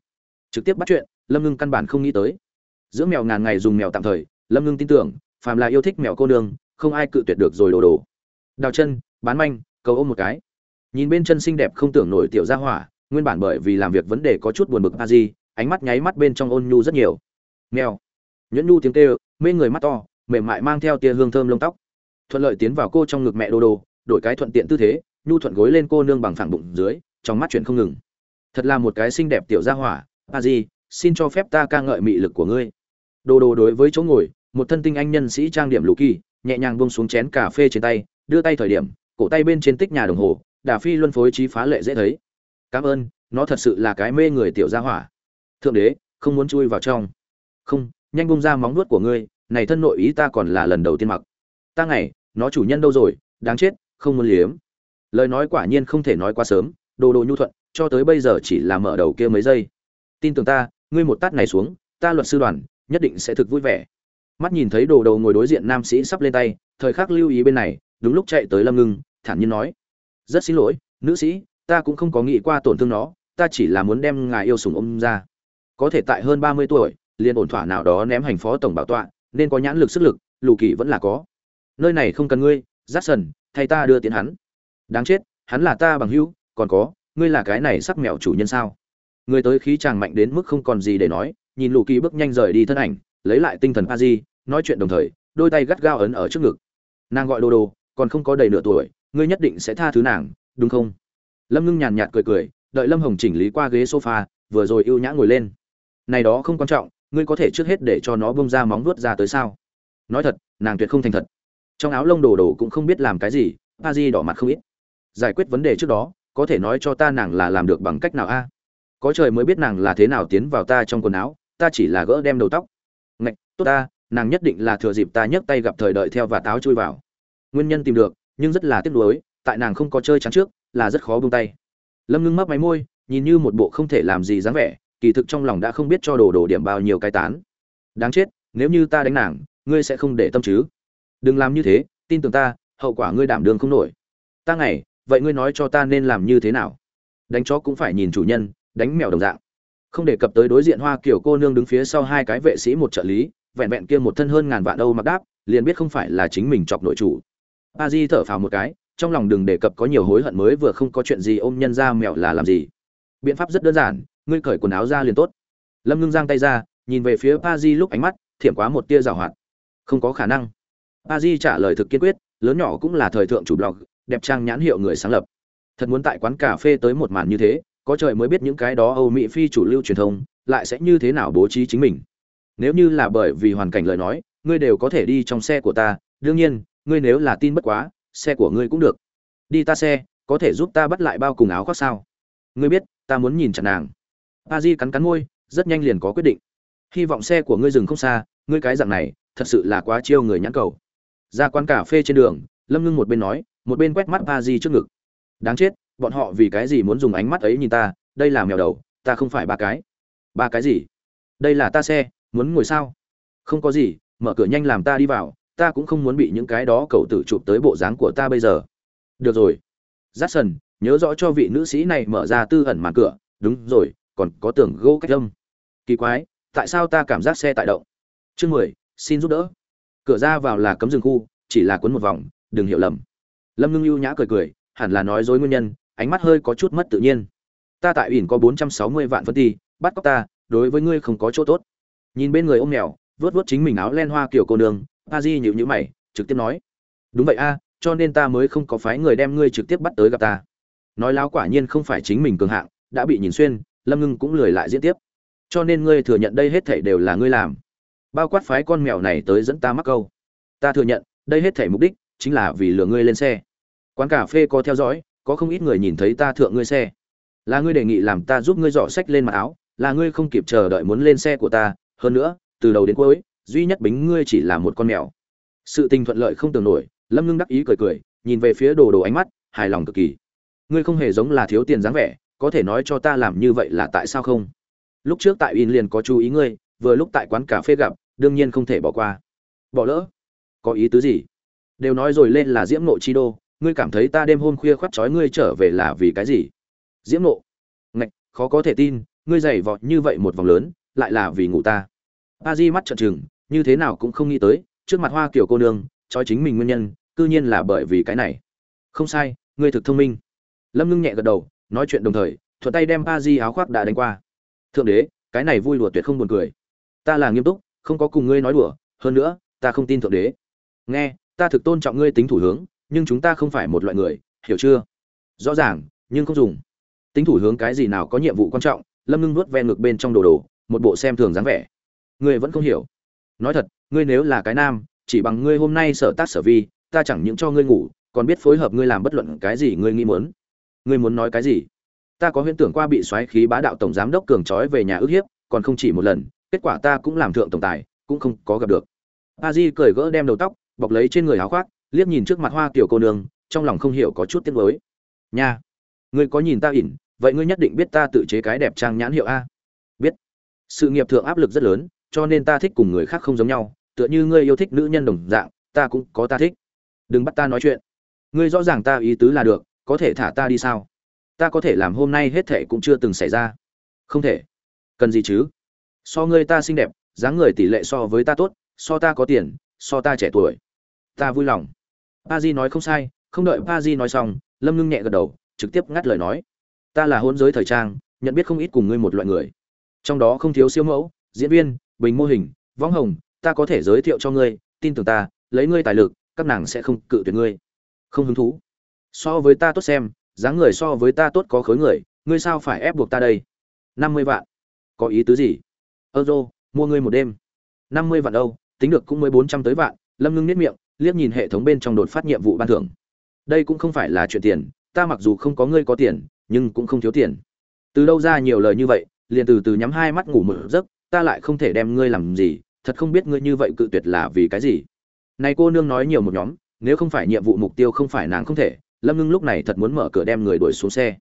Trực tiếp bắt chuyện, lâm ngưng căn bản không nghĩ tới. Giữa mèo ngàn ngày dùng mèo tạm thời, lâm ngưng tin tưởng, phàm là yêu thích mèo cô nương, không ai cự tuyệt được rồi đồ đồ. Đào chân, bán manh, cầu ôm một cái nhìn bên chân xinh đẹp không tưởng nổi tiểu gia hỏa, nguyên bản bởi vì làm việc vấn đề có chút buồn bực a di ánh mắt nháy mắt bên trong ôn nhu rất nhiều. Nghèo nhẫn nhu tiếng kêu, mê người mắt to, mềm mại mang theo tia hương thơm lông tóc. Thuận lợi tiến vào cô trong ngực mẹ đồ đồ, đổi cái thuận tiện tư thế, nhu thuận gối lên cô nương bằng phẳng bụng dưới, trong mắt chuyển không ngừng. Thật là một cái xinh đẹp tiểu gia hỏa a di xin cho phép ta ca ngợi mị lực của ngươi. Đồ đồ đối với chỗ ngồi, một thân tinh anh nhân sĩ trang điểm lù kỳ, nhẹ nhàng buông xuống chén cà phê trên tay, đưa tay thời điểm, cổ tay bên trên tích nhà đồng hồ đà phi luân phối trí phá lệ dễ thấy. Cảm ơn, nó thật sự là cái mê người tiểu gia hỏa. Thượng đế, không muốn chui vào trong. Không, nhanh bung ra móng nuốt của ngươi, này thân nội ý ta còn là lần đầu tiên mặc. Ta ngày, nó chủ nhân đâu rồi, đáng chết, không muốn liếm. Lời nói quả nhiên không thể nói quá sớm, đồ đồ nhu thuận, cho tới bây giờ chỉ là mở đầu kia mấy giây. Tin tưởng ta, ngươi một tát này xuống, ta luật sư đoàn, nhất định sẽ thực vui vẻ. Mắt nhìn thấy đồ đầu ngồi đối diện nam sĩ sắp lên tay, thời khắc lưu ý bên này, đúng lúc chạy tới lâm ngưng, thản nhiên nói rất xin lỗi, nữ sĩ, ta cũng không có nghĩ qua tổn thương nó, ta chỉ là muốn đem ngài yêu sùng ôm ra. Có thể tại hơn ba mươi tuổi, liền ổn thỏa nào đó ném hành phó tổng bảo tọa, nên có nhãn lực sức lực, lù kỳ vẫn là có. Nơi này không cần ngươi rát sần thay ta đưa tiến hắn. Đáng chết, hắn là ta bằng hữu, còn có, ngươi là cái này sắc mẹo chủ nhân sao? Người tới khí chàng mạnh đến mức không còn gì để nói, nhìn lù kỳ bước nhanh rời đi thân ảnh, lấy lại tinh thần a di, nói chuyện đồng thời, đôi tay gắt gao ấn ở trước ngực. Nàng gọi đồ đồ, còn không có đầy nửa tuổi ngươi nhất định sẽ tha thứ nàng, đúng không? Lâm ngưng nhàn nhạt cười cười, đợi lâm hồng chỉnh lý qua ghế sofa, vừa rồi ưu nhã ngồi lên. Này đó không quan trọng, ngươi có thể trước hết để cho nó bông ra móng vuốt ra tới sao? Nói thật, nàng tuyệt không thành thật. Trong áo lông đồ đồ cũng không biết làm cái gì, pa di đỏ mặt không ít. Giải quyết vấn đề trước đó, có thể nói cho ta nàng là làm được bằng cách nào a? Có trời mới biết nàng là thế nào tiến vào ta trong quần áo, ta chỉ là gỡ đem đầu tóc. Ngạch, tốt ta, nàng nhất định là thừa dịp ta nhấc tay gặp thời đợi theo và táo chui vào. Nguyên nhân tìm được nhưng rất là tiếc nuối, tại nàng không có chơi chắn trước, là rất khó buông tay. Lâm ngưng mấp máy môi, nhìn như một bộ không thể làm gì dáng vẻ, kỳ thực trong lòng đã không biết cho đồ đồ điểm bao nhiêu cái tán. Đáng chết, nếu như ta đánh nàng, ngươi sẽ không để tâm chứ? Đừng làm như thế, tin tưởng ta, hậu quả ngươi đảm đương không nổi. Ta ngày, vậy ngươi nói cho ta nên làm như thế nào? Đánh chó cũng phải nhìn chủ nhân, đánh mèo đồng dạng. Không đề cập tới đối diện hoa kiểu cô nương đứng phía sau hai cái vệ sĩ một trợ lý, vẹn vẹn kia một thân hơn ngàn vạn đâu mặc đáp, liền biết không phải là chính mình chọc nội chủ a di thở phào một cái, trong lòng đừng đề cập có nhiều hối hận mới vừa không có chuyện gì ôm nhân ra mẹo là làm gì. Biện pháp rất đơn giản, ngươi cởi quần áo ra liền tốt. Lâm ngưng giang tay ra, nhìn về phía pa di lúc ánh mắt thiểm quá một tia rào hoạt. Không có khả năng. Pa di trả lời thực kiên quyết, lớn nhỏ cũng là thời thượng chủ blog, đẹp trang nhãn hiệu người sáng lập. Thật muốn tại quán cà phê tới một màn như thế, có trời mới biết những cái đó âu mỹ phi chủ lưu truyền thông lại sẽ như thế nào bố trí chính mình. Nếu như là bởi vì hoàn cảnh lời nói, ngươi đều có thể đi trong xe của ta, đương nhiên ngươi nếu là tin bất quá, xe của ngươi cũng được. Đi ta xe, có thể giúp ta bắt lại bao cùng áo khoác sao? Ngươi biết, ta muốn nhìn chặt nàng. A di cắn cắn môi, rất nhanh liền có quyết định. Hy vọng xe của ngươi dừng không xa, ngươi cái dạng này, thật sự là quá chiêu người nhãn cầu. Ra quán cà phê trên đường, lâm ngưng một bên nói, một bên quét mắt a di trước ngực. Đáng chết, bọn họ vì cái gì muốn dùng ánh mắt ấy nhìn ta? Đây là mèo đầu, ta không phải ba cái. Ba cái gì? Đây là ta xe, muốn ngồi sao? Không có gì, mở cửa nhanh làm ta đi vào ta cũng không muốn bị những cái đó cậu tử chụp tới bộ dáng của ta bây giờ. Được rồi. J a c k s o n nhớ rõ cho vị nữ sĩ này mở ra tư ẩn màn cửa. Đúng rồi, còn có tưởng gỗ cách âm. Kỳ quái, tại sao ta cảm giác xe tại động? Chương mười, xin giúp đỡ. Cửa ra vào là cấm rừng khu, chỉ là cuốn một vòng, đừng hiểu lầm. Lâm ngưng ưu nhã cười cười, hẳn là nói dối nguyên nhân, ánh mắt hơi có chút mất tự nhiên. Ta tại ỉn có bốn trăm sáu mươi vạn phân ti, bắt cóc ta, đối với ngươi không có chỗ tốt. Nhìn bên người ôm mèo vớt vớt chính mình áo len hoa kiểu cô nương a di nhịu nhữ mày, trực tiếp nói, đúng vậy a, cho nên ta mới không có phái người đem ngươi trực tiếp bắt tới gặp ta. Nói láo quả nhiên không phải chính mình cường hạng, đã bị nhìn xuyên, lâm ngưng cũng lười lại diễn tiếp. Cho nên ngươi thừa nhận đây hết thảy đều là ngươi làm. Bao quát phái con mèo này tới dẫn ta mắc câu. Ta thừa nhận, đây hết thảy mục đích chính là vì lừa ngươi lên xe. Quán cà phê có theo dõi, có không ít người nhìn thấy ta thượng ngươi xe. Là ngươi đề nghị làm ta giúp ngươi dọ sách lên mặt áo, là ngươi không kịp chờ đợi muốn lên xe của ta. Hơn nữa, từ đầu đến cuối duy nhất bính ngươi chỉ là một con mèo. Sự tình thuận lợi không tưởng nổi, lâm ngưng đắc ý cười cười, nhìn về phía đồ đồ ánh mắt, hài lòng cực kỳ. Ngươi không hề giống là thiếu tiền dáng vẻ, có thể nói cho ta làm như vậy là tại sao không? Lúc trước tại in liền có chú ý ngươi, vừa lúc tại quán cà phê gặp, đương nhiên không thể bỏ qua. Bỏ lỡ? Có ý tứ gì? Đều nói rồi lên là diễm nộ chi đô, ngươi cảm thấy ta đêm hôm khuya khoắt trói ngươi trở về là vì cái gì? Diễm nộ ngạch, khó có thể tin, ngươi giày vọt như vậy một vòng lớn, lại là vì ngủ ta a di mắt trợn trừng, như thế nào cũng không nghĩ tới, trước mặt hoa kiểu cô nương, trói chính mình nguyên nhân, cư nhiên là bởi vì cái này. Không sai, ngươi thực thông minh. Lâm ngưng nhẹ gật đầu, nói chuyện đồng thời, thuận tay đem a di áo khoác đã đánh qua. Thượng đế, cái này vui đùa tuyệt không buồn cười. Ta là nghiêm túc, không có cùng ngươi nói đùa, hơn nữa, ta không tin thượng đế. Nghe, ta thực tôn trọng ngươi tính thủ hướng, nhưng chúng ta không phải một loại người, hiểu chưa? Rõ ràng, nhưng không dùng. Tính thủ hướng cái gì nào có nhiệm vụ quan trọng, lâm ngưng nuốt ven ngực bên trong đồ đồ, một bộ xem thường dáng vẻ ngươi vẫn không hiểu. Nói thật, ngươi nếu là cái nam, chỉ bằng ngươi hôm nay sở tác sở vi, ta chẳng những cho ngươi ngủ, còn biết phối hợp ngươi làm bất luận cái gì ngươi nghĩ muốn. Ngươi muốn nói cái gì? Ta có huyễn tưởng qua bị xoáy khí bá đạo tổng giám đốc cường trói về nhà ức hiếp, còn không chỉ một lần, kết quả ta cũng làm thượng tổng tài, cũng không có gặp được. A di cởi gỡ đem đầu tóc, bọc lấy trên người áo khoác, liếc nhìn trước mặt hoa tiểu cô nương, trong lòng không hiểu có chút tiếc nuối. Nha, ngươi có nhìn ta ỉn, vậy ngươi nhất định biết ta tự chế cái đẹp trang nhãn hiệu a. Biết. Sự nghiệp thượng áp lực rất lớn cho nên ta thích cùng người khác không giống nhau, tựa như ngươi yêu thích nữ nhân đồng dạng, ta cũng có ta thích. Đừng bắt ta nói chuyện. Ngươi rõ ràng ta ý tứ là được, có thể thả ta đi sao? Ta có thể làm hôm nay hết thệ cũng chưa từng xảy ra. Không thể. Cần gì chứ? So ngươi ta xinh đẹp, dáng người tỷ lệ so với ta tốt, so ta có tiền, so ta trẻ tuổi. Ta vui lòng. Pa di nói không sai, không đợi pa di nói xong, lâm ngưng nhẹ gật đầu, trực tiếp ngắt lời nói. Ta là hôn giới thời trang, nhận biết không ít cùng ngươi một loại người. Trong đó không thiếu siêu mẫu, diễn viên bình mô hình võng hồng, ta có thể giới thiệu cho ngươi, tin tưởng ta, lấy ngươi tài lực, các nàng sẽ không cự tuyệt ngươi. Không hứng thú. So với ta tốt xem, dáng người so với ta tốt có khối người, ngươi sao phải ép buộc ta đây? Năm mươi vạn. Có ý tứ gì? Euro, mua ngươi một đêm. Năm mươi vạn đâu tính được cũng mới bốn trăm tới vạn, lâm ngưng nếp miệng, liếc nhìn hệ thống bên trong đột phát nhiệm vụ ban thưởng. Đây cũng không phải là chuyện tiền, ta mặc dù không có ngươi có tiền, nhưng cũng không thiếu tiền. Từ đâu ra nhiều lời như vậy, liền từ từ nhắm hai mắt ngủ mở giấc ta lại không thể đem ngươi làm gì, thật không biết ngươi như vậy cự tuyệt là vì cái gì. Này cô nương nói nhiều một nhóm, nếu không phải nhiệm vụ mục tiêu không phải nàng không thể, lâm ngưng lúc này thật muốn mở cửa đem người đuổi xuống xe.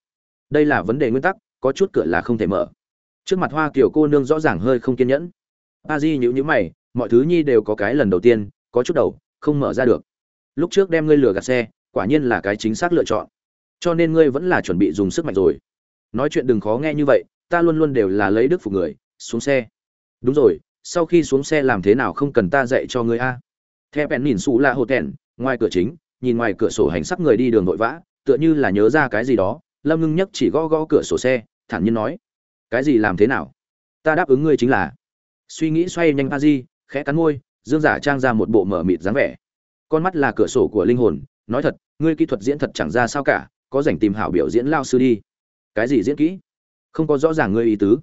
Đây là vấn đề nguyên tắc, có chút cửa là không thể mở. Trước mặt hoa kiểu cô nương rõ ràng hơi không kiên nhẫn. A di nhữ nhữ mày, mọi thứ nhi đều có cái lần đầu tiên, có chút đầu, không mở ra được. Lúc trước đem ngươi lừa gạt xe, quả nhiên là cái chính xác lựa chọn. Cho nên ngươi vẫn là chuẩn bị dùng sức mạnh rồi. Nói chuyện đừng khó nghe như vậy, ta luôn luôn đều là lấy đức phục người, xuống xe đúng rồi, sau khi xuống xe làm thế nào không cần ta dạy cho ngươi a? Theo bèn nhìn xù là hồ tèn, ngoài cửa chính, nhìn ngoài cửa sổ hành sắc người đi đường vội vã, tựa như là nhớ ra cái gì đó, lâm ngưng nhất chỉ gõ gõ cửa sổ xe, thản nhiên nói, cái gì làm thế nào? Ta đáp ứng ngươi chính là. Suy nghĩ xoay nhanh a di, khẽ cắn môi, dương giả trang ra một bộ mở mịt dáng vẻ. Con mắt là cửa sổ của linh hồn, nói thật, ngươi kỹ thuật diễn thật chẳng ra sao cả, có dành tìm hảo biểu diễn lao sư đi. Cái gì diễn kỹ? Không có rõ ràng ngươi ý tứ.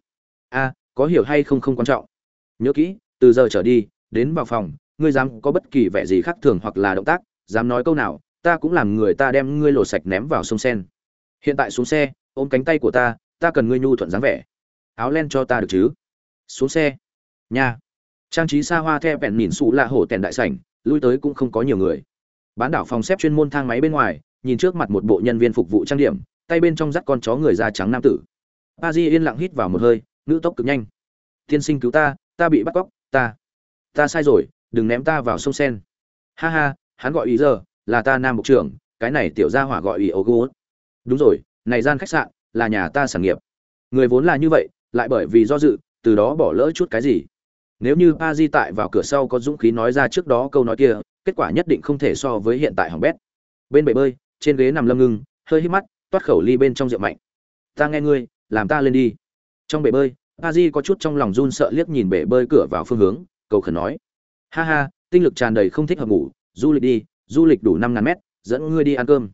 A có hiểu hay không không quan trọng. Nhớ kỹ, từ giờ trở đi, đến vào phòng, ngươi dám có bất kỳ vẻ gì khác thường hoặc là động tác, dám nói câu nào, ta cũng làm người ta đem ngươi lột sạch ném vào sông sen. Hiện tại xuống xe, ôm cánh tay của ta ta cần ngươi nhu thuận dáng vẻ. Áo len cho ta được chứ? Xuống xe. Nhà trang trí xa hoa the vẹn nhìn xù là hổ tèn đại sảnh, lui tới cũng không có nhiều người. Bán đảo phòng xếp chuyên môn thang máy bên ngoài, nhìn trước mặt một bộ nhân viên phục vụ trang điểm, tay bên trong dắt con chó người da trắng nam tử. A di yên lặng hít vào một hơi nữ tốc cực nhanh. Tiên sinh cứu ta ta bị bắt cóc, ta ta sai rồi, đừng ném ta vào sông sen. Ha ha, hắn gọi ý giờ, là ta nam mục trưởng, cái này tiểu gia hỏa gọi ý ô gô đúng rồi, này gian khách sạn, là nhà ta sản nghiệp. Người vốn là như vậy, lại bởi vì do dự, từ đó bỏ lỡ chút cái gì. Nếu như a di tại vào cửa sau có dũng khí nói ra trước đó câu nói kia, kết quả nhất định không thể so với hiện tại hỏng bét. Bên bể bơi, trên ghế nằm lâm ngưng, hơi hít mắt, toát khẩu ly bên trong rượu mạnh. Ta nghe ngươi, làm ta lên đi trong bể bơi a di có chút trong lòng run sợ liếc nhìn bể bơi cửa vào phương hướng, cầu khẩn nói. Ha ha, tinh lực tràn đầy không thích hợp ngủ, du lịch đi, du lịch đủ năm ngàn mét, dẫn ngươi đi ăn cơm.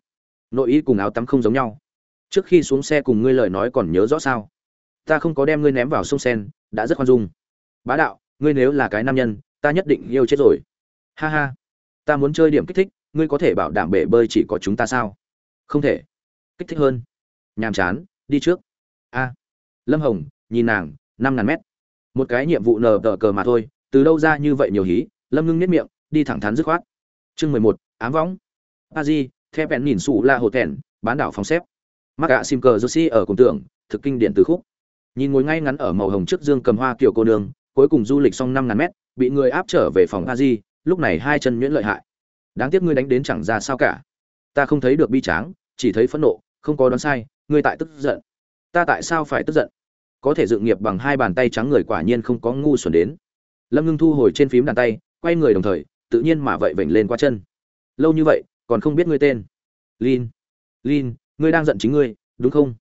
Nội ý cùng áo tắm không giống nhau. Trước khi xuống xe cùng ngươi lời nói còn nhớ rõ sao? Ta không có đem ngươi ném vào sông sen, đã rất khoan dung. Bá đạo, ngươi nếu là cái nam nhân, ta nhất định yêu chết rồi. Ha ha, ta muốn chơi điểm kích thích, ngươi có thể bảo đảm bể bơi chỉ có chúng ta sao? Không thể. Kích thích hơn. Nhàm chán, đi trước lâm hồng, nhìn nàng, năm ngàn mét. Một cái nhiệm vụ nờ tờ cờ mà thôi, từ đâu ra như vậy nhiều hí? Lâm ngưng nếp miệng, đi thẳng thắn dứt khoát. Chương mười một, ám võng. A di theo bèn nhìn xù la hồ thẹn bán đảo phòng xếp. Mắc gạ sim cờ joshi ở cùng tưởng thực kinh điện từ khúc. Nhìn ngồi ngay ngắn ở màu hồng trước dương cầm hoa kiểu cô nương, cuối cùng du lịch xong năm ngàn mét, bị người áp trở về phòng a di, lúc này hai chân nhuyễn lợi hại. Đáng tiếc ngươi đánh đến chẳng ra sao cả. Ta không thấy được bi tráng, chỉ thấy phẫn nộ, không có đoán sai, ngươi tại tức giận ta tại sao phải tức giận? Có thể dựng nghiệp bằng hai bàn tay trắng người quả nhiên không có ngu xuẩn đến. Lâm ngưng thu hồi trên phím đàn tay, quay người đồng thời, tự nhiên mà vậy vểnh lên qua chân. Lâu như vậy, còn không biết ngươi tên. Lin lin, ngươi đang giận chính ngươi, đúng không?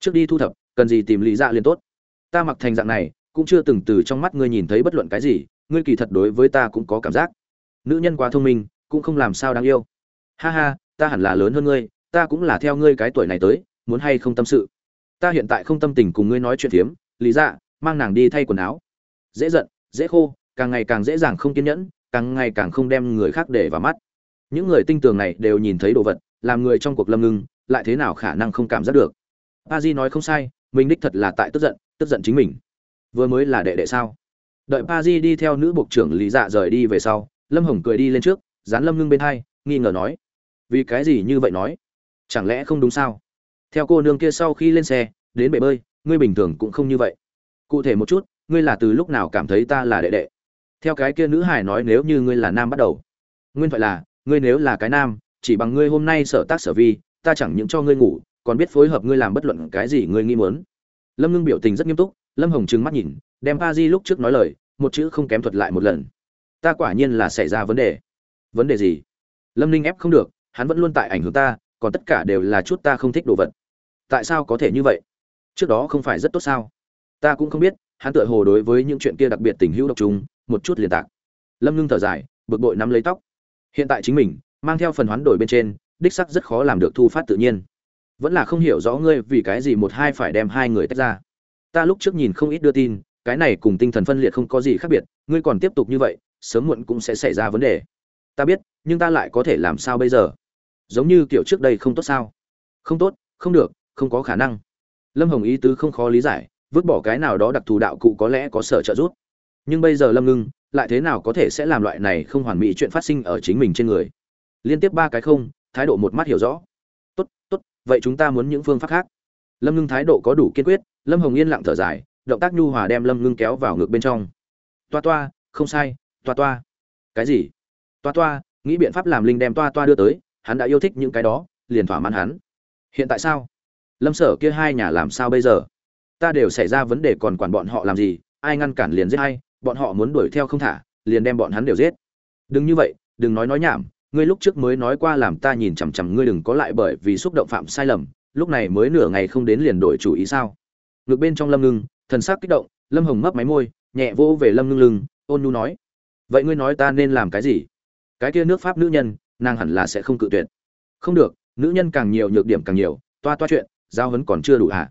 Trước đi thu thập, cần gì tìm lý dạ liền tốt. Ta mặc thành dạng này, cũng chưa từng từ trong mắt ngươi nhìn thấy bất luận cái gì, ngươi kỳ thật đối với ta cũng có cảm giác. Nữ nhân quá thông minh, cũng không làm sao đáng yêu. Ha ha, ta hẳn là lớn hơn ngươi, ta cũng là theo ngươi cái tuổi này tới, muốn hay không tâm sự ta hiện tại không tâm tình cùng ngươi nói chuyện phiếm, lý dạ mang nàng đi thay quần áo. Dễ giận, dễ khô, càng ngày càng dễ dàng không kiên nhẫn, càng ngày càng không đem người khác để vào mắt. Những người tinh tường này đều nhìn thấy đồ vật, làm người trong cuộc lâm ngưng, lại thế nào khả năng không cảm giác được? A di nói không sai, mình đích thật là tại tức giận tức giận chính mình. Vừa mới là đệ đệ sao? Đợi pa di đi theo nữ bộ trưởng lý dạ rời đi về sau, lâm hồng cười đi lên trước, dán lâm ngưng bên hai, nghi ngờ nói, vì cái gì như vậy nói? Chẳng lẽ không đúng sao? Theo cô nương kia sau khi lên xe, đến bể bơi, ngươi bình thường cũng không như vậy. Cụ thể một chút, ngươi là từ lúc nào cảm thấy ta là đệ đệ? Theo cái kia nữ hải nói nếu như ngươi là nam bắt đầu. Nguyên thoại là, ngươi nếu là cái nam, chỉ bằng ngươi hôm nay sở tác sở vi, ta chẳng những cho ngươi ngủ, còn biết phối hợp ngươi làm bất luận cái gì ngươi nghĩ muốn. Lâm ngưng biểu tình rất nghiêm túc, lâm hồng trừng mắt nhìn, đem pa di lúc trước nói lời, một chữ không kém thuật lại một lần. Ta quả nhiên là xảy ra vấn đề. Vấn đề gì? Lâm ninh ép không được, hắn vẫn luôn tại ảnh hưởng ta, còn tất cả đều là chút ta không thích đồ vật tại sao có thể như vậy? Trước đó không phải rất tốt sao? Ta cũng không biết hắn tựa hồ đối với những chuyện kia đặc biệt tình hữu độc trùng, một chút liền tạc. Lâm ngưng thở dài bực bội nắm lấy tóc. Hiện tại chính mình mang theo phần hoán đổi bên trên đích sắc rất khó làm được thu phát tự nhiên. Vẫn là không hiểu rõ ngươi vì cái gì một hai phải đem hai người tách ra. Ta lúc trước nhìn không ít đưa tin cái này cùng tinh thần phân liệt không có gì khác biệt ngươi còn tiếp tục như vậy sớm muộn cũng sẽ xảy ra vấn đề. Ta biết nhưng ta lại có thể làm sao bây giờ? Giống như kiểu trước đây không tốt sao? Không tốt không được không có khả năng. Lâm hồng ý tứ không khó lý giải, vứt bỏ cái nào đó đặc thù đạo cụ có lẽ có sở trợ giúp. Nhưng bây giờ lâm ngưng, lại thế nào có thể sẽ làm loại này không hoàn mỹ chuyện phát sinh ở chính mình trên người? Liên tiếp ba cái không, thái độ một mắt hiểu rõ. Tốt tốt, vậy chúng ta muốn những phương pháp khác. Lâm ngưng thái độ có đủ kiên quyết, lâm hồng yên lặng thở dài, động tác nhu hòa đem lâm ngưng kéo vào ngược bên trong. Toa toa, không sai, toa toa. Cái gì? Toa toa, nghĩ biện pháp làm linh đem toa toa đưa tới, hắn đã yêu thích những cái đó, liền thỏa mãn hắn. Hiện tại sao? Lâm sở kia hai nhà làm sao bây giờ? Ta đều xảy ra vấn đề còn quản bọn họ làm gì? Ai ngăn cản liền giết hay bọn họ muốn đuổi theo không thả, liền đem bọn hắn đều giết. Đừng như vậy, đừng nói nói nhảm, ngươi lúc trước mới nói qua làm ta nhìn chằm chằm ngươi đừng có lại bởi vì xúc động phạm sai lầm, lúc này mới nửa ngày không đến liền đổi chủ ý sao? Ngược bên trong lâm ngưng, thần sắc kích động, lâm hồng mấp máy môi, nhẹ vỗ về lâm ngưng lưng, ôn nhu nói, vậy ngươi nói ta nên làm cái gì? Cái kia nước pháp nữ nhân, nàng hẳn là sẽ không cự tuyệt. Không được, nữ nhân càng nhiều nhược điểm càng nhiều, toa toa chuyện giao hấn còn chưa đủ hả?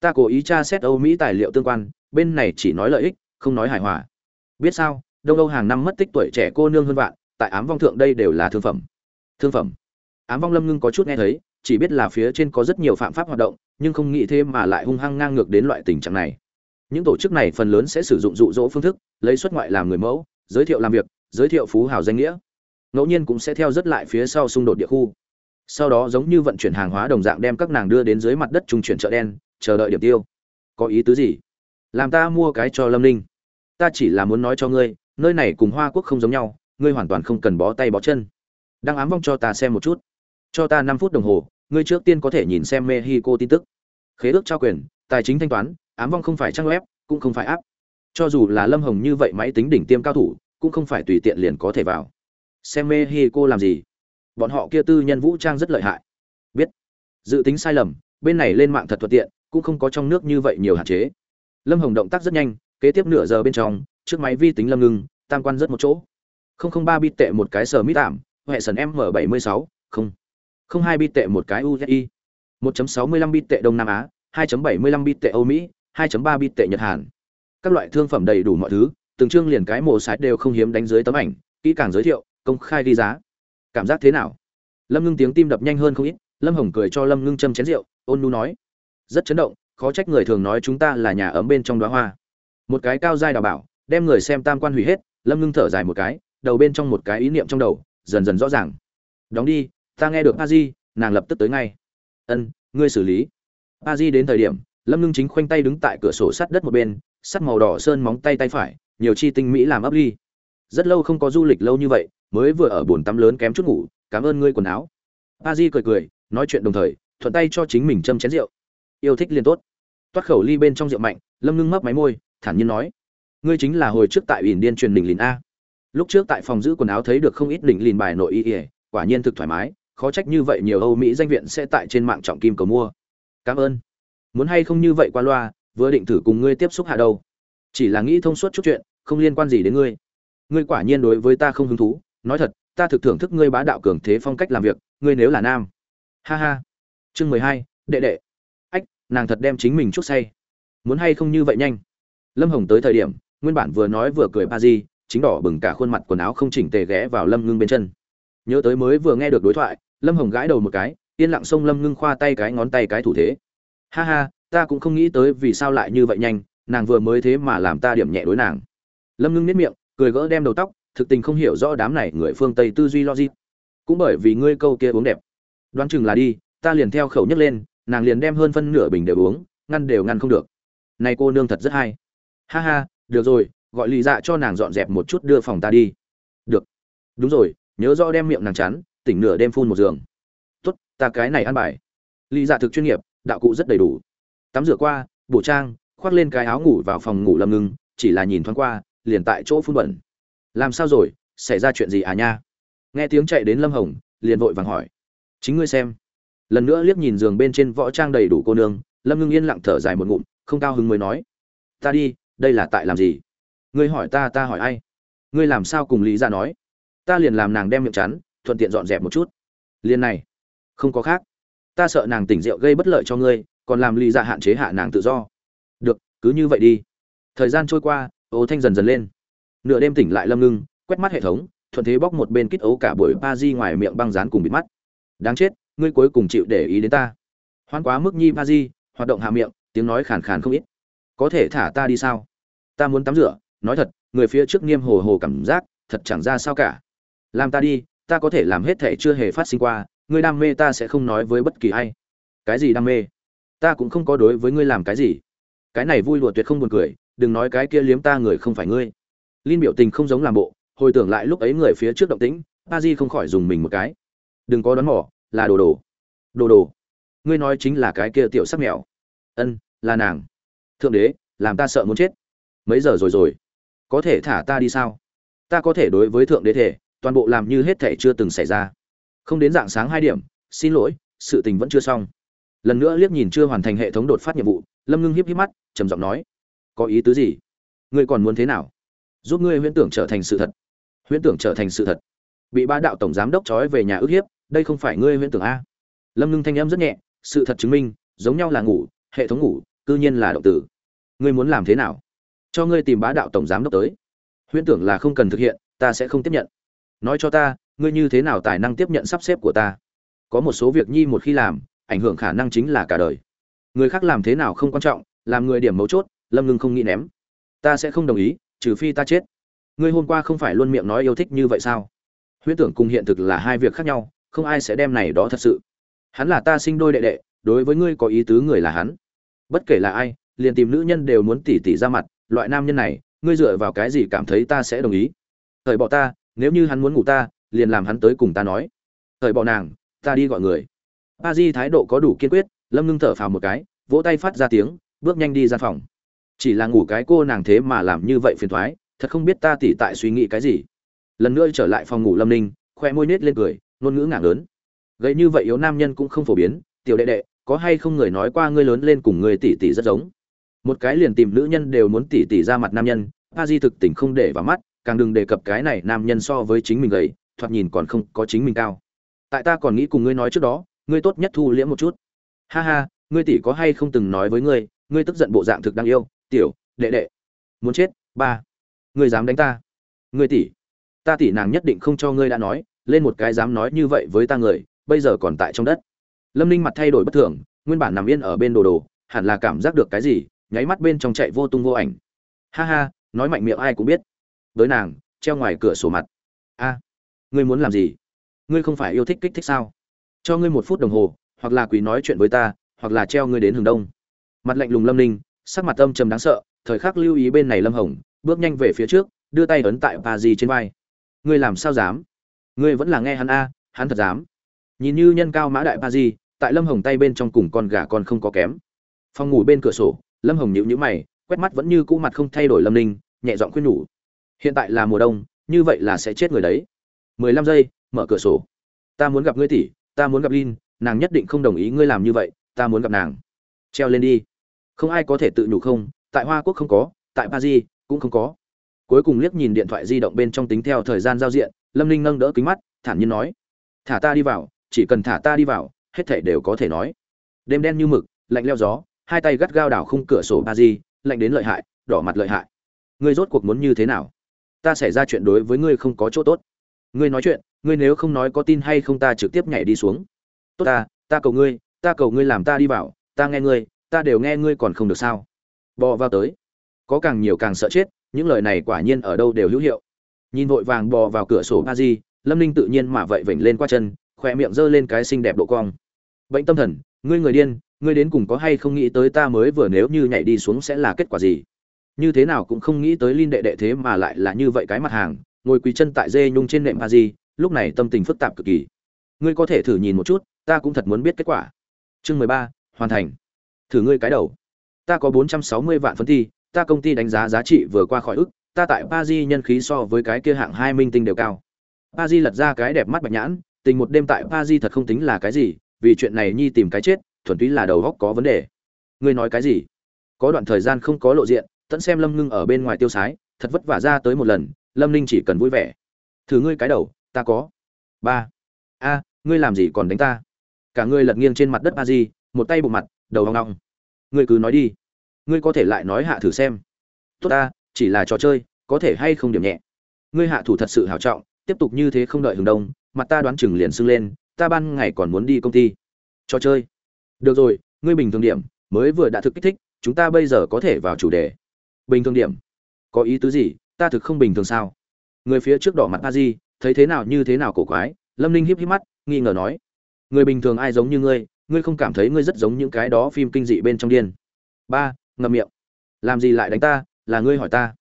Ta cố ý tra xét âu mỹ tài liệu tương quan, bên này chỉ nói lợi ích, không nói hài hòa. Biết sao, đông âu hàng năm mất tích tuổi trẻ cô nương hơn vạn, tại ám vong thượng đây đều là thương phẩm. Thương phẩm. Ám vong lâm ngưng có chút nghe thấy, chỉ biết là phía trên có rất nhiều phạm pháp hoạt động, nhưng không nghĩ thêm mà lại hung hăng ngang ngược đến loại tình trạng này. Những tổ chức này phần lớn sẽ sử dụng dụ dỗ phương thức, lấy xuất ngoại làm người mẫu, giới thiệu làm việc, giới thiệu phú hào danh nghĩa. Ngẫu nhiên cũng sẽ theo rất lại phía sau xung đột địa khu sau đó giống như vận chuyển hàng hóa đồng dạng đem các nàng đưa đến dưới mặt đất trung chuyển chợ đen, chờ đợi điểm tiêu. Có ý tứ gì? Làm ta mua cái cho lâm ninh. Ta chỉ là muốn nói cho ngươi, nơi này cùng hoa quốc không giống nhau, ngươi hoàn toàn không cần bó tay bó chân. Đang ám vong cho ta xem một chút. Cho ta năm phút đồng hồ, ngươi trước tiên có thể nhìn xem mexico tin tức. Khế ước trao quyền, tài chính thanh toán, ám vong không phải trang web, cũng không phải áp cho dù là lâm hồng như vậy máy tính đỉnh tiêm cao thủ, cũng không phải tùy tiện liền có thể vào. Xem mexico làm gì? Bọn họ kia tư nhân vũ trang rất lợi hại. Biết. Dự tính sai lầm, bên này lên mạng thật thuận tiện, cũng không có trong nước như vậy nhiều hạn chế. Lâm hồng động tác rất nhanh, kế tiếp nửa giờ bên trong trước máy vi tính lâm ngưng, tam quan rất một chỗ. không không ba bit tệ một cái sờ mít tạm hệ sần m bảy mươi sáu, không. không hai bit tệ một cái uzi một chấm sáu mươi lăm bit tệ đông nam á, hai chấm bảy mươi lăm bit tệ âu mỹ, hai chấm ba bit tệ nhật hàn. Các loại thương phẩm đầy đủ mọi thứ, từng chương liền cái mổ site đều không hiếm đánh dưới tấm ảnh, kỹ càng giới thiệu, công khai đi giá cảm giác thế nào? Lâm ngưng tiếng tim đập nhanh hơn không ít, lâm hồng cười cho lâm ngưng châm chén rượu, ôn nu nói, rất chấn động, khó trách người thường nói chúng ta là nhà ấm bên trong đoá hoa. Một cái cao dai đào bảo, đem người xem tam quan hủy hết, lâm ngưng thở dài một cái, đầu bên trong một cái ý niệm trong đầu, dần dần rõ ràng. Đóng đi, ta nghe được a di nàng lập tức tới ngay. Ân, ngươi xử lý. A di đến thời điểm, lâm ngưng chính khoanh tay đứng tại cửa sổ sắt đất một bên sắt màu đỏ sơn móng tay tay phải, nhiều chi tinh mỹ làm ấp ly. Rất lâu không có du lịch lâu như vậy mới vừa ở bồn tắm lớn kém chút ngủ, cảm ơn ngươi quần áo. A di cười cười, nói chuyện đồng thời, thuận tay cho chính mình châm chén rượu. Yêu thích liền tốt. Toát khẩu ly bên trong rượu mạnh, lâm ngưng mấp máy môi, thản nhiên nói, ngươi chính là hồi trước tại ủy điên truyền đỉnh lìn a. Lúc trước tại phòng giữ quần áo thấy được không ít đỉnh lìn bài nội y ỉa quả nhiên thực thoải mái, khó trách như vậy nhiều âu mỹ danh viện sẽ tại trên mạng trọng kim cầu mua. Cảm ơn. Muốn hay không như vậy qua loa, vừa định thử cùng ngươi tiếp xúc hạ đâu. Chỉ là nghĩ thông suốt chút chuyện, không liên quan gì đến ngươi. Ngươi quả nhiên đối với ta không hứng thú nói thật, ta thực thưởng thức ngươi bá đạo cường thế phong cách làm việc, ngươi nếu là nam. Ha ha. Chương mười hai, đệ đệ. Ách, nàng thật đem chính mình chút say. Muốn hay không như vậy nhanh? Lâm hồng tới thời điểm, nguyên bản vừa nói vừa cười ba di chính đỏ bừng cả khuôn mặt quần áo không chỉnh tề ghé vào lâm ngưng bên chân. Nhớ tới mới vừa nghe được đối thoại, lâm hồng gãi đầu một cái, yên lặng xông lâm ngưng khoa tay cái ngón tay cái thủ thế. Ha ha, ta cũng không nghĩ tới vì sao lại như vậy nhanh, nàng vừa mới thế mà làm ta điểm nhẹ đối nàng. Lâm ngưng nếp miệng, cười gỡ đem đầu tóc thực tình không hiểu rõ đám này người phương tây tư duy logic. Cũng bởi vì ngươi câu kia uống đẹp. Đoán chừng là đi, ta liền theo khẩu nhấc lên, nàng liền đem hơn phân nửa bình đều uống, ngăn đều ngăn không được. Này cô nương thật rất hay. Ha ha, được rồi, gọi lì dạ cho nàng dọn dẹp một chút đưa phòng ta đi. Được. Đúng rồi, nhớ rõ đem miệng nàng chắn tỉnh nửa đêm phun một giường. Tốt, ta cái này ăn bài. Lì dạ thực chuyên nghiệp, đạo cụ rất đầy đủ. Tắm rửa qua, bổ trang, khoác lên cái áo ngủ vào phòng ngủ lâm ngưng chỉ là nhìn thoáng qua, liền tại chỗ phun bẩn làm sao rồi? Xảy ra chuyện gì à nha? Nghe tiếng chạy đến lâm hồng, liền vội vàng hỏi. Chính ngươi xem. Lần nữa liếc nhìn giường bên trên võ trang đầy đủ cô nương, lâm ngưng yên lặng thở dài một ngụm, không cao hứng mới nói. Ta đi, đây là tại làm gì? Ngươi hỏi ta ta hỏi ai? Ngươi làm sao cùng lý ra nói? Ta liền làm nàng đem miệng chắn, thuận tiện dọn dẹp một chút. Liền này, không có khác. Ta sợ nàng tỉnh rượu gây bất lợi cho ngươi, còn làm lý ra hạn chế hạ nàng tự do. Được, cứ như vậy đi. Thời gian trôi qua, ô thanh dần dần lên nửa đêm tỉnh lại lâm ngưng, quét mắt hệ thống, thuận thế bóc một bên kít ấu cả buổi pa di ngoài miệng băng dán cùng bịt mắt. Đáng chết, ngươi cuối cùng chịu để ý đến ta. Hoan quá mức nhi pa di, hoạt động hạ miệng, tiếng nói khàn khàn không ít. Có thể thả ta đi sao? Ta muốn tắm rửa, nói thật, người phía trước nghiêm hồ hồ cảm giác, thật chẳng ra sao cả. Làm ta đi, ta có thể làm hết thể chưa hề phát sinh qua, ngươi đam mê ta sẽ không nói với bất kỳ ai. Cái gì đam mê? Ta cũng không có đối với ngươi làm cái gì. Cái này vui lụa tuyệt không buồn cười, đừng nói cái kia liếm ta người không phải ngươi. Linh biểu tình không giống làm bộ, hồi tưởng lại lúc ấy người phía trước động tĩnh, A Di không khỏi dùng mình một cái. Đừng có đoán mò, là đồ đồ. Đồ đồ. Ngươi nói chính là cái kia tiểu sắc mèo. Ân, là nàng. Thượng đế, làm ta sợ muốn chết. Mấy giờ rồi rồi? Có thể thả ta đi sao? Ta có thể đối với thượng đế thể, toàn bộ làm như hết thể chưa từng xảy ra. Không đến dạng sáng hai điểm, xin lỗi, sự tình vẫn chưa xong. Lần nữa liếc nhìn chưa hoàn thành hệ thống đột phát nhiệm vụ, Lâm Ngưng hiếp hiếp mắt, trầm giọng nói: "Có ý tứ gì? Ngươi còn muốn thế nào?" Giúp ngươi huyễn tưởng trở thành sự thật. Huyễn tưởng trở thành sự thật. Bị ba đạo tổng giám đốc trói về nhà ức hiếp, đây không phải ngươi huyễn tưởng a. Lâm ngưng thanh âm rất nhẹ, sự thật chứng minh, giống nhau là ngủ, hệ thống ngủ, cư nhiên là động tử. Ngươi muốn làm thế nào? Cho ngươi tìm bá đạo tổng giám đốc tới. Huyễn tưởng là không cần thực hiện, ta sẽ không tiếp nhận. Nói cho ta, ngươi như thế nào tài năng tiếp nhận sắp xếp của ta? Có một số việc nhi một khi làm, ảnh hưởng khả năng chính là cả đời. Người khác làm thế nào không quan trọng, làm người điểm mấu chốt, lâm ngưng không nghĩ ném. Ta sẽ không đồng ý trừ phi ta chết. Ngươi hôm qua không phải luôn miệng nói yêu thích như vậy sao? Huyễn tưởng cùng hiện thực là hai việc khác nhau, không ai sẽ đem này đó thật sự. Hắn là ta sinh đôi đệ đệ, đối với ngươi có ý tứ người là hắn. Bất kể là ai, liền tìm nữ nhân đều muốn tỉ tỉ ra mặt, loại nam nhân này, ngươi dựa vào cái gì cảm thấy ta sẽ đồng ý? Thời bỏ ta, nếu như hắn muốn ngủ ta, liền làm hắn tới cùng ta nói. Thời bỏ nàng, ta đi gọi người. A di thái độ có đủ kiên quyết, lâm ngưng thở phào một cái, vỗ tay phát ra tiếng, bước nhanh đi ra phòng chỉ là ngủ cái cô nàng thế mà làm như vậy phiền thoái, thật không biết ta tỉ tại suy nghĩ cái gì. Lần nữa trở lại phòng ngủ lâm ninh, khoe môi nết lên cười, ngôn ngữ ngảng lớn. Gây như vậy yếu nam nhân cũng không phổ biến, tiểu đệ đệ, có hay không người nói qua ngươi lớn lên cùng người tỷ tỷ rất giống? Một cái liền tìm nữ nhân đều muốn tỷ tỷ ra mặt nam nhân, a di thực tình không để vào mắt, càng đừng đề cập cái này nam nhân so với chính mình gầy, thoạt nhìn còn không có chính mình cao. Tại ta còn nghĩ cùng ngươi nói trước đó, ngươi tốt nhất thu liễm một chút. Ha ha, ngươi tỷ có hay không từng nói với ngươi ngươi tức giận bộ dạng thực đang yêu tiểu, đệ đệ. Muốn chết, ba. Ngươi dám đánh ta. Ngươi tỷ. Ta tỷ nàng nhất định không cho ngươi đã nói, lên một cái dám nói như vậy với ta người, bây giờ còn tại trong đất. Lâm ninh mặt thay đổi bất thường, nguyên bản nằm yên ở bên đồ đồ, hẳn là cảm giác được cái gì, nháy mắt bên trong chạy vô tung vô ảnh. Ha ha, nói mạnh miệng ai cũng biết. Với nàng, treo ngoài cửa sổ mặt. A, ngươi muốn làm gì? Ngươi không phải yêu thích kích thích sao? Cho ngươi một phút đồng hồ, hoặc là quỳ nói chuyện với ta, hoặc là treo ngươi đến hướng đông. Mặt lạnh lùng lâm ninh sắc mặt âm trầm đáng sợ thời khắc lưu ý bên này lâm hồng bước nhanh về phía trước đưa tay ấn tại Pazi di trên vai. Ngươi làm sao dám? Ngươi vẫn là nghe hắn a hắn thật dám. Nhìn như nhân cao mã đại Pazi, di tại lâm hồng tay bên trong cùng con gà con không có kém. Phòng ngủ bên cửa sổ lâm hồng nhíu nhíu mày quét mắt vẫn như cũ mặt không thay đổi lâm ninh nhẹ giọng khuyên nhủ. Hiện tại là mùa đông như vậy là sẽ chết người đấy. Mười lăm giây mở cửa sổ. Ta muốn gặp ngươi tỷ ta muốn gặp Lin, nàng nhất định không đồng ý ngươi làm như vậy, ta muốn gặp nàng. Treo lên đi. Không ai có thể tự nhủ không, tại Hoa Quốc không có, tại Paris cũng không có. Cuối cùng liếc nhìn điện thoại di động bên trong tính theo thời gian giao diện, Lâm Ninh nâng đỡ kính mắt, thản nhiên nói: "Thả ta đi vào, chỉ cần thả ta đi vào, hết thể đều có thể nói." Đêm đen như mực, lạnh leo gió, hai tay gắt gao đảo khung cửa sổ Paris, lạnh đến lợi hại, đỏ mặt lợi hại. Ngươi rốt cuộc muốn như thế nào? Ta xảy ra chuyện đối với ngươi không có chỗ tốt. Ngươi nói chuyện, ngươi nếu không nói có tin hay không ta trực tiếp nhảy đi xuống tốt ta ta cầu ngươi ta cầu ngươi làm ta đi vào ta nghe ngươi ta đều nghe ngươi còn không được sao. Bò vào tới. Có càng nhiều càng sợ chết, những lời này quả nhiên ở đâu đều hữu hiệu. Nhìn vội vàng bò vào cửa sổ ba di, lâm ninh tự nhiên mà vậy vểnh lên qua chân, khỏe miệng giơ lên cái xinh đẹp độ cong. Bệnh tâm thần, ngươi người điên, ngươi đến cùng có hay không nghĩ tới ta mới vừa nếu như nhảy đi xuống sẽ là kết quả gì? Như thế nào cũng không nghĩ tới linh đệ đệ thế mà lại là như vậy cái mặt hàng, ngồi quỳ chân tại dê nhung trên nệm ba di, lúc này tâm tình phức tạp cực kỳ. Ngươi có thể thử nhìn một chút, ta cũng thật muốn biết kết quả. Chương mười ba, hoàn thành thử ngươi cái đầu. Ta có bốn trăm sáu mươi vạn phân thi, ta công ty đánh giá giá trị vừa qua khỏi ức ta tại pa di nhân khí so với cái kia hạng hai minh tinh đều cao. Pa di lật ra cái đẹp mắt bạch nhãn, tình một đêm tại pa di thật không tính là cái gì, vì chuyện này nhi tìm cái chết, thuần túy là đầu góc có vấn đề. Ngươi nói cái gì? Có đoạn thời gian không có lộ diện tẫn xem lâm ngưng ở bên ngoài tiêu sái, thật vất vả ra tới một lần, lâm ninh chỉ cần vui vẻ. Thử ngươi cái đầu, ta có. Ba. A, ngươi làm gì còn đánh ta? Cả ngươi lật nghiêng trên mặt đất a di một tay bụng mặt đầu hoang ngọng ngươi cứ nói đi. Ngươi có thể lại nói hạ thử xem. Tốt ta, chỉ là trò chơi, có thể hay không điểm nhẹ. Ngươi hạ thủ thật sự hào trọng, tiếp tục như thế không đợi hừng đông, mặt ta đoán chừng liền sưng lên, ta ban ngày còn muốn đi công ty. Trò chơi. Được rồi, ngươi bình thường điểm, mới vừa đã thực kích thích, chúng ta bây giờ có thể vào chủ đề. Bình thường điểm. Có ý tứ gì, ta thực không bình thường sao? Người phía trước đỏ mặt a di thấy thế nào như thế nào cổ quái, lâm ninh híp híp mắt, nghi ngờ nói. Người bình thường ai giống như ngươi ngươi không cảm thấy ngươi rất giống những cái đó phim kinh dị bên trong điên? Ba, ngậm miệng. Làm gì lại đánh ta? Là ngươi hỏi ta.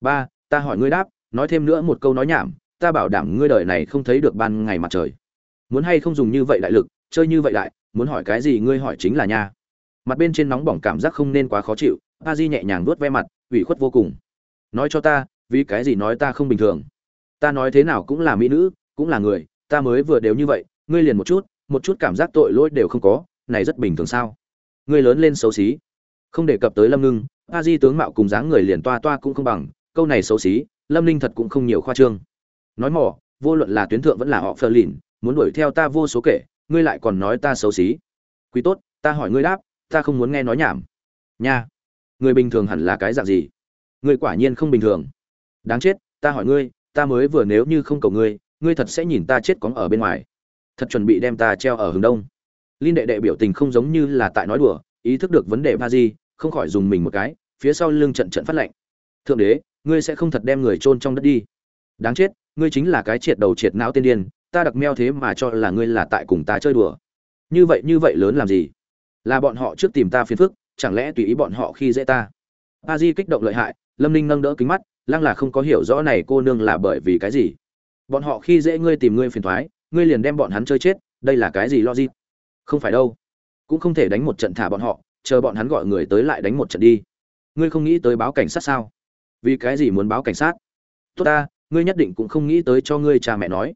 Ba, ta hỏi ngươi đáp, nói thêm nữa một câu nói nhảm, ta bảo đảm ngươi đời này không thấy được ban ngày mặt trời. Muốn hay không dùng như vậy đại lực, chơi như vậy đại, muốn hỏi cái gì ngươi hỏi chính là nha. Mặt bên trên nóng bỏng cảm giác không nên quá khó chịu, a di nhẹ nhàng vuốt ve mặt, ủy khuất vô cùng. Nói cho ta, vì cái gì nói ta không bình thường? Ta nói thế nào cũng là mỹ nữ, cũng là người, ta mới vừa đều như vậy, ngươi liền một chút một chút cảm giác tội lỗi đều không có, này rất bình thường sao? Ngươi lớn lên xấu xí. Không đề cập tới lâm ngưng, a di tướng mạo cùng dáng người liền toa toa cũng không bằng, câu này xấu xí, lâm ninh thật cũng không nhiều khoa trương. Nói mỏ vô luận là tuyến thượng vẫn là họ phờ lìn, muốn đuổi theo ta vô số kể, ngươi lại còn nói ta xấu xí. Quý tốt, ta hỏi ngươi đáp, ta không muốn nghe nói nhảm. Nha, người bình thường hẳn là cái dạng gì? Ngươi quả nhiên không bình thường. Đáng chết, ta hỏi ngươi, ta mới vừa nếu như không cầu ngươi ngươi thật sẽ nhìn ta chết cóng ở bên ngoài thật chuẩn bị đem ta treo ở hướng đông. Linh đệ đệ biểu tình không giống như là tại nói đùa ý thức được vấn đề ba di không khỏi dùng mình một cái phía sau lưng trận trận phát lệnh, thượng đế ngươi sẽ không thật đem người chôn trong đất đi. Đáng chết ngươi chính là cái triệt đầu triệt não tiên điên ta đặc meo thế mà cho là ngươi là tại cùng ta chơi đùa. Như vậy như vậy lớn làm gì? Là bọn họ trước tìm ta phiền phức chẳng lẽ tùy ý bọn họ khi dễ ta? A di kích động lợi hại lâm ninh nâng đỡ kính mắt lăng là không có hiểu rõ này cô nương là bởi vì cái gì. Bọn họ khi dễ ngươi tìm ngươi phiền thoái ngươi liền đem bọn hắn chơi chết, đây là cái gì logic? Không phải đâu. Cũng không thể đánh một trận thả bọn họ, chờ bọn hắn gọi người tới lại đánh một trận đi. Ngươi không nghĩ tới báo cảnh sát sao? Vì cái gì muốn báo cảnh sát? Tốt ta, ngươi nhất định cũng không nghĩ tới cho ngươi cha mẹ nói.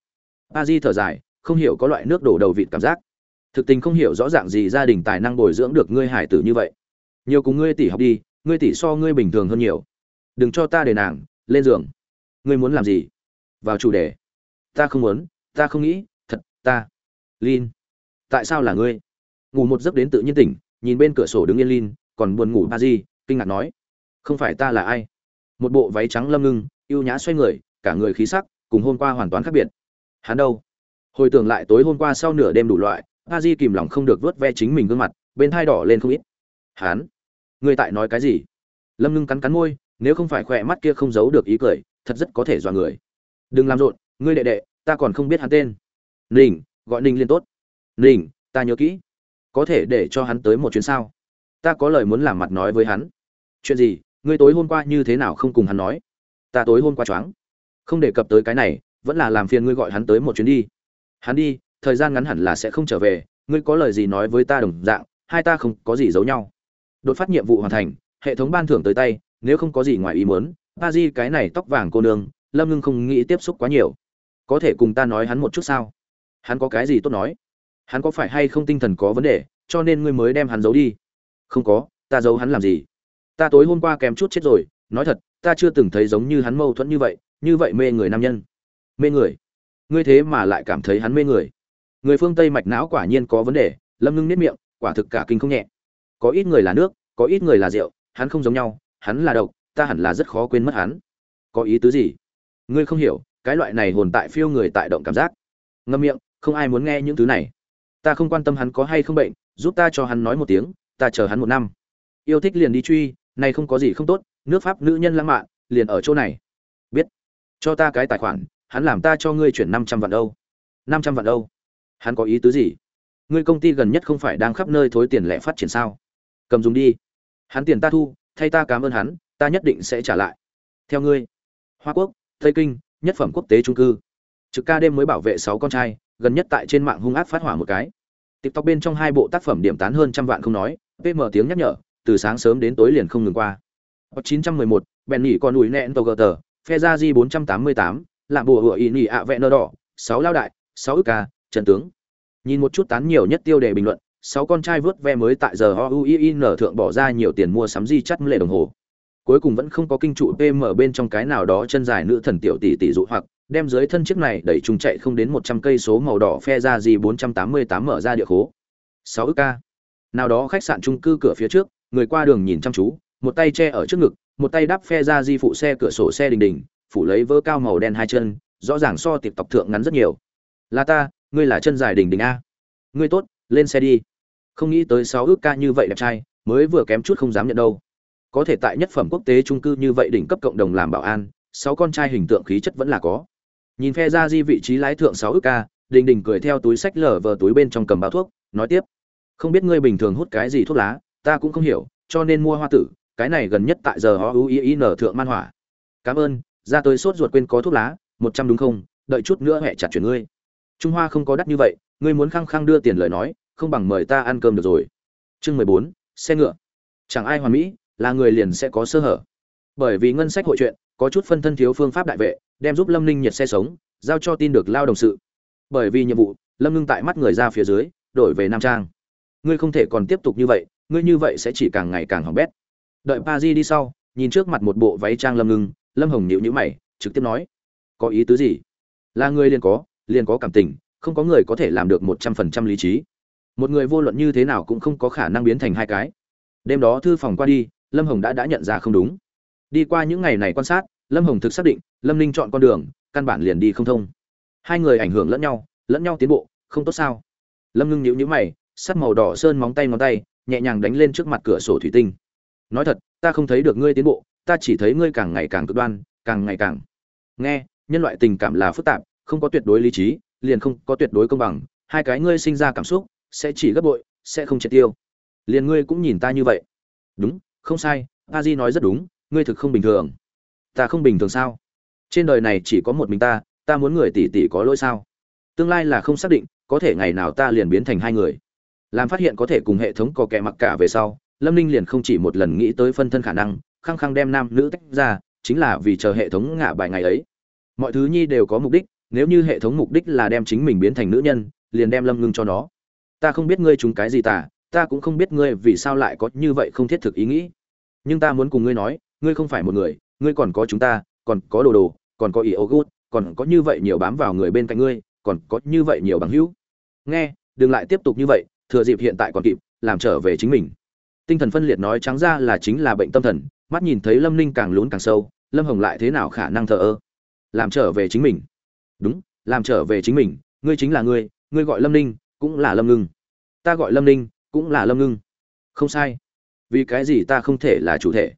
A di thở dài, không hiểu có loại nước đổ đầu vịt cảm giác. Thực tình không hiểu rõ ràng gì gia đình tài năng bồi dưỡng được ngươi hải tử như vậy. Nhiều cùng ngươi tỷ học đi, ngươi tỷ so ngươi bình thường hơn nhiều. Đừng cho ta để nàng, lên giường. Ngươi muốn làm gì? Vào chủ đề. Ta không muốn ta không nghĩ, thật, ta. Lin, tại sao là ngươi? Ngủ một giấc đến tự nhiên tỉnh, nhìn bên cửa sổ đứng yên lin, còn buồn ngủ ba di kinh ngạc nói. Không phải ta là ai? Một bộ váy trắng lâm ngưng, yêu nhã xoay người, cả người khí sắc, cùng hôm qua hoàn toàn khác biệt. Hắn đâu? Hồi tưởng lại tối hôm qua sau nửa đêm đủ loại a di kìm lòng không được vớt ve chính mình gương mặt, bên thai đỏ lên không ít. Hắn? Ngươi tại nói cái gì? Lâm ngưng cắn cắn môi, nếu không phải khỏe mắt kia không giấu được ý cười, thật rất có thể dọa người. Đừng làm rộn, ngươi đệ đệ ta còn không biết hắn tên. Ninh gọi ninh liên tốt. Ninh ta nhớ kỹ. Có thể để cho hắn tới một chuyến sao? Ta có lời muốn làm mặt nói với hắn. Chuyện gì? Ngươi tối hôm qua như thế nào không cùng hắn nói? Ta tối hôm qua choáng. Không đề cập tới cái này, vẫn là làm phiền ngươi gọi hắn tới một chuyến đi. Hắn đi, thời gian ngắn hẳn là sẽ không trở về. Ngươi có lời gì nói với ta đồng dạng, hai ta không có gì giấu nhau. Đột phát nhiệm vụ hoàn thành, hệ thống ban thưởng tới tay, nếu không có gì ngoài ý muốn a di cái này tóc vàng cô nương, lâm ngưng không nghĩ tiếp xúc quá nhiều có thể cùng ta nói hắn một chút sao? Hắn có cái gì tốt nói? Hắn có phải hay không tinh thần có vấn đề, cho nên ngươi mới đem hắn giấu đi? Không có, ta giấu hắn làm gì? Ta tối hôm qua kém chút chết rồi, nói thật, ta chưa từng thấy giống như hắn mâu thuẫn như vậy như vậy mê người nam nhân. Mê người? Ngươi thế mà lại cảm thấy hắn mê người? Người phương tây mạch não quả nhiên có vấn đề, lâm ngưng nếp miệng, quả thực cả kinh không nhẹ. Có ít người là nước, có ít người là rượu, hắn không giống nhau, hắn là độc, ta hẳn là rất khó quên mất hắn. Có ý tứ gì? Ngươi không hiểu cái loại này hồn tại phiêu người tại động cảm giác. Ngâm miệng, không ai muốn nghe những thứ này. Ta không quan tâm hắn có hay không bệnh, giúp ta cho hắn nói một tiếng, ta chờ hắn một năm. Yêu thích liền đi truy, này không có gì không tốt, nước pháp nữ nhân lãng mạn, liền ở chỗ này. Biết. Cho ta cái tài khoản, hắn làm ta cho ngươi chuyển năm trăm vạn âu. Năm trăm vạn âu. Hắn có ý tứ gì? Ngươi công ty gần nhất không phải đang khắp nơi thối tiền lẻ phát triển sao? Cầm dùng đi. Hắn tiền ta thu, thay ta cảm ơn hắn, ta nhất định sẽ trả lại. Theo ngươi. Hoa quốc, tây kinh nhất phẩm quốc tế trung cư. Trực ca đêm mới bảo vệ sáu con trai gần nhất tại trên mạng hung ác phát hỏa một cái. Tiktok bên trong hai bộ tác phẩm điểm tán hơn trăm vạn không nói pm tiếng nhắc nhở từ sáng sớm đến tối liền không ngừng qua. 911, bèn con ủi nẹn tàu gờ tờ phe ra di 488, làm bùa hựa ý nhỉ ạ vẹn nơ đỏ sáu lao đại sáu ức ca trần tướng. Nhìn một chút tán nhiều nhất tiêu đề bình luận sáu con trai vớt ve mới tại giờ OUIN thượng bỏ ra nhiều tiền mua sắm di chắt lệ đồng hồ. Cuối cùng vẫn không có kinh trụ PM bên trong cái nào đó chân dài nữ thần tiểu tỷ tỷ dụ hoặc, đem dưới thân chiếc này đẩy trùng chạy không đến 100 cây số màu đỏ phe ra gì 488 mở ra địa khố. 6 ức ca. Nào đó khách sạn chung cư cửa phía trước, người qua đường nhìn chăm chú, một tay che ở trước ngực, một tay đắp phe ra di phụ xe cửa sổ xe đình đình, phủ lấy vơ cao màu đen hai chân, rõ ràng so tiệp tộc thượng ngắn rất nhiều. Là ta, ngươi là chân dài đình đình a. Ngươi tốt, lên xe đi không nghĩ tới sáu ước ca như vậy đẹp trai mới vừa kém chút không dám nhận đâu có thể tại nhất phẩm quốc tế trung cư như vậy đỉnh cấp cộng đồng làm bảo an, sáu con trai hình tượng khí chất vẫn là có. Nhìn phe ra di vị trí lái thượng sáu ước ca, đình đình cười theo túi sách lở vờ túi bên trong cầm bao thuốc, nói tiếp. Không biết ngươi bình thường hút cái gì thuốc lá, ta cũng không hiểu, cho nên mua hoa tử, cái này gần nhất tại giờ họ ưu ý ý nở thượng man hỏa. Cảm ơn, ra tới sốt ruột quên có thuốc lá, một trăm đúng không, đợi chút nữa hẹ chặt chuyển ngươi. Trung hoa không có đắt như vậy, ngươi muốn khăng khăng đưa tiền lời nói, không bằng mời ta ăn cơm được rồi. Chương mười bốn, xe ngựa. Chẳng ai hoàn mỹ là người liền sẽ có sơ hở. Bởi vì ngân sách hội chuyện, có chút phân thân thiếu phương pháp đại vệ, đem giúp lâm ninh nhiệt xe sống, giao cho tin được lao đồng sự. Bởi vì nhiệm vụ, lâm ngưng tại mắt người ra phía dưới, đổi về nam trang. Ngươi không thể còn tiếp tục như vậy, ngươi như vậy sẽ chỉ càng ngày càng hỏng bét. Đợi pa di đi sau, nhìn trước mặt một bộ váy trang lâm ngưng, lâm hồng nhịu nhữ mày, trực tiếp nói, có ý tứ gì? Là người liền có liền có cảm tình, không có người có thể làm được một trăm phần trăm lý trí. Một người vô luận như thế nào cũng không có khả năng biến thành hai cái. Đêm đó thư phòng qua đi lâm hồng đã đã nhận ra không đúng. Đi qua những ngày này quan sát, lâm hồng thực xác định, lâm ninh chọn con đường, căn bản liền đi không thông. Hai người ảnh hưởng lẫn nhau lẫn nhau tiến bộ, không tốt sao? Lâm ngưng nhíu nhíu mày sắt màu đỏ sơn móng tay ngón tay, nhẹ nhàng đánh lên trước mặt cửa sổ thủy tinh. Nói thật, ta không thấy được ngươi tiến bộ, ta chỉ thấy ngươi càng ngày càng cực đoan, càng ngày càng. Nghe, nhân loại tình cảm là phức tạp, không có tuyệt đối lý trí, liền không có tuyệt đối công bằng, hai cái ngươi sinh ra cảm xúc, sẽ chỉ gấp bội, sẽ không triệt tiêu. Liền ngươi cũng nhìn ta như vậy. Đúng không sai a di nói rất đúng, ngươi thực không bình thường. Ta không bình thường sao? Trên đời này chỉ có một mình ta ta muốn người tỷ tỷ có lỗi sao? Tương lai là không xác định, có thể ngày nào ta liền biến thành hai người. Làm phát hiện có thể cùng hệ thống có kẻ mặc cả về sau, lâm ninh liền không chỉ một lần nghĩ tới phân thân khả năng, khăng khăng đem nam nữ tách ra, chính là vì chờ hệ thống ngả bài ngày ấy. Mọi thứ nhi đều có mục đích, nếu như hệ thống mục đích là đem chính mình biến thành nữ nhân, liền đem lâm ngưng cho nó. Ta không biết ngươi chúng cái gì tả ta cũng không biết ngươi vì sao lại có như vậy không thiết thực ý nghĩ nhưng ta muốn cùng ngươi nói, ngươi không phải một người, ngươi còn có chúng ta, còn có đồ đồ, còn có ý ô gút còn có như vậy nhiều bám vào người bên cạnh ngươi, còn có như vậy nhiều bằng hữu. Nghe, đừng lại tiếp tục như vậy, thừa dịp hiện tại còn kịp, làm trở về chính mình. Tinh thần phân liệt nói trắng ra là chính là bệnh tâm thần, mắt nhìn thấy lâm ninh càng lún càng sâu, lâm hồng lại thế nào khả năng thờ ơ? Làm trở về chính mình. Đúng, làm trở về chính mình, ngươi chính là ngươi ngươi gọi lâm ninh, cũng là lâm ngưng. Ta gọi lâm ninh, cũng là lâm ngưng. Không sai vì cái gì ta không thể là chủ thể?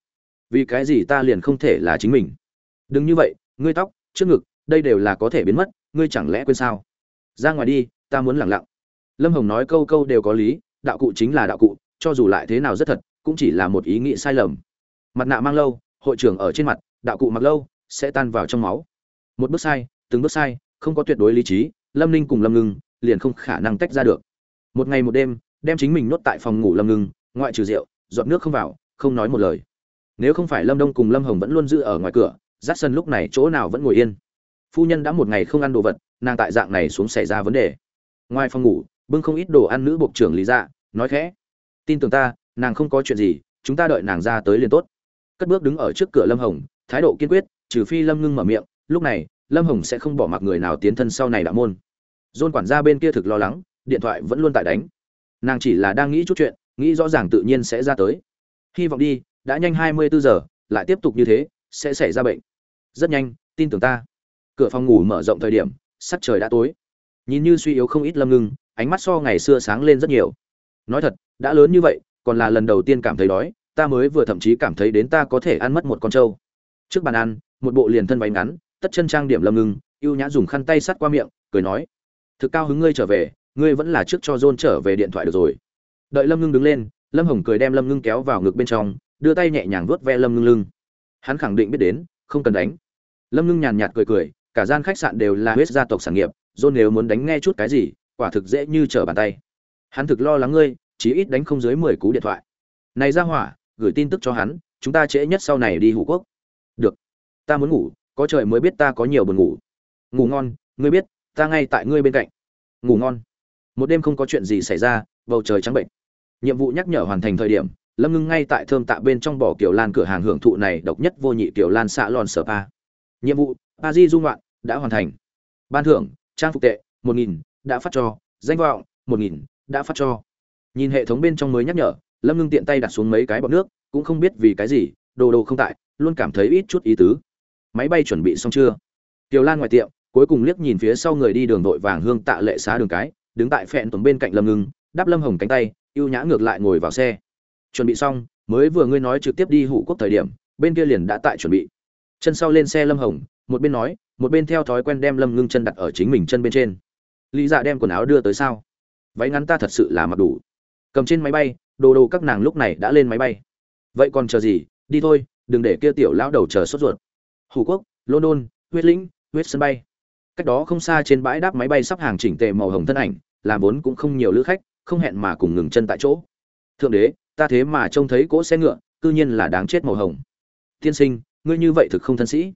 Vì cái gì ta liền không thể là chính mình? Đừng như vậy, ngươi tóc, trước ngực, đây đều là có thể biến mất, ngươi chẳng lẽ quên sao? Ra ngoài đi, ta muốn lẳng lặng. Lâm hồng nói câu câu đều có lý, đạo cụ chính là đạo cụ, cho dù lại thế nào rất thật, cũng chỉ là một ý nghĩ sai lầm. Mặt nạ mang lâu, hội trưởng ở trên mặt, đạo cụ mặc lâu, sẽ tan vào trong máu. Một bước sai, từng bước sai, không có tuyệt đối lý trí, lâm ninh cùng lâm ngưng liền không khả năng tách ra được. Một ngày một đêm, đem chính mình nuốt tại phòng ngủ lâm ngưng, ngoại trừ rượu dọn nước không vào, không nói một lời. Nếu không phải lâm đông cùng lâm hồng vẫn luôn giữ ở ngoài cửa rát sân lúc này chỗ nào vẫn ngồi yên. Phu nhân đã một ngày không ăn đồ vật, nàng tại dạng này xuống xảy ra vấn đề. Ngoài phòng ngủ, bưng không ít đồ ăn nữ bộ trưởng lý dạ nói khẽ. Tin tưởng ta, nàng không có chuyện gì, chúng ta đợi nàng ra tới liền tốt. Cất bước đứng ở trước cửa lâm hồng, thái độ kiên quyết, trừ phi lâm ngưng mở miệng, lúc này, lâm hồng sẽ không bỏ mặc người nào tiến thân sau này đạo môn. Dôn quản gia bên kia thực lo lắng, điện thoại vẫn luôn tại đánh. Nàng chỉ là đang nghĩ chút chuyện nghĩ rõ ràng tự nhiên sẽ ra tới. Hy vọng đi, đã nhanh hai mươi bốn giờ, lại tiếp tục như thế, sẽ xảy ra bệnh. Rất nhanh, tin tưởng ta. Cửa phòng ngủ mở rộng thời điểm, sắc trời đã tối. Nhìn như suy yếu không ít lâm ngưng, ánh mắt so ngày xưa sáng lên rất nhiều. Nói thật, đã lớn như vậy, còn là lần đầu tiên cảm thấy đói, ta mới vừa thậm chí cảm thấy đến ta có thể ăn mất một con trâu. Trước bàn ăn, một bộ liền thân váy ngắn, tất chân trang điểm lâm ngưng, ưu nhã dùng khăn tay sắt qua miệng, cười nói, thực cao hứng ngươi trở về, ngươi vẫn là trước cho john trở về điện thoại được rồi đợi lâm ngưng đứng lên, lâm hồng cười đem lâm ngưng kéo vào ngực bên trong, đưa tay nhẹ nhàng vuốt ve lâm ngưng lưng. Hắn khẳng định biết đến, không cần đánh. Lâm ngưng nhàn nhạt cười cười, cả gian khách sạn đều là huyết gia tộc sản nghiệp, john nếu muốn đánh nghe chút cái gì, quả thực dễ như trở bàn tay. Hắn thực lo lắng ngươi, chí ít đánh không dưới mười cú điện thoại. Này ra hỏa, gửi tin tức cho hắn, chúng ta trễ nhất sau này đi hủ quốc. Được. Ta muốn ngủ, có trời mới biết ta có nhiều buồn ngủ. Ngủ ngon, ngươi biết, ta ngay tại ngươi bên cạnh. Ngủ ngon. Một đêm không có chuyện gì xảy ra, bầu trời trắng bệnh nhiệm vụ nhắc nhở hoàn thành thời điểm lâm ngưng ngay tại thơm tạ bên trong bỏ kiểu lan cửa hàng hưởng thụ này độc nhất vô nhị kiểu lan xạ lòn sở pa. Nhiệm vụ pa di dung loạn đã hoàn thành. Ban thưởng trang phục tệ một nghìn đã phát cho. Danh vọng một nghìn đã phát cho. Nhìn hệ thống bên trong mới nhắc nhở lâm ngưng tiện tay đặt xuống mấy cái bọc nước cũng không biết vì cái gì đồ đồ không tại luôn cảm thấy ít chút ý tứ. Máy bay chuẩn bị xong chưa? Tiểu Lan ngoài tiệm, cuối cùng liếc nhìn phía sau người đi đường đội vàng hương tạ lệ xá đường cái, đứng tại phẹn tuấn bên cạnh Lâm Ngưng, đáp Lâm Hồng cánh tay, ưu nhã ngược lại ngồi vào xe. Chuẩn bị xong, mới vừa ngươi nói trực tiếp đi hủ quốc thời điểm, bên kia liền đã tại chuẩn bị. Chân sau lên xe Lâm Hồng, một bên nói, một bên theo thói quen đem Lâm Ngưng chân đặt ở chính mình chân bên trên. Lý Dạ đem quần áo đưa tới sao? Váy ngắn ta thật sự là mặc đủ. Cầm trên máy bay, đồ đồ các nàng lúc này đã lên máy bay. Vậy còn chờ gì, đi thôi, đừng để kia tiểu lão đầu chờ sốt ruột. Hủ quốc, London, huyết lĩnh, huyết sân bay cách đó không xa trên bãi đáp máy bay sắp hàng chỉnh tề màu hồng thân ảnh làm vốn cũng không nhiều lữ khách không hẹn mà cùng ngừng chân tại chỗ. Thượng đế, ta thế mà trông thấy cỗ xe ngựa, cư nhiên là đáng chết màu hồng. Tiên sinh, ngươi như vậy thực không thân sĩ.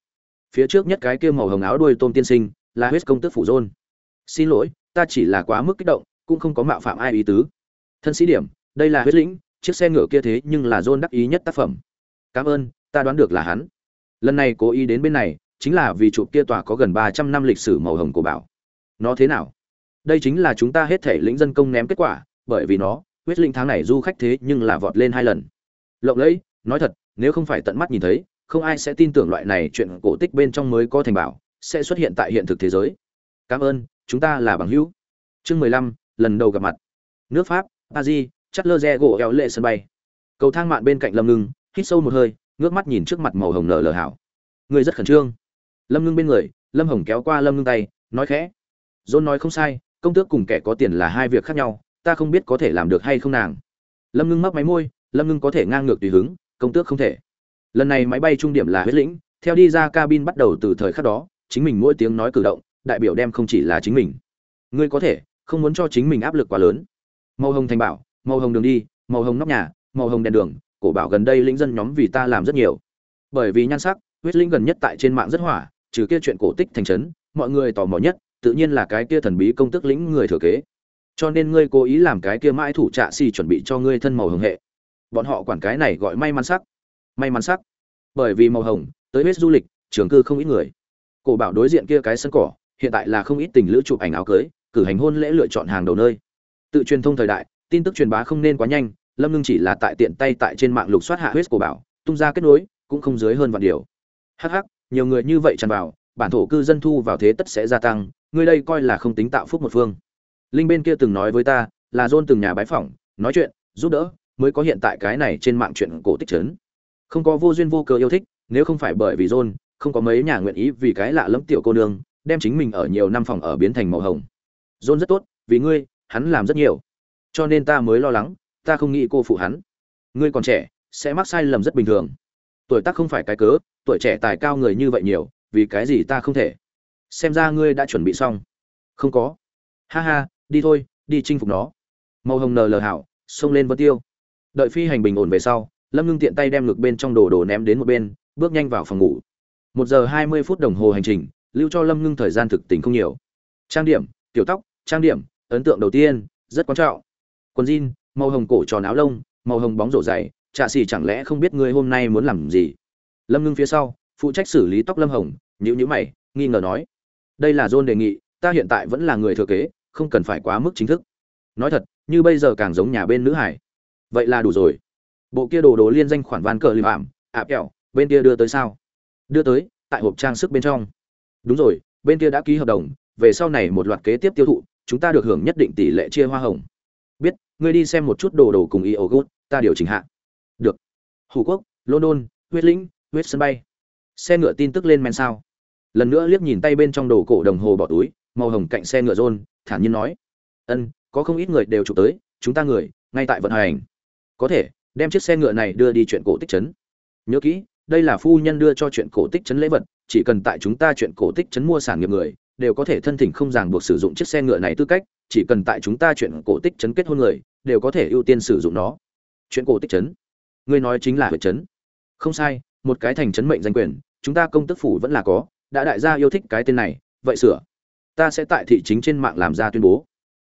Phía trước nhất cái kia màu hồng áo đuôi tôm tiên sinh, là huyết công tước phủ dôn. Xin lỗi, ta chỉ là quá mức kích động, cũng không có mạo phạm ai ý tứ. Thân sĩ điểm, đây là huyết lĩnh, chiếc xe ngựa kia thế nhưng là dôn đắc ý nhất tác phẩm. Cảm ơn, ta đoán được là hắn. Lần này cố ý đến bên này, chính là vì chụp kia tòa có gần ba trăm năm lịch sử màu hồng của bảo. Nó thế nào? Đây chính là chúng ta hết thể lĩnh dân công ném kết quả, bởi vì nó, huyết linh tháng này du khách thế nhưng là vọt lên hai lần. Lộng lẫy, nói thật, nếu không phải tận mắt nhìn thấy, không ai sẽ tin tưởng loại này chuyện cổ tích bên trong mới có thành bảo, sẽ xuất hiện tại hiện thực thế giới. cảm ơn chúng ta là bằng hữu. Chương mười lăm lần đầu gặp mặt. Nước pháp paris chất lơ re gỗ éo lệ sân bay. Cầu thang mạn bên cạnh lâm ngưng hít sâu một hơi ngước mắt nhìn trước mặt màu hồng nở lờ hảo. Người rất khẩn trương. Lâm ngưng bên người lâm hồng kéo qua lâm ngưng tay nói khẽ. John nói không sai công tước cùng kẻ có tiền là hai việc khác nhau, ta không biết có thể làm được hay không nàng. Lâm ngưng mắc máy môi, lâm ngưng có thể ngang ngược tùy hứng, công tước không thể. Lần này máy bay trung điểm là huyết lĩnh, theo đi ra cabin bắt đầu từ thời khắc đó, chính mình mỗi tiếng nói cử động, đại biểu đem không chỉ là chính mình. Ngươi có thể, không muốn cho chính mình áp lực quá lớn. Màu hồng thành bảo, màu hồng đường đi, màu hồng nóc nhà, màu hồng đèn đường, cổ bảo gần đây lĩnh dân nhóm vì ta làm rất nhiều. Bởi vì nhan sắc, huyết linh gần nhất tại trên mạng rất hỏa, trừ kia chuyện cổ tích thành trấn, mọi người tò mò nhất tự nhiên là cái kia thần bí công tức lĩnh người thừa kế. Cho nên ngươi cố ý làm cái kia mãi thủ trạ xì chuẩn bị cho ngươi thân màu hồng hệ. Bọn họ quản cái này gọi may mắn sắc. May mắn sắc. Bởi vì màu hồng tới hết du lịch trường cư không ít người. Cổ bảo đối diện kia cái sân cỏ hiện tại là không ít tình lữ chụp ảnh áo cưới cử hành hôn lễ lựa chọn hàng đầu nơi. Tự truyền thông thời đại tin tức truyền bá không nên quá nhanh lâm ngưng chỉ là tại tiện tay tại trên mạng lục soát hạ huyết cổ bảo tung ra kết nối cũng không dưới hơn vạn điều. Hắc hắc, nhiều người như vậy tràn vào bản thổ cư dân thu vào thế tất sẽ gia tăng, ngươi đây coi là không tính tạo phúc một phương. Linh bên kia từng nói với ta, là dôn từng nhà bái phỏng, nói chuyện, giúp đỡ, mới có hiện tại cái này trên mạng chuyện cổ tích trấn không có vô duyên vô cớ yêu thích, nếu không phải bởi vì dôn, không có mấy nhà nguyện ý vì cái lạ lẫm tiểu cô nương, đem chính mình ở nhiều năm phòng ở biến thành màu hồng. Dôn rất tốt, vì ngươi, hắn làm rất nhiều. Cho nên ta mới lo lắng, ta không nghĩ cô phụ hắn. Ngươi còn trẻ, sẽ mắc sai lầm rất bình thường. Tuổi tác không phải cái cớ, tuổi trẻ tài cao người như vậy nhiều vì cái gì ta không thể? Xem ra ngươi đã chuẩn bị xong. Không có. Ha ha, đi thôi, đi chinh phục nó. Màu hồng nờ lờ hảo, xông lên vân tiêu. Đợi phi hành bình ổn về sau, lâm ngưng tiện tay đem ngực bên trong đồ đồ ném đến một bên, bước nhanh vào phòng ngủ. Một giờ hai mươi phút đồng hồ hành trình, lưu cho lâm ngưng thời gian thực tình không nhiều. Trang điểm, tiểu tóc, trang điểm, ấn tượng đầu tiên, rất quan trọng. Quần jean, màu hồng cổ tròn áo lông, màu hồng bóng rổ dày trạ xì chẳng lẽ không biết ngươi hôm nay muốn làm gì? Lâm ngưng phía sau phụ trách xử lý tóc lâm hồng nhữ nhữ mày, nghi ngờ nói, đây là john đề nghị, ta hiện tại vẫn là người thừa kế, không cần phải quá mức chính thức. Nói thật, như bây giờ càng giống nhà bên nữ hải. Vậy là đủ rồi. Bộ kia đồ đồ liên danh khoản van cờ lìm ảm, ạp kẹo, bên kia đưa tới sao? Đưa tới, tại hộp trang sức bên trong. Đúng rồi, bên kia đã ký hợp đồng, về sau này một loạt kế tiếp tiêu thụ, chúng ta được hưởng nhất định tỷ lệ chia hoa hồng. Biết, ngươi đi xem một chút đồ đồ cùng y ô gút, ta điều chỉnh hạ. Được. Hủ quốc, london, huyết lĩnh, huyết sân bay xe ngựa tin tức lên men sao? Lần nữa liếc nhìn tay bên trong đồ cổ đồng hồ bỏ túi, màu hồng cạnh xe ngựa rôn, thản nhiên nói. Ân, có không ít người đều chụp tới, chúng ta người, ngay tại vận hành. Có thể, đem chiếc xe ngựa này đưa đi chuyện cổ tích trấn nhớ kỹ, đây là phu nhân đưa cho chuyện cổ tích trấn lễ vật, chỉ cần tại chúng ta chuyện cổ tích trấn mua sản nghiệp người, đều có thể thân thỉnh không ràng buộc sử dụng chiếc xe ngựa này tư cách, chỉ cần tại chúng ta chuyện cổ tích trấn kết hôn người, đều có thể ưu tiên sử dụng nó. Chuyện cổ tích trấn ngươi nói chính là huyện trấn không sai, một cái thành trấn mệnh danh quyền chúng ta công tức phủ vẫn là có, đã đại gia yêu thích cái tên này, vậy sửa. Ta sẽ tại thị chính trên mạng làm ra tuyên bố.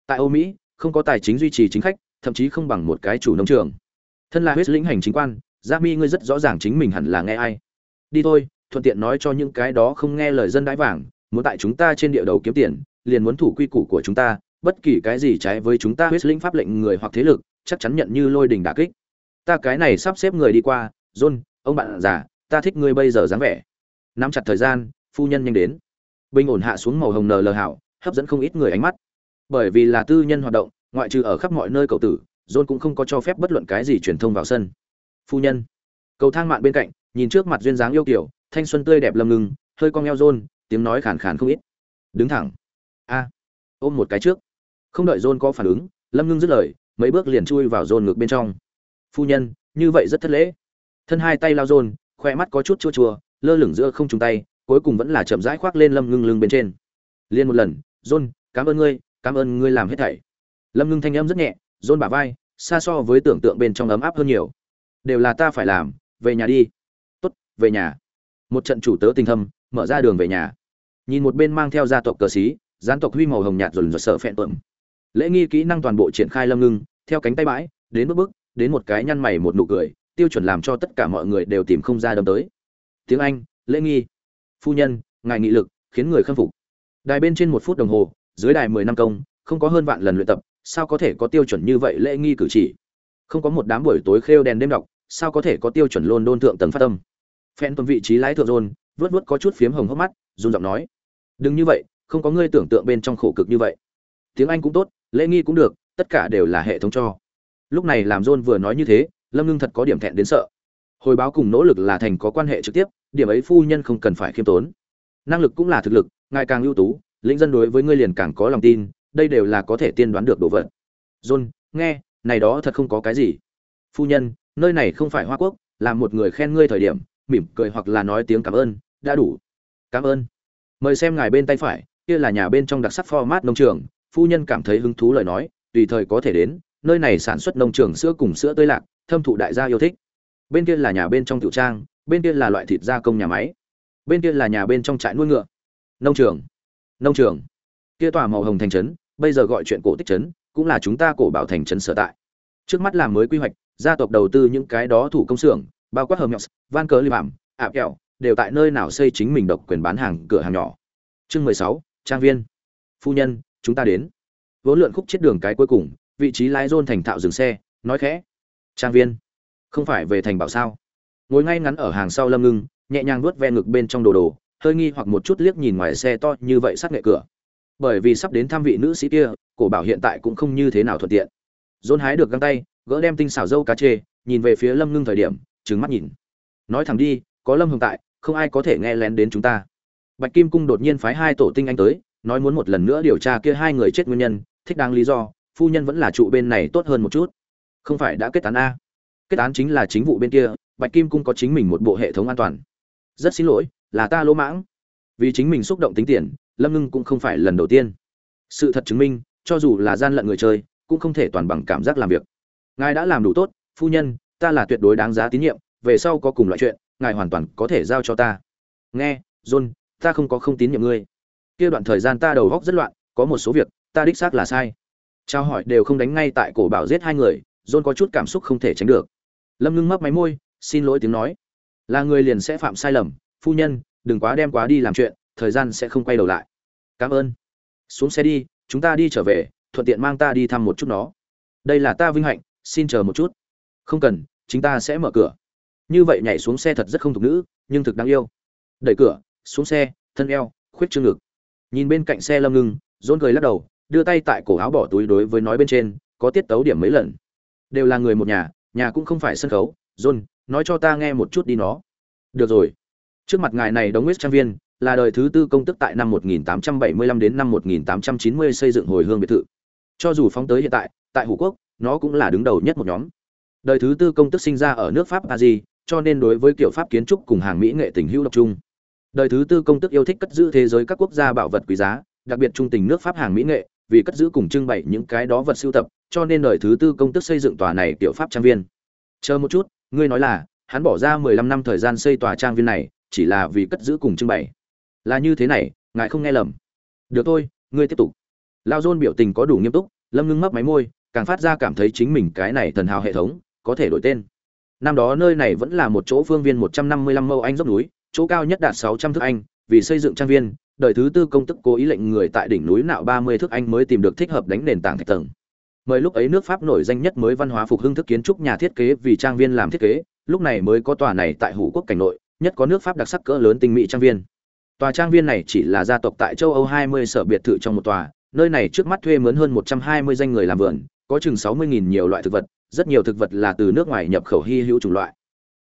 Tại âu mỹ, không có tài chính duy trì chính khách, thậm chí không bằng một cái chủ nông trường. Thân là huyết lĩnh hành chính quan gia mi ngươi rất rõ ràng chính mình hẳn là nghe ai. Đi thôi, thuận tiện nói cho những cái đó không nghe lời dân đãi vàng, muốn tại chúng ta trên địa đầu kiếm tiền, liền muốn thủ quy củ của chúng ta, bất kỳ cái gì trái với chúng ta huyết lĩnh pháp lệnh người hoặc thế lực, chắc chắn nhận như lôi đình đả kích. Ta cái này sắp xếp người đi qua, john, ông bạn già ta thích ngươi bây giờ dáng vẻ. Nắm chặt thời gian, phu nhân nhanh đến. Bình ổn hạ xuống màu hồng nờ lờ hảo, hấp dẫn không ít người ánh mắt. Bởi vì là tư nhân hoạt động, ngoại trừ ở khắp mọi nơi cầu tử, john cũng không có cho phép bất luận cái gì truyền thông vào sân. Phu nhân, cầu thang mạn bên cạnh, nhìn trước mặt duyên dáng yêu kiểu, thanh xuân tươi đẹp lâm ngưng hơi cong eo john, tiếng nói khàn khàn không ít. Đứng thẳng. A, ôm một cái trước. Không đợi john có phản ứng lâm ngưng dứt lời, mấy bước liền chui vào john ngực bên trong. Phu nhân, như vậy rất thất lễ. Thân hai tay lao john khoe mắt có chút chua chua, lơ lửng giữa không chung tay, cuối cùng vẫn là chậm rãi khoác lên lâm ngưng lưng bên trên. Liên một lần, john, cảm ơn ngươi, cảm ơn ngươi làm hết thảy. Lâm ngưng thanh âm rất nhẹ, john bả vai, xa so với tưởng tượng bên trong ấm áp hơn nhiều. Đều là ta phải làm, về nhà đi. Tốt, về nhà. Một trận chủ tớ tình thâm, mở ra đường về nhà. Nhìn một bên mang theo gia tộc cờ xí, gián tộc huy màu hồng nhạt dồn dồn sợ phẹn tuộm. Lễ nghi kỹ năng toàn bộ triển khai lâm ngưng, theo cánh tay bãi, đến bước bước, đến một cái nhăn mày một nụ cười tiêu chuẩn làm cho tất cả mọi người đều tìm không ra đâm tới. Tiếng anh, lễ nghi. Phu nhân, ngài nghị lực, khiến người khâm phục. Đài bên trên một phút đồng hồ, dưới đài mười năm công, không có hơn vạn lần luyện tập, sao có thể có tiêu chuẩn như vậy lễ nghi cử chỉ? Không có một đám buổi tối khêu đèn đêm đọc, sao có thể có tiêu chuẩn luôn đôn thượng tầng phát tâm phen tuần vị trí lái thượng rôn vớt vớt có chút phiếm hồng hốc mắt, run giọng nói. Đừng như vậy, không có ngươi tưởng tượng bên trong khổ cực như vậy. Tiếng anh cũng tốt, lễ nghi cũng được, tất cả đều là hệ thống cho. Lúc này làm rôn vừa nói như thế lâm ngưng thật có điểm thẹn đến sợ. Hồi báo cùng nỗ lực là thành có quan hệ trực tiếp, điểm ấy phu nhân không cần phải khiêm tốn. Năng lực cũng là thực lực ngày càng ưu tú, lĩnh dân đối với ngươi liền càng có lòng tin, đây đều là có thể tiên đoán được đồ vật. John, nghe, này đó thật không có cái gì. Phu nhân, nơi này không phải hoa quốc làm một người khen ngươi thời điểm, mỉm cười hoặc là nói tiếng cảm ơn, đã đủ. Cảm ơn. Mời xem ngài bên tay phải, kia là nhà bên trong đặc sắc format nông trường, phu nhân cảm thấy hứng thú lời nói, tùy thời có thể đến, nơi này sản xuất nông trường sữa cùng sữa tươi lạc thâm thụ đại gia yêu thích. Bên kia là nhà bên trong tiểu trang, bên kia là loại thịt gia công nhà máy. Bên kia là nhà bên trong trại nuôi ngựa. Nông trường. Nông trường. Kia tòa màu hồng thành trấn, bây giờ gọi chuyện cổ tích trấn, cũng là chúng ta cổ bảo thành trấn sở tại. Trước mắt làm mới quy hoạch, gia tộc đầu tư những cái đó thủ công xưởng, bao quát hầm nhọc van cờ li bảm ạp kẹo, đều tại nơi nào xây chính mình độc quyền bán hàng, cửa hàng nhỏ. Chương mười sáu, trang viên. Phu nhân, chúng ta đến. Vốn lượn khúc chết đường cái cuối cùng, vị trí lái rôn thành thạo dừng xe, nói khẽ trang viên. Không phải về thành bảo sao? Ngồi ngay ngắn ở hàng sau lâm ngưng, nhẹ nhàng nuốt ve ngực bên trong đồ đồ, hơi nghi hoặc một chút liếc nhìn ngoài xe to như vậy sát nghệ cửa. Bởi vì sắp đến thăm vị nữ sĩ kia, cổ bảo hiện tại cũng không như thế nào thuận tiện. Dôn hái được găng tay, gỡ đem tinh xảo dâu cá chê, nhìn về phía lâm ngưng thời điểm trứng mắt nhìn. Nói thẳng đi, có lâm hồng tại, không ai có thể nghe lén đến chúng ta. Bạch kim cung đột nhiên phái hai tổ tinh anh tới, nói muốn một lần nữa điều tra kia hai người chết nguyên nhân, thích đáng lý do, phu nhân vẫn là trụ bên này tốt hơn một chút không phải đã kết án a. Kết án chính là chính vụ bên kia, bạch kim cung có chính mình một bộ hệ thống an toàn. Rất xin lỗi, là ta lỗ mãng. Vì chính mình xúc động tính tiền, lâm ngưng cũng không phải lần đầu tiên. Sự thật chứng minh, cho dù là gian lận người chơi, cũng không thể toàn bằng cảm giác làm việc. Ngài đã làm đủ tốt, phu nhân, ta là tuyệt đối đáng giá tín nhiệm, về sau có cùng loại chuyện, ngài hoàn toàn có thể giao cho ta. Nghe, john, ta không có không tín nhiệm ngươi. Kia đoạn thời gian ta đầu góc rất loạn, có một số việc, ta đích xác là sai. Trao hỏi đều không đánh ngay tại cổ bảo giết hai người john có chút cảm xúc không thể tránh được. Lâm ngưng mấp máy môi, xin lỗi tiếng nói. Là người liền sẽ phạm sai lầm, phu nhân, đừng quá đem quá đi làm chuyện, thời gian sẽ không quay đầu lại. Cảm ơn. Xuống xe đi, chúng ta đi trở về, thuận tiện mang ta đi thăm một chút nó. Đây là ta vinh hạnh, xin chờ một chút. Không cần chúng ta sẽ mở cửa. Như vậy nhảy xuống xe thật rất không thục nữ, nhưng thực đáng yêu. Đẩy cửa, xuống xe, thân eo, khuyết trương ngực. Nhìn bên cạnh xe lâm ngưng dôn cười lắc đầu, đưa tay tại cổ áo bỏ túi đối với nói bên trên, có tiết tấu điểm mấy lần đều là người một nhà nhà cũng không phải sân khấu. John nói cho ta nghe một chút đi nó. Được rồi. Trước mặt ngài này đóng huyết trang viên là đời thứ tư công tức tại năm 1875 đến năm 1890 xây dựng hồi hương biệt thự. Cho dù phóng tới hiện tại tại hủ quốc nó cũng là đứng đầu nhất một nhóm. Đời thứ tư công tức sinh ra ở nước pháp Paris, cho nên đối với kiểu pháp kiến trúc cùng hàng mỹ nghệ tình hữu độc trung đời thứ tư công tức yêu thích cất giữ thế giới các quốc gia bảo vật quý giá đặc biệt trung tình nước pháp hàng mỹ nghệ vì cất giữ cùng trưng bày những cái đó vật sưu tập cho nên đời thứ tư công tức xây dựng tòa này tiểu pháp trang viên. Chờ một chút, ngươi nói là, hắn bỏ ra mười lăm năm thời gian xây tòa trang viên này, chỉ là vì cất giữ cùng trưng bày. Là như thế này, ngài không nghe lầm. Được thôi, ngươi tiếp tục. Lao dôn biểu tình có đủ nghiêm túc, lâm ngưng mấp máy môi, càng phát ra cảm thấy chính mình cái này thần hào hệ thống, có thể đổi tên. Năm đó nơi này vẫn là một chỗ phương viên một trăm năm mươi lăm mâu anh dốc núi, chỗ cao nhất đạt sáu trăm thước anh, vì xây dựng trang viên, đời thứ tư công tức cố ý lệnh người tại đỉnh núi nạo ba mươi thước anh mới tìm được thích hợp đánh nền tảng thạch tầng mời lúc ấy nước pháp nổi danh nhất mới văn hóa phục hưng thức kiến trúc nhà thiết kế vì trang viên làm thiết kế, lúc này mới có tòa này tại hủ quốc cảnh nội, nhất có nước pháp đặc sắc cỡ lớn tinh mỹ trang viên. Tòa trang viên này chỉ là gia tộc tại châu âu 20 sở biệt thự trong một tòa, nơi này trước mắt thuê mướn hơn 120 danh người làm vườn, có chừng 60.000 nhiều loại thực vật, rất nhiều thực vật là từ nước ngoài nhập khẩu hy hữu chủng loại.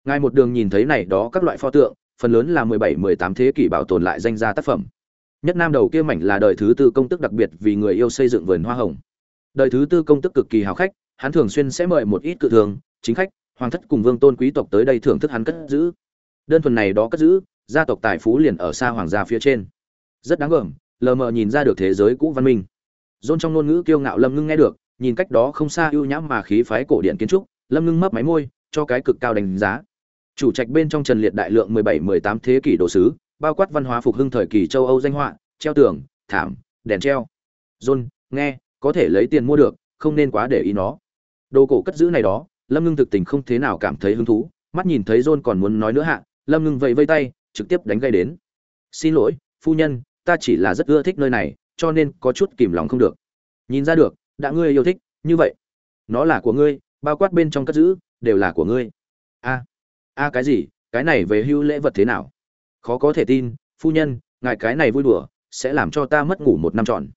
Ngay một đường nhìn thấy này đó các loại pho tượng, phần lớn là 17-18 thế kỷ bảo tồn lại danh gia tác phẩm. Nhất nam đầu kia mảnh là đời thứ tư công tức đặc biệt vì người yêu xây dựng vườn hoa hồng đời thứ tư công tức cực kỳ hào khách, hắn thường xuyên sẽ mời một ít cự thường, chính khách, hoàng thất cùng vương tôn quý tộc tới đây thưởng thức hắn cất giữ. Đơn thuần này đó cất giữ, gia tộc tài phú liền ở xa hoàng gia phía trên. Rất đáng gờm lờ mờ nhìn ra được thế giới cũ văn minh. Dôn trong ngôn ngữ kiêu ngạo lâm ngưng nghe được, nhìn cách đó không xa ưu nhãm mà khí phái cổ điện kiến trúc, lâm ngưng mấp máy môi, cho cái cực cao đánh giá. Chủ trạch bên trong trần liệt đại lượng 17-18 thế kỷ đồ sứ, bao quát văn hóa phục hưng thời kỳ châu âu danh họa, treo tường, thảm, đèn treo. John nghe có thể lấy tiền mua được, không nên quá để ý nó. Đồ cổ cất giữ này đó, lâm ngưng thực tình không thế nào cảm thấy hứng thú, mắt nhìn thấy john còn muốn nói nữa hạ, lâm ngưng vẫy vây tay, trực tiếp đánh gây đến. Xin lỗi, phu nhân, ta chỉ là rất ưa thích nơi này, cho nên có chút kìm lòng không được. Nhìn ra được, đã ngươi yêu thích, như vậy, nó là của ngươi, bao quát bên trong cất giữ, đều là của ngươi. A a cái gì, cái này về hưu lễ vật thế nào? Khó có thể tin, phu nhân, ngài cái này vui đùa, sẽ làm cho ta mất ngủ một năm trọn.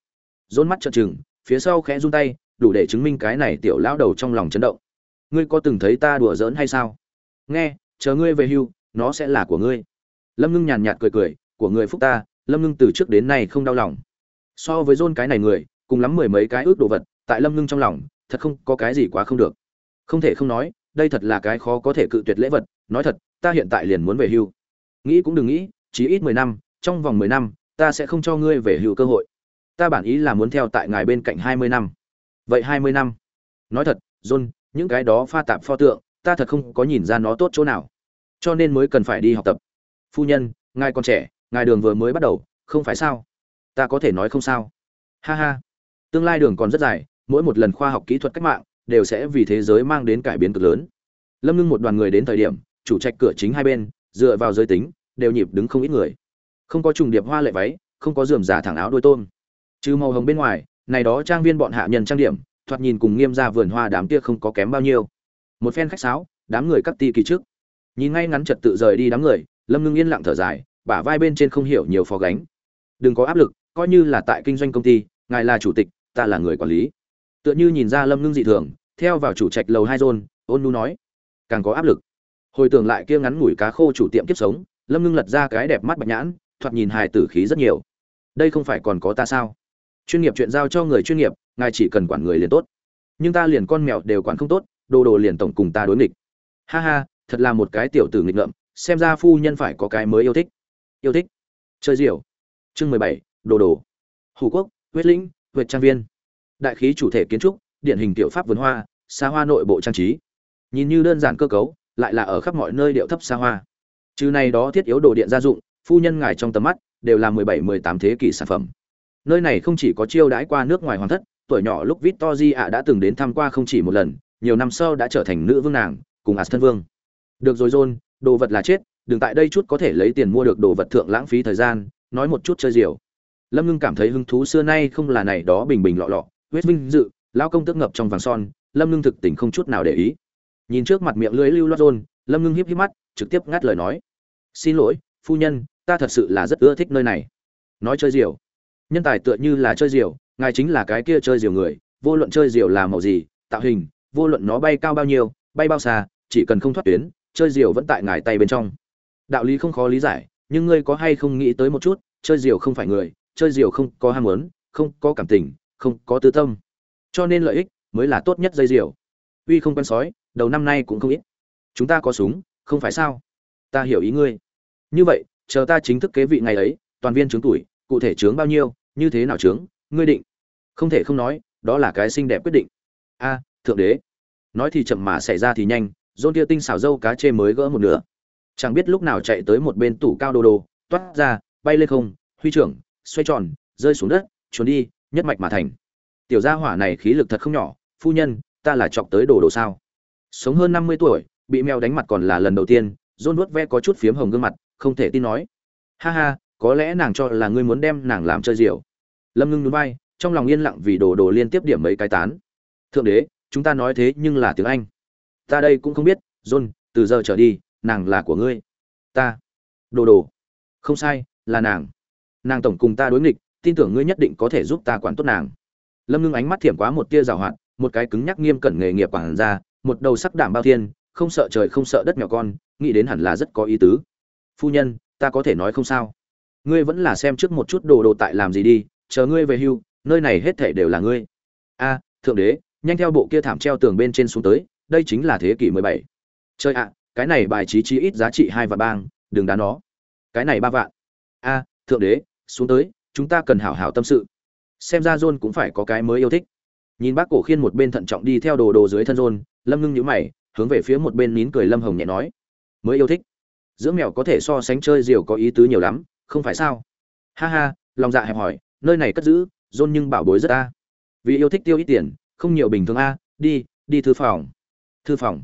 Rôn mắt trợn trừng phía sau khẽ run tay, đủ để chứng minh cái này tiểu lão đầu trong lòng chấn động. Ngươi có từng thấy ta đùa giỡn hay sao? Nghe, chờ ngươi về hưu, nó sẽ là của ngươi. Lâm ngưng nhàn nhạt cười cười, của người phúc ta, lâm ngưng từ trước đến nay không đau lòng. So với dôn cái này người, cùng lắm mười mấy cái ước đồ vật, tại lâm ngưng trong lòng, thật không có cái gì quá không được. Không thể không nói, đây thật là cái khó có thể cự tuyệt lễ vật, nói thật, ta hiện tại liền muốn về hưu. Nghĩ cũng đừng nghĩ chỉ ít mười năm, trong vòng mười năm, ta sẽ không cho ngươi về hưu cơ hội ta bản ý là muốn theo tại ngài bên cạnh hai mươi năm. Vậy hai mươi năm? Nói thật, john, những cái đó pha tạp pho tượng, ta thật không có nhìn ra nó tốt chỗ nào. Cho nên mới cần phải đi học tập. Phu nhân, ngài còn trẻ, ngài đường vừa mới bắt đầu, không phải sao? Ta có thể nói không sao. Ha ha. Tương lai đường còn rất dài, mỗi một lần khoa học kỹ thuật cách mạng đều sẽ vì thế giới mang đến cải biến cực lớn. Lâm ngưng một đoàn người đến thời điểm, chủ trạch cửa chính hai bên, dựa vào giới tính, đều nhịp đứng không ít người. Không có trùng điệp hoa lệ váy, không có dườm giả thẳng áo đôi tôm trừ màu hồng bên ngoài, này đó trang viên bọn hạ nhân trang điểm, thoạt nhìn cùng nghiêm ra vườn hoa đám kia không có kém bao nhiêu. Một phen khách sáo, đám người cắt ti kỳ trước. Nhìn ngay ngắn trật tự rời đi đám người, lâm ngưng yên lặng thở dài, bả vai bên trên không hiểu nhiều phó gánh. Đừng có áp lực, coi như là tại kinh doanh công ty, ngài là chủ tịch, ta là người quản lý. Tựa như nhìn ra lâm ngưng dị thường, theo vào chủ trạch lầu hai rôn ôn nu nói, càng có áp lực. Hồi tưởng lại kia ngắn ngủi cá khô chủ tiệm kiếp sống, lâm ngưng lật ra cái đẹp mắt bạch nhãn, thoạt nhìn hài tử khí rất nhiều. Đây không phải còn có ta sao? Chuyên nghiệp chuyện giao cho người chuyên nghiệp, ngài chỉ cần quản người liền tốt. Nhưng ta liền con mèo đều quản không tốt, đồ đồ liền tổng cùng ta đối nghịch. Ha ha, thật là một cái tiểu tử nghịch ngợm, xem ra phu nhân phải có cái mới yêu thích. Yêu thích. Chơi diều. Chương mười bảy, đồ đồ. Hủ quốc, huyết lĩnh, huyệt trang viên. Đại khí chủ thể kiến trúc, điển hình tiểu pháp vườn hoa, xa hoa nội bộ trang trí. Nhìn như đơn giản cơ cấu, lại là ở khắp mọi nơi điệu thấp xa hoa. Trừ này đó thiết yếu đồ điện gia dụng, phu nhân ngài trong tầm mắt đều là mười bảy, mười tám thế kỷ sản phẩm nơi này không chỉ có chiêu đãi qua nước ngoài hoàng thất tuổi nhỏ lúc Victoria đã từng đến thăm qua không chỉ một lần nhiều năm sau đã trở thành nữ vương nàng cùng aston vương. Được rồi john đồ vật là chết đừng tại đây chút có thể lấy tiền mua được đồ vật thượng lãng phí thời gian nói một chút chơi diều. Lâm ngưng cảm thấy hứng thú xưa nay không là này đó bình bình lọ lọ huyết vinh dự lao công tức ngập trong vàng son lâm ngưng thực tình không chút nào để ý. Nhìn trước mặt miệng lưới lưu loát John, lâm ngưng hiếp hiếp mắt trực tiếp ngắt lời nói. Xin lỗi phu nhân ta thật sự là rất ưa thích nơi này. Nói chơi diều nhân tài tựa như là chơi diều, ngài chính là cái kia chơi diều người, vô luận chơi diều là màu gì, tạo hình, vô luận nó bay cao bao nhiêu, bay bao xa, chỉ cần không thoát tuyến, chơi diều vẫn tại ngài tay bên trong. Đạo lý không khó lý giải, nhưng ngươi có hay không nghĩ tới một chút, chơi diều không phải người, chơi diều không có ham muốn, không có cảm tình, không có tư tâm. Cho nên lợi ích mới là tốt nhất dây diều. Uy không quen sói, đầu năm nay cũng không ít. Chúng ta có súng, không phải sao? Ta hiểu ý ngươi. Như vậy, chờ ta chính thức kế vị ngày ấy, toàn viên trướng tuổi, cụ thể trướng bao nhiêu như thế nào trướng ngươi định. Không thể không nói, đó là cái xinh đẹp quyết định. A, thượng đế. Nói thì chậm mà xảy ra thì nhanh, dôn kia tinh xảo dâu cá chê mới gỡ một nửa. Chẳng biết lúc nào chạy tới một bên tủ cao đồ đồ, toát ra, bay lên không, huy trưởng, xoay tròn, rơi xuống đất, trốn đi, nhất mạch mà thành. Tiểu gia hỏa này khí lực thật không nhỏ, phu nhân, ta là chọc tới đồ đồ sao? Sống hơn năm mươi tuổi, bị mèo đánh mặt còn là lần đầu tiên, dôn vuốt ve có chút phiếm hồng gương mặt, không thể tin nói. Ha ha có lẽ nàng cho là ngươi muốn đem nàng làm chơi diều. Lâm ngưng núi bay trong lòng yên lặng vì đồ đồ liên tiếp điểm mấy cái tán. Thượng đế, chúng ta nói thế nhưng là tiếng anh. Ta đây cũng không biết, john, từ giờ trở đi, nàng là của ngươi. Ta. Đồ đồ. Không sai, là nàng. Nàng tổng cùng ta đối nghịch, tin tưởng ngươi nhất định có thể giúp ta quản tốt nàng. Lâm ngưng ánh mắt thiểm quá một tia rào hoạt, một cái cứng nhắc nghiêm cẩn nghề nghiệp quản ra một đầu sắc đảm bao thiên, không sợ trời không sợ đất nhỏ con, nghĩ đến hẳn là rất có ý tứ. Phu nhân, ta có thể nói không sao ngươi vẫn là xem trước một chút đồ đồ tại làm gì đi, chờ ngươi về hưu, nơi này hết thể đều là ngươi. A, thượng đế, nhanh theo bộ kia thảm treo tường bên trên xuống tới, đây chính là thế kỷ mười bảy. Chơi ạ, cái này bài trí chi ít giá trị hai vạn bang, đừng đá nó. Cái này ba vạn. A, thượng đế, xuống tới, chúng ta cần hảo hảo tâm sự. Xem ra john cũng phải có cái mới yêu thích. Nhìn bác cổ khiên một bên thận trọng đi theo đồ đồ dưới thân john, lâm ngưng nhíu mày, hướng về phía một bên nín cười lâm hồng nhẹ nói. Mới yêu thích. Dưỡng mèo có thể so sánh chơi diều có ý tứ nhiều lắm không phải sao? Ha ha, lòng dạ hẹp hỏi nơi này cất giữ john nhưng bảo bối rất a. Vì yêu thích tiêu ít tiền, không nhiều bình thường a, đi đi thư phòng. Thư phòng?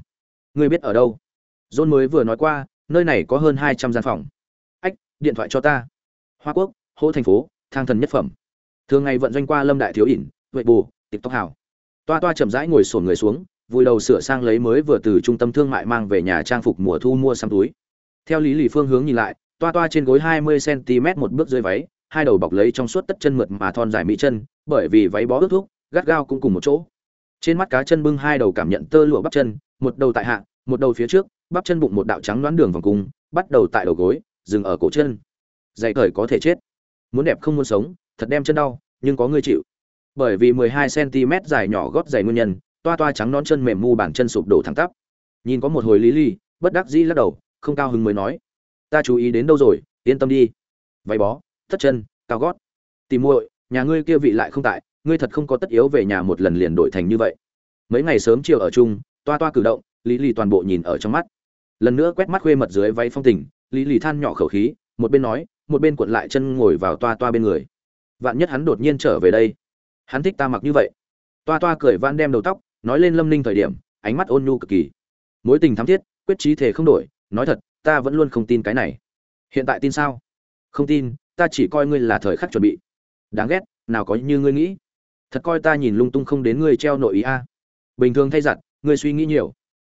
Ngươi biết ở đâu? John mới vừa nói qua, nơi này có hơn hai trăm gian phòng. Ách, điện thoại cho ta. Hoa quốc, hỗ thành phố, thang thần nhất phẩm. Thường ngày vận doanh qua lâm đại thiếu ỉn, huệ bù tóc hảo. Toa toa chậm rãi ngồi sổn người xuống, vùi đầu sửa sang lấy mới vừa từ trung tâm thương mại mang về nhà trang phục mùa thu mua xăm túi. Theo lý lì phương hướng nhìn lại toa toa trên gối hai mươi cm một bước dưới váy, hai đầu bọc lấy trong suốt tất chân mượt mà thon dài mỹ chân, bởi vì váy bó ướt thuốc, gắt gao cũng cùng một chỗ. Trên mắt cá chân bưng hai đầu cảm nhận tơ lụa bắp chân, một đầu tại hạ, một đầu phía trước, bắp chân bụng một đạo trắng đoán đường vòng cung, bắt đầu tại đầu gối, dừng ở cổ chân. Dày cởi có thể chết. Muốn đẹp không muốn sống, thật đem chân đau, nhưng có người chịu. Bởi vì 12 cm dài nhỏ gót giày nguyên nhân, toa toa trắng nón chân mềm mu bàn chân sụp đổ thẳng tắp. Nhìn có một hồi lý ly bất đắc dĩ lắc đầu, không cao hứng mới nói ta chú ý đến đâu rồi, yên tâm đi. Váy bó, thất chân, cao gót. Tìm muội, nhà ngươi kia vị lại không tại, ngươi thật không có tất yếu về nhà một lần liền đổi thành như vậy. Mấy ngày sớm chiều ở chung, toa toa cử động, lý lì toàn bộ nhìn ở trong mắt. Lần nữa quét mắt khuê mật dưới váy phong tình, lý lì than nhỏ khẩu khí, một bên nói, một bên cuộn lại chân ngồi vào toa toa bên người. Vạn nhất hắn đột nhiên trở về đây. Hắn thích ta mặc như vậy. Toa toa cười van đem đầu tóc, nói lên lâm ninh thời điểm, ánh mắt ôn nhu cực kỳ. Mối tình thắm thiết, quyết trí thể không đổi, nói thật ta vẫn luôn không tin cái này. Hiện tại tin sao? Không tin, ta chỉ coi ngươi là thời khắc chuẩn bị. Đáng ghét, nào có như ngươi nghĩ. Thật coi ta nhìn lung tung không đến ngươi treo nội ý a. Bình thường thay giặt, ngươi suy nghĩ nhiều.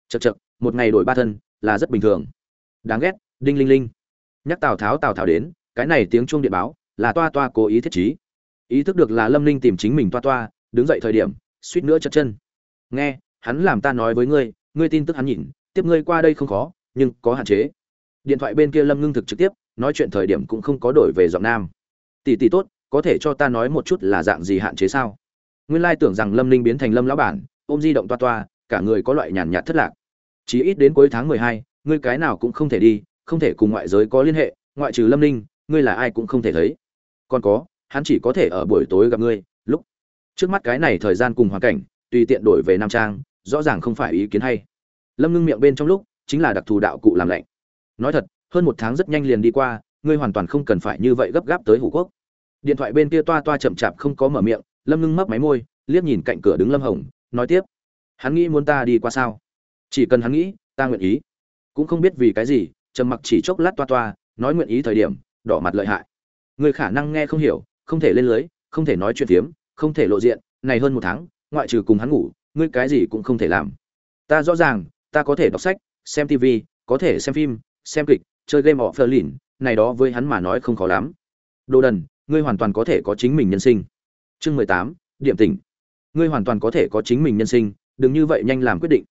Chật chật một ngày đổi ba thân, là rất bình thường. Đáng ghét, đinh linh linh. Nhắc tào tháo tào tháo đến, cái này tiếng chuông điện báo, là toa toa cố ý thiết trí. Ý thức được là lâm linh tìm chính mình toa toa, đứng dậy thời điểm, suýt nữa chật chân. Nghe, hắn làm ta nói với ngươi ngươi tin tức hắn nhìn, tiếp ngươi qua đây không khó, nhưng có hạn chế điện thoại bên kia lâm ngưng thực trực tiếp, nói chuyện thời điểm cũng không có đổi về giọng nam. Tỷ tỷ tốt, có thể cho ta nói một chút là dạng gì hạn chế sao? Nguyên lai tưởng rằng lâm ninh biến thành lâm lão bản, ôm di động toa toa, cả người có loại nhàn nhạt thất lạc. Chí ít đến cuối tháng mười hai, ngươi cái nào cũng không thể đi, không thể cùng ngoại giới có liên hệ, ngoại trừ lâm ninh, ngươi là ai cũng không thể thấy. Còn có, hắn chỉ có thể ở buổi tối gặp ngươi, lúc. Trước mắt cái này thời gian cùng hoàn cảnh, tùy tiện đổi về nam trang, rõ ràng không phải ý kiến hay. Lâm ngưng miệng bên trong lúc, chính là đặc thù đạo cụ làm lạnh nói thật, hơn một tháng rất nhanh liền đi qua, ngươi hoàn toàn không cần phải như vậy gấp gáp tới hủ quốc. Điện thoại bên kia toa toa chậm chạp không có mở miệng, lâm ngưng mấp máy môi, liếc nhìn cạnh cửa đứng lâm hồng, nói tiếp. Hắn nghĩ muốn ta đi qua sao? Chỉ cần hắn nghĩ, ta nguyện ý. Cũng không biết vì cái gì, trầm mặc chỉ chốc lát toa toa, nói nguyện ý thời điểm, đỏ mặt lợi hại. Người khả năng nghe không hiểu, không thể lên lưới, không thể nói chuyện tiếm không thể lộ diện, này hơn một tháng, ngoại trừ cùng hắn ngủ, ngươi cái gì cũng không thể làm. Ta rõ ràng, ta có thể đọc sách, xem tv có thể xem phim xem kịch, chơi game họ phơ lìn này đó với hắn mà nói không khó lắm. Đồ đần, ngươi hoàn toàn có thể có chính mình nhân sinh. Chương mười tám, điểm tỉnh. Ngươi hoàn toàn có thể có chính mình nhân sinh, đừng như vậy nhanh làm quyết định.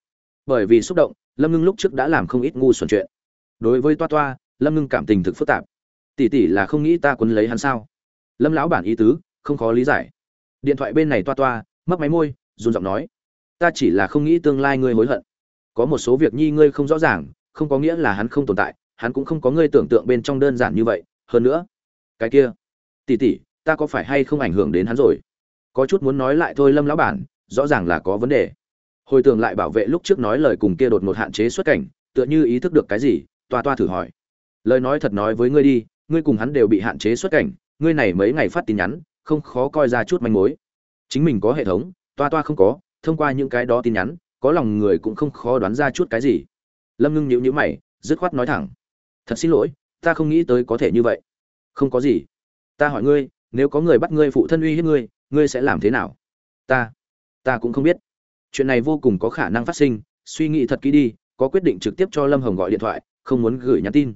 Bởi vì xúc động, lâm ngưng lúc trước đã làm không ít ngu xuẩn chuyện. Đối với toa toa, lâm ngưng cảm tình thực phức tạp. Tỷ tỷ là không nghĩ ta quấn lấy hắn sao? Lâm lão bản ý tứ, không khó lý giải. Điện thoại bên này toa toa mất máy môi, run giọng nói. Ta chỉ là không nghĩ tương lai ngươi hối hận. Có một số việc nhi ngươi không rõ ràng không có nghĩa là hắn không tồn tại, hắn cũng không có ngươi tưởng tượng bên trong đơn giản như vậy, hơn nữa, cái kia, tỷ tỷ, ta có phải hay không ảnh hưởng đến hắn rồi? Có chút muốn nói lại thôi lâm lão bản, rõ ràng là có vấn đề. Hồi tưởng lại bảo vệ lúc trước nói lời cùng kia đột ngột hạn chế xuất cảnh, tựa như ý thức được cái gì, toa toa thử hỏi. Lời nói thật nói với ngươi đi, ngươi cùng hắn đều bị hạn chế xuất cảnh, ngươi này mấy ngày phát tin nhắn, không khó coi ra chút manh mối. Chính mình có hệ thống, toa toa không có, thông qua những cái đó tin nhắn, có lòng người cũng không khó đoán ra chút cái gì lâm ngưng nhíu nhíu mày, dứt khoát nói thẳng. Thật xin lỗi, ta không nghĩ tới có thể như vậy. Không có gì. Ta hỏi ngươi, nếu có người bắt ngươi phụ thân uy hiếp ngươi ngươi sẽ làm thế nào? Ta ta cũng không biết. Chuyện này vô cùng có khả năng phát sinh, suy nghĩ thật kỹ đi, có quyết định trực tiếp cho lâm hồng gọi điện thoại, không muốn gửi nhắn tin.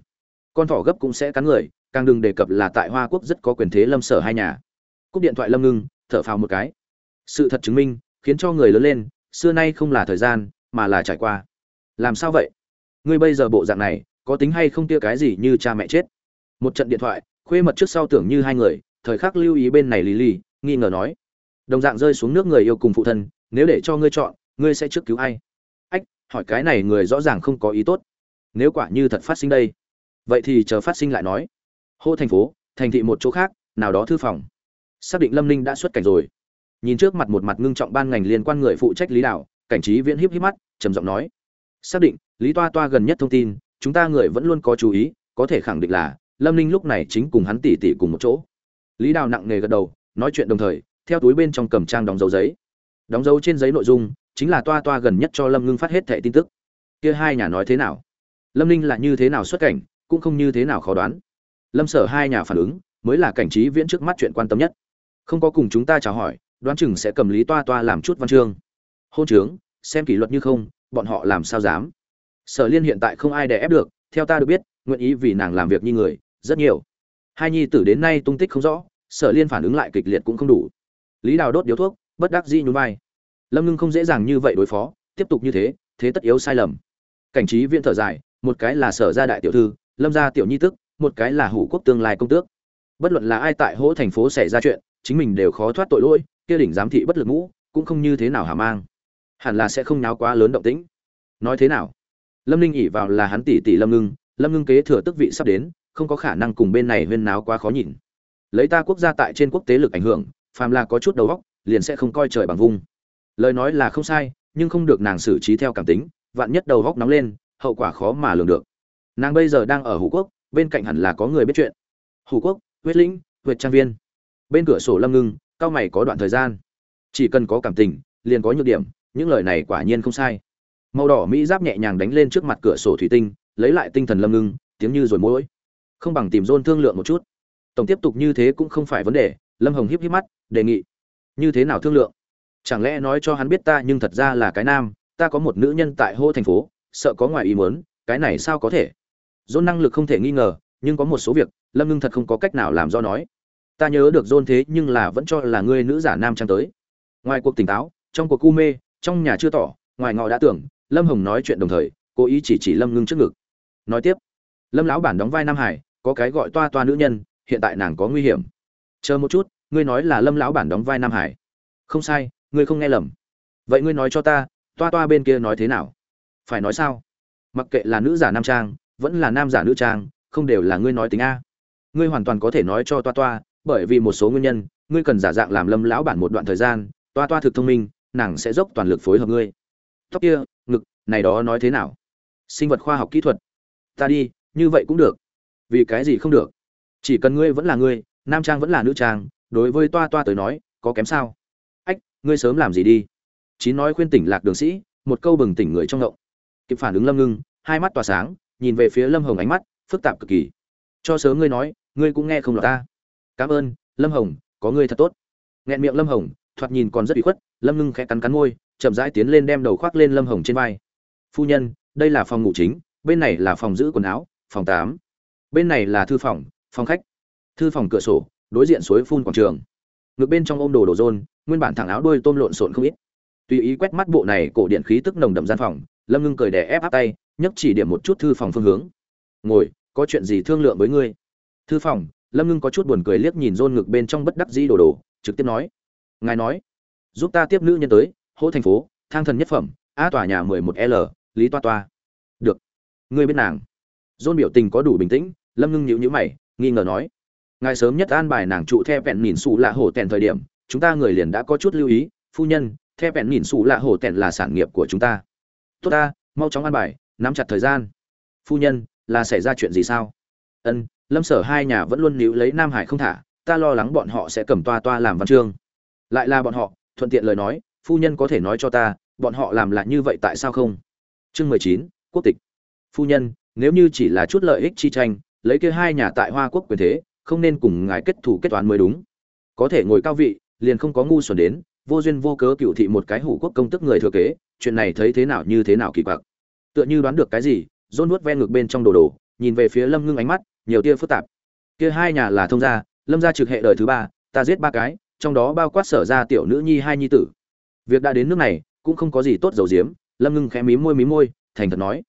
Con thỏ gấp cũng sẽ cắn người, càng đừng đề cập là tại hoa quốc rất có quyền thế lâm sở hai nhà. Cúp điện thoại lâm ngưng, thở phào một cái. Sự thật chứng minh, khiến cho người lớn lên, xưa nay không là thời gian, mà là trải qua. Làm sao vậy? Ngươi bây giờ bộ dạng này, có tính hay không tia cái gì như cha mẹ chết? Một trận điện thoại, khuê mật trước sau tưởng như hai người, thời khắc lưu ý bên này lì lì nghi ngờ nói. Đồng dạng rơi xuống nước người yêu cùng phụ thân, nếu để cho ngươi chọn, ngươi sẽ trước cứu ai? Ách, hỏi cái này người rõ ràng không có ý tốt. Nếu quả như thật phát sinh đây, vậy thì chờ phát sinh lại nói. Hô thành phố, thành thị một chỗ khác, nào đó thư phòng. Xác định lâm ninh đã xuất cảnh rồi. Nhìn trước mặt một mặt ngưng trọng ban ngành liên quan người phụ trách lý đạo, cảnh trí viễn híp híp mắt, trầm giọng nói. Xác định lý toa toa gần nhất thông tin, chúng ta người vẫn luôn có chú ý, có thể khẳng định là lâm ninh lúc này chính cùng hắn tỉ tỉ cùng một chỗ. Lý đào nặng nề gật đầu, nói chuyện đồng thời, theo túi bên trong cầm trang đóng dấu giấy. Đóng dấu trên giấy nội dung chính là toa toa gần nhất cho lâm ngưng phát hết thẻ tin tức. Kia hai nhà nói thế nào? Lâm ninh là như thế nào xuất cảnh, cũng không như thế nào khó đoán. Lâm sở hai nhà phản ứng mới là cảnh trí viễn trước mắt chuyện quan tâm nhất. Không có cùng chúng ta chào hỏi, đoán chừng sẽ cầm lý toa toa làm chút văn chương. Hôn trướng, xem kỷ luật như không, bọn họ làm sao dám? Sở liên hiện tại không ai đè ép được, theo ta được biết, nguyện ý vì nàng làm việc như người, rất nhiều. Hai nhi tử đến nay tung tích không rõ, sở liên phản ứng lại kịch liệt cũng không đủ. Lý đào đốt điếu thuốc, bất đắc dĩ nhún vai. Lâm ngưng không dễ dàng như vậy đối phó, tiếp tục như thế thế tất yếu sai lầm. Cảnh trí viện thở dài, một cái là sở gia đại tiểu thư, lâm gia tiểu nhi tức, một cái là hủ quốc tương lai công tước. Bất luận là ai tại hỗ thành phố xảy ra chuyện, chính mình đều khó thoát tội lỗi, kia đỉnh giám thị bất lực ngũ, cũng không như thế nào hả mang. Hẳn là sẽ không náo quá lớn động tĩnh. Nói thế nào? Lâm ninh ỉ vào là hắn tỷ tỷ lâm ngưng lâm ngưng kế thừa tức vị sắp đến, không có khả năng cùng bên này huyên náo quá khó nhìn. Lấy ta quốc gia tại trên quốc tế lực ảnh hưởng, phàm là có chút đầu óc, liền sẽ không coi trời bằng vung. Lời nói là không sai, nhưng không được nàng xử trí theo cảm tính, vạn nhất đầu góc nóng lên, hậu quả khó mà lường được. Nàng bây giờ đang ở hủ quốc, bên cạnh hẳn là có người biết chuyện. Hủ quốc, huyết lĩnh, huyệt trang viên. Bên cửa sổ lâm ngưng, cao mày có đoạn thời gian. Chỉ cần có cảm tình, liền có nhược điểm, những lời này quả nhiên không sai màu đỏ mỹ giáp nhẹ nhàng đánh lên trước mặt cửa sổ thủy tinh, lấy lại tinh thần lâm ngưng, tiếng như rồi mỗi không bằng tìm dôn thương lượng một chút. Tổng tiếp tục như thế cũng không phải vấn đề, lâm hồng híp híp mắt, đề nghị. Như thế nào thương lượng? Chẳng lẽ nói cho hắn biết ta nhưng thật ra là cái nam, ta có một nữ nhân tại hô thành phố, sợ có ngoài ý muốn, cái này sao có thể? Dôn năng lực không thể nghi ngờ, nhưng có một số việc, lâm ngưng thật không có cách nào làm do nói. Ta nhớ được dôn thế nhưng là vẫn cho là ngươi nữ giả nam trang tới. Ngoài cuộc tỉnh táo, trong cuộc cu mê, trong nhà chưa tỏ, ngoài ngọ đã tưởng lâm hồng nói chuyện đồng thời, cố ý chỉ chỉ lâm ngưng trước ngực. Nói tiếp, lâm lão bản đóng vai nam hải, có cái gọi toa toa nữ nhân, hiện tại nàng có nguy hiểm. Chờ một chút, ngươi nói là lâm lão bản đóng vai nam hải. Không sai, ngươi không nghe lầm. Vậy ngươi nói cho ta, toa toa bên kia nói thế nào? Phải nói sao? Mặc kệ là nữ giả nam trang, vẫn là nam giả nữ trang, không đều là ngươi nói tính a. Ngươi hoàn toàn có thể nói cho toa toa, bởi vì một số nguyên nhân, ngươi cần giả dạng làm lâm lão bản một đoạn thời gian, toa toa thực thông minh, nàng sẽ dốc toàn lực phối hợp ngươi. Tóc kia này đó nói thế nào? Sinh vật khoa học kỹ thuật. Ta đi, như vậy cũng được. Vì cái gì không được? Chỉ cần ngươi vẫn là ngươi, nam trang vẫn là nữ trang, đối với toa toa tới nói, có kém sao? Ách, ngươi sớm làm gì đi? Chín nói khuyên tỉnh lạc đường sĩ, một câu bừng tỉnh người trong ngộng. Kịp phản ứng lâm ngưng, hai mắt tỏa sáng, nhìn về phía lâm hồng ánh mắt, phức tạp cực kỳ. Cho sớm ngươi nói, ngươi cũng nghe không lọt ta. Cảm ơn, lâm hồng, có ngươi thật tốt. Nghẹn miệng lâm hồng, thoạt nhìn còn rất bị khuất, lâm ngưng khẽ cắn cắn môi, chậm rãi tiến lên đem đầu khoác lên lâm hồng trên vai phu nhân, đây là phòng ngủ chính, bên này là phòng giữ quần áo, phòng tám. Bên này là thư phòng phòng khách. Thư phòng cửa sổ, đối diện suối phun quảng trường. Ngược bên trong ôm đồ đồ rôn nguyên bản thẳng áo đuôi tôm lộn xộn không ít. Tùy ý quét mắt bộ này cổ điện khí tức nồng đậm gian phòng, lâm ngưng cười đè ép áp tay, nhấc chỉ điểm một chút thư phòng phương hướng. Ngồi, có chuyện gì thương lượng với ngươi? Thư phòng, lâm ngưng có chút buồn cười liếc nhìn rôn ngực bên trong bất đắc dĩ đồ đồ, trực tiếp nói. Ngài nói, giúp ta tiếp nữ nhân tới, hỗ thành phố, thang thần nhất phẩm, a tòa nhà mười một l lý toa toa. Được. Ngươi biết nàng. Dôn biểu tình có đủ bình tĩnh, lâm ngưng nhịu nhữ mày, nghi ngờ nói. Ngài sớm nhất an bài nàng trụ theo vẹn nhìn xù lạ hổ tèn thời điểm, chúng ta người liền đã có chút lưu ý, phu nhân theo vẹn nhìn xù lạ hổ tèn là sản nghiệp của chúng ta. Tốt ta, mau chóng an bài, nắm chặt thời gian. Phu nhân, là xảy ra chuyện gì sao? Ân, lâm sở hai nhà vẫn luôn níu lấy nam hải không thả, ta lo lắng bọn họ sẽ cầm toa toa làm văn chương. Lại là bọn họ, thuận tiện lời nói, phu nhân có thể nói cho ta, bọn họ làm lại như vậy tại sao không? Chương mười chín, quốc tịch. Phu nhân, nếu như chỉ là chút lợi ích chi tranh, lấy kia hai nhà tại hoa quốc quyền thế, không nên cùng ngài kết thủ kết toán mới đúng. Có thể ngồi cao vị, liền không có ngu xuẩn đến, vô duyên vô cớ cựu thị một cái hủ quốc công tức người thừa kế, chuyện này thấy thế nào như thế nào kỳ quặc. Tựa như đoán được cái gì, rôn nuốt ven ngược bên trong đồ đồ, nhìn về phía lâm ngưng ánh mắt, nhiều tia phức tạp. Kia hai nhà là thông gia, lâm gia trực hệ đời thứ ba, ta giết ba cái, trong đó bao quát sở ra tiểu nữ nhi hai nhi tử. Việc đã đến nước này, cũng không có gì tốt dầu diếm lâm ngưng khẽ mí môi mí môi, thành thật nói.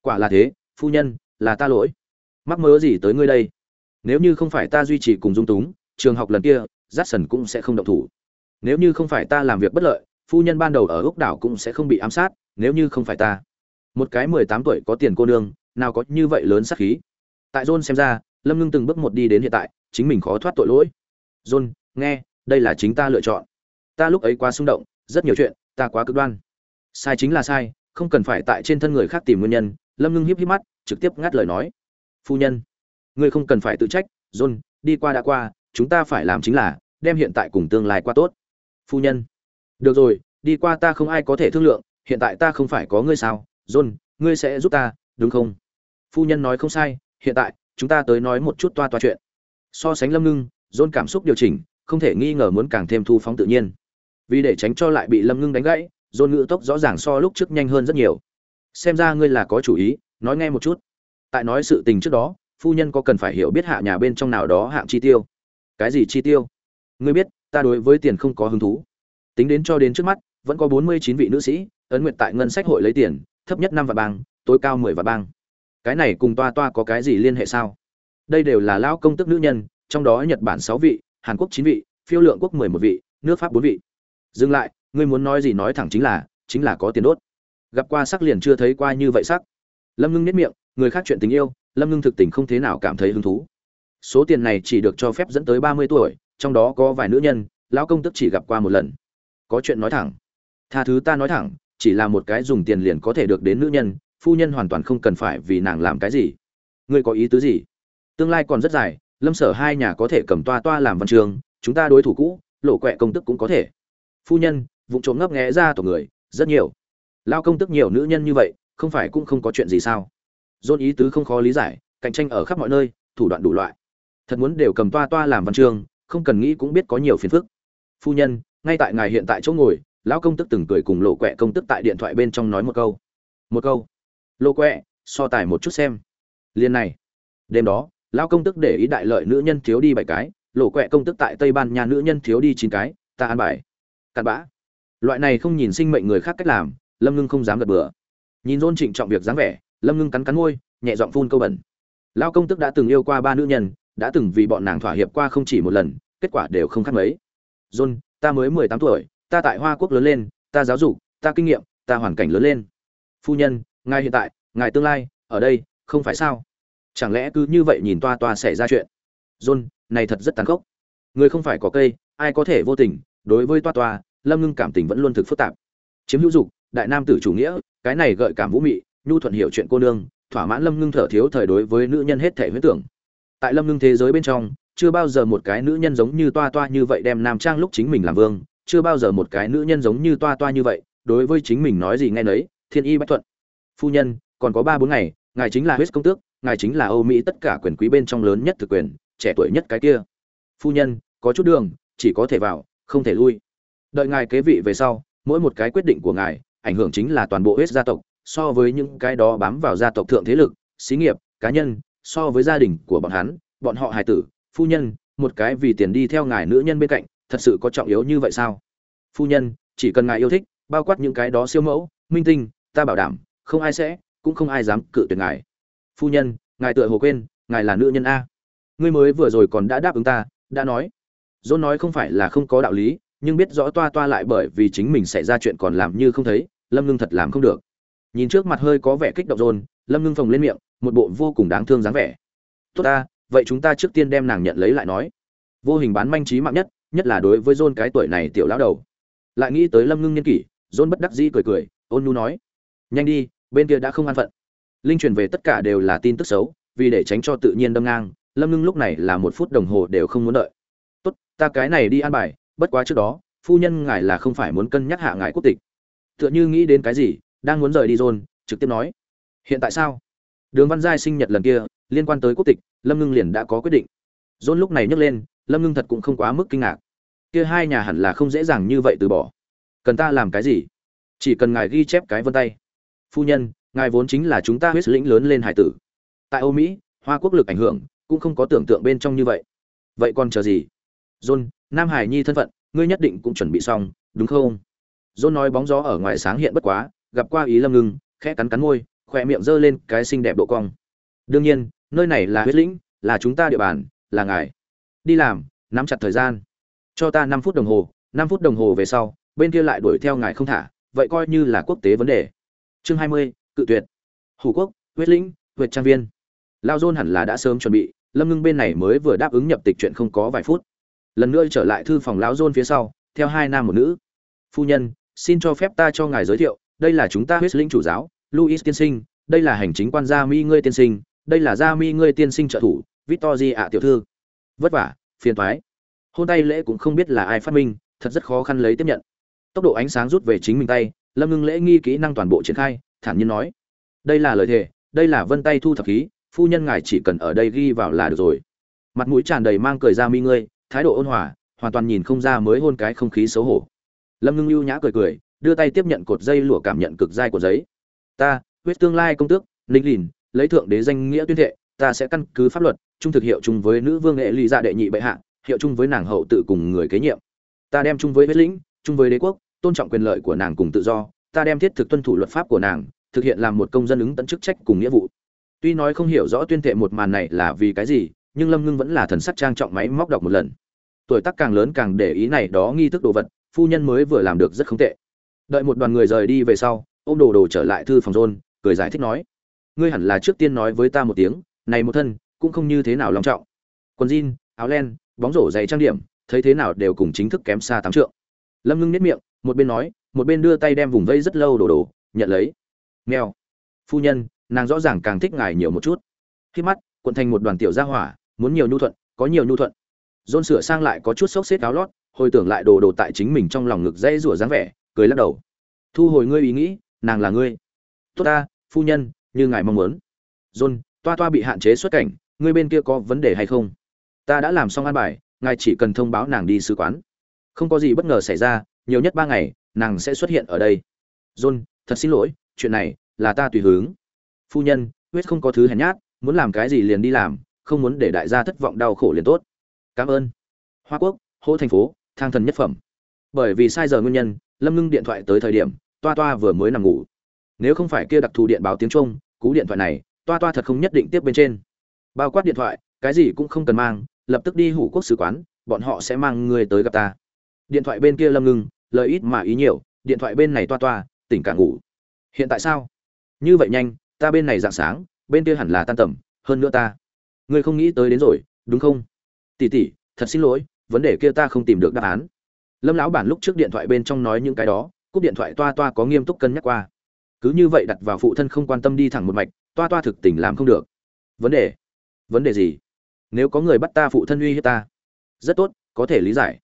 Quả là thế, phu nhân, là ta lỗi. Mắc mớ gì tới ngươi đây? Nếu như không phải ta duy trì cùng dung túng, trường học lần kia j a c k s o n cũng sẽ không động thủ. Nếu như không phải ta làm việc bất lợi, phu nhân ban đầu ở ốc đảo cũng sẽ không bị ám sát, nếu như không phải ta. Một cái mười tám tuổi có tiền cô nương, nào có như vậy lớn sắc khí. Tại john xem ra, lâm ngưng từng bước một đi đến hiện tại, chính mình khó thoát tội lỗi. John, nghe, đây là chính ta lựa chọn. Ta lúc ấy quá xung động, rất nhiều chuyện, ta quá cực đoan sai chính là sai, không cần phải tại trên thân người khác tìm nguyên nhân. Lâm ngưng híp híp mắt, trực tiếp ngắt lời nói. Phu nhân, ngươi không cần phải tự trách. John, đi qua đã qua, chúng ta phải làm chính là đem hiện tại cùng tương lai qua tốt. Phu nhân, được rồi, đi qua ta không ai có thể thương lượng, hiện tại ta không phải có ngươi sao? John, ngươi sẽ giúp ta, đúng không? Phu nhân nói không sai, hiện tại, chúng ta tới nói một chút toa toa chuyện. So sánh lâm ngưng, john cảm xúc điều chỉnh, không thể nghi ngờ muốn càng thêm thu phóng tự nhiên. Vì để tránh cho lại bị lâm ngưng đánh gãy dồn ngữ tốc rõ ràng so lúc trước nhanh hơn rất nhiều. Xem ra ngươi là có chủ ý, nói nghe một chút. Tại nói sự tình trước đó, phu nhân có cần phải hiểu biết hạ nhà bên trong nào đó hạng chi tiêu? Cái gì chi tiêu? Ngươi biết, ta đối với tiền không có hứng thú. Tính đến cho đến trước mắt, vẫn có bốn mươi chín vị nữ sĩ, ấn nguyện tại ngân sách hội lấy tiền, thấp nhất năm và bang, tối cao mười và bang. Cái này cùng toa toa có cái gì liên hệ sao? Đây đều là lão công tức nữ nhân, trong đó nhật bản sáu vị, hàn quốc chín vị, phiêu lượng quốc mười một vị, nước pháp bốn vị. Dừng lại ngươi muốn nói gì nói thẳng chính là chính là có tiền đốt. Gặp qua sắc liền chưa thấy qua như vậy sắc. Lâm ngưng nếp miệng, người khác chuyện tình yêu, lâm ngưng thực tình không thế nào cảm thấy hứng thú. Số tiền này chỉ được cho phép dẫn tới ba mươi tuổi, trong đó có vài nữ nhân, lão công tức chỉ gặp qua một lần. Có chuyện nói thẳng. Tha thứ ta nói thẳng, chỉ là một cái dùng tiền liền có thể được đến nữ nhân, phu nhân hoàn toàn không cần phải vì nàng làm cái gì. Ngươi có ý tứ gì? Tương lai còn rất dài, lâm sở hai nhà có thể cầm toa toa làm văn trường, chúng ta đối thủ cũ, lộ quẹ công tức cũng có thể. Phu nhân vụ trộm ngấp nghé ra tổ người, rất nhiều. Lao công tức nhiều nữ nhân như vậy, không phải cũng không có chuyện gì sao? Dôn ý tứ không khó lý giải, cạnh tranh ở khắp mọi nơi, thủ đoạn đủ loại. Thật muốn đều cầm toa toa làm văn chương, không cần nghĩ cũng biết có nhiều phiền phức. Phu nhân, ngay tại ngài hiện tại chỗ ngồi, lão công tức từng cười cùng lộ quẹ công tức tại điện thoại bên trong nói một câu. Một câu. Lộ quẹ, so tài một chút xem. Liên này. Đêm đó, lão công tức để ý đại lợi nữ nhân thiếu đi bảy cái, lộ quẹ công tức tại tây ban nha nữ nhân thiếu đi chín cái, ta ăn bài. Cặn bã loại này không nhìn sinh mệnh người khác cách làm, lâm ngưng không dám gật bừa. Nhìn dôn trịnh trọng việc dáng vẻ, lâm ngưng cắn cắn môi, nhẹ giọng phun câu bẩn. Lao công tức đã từng yêu qua ba nữ nhân, đã từng vì bọn nàng thỏa hiệp qua không chỉ một lần, kết quả đều không khác mấy. John ta mới mười tám tuổi, ta tại hoa quốc lớn lên, ta giáo dục, ta kinh nghiệm, ta hoàn cảnh lớn lên. Phu nhân, ngài hiện tại, ngài tương lai, ở đây, không phải sao? Chẳng lẽ cứ như vậy nhìn toa toa xảy ra chuyện? John này thật rất tàn khốc. Người không phải có cây, ai có thể vô tình, đối với toa toa lâm ngưng cảm tình vẫn luôn thực phức tạp. Chiếm hữu dục, đại nam tử chủ nghĩa, cái này gợi cảm vũ mị, nhu thuận hiểu chuyện cô nương, thỏa mãn lâm ngưng thở thiếu thời đối với nữ nhân hết thể huyết tưởng. Tại lâm ngưng thế giới bên trong, chưa bao giờ một cái nữ nhân giống như toa toa như vậy đem nam trang lúc chính mình làm vương, chưa bao giờ một cái nữ nhân giống như toa toa như vậy, đối với chính mình nói gì nghe nấy, thiên y bách thuận. Phu nhân, còn có ba bốn ngày, ngài chính là huyết công tước, ngài chính là âu mỹ tất cả quyền quý bên trong lớn nhất thực quyền, trẻ tuổi nhất cái kia. Phu nhân, có chút đường, chỉ có thể vào, không thể lui đợi ngài kế vị về sau, mỗi một cái quyết định của ngài, ảnh hưởng chính là toàn bộ huyết gia tộc, so với những cái đó bám vào gia tộc thượng thế lực, xí nghiệp, cá nhân, so với gia đình của bọn hắn, bọn họ hài tử, phu nhân, một cái vì tiền đi theo ngài nữ nhân bên cạnh, thật sự có trọng yếu như vậy sao? Phu nhân, chỉ cần ngài yêu thích, bao quát những cái đó siêu mẫu, minh tinh, ta bảo đảm, không ai sẽ, cũng không ai dám cự tuyệt ngài. Phu nhân, ngài tựa hồ quên, ngài là nữ nhân a. Ngươi mới vừa rồi còn đã đáp ứng ta, đã nói. Dôn nói không phải là không có đạo lý nhưng biết rõ toa toa lại bởi vì chính mình xảy ra chuyện còn làm như không thấy, lâm ngưng thật làm không được. Nhìn trước mặt hơi có vẻ kích động rôn lâm ngưng phồng lên miệng, một bộ vô cùng đáng thương dáng vẻ. Tốt ta, vậy chúng ta trước tiên đem nàng nhận lấy lại nói. Vô hình bán manh trí mạng nhất nhất là đối với rôn cái tuổi này tiểu lão đầu. Lại nghĩ tới lâm ngưng nhân kỷ rôn bất đắc dĩ cười cười, ôn nu nói, nhanh đi, bên kia đã không an phận. Linh truyền về tất cả đều là tin tức xấu, vì để tránh cho tự nhiên đâm ngang, lâm ngưng lúc này là một phút đồng hồ đều không muốn đợi. Tốt, ta cái này đi an bài bất quá trước đó, phu nhân ngài là không phải muốn cân nhắc hạ ngài quốc tịch. Tựa như nghĩ đến cái gì, đang muốn rời đi rôn trực tiếp nói. Hiện tại sao? Đường văn giai sinh nhật lần kia, liên quan tới quốc tịch, lâm ngưng liền đã có quyết định. Rôn lúc này nhấc lên, lâm ngưng thật cũng không quá mức kinh ngạc. Kia hai nhà hẳn là không dễ dàng như vậy từ bỏ. Cần ta làm cái gì? Chỉ cần ngài ghi chép cái vân tay. Phu nhân, ngài vốn chính là chúng ta huyết lĩnh lớn lên hải tử. Tại âu mỹ, hoa quốc lực ảnh hưởng, cũng không có tưởng tượng bên trong như vậy. Vậy còn chờ gì? John, nam hải nhi thân phận, ngươi nhất định cũng chuẩn bị xong, đúng không? John nói bóng gió ở ngoài sáng hiện bất quá, gặp qua ý lâm ngưng, khẽ cắn cắn môi, khỏe miệng giơ lên cái xinh đẹp độ cong. Đương nhiên, nơi này là huyết lĩnh, là chúng ta địa bàn, là ngài. Đi làm, nắm chặt thời gian. Cho ta năm phút đồng hồ, năm phút đồng hồ về sau, bên kia lại đuổi theo ngài không thả, vậy coi như là quốc tế vấn đề. Chương hai mươi, cự tuyệt. Hủ quốc, huyết lĩnh huyệt trang viên. Lao dôn hẳn là đã sớm chuẩn bị, lâm ngưng bên này mới vừa đáp ứng nhập tịch chuyện không có vài phút lần nữa trở lại thư phòng lão dôn phía sau, theo hai nam một nữ. Phu nhân, xin cho phép ta cho ngài giới thiệu, đây là chúng ta huyết linh chủ giáo luis tiên sinh, đây là hành chính quan gia mi ngươi tiên sinh, đây là gia mi ngươi tiên sinh trợ thủ victor ạ tiểu thư. Vất vả, phiền toái. Hôn tay lễ cũng không biết là ai phát minh, thật rất khó khăn lấy tiếp nhận. Tốc độ ánh sáng rút về chính mình tay, lâm ngưng lễ nghi kỹ năng toàn bộ triển khai, thản nhiên nói. Đây là lời thề, đây là vân tay thu thập khí, phu nhân ngài chỉ cần ở đây ghi vào là được rồi. Mặt mũi tràn đầy mang cười ra mi ngươi thái độ ôn hòa, hoàn toàn nhìn không ra mới hôn cái không khí xấu hổ. Lâm ngưng lưu nhã cười cười, đưa tay tiếp nhận cột dây lụa cảm nhận cực dai của giấy. Ta, huyết tương lai công tước linh lìn, lấy thượng đế danh nghĩa tuyên thệ, ta sẽ căn cứ pháp luật, trung thực hiệu chung với nữ vương nghệ ly dạ đệ nhị bệ hạ, hiệu chung với nàng hậu tự cùng người kế nhiệm. Ta đem chung với huyết lĩnh, chung với đế quốc, tôn trọng quyền lợi của nàng cùng tự do, ta đem thiết thực tuân thủ luật pháp của nàng, thực hiện làm một công dân ứng tận chức trách cùng nghĩa vụ. Tuy nói không hiểu rõ tuyên thệ một màn này là vì cái gì nhưng lâm ngưng vẫn là thần sắc trang trọng máy móc đọc một lần. Tuổi tác càng lớn càng để ý này đó nghi thức đồ vật, phu nhân mới vừa làm được rất không tệ. Đợi một đoàn người rời đi về sau, ôm đồ đồ trở lại thư phòng rôn, cười giải thích nói, ngươi hẳn là trước tiên nói với ta một tiếng, này một thân, cũng không như thế nào long trọng. Quần jean, áo len, bóng rổ dày trang điểm, thấy thế nào đều cùng chính thức kém xa tám trượng. Lâm ngưng nếp miệng, một bên nói, một bên đưa tay đem vùng vây rất lâu đồ đồ, nhận lấy. Nghèo phu nhân, nàng rõ ràng càng thích ngài nhiều một chút. Khi mắt quận thành một đoàn tiểu gia hỏa, muốn nhiều nhu thuận, có nhiều nhu thuận. Dôn sửa sang lại có chút sốc xếp áo lót, hồi tưởng lại đồ đồ tại chính mình trong lòng ngực dây rủa dáng vẻ, cười lắc đầu. Thu hồi ngươi ý nghĩ, nàng là ngươi. Tốt ta, phu nhân, như ngài mong muốn. John, toa toa bị hạn chế xuất cảnh, ngươi bên kia có vấn đề hay không? Ta đã làm xong an bài, ngài chỉ cần thông báo nàng đi sứ quán. Không có gì bất ngờ xảy ra, nhiều nhất ba ngày, nàng sẽ xuất hiện ở đây. John, thật xin lỗi, chuyện này là ta tùy hướng. Phu nhân, huyết không có thứ hèn nhát muốn làm cái gì liền đi làm, không muốn để đại gia thất vọng đau khổ liền tốt. Cảm ơn. Hoa quốc, hỗ thành phố, thang thần nhất phẩm. Bởi vì sai giờ nguyên nhân, lâm ngưng điện thoại tới thời điểm, toa toa vừa mới nằm ngủ. Nếu không phải kia đặc thù điện báo tiếng trung, cú điện thoại này, toa toa thật không nhất định tiếp bên trên. Bao quát điện thoại, cái gì cũng không cần mang, lập tức đi hủ quốc sứ quán, bọn họ sẽ mang người tới gặp ta. Điện thoại bên kia lâm ngưng, lời ít mà ý nhiều, điện thoại bên này toa toa, tỉnh cả ngủ. Hiện tại sao? Như vậy nhanh, ta bên này dạng sáng bên kia hẳn là tan tầm, hơn nữa ta. Ngươi không nghĩ tới đến rồi, đúng không? Tỷ tỷ, thật xin lỗi, vấn đề kia ta không tìm được đáp án. Lâm lão bản lúc trước điện thoại bên trong nói những cái đó, cúp điện thoại toa toa có nghiêm túc cân nhắc qua. Cứ như vậy đặt vào phụ thân không quan tâm đi thẳng một mạch, toa toa thực tình làm không được. Vấn đề? Vấn đề gì? Nếu có người bắt ta phụ thân uy hiếp ta, rất tốt, có thể lý giải.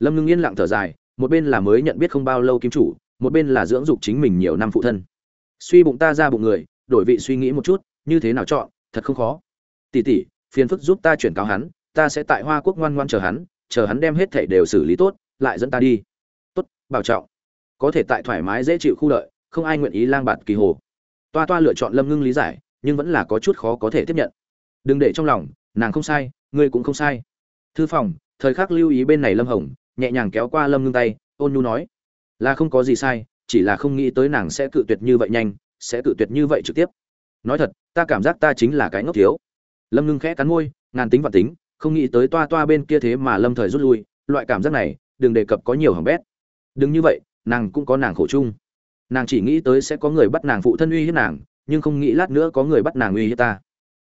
Lâm ngưng yên lặng thở dài, một bên là mới nhận biết không bao lâu kim chủ, một bên là dưỡng dục chính mình nhiều năm phụ thân. Suy bụng ta ra bụng người, đổi vị suy nghĩ một chút như thế nào chọn, thật không khó. Tỷ tỷ, phiền phức giúp ta chuyển cáo hắn, ta sẽ tại hoa quốc ngoan ngoan chờ hắn chờ hắn đem hết thảy đều xử lý tốt, lại dẫn ta đi. Tốt, bảo trọng. Có thể tại thoải mái dễ chịu khu lợi, không ai nguyện ý lang bạt kỳ hồ. Toa toa lựa chọn lâm ngưng lý giải, nhưng vẫn là có chút khó có thể tiếp nhận. Đừng để trong lòng, nàng không sai, ngươi cũng không sai. Thư phòng, thời khắc lưu ý bên này lâm hồng, nhẹ nhàng kéo qua lâm ngưng tay, ôn nhu nói. Là không có gì sai, chỉ là không nghĩ tới nàng sẽ cự tuyệt như vậy nhanh, sẽ cự tuyệt như vậy trực tiếp nói thật, ta cảm giác ta chính là cái ngốc thiếu. Lâm ngưng khẽ cắn môi, ngàn tính và tính, không nghĩ tới toa toa bên kia thế mà lâm thời rút lui, loại cảm giác này, đừng đề cập có nhiều hỏng bét. Đừng như vậy, nàng cũng có nàng khổ chung. Nàng chỉ nghĩ tới sẽ có người bắt nàng phụ thân uy hiếp nàng, nhưng không nghĩ lát nữa có người bắt nàng uy hiếp ta.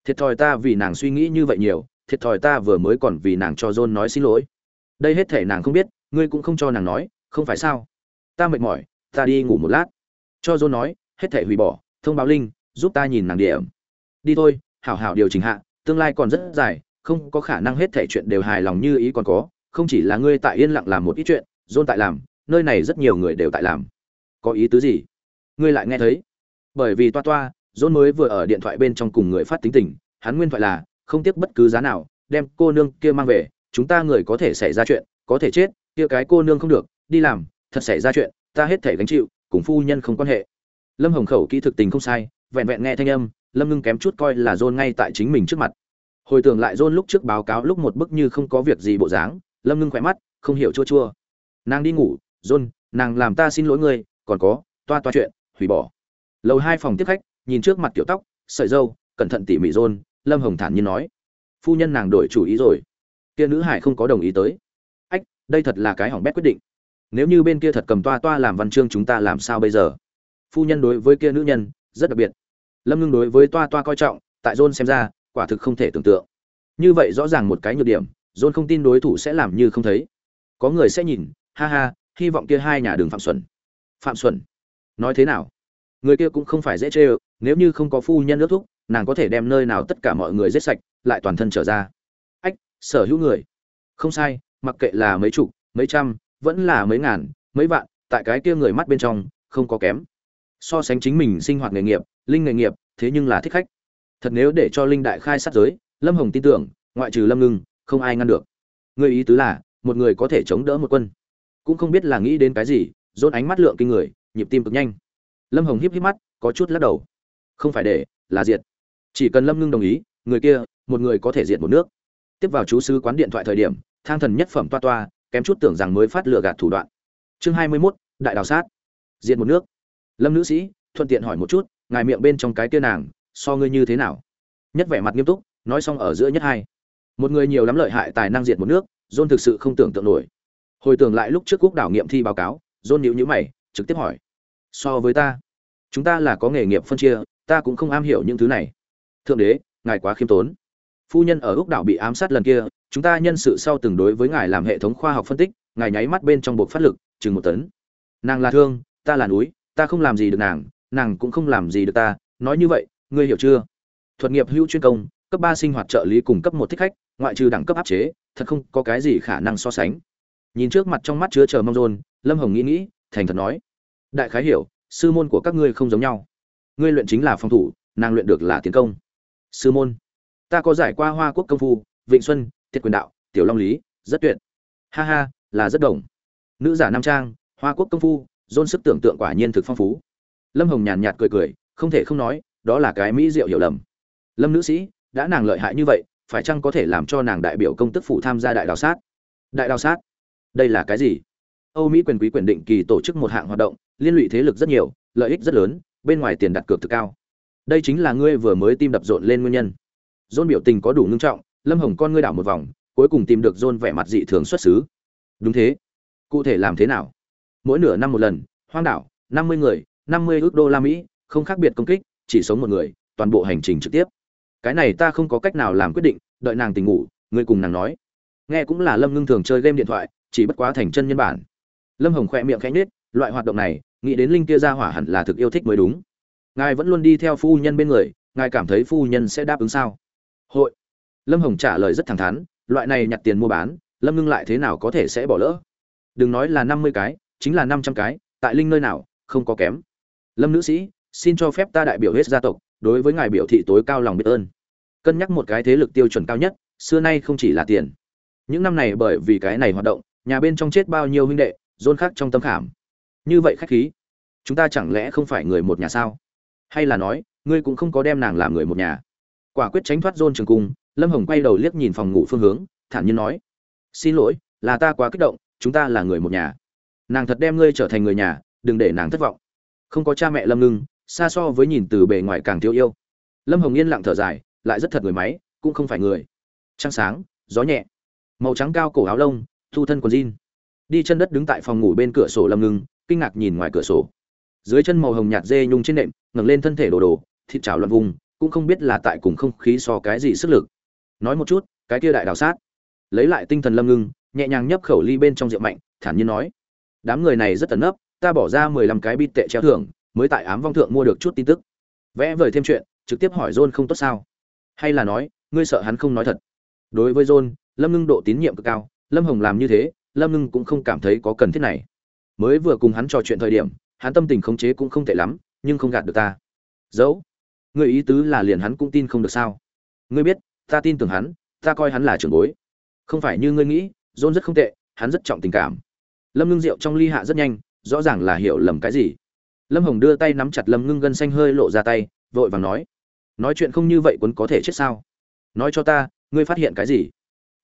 Thiệt thòi ta vì nàng suy nghĩ như vậy nhiều, thiệt thòi ta vừa mới còn vì nàng cho john nói xin lỗi. Đây hết thể nàng không biết, ngươi cũng không cho nàng nói, không phải sao? Ta mệt mỏi, ta đi ngủ một lát. Cho john nói, hết thể hủy bỏ, thông báo linh giúp ta nhìn nàng điểm. Đi thôi hảo hảo điều chỉnh hạ tương lai còn rất dài không có khả năng hết thể chuyện đều hài lòng như ý còn có không chỉ là ngươi tại yên lặng làm một ít chuyện john tại làm nơi này rất nhiều người đều tại làm. Có ý tứ gì? Ngươi lại nghe thấy. Bởi vì toa toa john mới vừa ở điện thoại bên trong cùng người phát tính tình hắn nguyên thoại là không tiếc bất cứ giá nào đem cô nương kia mang về chúng ta người có thể xảy ra chuyện có thể chết kia cái cô nương không được đi làm thật xảy ra chuyện ta hết thể gánh chịu cùng phu nhân không quan hệ. Lâm hồng khẩu kỹ thực tình không sai vẹn vẹn nghe thanh âm, lâm ngưng kém chút coi là john ngay tại chính mình trước mặt. Hồi tưởng lại john lúc trước báo cáo lúc một bức như không có việc gì bộ dáng, lâm ngưng khỏe mắt, không hiểu chua chua. Nàng đi ngủ john nàng làm ta xin lỗi ngươi, còn có, toa toa chuyện, hủy bỏ. Lầu hai phòng tiếp khách, nhìn trước mặt kiểu tóc, sợi dâu, cẩn thận tỉ mỉ john lâm hồng thản nhiên nói, phu nhân nàng đổi chủ ý rồi. Kia nữ hải không có đồng ý tới. Ách, đây thật là cái hỏng bét quyết định. Nếu như bên kia thật cầm toa toa làm văn chương chúng ta làm sao bây giờ? Phu nhân đối với kia nữ nhân rất đặc biệt. Lâm ngưng đối với toa toa coi trọng, tại john xem ra, quả thực không thể tưởng tượng. Như vậy rõ ràng một cái nhược điểm john không tin đối thủ sẽ làm như không thấy. Có người sẽ nhìn, ha ha, hy vọng kia hai nhà đường phạm xuẩn phạm xuẩn nói thế nào? Người kia cũng không phải dễ chê nếu như không có phu nhân ước thúc, nàng có thể đem nơi nào tất cả mọi người giết sạch, lại toàn thân trở ra. Ách, sở hữu người? Không sai, mặc kệ là mấy chục, mấy trăm, vẫn là mấy ngàn, mấy vạn, tại cái kia người mắt bên trong, không có kém so sánh chính mình sinh hoạt nghề nghiệp linh nghề nghiệp thế nhưng là thích khách. Thật nếu để cho linh đại khai sát giới lâm hồng tin tưởng ngoại trừ lâm ngưng không ai ngăn được. Người ý tứ là một người có thể chống đỡ một quân. Cũng không biết là nghĩ đến cái gì dốt ánh mắt lượng kinh người nhịp tim cực nhanh. Lâm hồng híp híp mắt có chút lắc đầu. Không phải để là diệt. Chỉ cần lâm ngưng đồng ý người kia một người có thể diệt một nước. Tiếp vào chú sứ quán điện thoại thời điểm thang thần nhất phẩm toa toa kém chút tưởng rằng mới phát lừa gạt thủ đoạn. Chương hai mươi 21, đại đào sát. Diệt một nước lâm nữ sĩ, thuận tiện hỏi một chút, ngài miệng bên trong cái kia nàng, so ngươi như thế nào? Nhất vẻ mặt nghiêm túc, nói xong ở giữa nhất hai. Một người nhiều lắm lợi hại tài năng diệt một nước, john thực sự không tưởng tượng nổi. Hồi tưởng lại lúc trước quốc đảo nghiệm thi báo cáo, john nhíu nhíu mày, trực tiếp hỏi. So với ta, chúng ta là có nghề nghiệp phân chia, ta cũng không am hiểu những thứ này. Thượng đế, ngài quá khiêm tốn. Phu nhân ở úc đảo bị ám sát lần kia, chúng ta nhân sự sau từng đối với ngài làm hệ thống khoa học phân tích, ngài nháy mắt bên trong buộc phát lực, chừng một tấn. Nàng là thương, ta là núi ta không làm gì được nàng nàng cũng không làm gì được ta, nói như vậy, ngươi hiểu chưa? Thuật nghiệp hữu chuyên công, cấp ba sinh hoạt trợ lý cùng cấp một thích khách, ngoại trừ đẳng cấp áp chế, thật không có cái gì khả năng so sánh. Nhìn trước mặt trong mắt chứa chờ mong rôn lâm hồng nghĩ nghĩ, thành thật nói, đại khái hiểu, sư môn của các ngươi không giống nhau. Ngươi luyện chính là phòng thủ, nàng luyện được là tiến công. Sư môn? Ta có giải qua hoa quốc công phu, vịnh xuân thiệt quyền đạo, tiểu long lý, rất tuyệt. Ha ha, là rất đồng. Nữ giả nam trang, hoa quốc công phu dôn sức tưởng tượng quả nhiên thực phong phú. Lâm hồng nhàn nhạt cười cười, không thể không nói, đó là cái mỹ diệu hiểu lầm. Lâm nữ sĩ, đã nàng lợi hại như vậy, phải chăng có thể làm cho nàng đại biểu công tức phủ tham gia đại đào sát? Đại đào sát? Đây là cái gì? Âu mỹ quyền quý quyền định kỳ tổ chức một hạng hoạt động, liên lụy thế lực rất nhiều, lợi ích rất lớn, bên ngoài tiền đặt cược thực cao. Đây chính là ngươi vừa mới tim đập rộn lên nguyên nhân. Dôn biểu tình có đủ ngưng trọng, lâm hồng con ngươi đảo một vòng, cuối cùng tìm được dôn vẻ mặt dị thường xuất xứ. Đúng thế. Cụ thể làm thế nào? Mỗi nửa năm một lần, hoang đảo, năm mươi người, năm mươi ước đô la mỹ, không khác biệt công kích, chỉ sống một người, toàn bộ hành trình trực tiếp. Cái này ta không có cách nào làm quyết định, đợi nàng tỉnh ngủ, ngươi cùng nàng nói. Nghe cũng là lâm ngưng thường chơi game điện thoại, chỉ bất quá thành chân nhân bản. Lâm hồng khoe miệng khẽ nhết loại hoạt động này, nghĩ đến linh kia ra hỏa hẳn là thực yêu thích mới đúng. Ngài vẫn luôn đi theo phu nhân bên người, ngài cảm thấy phu nhân sẽ đáp ứng sao? Hội. Lâm hồng trả lời rất thẳng thắn, loại này nhặt tiền mua bán, lâm ngưng lại thế nào có thể sẽ bỏ lỡ? Đừng nói là năm mươi cái chính là năm trăm cái, tại linh nơi nào, không có kém. Lâm nữ sĩ, xin cho phép ta đại biểu hết gia tộc, đối với ngài biểu thị tối cao lòng biết ơn. Cân nhắc một cái thế lực tiêu chuẩn cao nhất, xưa nay không chỉ là tiền. Những năm này bởi vì cái này hoạt động, nhà bên trong chết bao nhiêu huynh đệ, dôn khác trong tâm khảm. Như vậy khách khí. Chúng ta chẳng lẽ không phải người một nhà sao? Hay là nói, ngươi cũng không có đem nàng làm người một nhà? Quả quyết tránh thoát dôn trường cung, lâm hồng quay đầu liếc nhìn phòng ngủ phương hướng, thản nhiên nói. Xin lỗi, là ta quá kích động, chúng ta là người một nhà nàng thật đem ngươi trở thành người nhà, đừng để nàng thất vọng. Không có cha mẹ lâm ngưng, xa so với nhìn từ bề ngoài càng thiếu yêu. Lâm hồng yên lặng thở dài, lại rất thật người máy, cũng không phải người. Trăng sáng, gió nhẹ. Màu trắng cao cổ áo lông, thu thân quần jean. Đi chân đất đứng tại phòng ngủ bên cửa sổ lâm ngưng, kinh ngạc nhìn ngoài cửa sổ. Dưới chân màu hồng nhạt dê nhung trên nệm, ngẩng lên thân thể đồ đồ, thịt chảo loạn vùng, cũng không biết là tại cùng không khí so cái gì sức lực. Nói một chút, cái kia đại đào sát. Lấy lại tinh thần lâm ngưng, nhẹ nhàng nhấp khẩu ly bên trong rượu mạnh, thản nhiên nói đám người này rất tấn ấp ta bỏ ra mười lăm cái bit tệ treo thưởng, mới tại ám vong thượng mua được chút tin tức. Vẽ vời thêm chuyện, trực tiếp hỏi john không tốt sao? Hay là nói, ngươi sợ hắn không nói thật? Đối với john, lâm ngưng độ tín nhiệm cực cao, lâm hồng làm như thế, lâm ngưng cũng không cảm thấy có cần thiết này. Mới vừa cùng hắn trò chuyện thời điểm, hắn tâm tình khống chế cũng không tệ lắm, nhưng không gạt được ta. Dẫu người ý tứ là liền hắn cũng tin không được sao? Ngươi biết, ta tin tưởng hắn, ta coi hắn là trưởng bối. Không phải như ngươi nghĩ, john rất không tệ, hắn rất trọng tình cảm lâm ngưng rượu trong ly hạ rất nhanh, rõ ràng là hiểu lầm cái gì. Lâm hồng đưa tay nắm chặt lâm ngưng gân xanh hơi lộ ra tay, vội vàng nói nói chuyện không như vậy quấn có thể chết sao? Nói cho ta, ngươi phát hiện cái gì?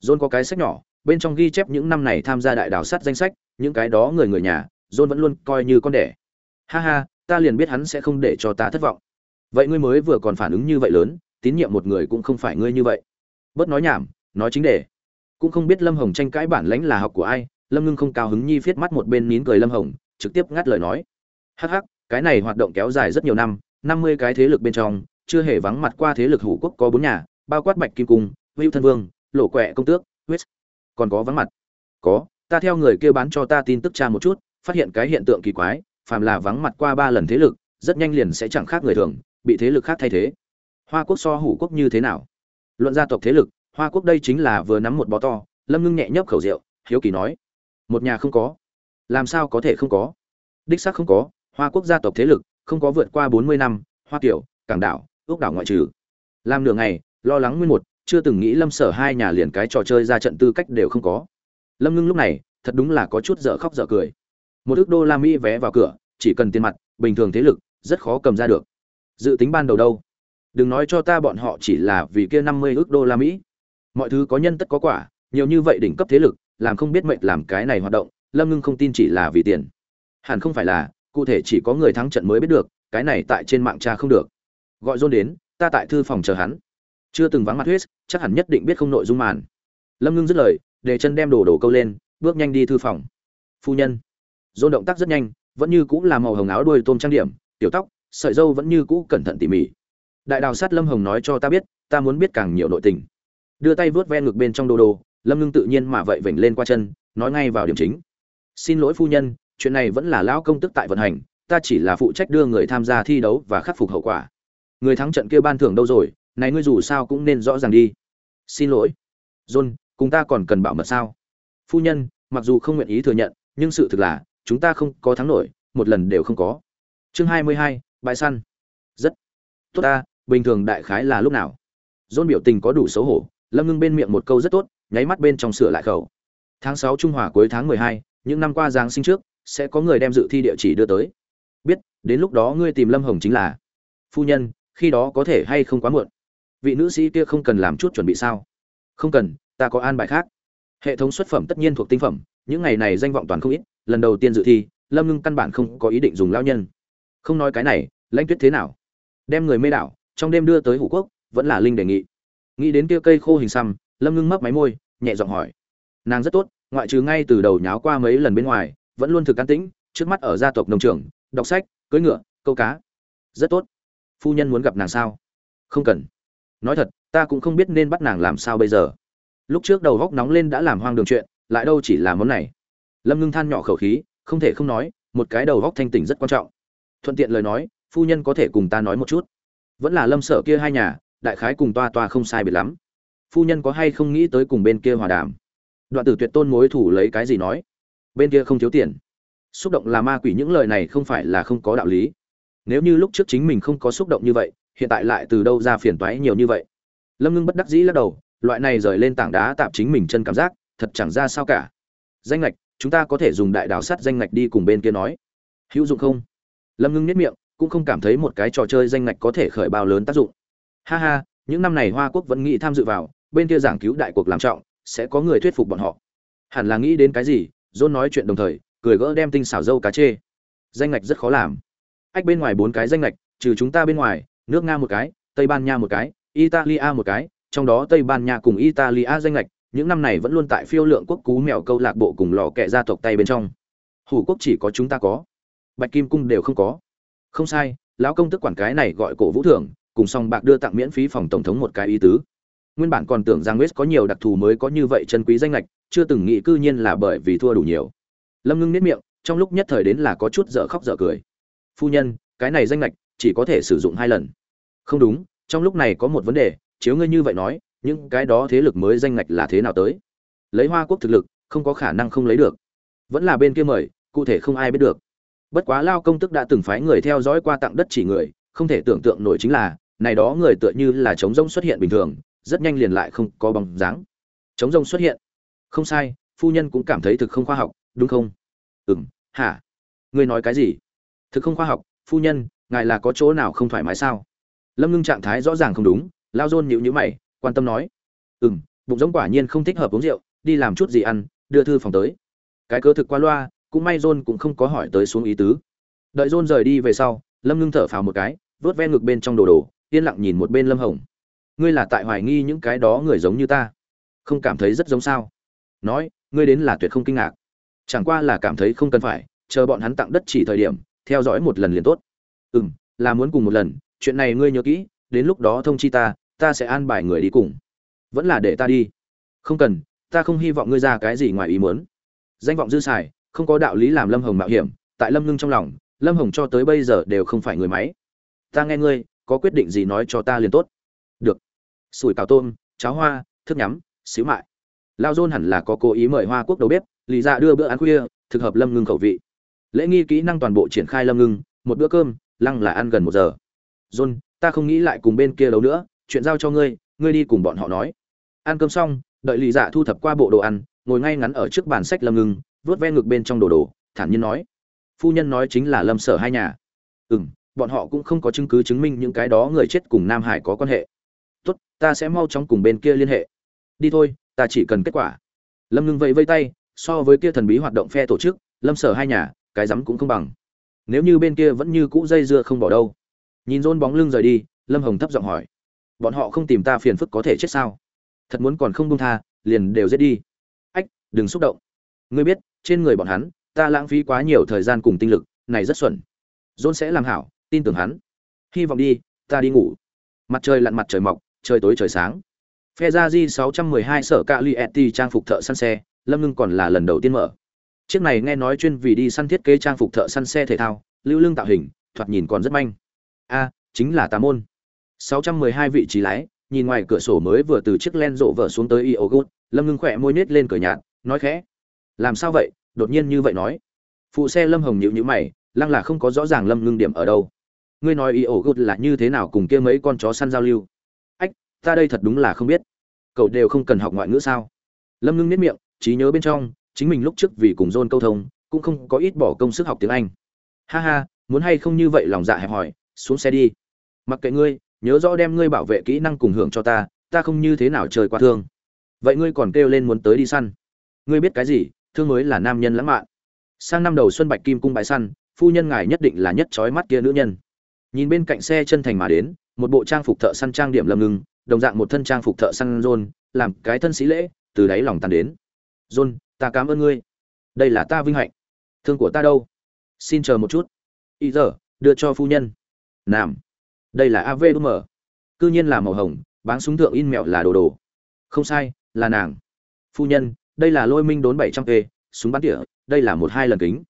John có cái sách nhỏ, bên trong ghi chép những năm này tham gia đại đào sắt danh sách, những cái đó người người nhà, john vẫn luôn coi như con đẻ. Ha ha, ta liền biết hắn sẽ không để cho ta thất vọng. Vậy ngươi mới vừa còn phản ứng như vậy lớn, tín nhiệm một người cũng không phải ngươi như vậy. Bớt nói nhảm, nói chính đề. Cũng không biết lâm hồng tranh cãi bản lãnh là học của ai lâm ngưng không cao hứng nhi viết mắt một bên nín cười lâm hồng, trực tiếp ngắt lời nói. Hắc hắc, cái này hoạt động kéo dài rất nhiều năm năm mươi cái thế lực bên trong, chưa hề vắng mặt qua thế lực hủ quốc có bốn nhà, bao quát bạch kim cung, hữu thân vương, lộ quẹ công tước, huyết. Còn có vắng mặt. Có, ta theo người kêu bán cho ta tin tức tra một chút, phát hiện cái hiện tượng kỳ quái, phàm là vắng mặt qua ba lần thế lực, rất nhanh liền sẽ chẳng khác người thường, bị thế lực khác thay thế. Hoa quốc so hủ quốc như thế nào? Luận gia tộc thế lực, hoa quốc đây chính là vừa nắm một bó to, lâm ngưng nhẹ nhấp khẩu rượu, hiếu kỳ nói một nhà không có. Làm sao có thể không có? Đích xác không có, hoa quốc gia tộc thế lực không có vượt qua bốn mươi năm, hoa kiểu cảng đảo ước đảo ngoại trừ. Làm nửa ngày, lo lắng nguyên một, chưa từng nghĩ lâm sở hai nhà liền cái trò chơi ra trận tư cách đều không có. Lâm ngưng lúc này, thật đúng là có chút dở khóc dở cười. Một ước đô la mỹ vé vào cửa, chỉ cần tiền mặt, bình thường thế lực, rất khó cầm ra được. Dự tính ban đầu đâu? Đừng nói cho ta bọn họ chỉ là vì kia năm mươi ước đô la mỹ. Mọi thứ có nhân tất có quả, nhiều như vậy đỉnh cấp thế lực làm không biết mệnh làm cái này hoạt động, lâm ngưng không tin chỉ là vì tiền. Hẳn không phải là, cụ thể chỉ có người thắng trận mới biết được, cái này tại trên mạng cha không được. Gọi Dôn đến, ta tại thư phòng chờ hắn. Chưa từng vắng mặt huyết, chắc hẳn nhất định biết không nội dung màn. Lâm ngưng dứt lời, để chân đem đồ đồ câu lên, bước nhanh đi thư phòng. Phu nhân. Dôn động tác rất nhanh, vẫn như cũng là màu hồng áo đuôi tôm trang điểm, tiểu tóc, sợi dâu vẫn như cũ cẩn thận tỉ mỉ. Đại đào sát lâm hồng nói cho ta biết, ta muốn biết càng nhiều nội tình. Đưa tay vớt ven ngực bên trong đồ đồ lâm ngưng tự nhiên mà vậy vểnh lên qua chân, nói ngay vào điểm chính. Xin lỗi phu nhân, chuyện này vẫn là lão công tức tại vận hành, ta chỉ là phụ trách đưa người tham gia thi đấu và khắc phục hậu quả. Người thắng trận kia ban thưởng đâu rồi, này ngươi dù sao cũng nên rõ ràng đi. Xin lỗi. John, cùng ta còn cần bảo mật sao? Phu nhân, mặc dù không nguyện ý thừa nhận, nhưng sự thực là, chúng ta không có thắng nổi, một lần đều không có. Chương hai mươi hai, bãi săn. Rất tốt ta, bình thường đại khái là lúc nào? John biểu tình có đủ xấu hổ, lâm ngưng bên miệng một câu rất tốt nháy mắt bên trong sửa lại khẩu. Tháng sáu trung hòa cuối tháng mười hai, những năm qua giáng sinh trước, sẽ có người đem dự thi địa chỉ đưa tới. Biết, đến lúc đó ngươi tìm lâm hồng chính là. Phu nhân, khi đó có thể hay không quá muộn? Vị nữ sĩ kia không cần làm chút chuẩn bị sao? Không cần, ta có an bài khác. Hệ thống xuất phẩm tất nhiên thuộc tinh phẩm, những ngày này danh vọng toàn không ít, lần đầu tiên dự thi, lâm ngưng căn bản không có ý định dùng lao nhân. Không nói cái này, lãnh tuyết thế nào? Đem người mê đảo, trong đêm đưa tới hủ quốc, vẫn là linh đề nghị. Nghĩ đến kia cây khô hình xăm lâm ngưng mấp máy môi, nhẹ giọng hỏi. Nàng rất tốt, ngoại trừ ngay từ đầu nháo qua mấy lần bên ngoài, vẫn luôn thực an tĩnh, trước mắt ở gia tộc nông trường, đọc sách, cưỡi ngựa, câu cá. Rất tốt. Phu nhân muốn gặp nàng sao? Không cần. Nói thật, ta cũng không biết nên bắt nàng làm sao bây giờ. Lúc trước đầu góc nóng lên đã làm hoang đường chuyện, lại đâu chỉ là món này. Lâm ngưng than nhỏ khẩu khí, không thể không nói, một cái đầu góc thanh tỉnh rất quan trọng. Thuận tiện lời nói, phu nhân có thể cùng ta nói một chút. Vẫn là lâm sở kia hai nhà, đại khái cùng toa toa không sai biệt lắm phu nhân có hay không nghĩ tới cùng bên kia hòa đàm? Đoạn tử tuyệt tôn mối thủ lấy cái gì nói? Bên kia không thiếu tiền. Xúc động là ma quỷ, những lời này không phải là không có đạo lý. Nếu như lúc trước chính mình không có xúc động như vậy, hiện tại lại từ đâu ra phiền toái nhiều như vậy? Lâm ngưng bất đắc dĩ lắc đầu, loại này rời lên tảng đá tạm chính mình chân cảm giác, thật chẳng ra sao cả. Danh lệch chúng ta có thể dùng đại đào sắt danh lệch đi cùng bên kia nói. Hữu dụng không? Lâm ngưng nhất miệng, cũng không cảm thấy một cái trò chơi danh lệch có thể khởi bao lớn tác dụng. Ha ha, những năm này hoa quốc vẫn nghĩ tham dự vào bên kia giảng cứu đại cuộc làm trọng, sẽ có người thuyết phục bọn họ. Hẳn là nghĩ đến cái gì, john nói chuyện đồng thời, cười gỡ đem tinh xảo dâu cá chê. Danh ngạch rất khó làm. Ách bên ngoài bốn cái danh ngạch, trừ chúng ta bên ngoài, nước nga một cái, tây ban nha một cái, italia một cái, trong đó tây ban nha cùng italia danh ngạch, những năm này vẫn luôn tại phiêu lượng quốc cú mèo câu lạc bộ cùng lò kẹ gia tộc tay bên trong. Hủ quốc chỉ có chúng ta có. Bạch kim cung đều không có. Không sai, lão công tức quản cái này gọi cổ vũ thưởng, cùng song bạc đưa tặng miễn phí phòng tổng thống một cái ý tứ nguyên bản còn tưởng rằng west có nhiều đặc thù mới có như vậy chân quý danh lệch chưa từng nghĩ cư nhiên là bởi vì thua đủ nhiều. Lâm ngưng niết miệng, trong lúc nhất thời đến là có chút dở khóc dở cười. Phu nhân, cái này danh lệch chỉ có thể sử dụng hai lần. Không đúng, trong lúc này có một vấn đề, chiếu ngươi như vậy nói, những cái đó thế lực mới danh ngạch là thế nào tới? Lấy hoa quốc thực lực, không có khả năng không lấy được. Vẫn là bên kia mời, cụ thể không ai biết được. Bất quá lao công tức đã từng phái người theo dõi qua tặng đất chỉ người, không thể tưởng tượng nổi chính là, này đó người tựa như là chống rỗng xuất hiện bình thường rất nhanh liền lại không có bóng dáng. Chống rông xuất hiện. Không sai phu nhân cũng cảm thấy thực không khoa học đúng không? Ừm hả? Ngươi nói cái gì? Thực không khoa học phu nhân ngài là có chỗ nào không thoải mái sao? Lâm ngưng trạng thái rõ ràng không đúng lao dôn nhịu nhữ mày quan tâm nói. Ừm bụng giống quả nhiên không thích hợp uống rượu đi làm chút gì ăn đưa thư phòng tới. Cái cơ thực qua loa cũng may John cũng không có hỏi tới xuống ý tứ. Đợi John rời đi về sau, Lâm Ngưng thở phào một cái, vớt ven ngực bên trong đồ đồ, yên lặng nhìn một bên Lâm Hồng. Ngươi là tại hoài nghi những cái đó người giống như ta, không cảm thấy rất giống sao? Nói, ngươi đến là tuyệt không kinh ngạc. Chẳng qua là cảm thấy không cần phải, chờ bọn hắn tặng đất chỉ thời điểm, theo dõi một lần liền tốt. Ừm, là muốn cùng một lần, chuyện này ngươi nhớ kỹ, đến lúc đó thông chi ta, ta sẽ an bài người đi cùng. Vẫn là để ta đi. Không cần, ta không hy vọng ngươi ra cái gì ngoài ý muốn. Danh vọng dư xài, không có đạo lý làm lâm hồng mạo hiểm tại lâm ngưng trong lòng lâm hồng cho tới bây giờ đều không phải người máy ta nghe ngươi có quyết định gì nói cho ta liền tốt sủi cào tôm, cháo hoa, thức nhắm, xíu mại. Lao dôn hẳn là có cố ý mời hoa quốc đầu bếp, lì ra dạ đưa bữa ăn khuya, thực hợp lâm ngưng khẩu vị. Lễ nghi kỹ năng toàn bộ triển khai lâm ngưng, một bữa cơm, lăng là ăn gần một giờ. John ta không nghĩ lại cùng bên kia đấu nữa, chuyện giao cho ngươi ngươi đi cùng bọn họ nói. Ăn cơm xong, đợi lì dạ thu thập qua bộ đồ ăn, ngồi ngay ngắn ở trước bàn sách lâm ngưng vớt ve ngực bên trong đồ đồ, thản nhiên nói. Phu nhân nói chính là lâm sở hai nhà. Ừ m bọn họ cũng không có chứng cứ chứng minh những cái đó người chết cùng nam hải có quan hệ ta sẽ mau chóng cùng bên kia liên hệ. Đi thôi, ta chỉ cần kết quả. Lâm ngưng vẫy vây tay, so với kia thần bí hoạt động phe tổ chức, lâm sở hai nhà, cái rắm cũng không bằng. Nếu như bên kia vẫn như cũ dây dưa không bỏ đâu. Nhìn rôn bóng lưng rời đi, lâm hồng thấp giọng hỏi. Bọn họ không tìm ta phiền phức có thể chết sao? Thật muốn còn không buông tha, liền đều giết đi. Ách, đừng xúc động. Ngươi biết, trên người bọn hắn, ta lãng phí quá nhiều thời gian cùng tinh lực, này rất xuẩn. Rôn sẽ làm hảo, tin tưởng hắn. Hy vọng đi, ta đi ngủ. Mặt trời lặn mặt trời mọc trời tối trời sáng. Phe ra di 612 sở cạ li trang phục thợ săn xe, lâm ngưng còn là lần đầu tiên mở. Chiếc này nghe nói chuyên vì đi săn thiết kế trang phục thợ săn xe thể thao, lưu lương tạo hình, thoạt nhìn còn rất manh. A, chính là tà môn. 612 vị trí lái, nhìn ngoài cửa sổ mới vừa từ chiếc len rộ vở xuống tới iogot lâm ngưng khỏe môi nết lên cửa nhạt, nói khẽ. Làm sao vậy? Đột nhiên như vậy nói. Phụ xe lâm hồng nhịu nhữ mày, lăng là không có rõ ràng lâm ngưng điểm ở đâu. Ngươi nói iogot là như thế nào cùng kia mấy con chó săn giao lưu? Ta đây thật đúng là không biết. Cậu đều không cần học ngoại ngữ sao? Lâm ngưng nếp miệng, trí nhớ bên trong, chính mình lúc trước vì cùng dôn câu thông, cũng không có ít bỏ công sức học tiếng anh. Ha ha, muốn hay không như vậy lòng dạ hẹp hòi, xuống xe đi. Mặc kệ ngươi, nhớ rõ đem ngươi bảo vệ kỹ năng cùng hưởng cho ta ta không như thế nào trời qua thương. Vậy ngươi còn kêu lên muốn tới đi săn. Ngươi biết cái gì, thương mới là nam nhân lãng mạn. Sang năm đầu xuân bạch kim cung bãi săn, phu nhân ngài nhất định là nhất trói mắt kia nữ nhân. Nhìn bên cạnh xe chân thành mà đến, một bộ trang phục thợ săn trang điểm Lâm ngưng đồng dạng một thân trang phục thợ săn john, làm cái thân sĩ lễ, từ đáy lòng tan đến. John, ta cảm ơn ngươi. Đây là ta vinh hạnh. Thương của ta đâu? Xin chờ một chút. Ý giờ, đưa cho phu nhân. Nam đây là avm cư nhiên là màu hồng, báng súng thượng in mẹo là đồ đồ. Không sai, là nàng. Phu nhân, đây là lôi minh đốn bảy trăm e, súng bắn tỉa, đây là một hai lần kính.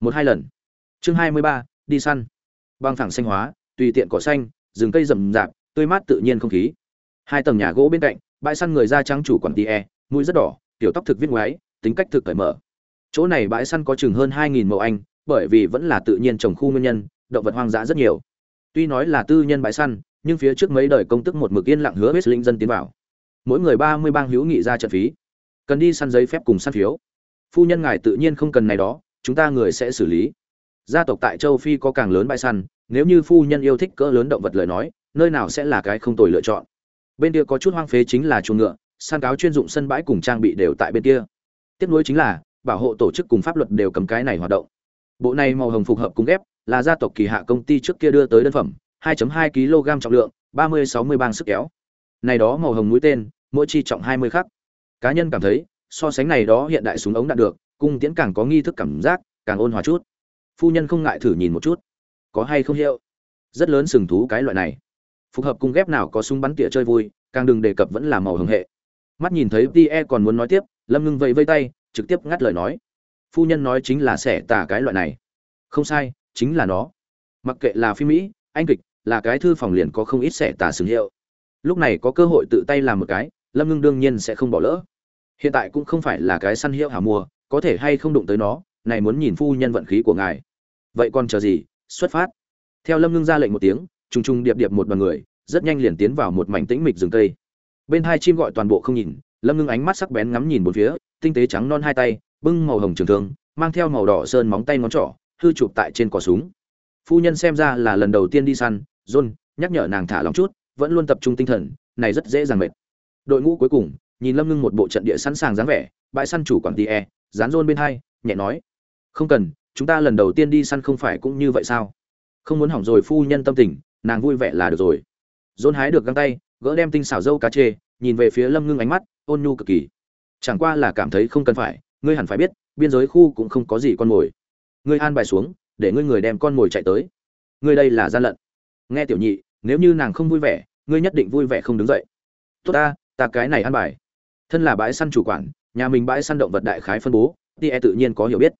Một hai lần. Chương hai mươi ba, đi săn. Băng thẳng xanh hóa, tùy tiện cỏ xanh, rừng cây rậm rạp, tươi mát tự nhiên không khí hai tầng nhà gỗ bên cạnh, bãi săn người da trắng chủ quản tie mũi rất đỏ tiểu tóc thực viết ngoái tính cách thực cởi mở. Chỗ này bãi săn có chừng hơn hai nghìn mẫu anh, bởi vì vẫn là tự nhiên trồng khu nguyên nhân, động vật hoang dã rất nhiều. Tuy nói là tư nhân bãi săn, nhưng phía trước mấy đời công tức một mực yên lặng hứa hết linh dân tiến vào. Mỗi người ba mươi bang hữu nghị ra trận phí. Cần đi săn giấy phép cùng săn phiếu. Phu nhân ngài tự nhiên không cần này đó, chúng ta người sẽ xử lý. Gia tộc tại châu phi có càng lớn bãi săn, nếu như phu nhân yêu thích cỡ lớn động vật lời nói, nơi nào sẽ là cái không tồi lựa chọn bên kia có chút hoang phế chính là chuồng ngựa san cáo chuyên dụng sân bãi cùng trang bị đều tại bên kia. Tiếp nối chính là, bảo hộ tổ chức cùng pháp luật đều cầm cái này hoạt động. Bộ này màu hồng phục hợp cung ghép, là gia tộc kỳ hạ công ty trước kia đưa tới đơn phẩm 2.2 kg trọng lượng 30-60 bang sức kéo. Này đó màu hồng mũi tên, mỗi chi trọng 20 khắc. Cá nhân cảm thấy, so sánh này đó hiện đại súng ống đạn được, cung tiễn càng có nghi thức cảm giác, càng ôn hòa chút. Phu nhân không ngại thử nhìn một chút. Có hay không hiệu? Rất lớn sừng thú cái loại này phù hợp cung ghép nào có súng bắn tỉa chơi vui, càng đừng đề cập vẫn là màu hồng hệ. Mắt nhìn thấy tie còn muốn nói tiếp, lâm ngưng vẫy vây tay, trực tiếp ngắt lời nói. Phu nhân nói chính là xẻ tả cái loại này. Không sai, chính là nó. Mặc kệ là phim mỹ, anh kịch, là cái thư phòng liền có không ít xẻ tả xứng hiệu. Lúc này có cơ hội tự tay làm một cái, lâm ngưng đương nhiên sẽ không bỏ lỡ. Hiện tại cũng không phải là cái săn hiệu hả mùa, có thể hay không đụng tới nó, này muốn nhìn phu nhân vận khí của ngài. Vậy còn chờ gì? Xuất phát. Theo lâm ngưng ra lệnh một tiếng trùng trùng điệp điệp một đoàn người, rất nhanh liền tiến vào một mảnh tĩnh mịch rừng cây. Bên hai chim gọi toàn bộ không nhìn, lâm ngưng ánh mắt sắc bén ngắm nhìn bốn phía, tinh tế trắng non hai tay, bưng màu hồng trường thương, mang theo màu đỏ sơn móng tay ngón trỏ, hư chụp tại trên cỏ súng. Phu nhân xem ra là lần đầu tiên đi săn, john, nhắc nhở nàng thả lòng chút, vẫn luôn tập trung tinh thần, này rất dễ dàng mệt. Đội ngũ cuối cùng, nhìn lâm ngưng một bộ trận địa sẵn sàng dáng vẻ, bãi săn chủ quản tie dán john bên hai, nhẹ nói, không cần, chúng ta lần đầu tiên đi săn không phải cũng như vậy sao? Không muốn hỏng rồi phu nhân tâm tình nàng vui vẻ là được rồi. Dôn hái được găng tay, gỡ đem tinh xảo dâu cá chê, nhìn về phía lâm ngưng ánh mắt, ôn nhu cực kỳ. Chẳng qua là cảm thấy không cần phải, ngươi hẳn phải biết, biên giới khu cũng không có gì con mồi. Ngươi an bài xuống, để ngươi người đem con mồi chạy tới. Ngươi đây là gian lận. Nghe tiểu nhị, nếu như nàng không vui vẻ, ngươi nhất định vui vẻ không đứng dậy. Tốt ta ta cái này an bài. Thân là bãi săn chủ quản, nhà mình bãi săn động vật đại khái phân bố tie tự nhiên có hiểu biết.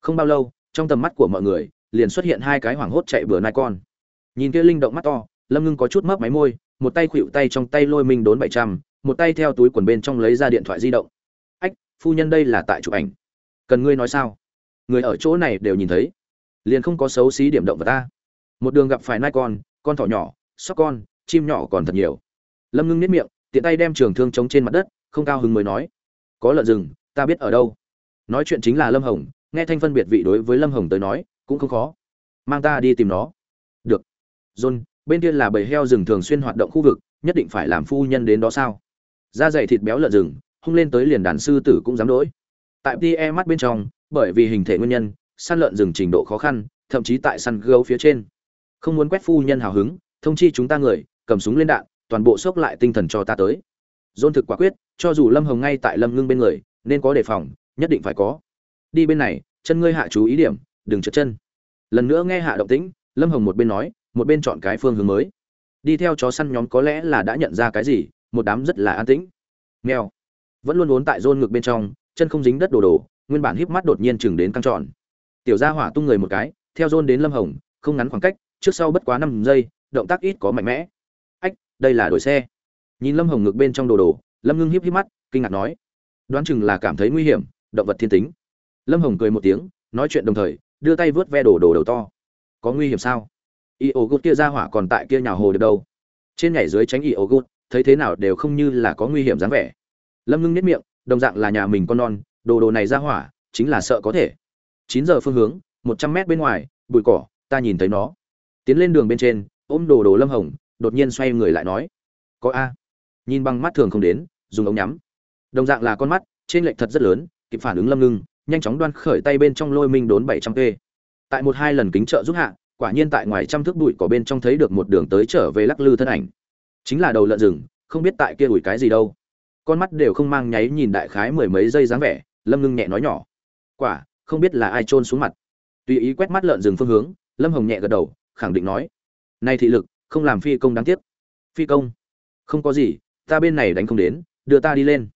Không bao lâu, trong tầm mắt của mọi người, liền xuất hiện hai cái hoảng hốt chạy bừa nai con nhìn kia linh động mắt to, lâm ngưng có chút mấp máy môi, một tay khuỵu tay trong tay lôi minh đốn bảy trăm, một tay theo túi quần bên trong lấy ra điện thoại di động. Ách, phu nhân đây là tại chụp ảnh. Cần ngươi nói sao? Người ở chỗ này đều nhìn thấy. Liền không có xấu xí điểm động vào ta. Một đường gặp phải nai con con thỏ nhỏ, sóc con, chim nhỏ còn thật nhiều. Lâm ngưng nếp miệng, tiện tay đem trường thương chống trên mặt đất, không cao hứng mới nói, có lợn rừng, ta biết ở đâu. Nói chuyện chính là lâm hồng, nghe thanh phân biệt vị đối với lâm hồng tới nói, cũng không khó. Mang ta đi tìm nó john, bên kia là bầy heo rừng thường xuyên hoạt động khu vực, nhất định phải làm phu nhân đến đó sao? Da dày thịt béo lợn rừng, hung lên tới liền đàn sư tử cũng dám đối. tại tie mắt bên trong, bởi vì hình thể nguyên nhân, săn lợn rừng trình độ khó khăn, thậm chí tại săn gấu phía trên. Không muốn quét phu nhân hào hứng, thông chi chúng ta người, cầm súng lên đạn, toàn bộ sốc lại tinh thần cho ta tới. Dôn thực quả quyết, cho dù lâm hồng ngay tại lâm ngưng bên người, nên có đề phòng, nhất định phải có. Đi bên này, chân ngươi hạ chú ý điểm, đừng trượt chân. Lần nữa nghe hạ động tĩnh, lâm hồng một bên nói một bên chọn cái phương hướng mới. Đi theo chó săn nhóm có lẽ là đã nhận ra cái gì, một đám rất là an tĩnh. Mèo vẫn luôn vốn tại rôn ngực bên trong, chân không dính đất đồ đồ, nguyên bản híp mắt đột nhiên chừng đến căng tròn. Tiểu gia hỏa tung người một cái, theo rôn đến lâm hồng, không ngắn khoảng cách, trước sau bất quá năm giây, động tác ít có mạnh mẽ. Ách, đây là đổi xe. Nhìn lâm hồng ngực bên trong đồ đồ, lâm ngưng híp híp mắt, kinh ngạc nói. Đoán chừng là cảm thấy nguy hiểm, động vật thiên tính. Lâm hồng cười một tiếng, nói chuyện đồng thời, đưa tay vớt ve đồ đồ đầu to. Có nguy hiểm sao? Y ổ gút kia ra hỏa còn tại kia nhào hồ được đâu. Trên nhảy dưới tránh y ổ gút, thấy thế nào đều không như là có nguy hiểm dáng vẻ. Lâm ngưng nếp miệng, đồng dạng là nhà mình con non, đồ đồ này ra hỏa, chính là sợ có thể. Chín giờ phương hướng, một trăm mét bên ngoài, bụi cỏ, ta nhìn thấy nó. Tiến lên đường bên trên, ôm đồ đồ lâm hồng, đột nhiên xoay người lại nói, có a. Nhìn bằng mắt thường không đến, dùng ống nhắm. Đồng dạng là con mắt, trên lệch thật rất lớn, kịp phản ứng lâm ngưng, nhanh chóng đoan khởi tay bên trong lôi minh đốn bảy trăm p tại một hai lần kính trợ giúp hạ quả nhiên tại ngoài trăm thước bụi cỏ bên trong thấy được một đường tới trở về lắc lư thân ảnh. Chính là đầu lợn rừng, không biết tại kia ủi cái gì đâu. Con mắt đều không mang nháy nhìn đại khái mười mấy giây dáng vẻ, lâm ngưng nhẹ nói nhỏ. Quả, không biết là ai trôn xuống mặt. Tùy ý quét mắt lợn rừng phương hướng, lâm hồng nhẹ gật đầu, khẳng định nói. Nay thị lực, không làm phi công đáng tiếc. Phi công? Không có gì, ta bên này đánh không đến, đưa ta đi lên.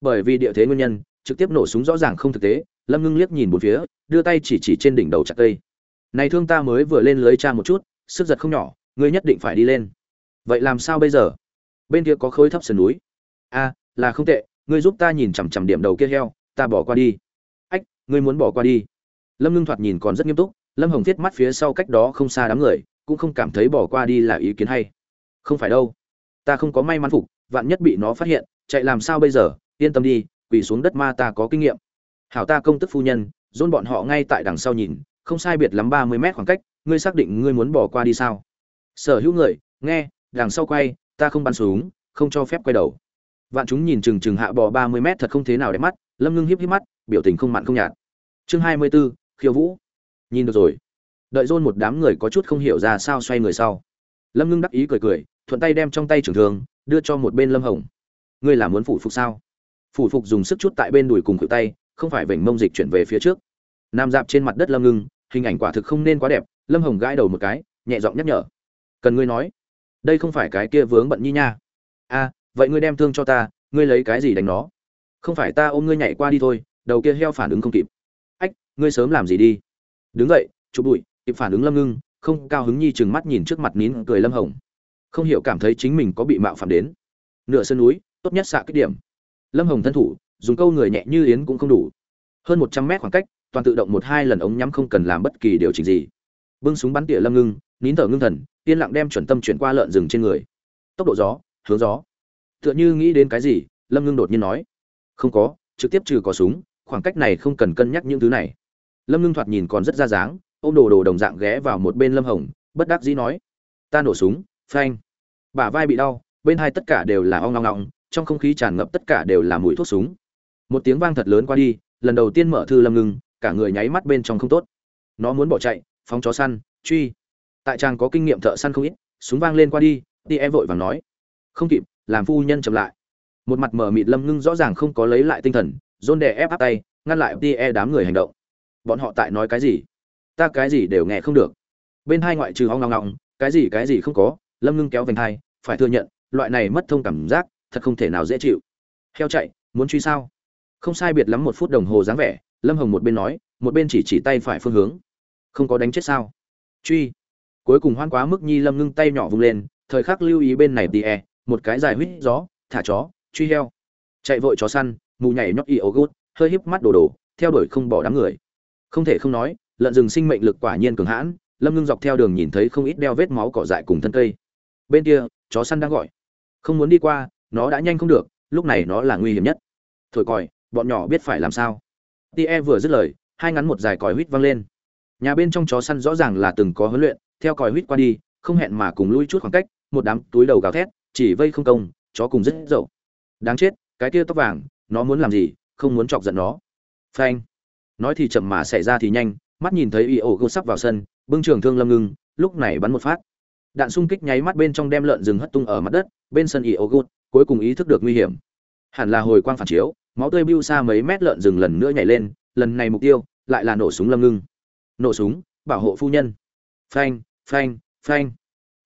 Bởi vì địa thế nguyên nhân, trực tiếp nổ súng rõ ràng không thực tế, lâm ngưng liếc nhìn một phía, đưa tay chỉ chỉ trên đỉnh đầu chặt cây này thương ta mới vừa lên lưới cha một chút, sức giật không nhỏ, ngươi nhất định phải đi lên. Vậy làm sao bây giờ? Bên kia có khối thấp sườn núi. A là không tệ, ngươi giúp ta nhìn chằm chằm điểm đầu kia heo, ta bỏ qua đi. Ách, ngươi muốn bỏ qua đi. Lâm ngưng thoạt nhìn còn rất nghiêm túc, lâm hồng thiết mắt phía sau cách đó không xa đám người, cũng không cảm thấy bỏ qua đi là ý kiến hay. Không phải đâu. Ta không có may mắn phục, vạn nhất bị nó phát hiện, chạy làm sao bây giờ? Yên tâm đi, quỳ xuống đất ma ta có kinh nghiệm. Hảo ta công tức phu nhân, dôn bọn họ ngay tại đằng sau nhìn không sai biệt lắm ba mươi mét khoảng cách ngươi xác định ngươi muốn bỏ qua đi sao? Sở hữu người nghe đằng sau quay ta không bắn súng không cho phép quay đầu. Vạn chúng nhìn chừng chừng hạ bò ba mươi mét thật không thế nào đẹp mắt lâm ngưng hiếp hiếp mắt biểu tình không mặn không nhạt. Chương hai mươi 24, khiêu vũ. Nhìn được rồi. Đợi dôn một đám người có chút không hiểu ra sao xoay người sau. Lâm ngưng đắc ý cười cười thuận tay đem trong tay trường thường đưa cho một bên lâm hồng. Ngươi là muốn phủ phục sao? Phủ phục dùng sức chút tại bên đùi cùng cự tay không phải vểnh mông dịch chuyển về phía trước. Nam dạp trên mặt đất lâm ngưng hình ảnh quả thực không nên quá đẹp, lâm hồng gãi đầu một cái, nhẹ giọng nhắc nhở. Cần ngươi nói, đây không phải cái kia vướng bận nhi nha. A vậy ngươi đem thương cho ta, ngươi lấy cái gì đánh nó? Không phải ta ôm ngươi nhảy qua đi thôi, đầu kia heo phản ứng không kịp. Ách, ngươi sớm làm gì đi? Đứng dậy, chụp bụi, kịp phản ứng lâm ngưng, không, cao hứng nhi chừng mắt nhìn trước mặt nín cười lâm hồng. Không hiểu cảm thấy chính mình có bị mạo phạm đến. Nửa sân núi, tốt nhất xạ kích điểm. Lâm hồng thân thủ, dùng câu người nhẹ như yến cũng không đủ. Hơn một trăm mét khoảng cách toàn tự động một hai lần ống nhắm không cần làm bất kỳ điều chỉnh gì. Bưng súng bắn tỉa lâm ngưng, nín thở ngưng thần, yên lặng đem chuẩn tâm chuyển qua lợn rừng trên người. Tốc độ gió, hướng gió. Tựa như nghĩ đến cái gì, lâm ngưng đột nhiên nói. Không có, trực tiếp trừ có súng, khoảng cách này không cần cân nhắc những thứ này. Lâm ngưng thoạt nhìn còn rất ra dáng ô m đồ đồ đồng dạng ghé vào một bên lâm hồng, bất đắc dĩ nói. Ta nổ súng, phanh. Bả vai bị đau, bên hai tất cả đều là ong ngong ngong trong không khí tràn ngập tất cả đều là mùi thuốc súng. Một tiếng vang thật lớn qua đi, lần đầu tiên mở thư lâm ngưng cả người nháy mắt bên trong không tốt. Nó muốn bỏ chạy, phóng chó săn, truy. Tại chàng có kinh nghiệm thợ săn không ít, súng vang lên qua đi đi E vội vàng nói, không kịp, làm phu nhân chậm lại. Một mặt mở mịt lâm ngưng rõ ràng không có lấy lại tinh thần dôn đè ép áp tay, ngăn lại tie đám người hành động. Bọn họ tại nói cái gì? Ta cái gì đều nghe không được. Bên hai ngoại trừ hoang ngọng ngọng, cái gì cái gì không có? Lâm ngưng kéo vành hai, phải thừa nhận, loại này mất thông cảm giác, thật không thể nào dễ chịu. Heo chạy, muốn truy sao? Không sai biệt lắm một phút đồng hồ dáng vẻ lâm hồng một bên nói, một bên chỉ chỉ tay phải phương hướng. Không có đánh chết sao? Truy. Cuối cùng hoan quá mức nhi lâm ngưng tay nhỏ vung lên, thời khắc lưu ý bên này tỉ e một cái dài huýt gió, thả chó, truy heo. Chạy vội chó săn, mù nhảy nhóc y ấu gút, hơi híp mắt đồ đồ theo đuổi không bỏ đám người. Không thể không nói, lợn rừng sinh mệnh lực quả nhiên cường hãn, lâm ngưng dọc theo đường nhìn thấy không ít đeo vết máu cỏ dại cùng thân cây. Bên kia, chó săn đang gọi. Không muốn đi qua, nó đã nhanh không được, lúc này nó là nguy hiểm nhất. Thổi còi, bọn nhỏ biết phải làm sao tie vừa dứt lời, hai ngắn một dài còi huýt vang lên. Nhà bên trong chó săn rõ ràng là từng có huấn luyện, theo còi huýt qua đi, không hẹn mà cùng lui chút khoảng cách, một đám túi đầu gào thét, chỉ vây không công, chó cùng rất dậu. Đáng chết, cái kia tóc vàng, nó muốn làm gì, không muốn chọc giận nó. Phanh. Nói thì chậm mà xảy ra thì nhanh, mắt nhìn thấy y ổ gô sắp vào sân, bưng trường thương lâm ngưng, lúc này bắn một phát. Đạn xung kích nháy mắt bên trong đem lợn rừng hất tung ở mặt đất, bên sân y ổ gô, cuối cùng ý thức được nguy hiểm. Hẳn là hồi quang phản chiếu máu tươi bưu xa mấy mét lợn rừng lần nữa nhảy lên, lần này mục tiêu lại là nổ súng lâm ngưng. Nổ súng, bảo hộ phu nhân. Phanh phanh phanh.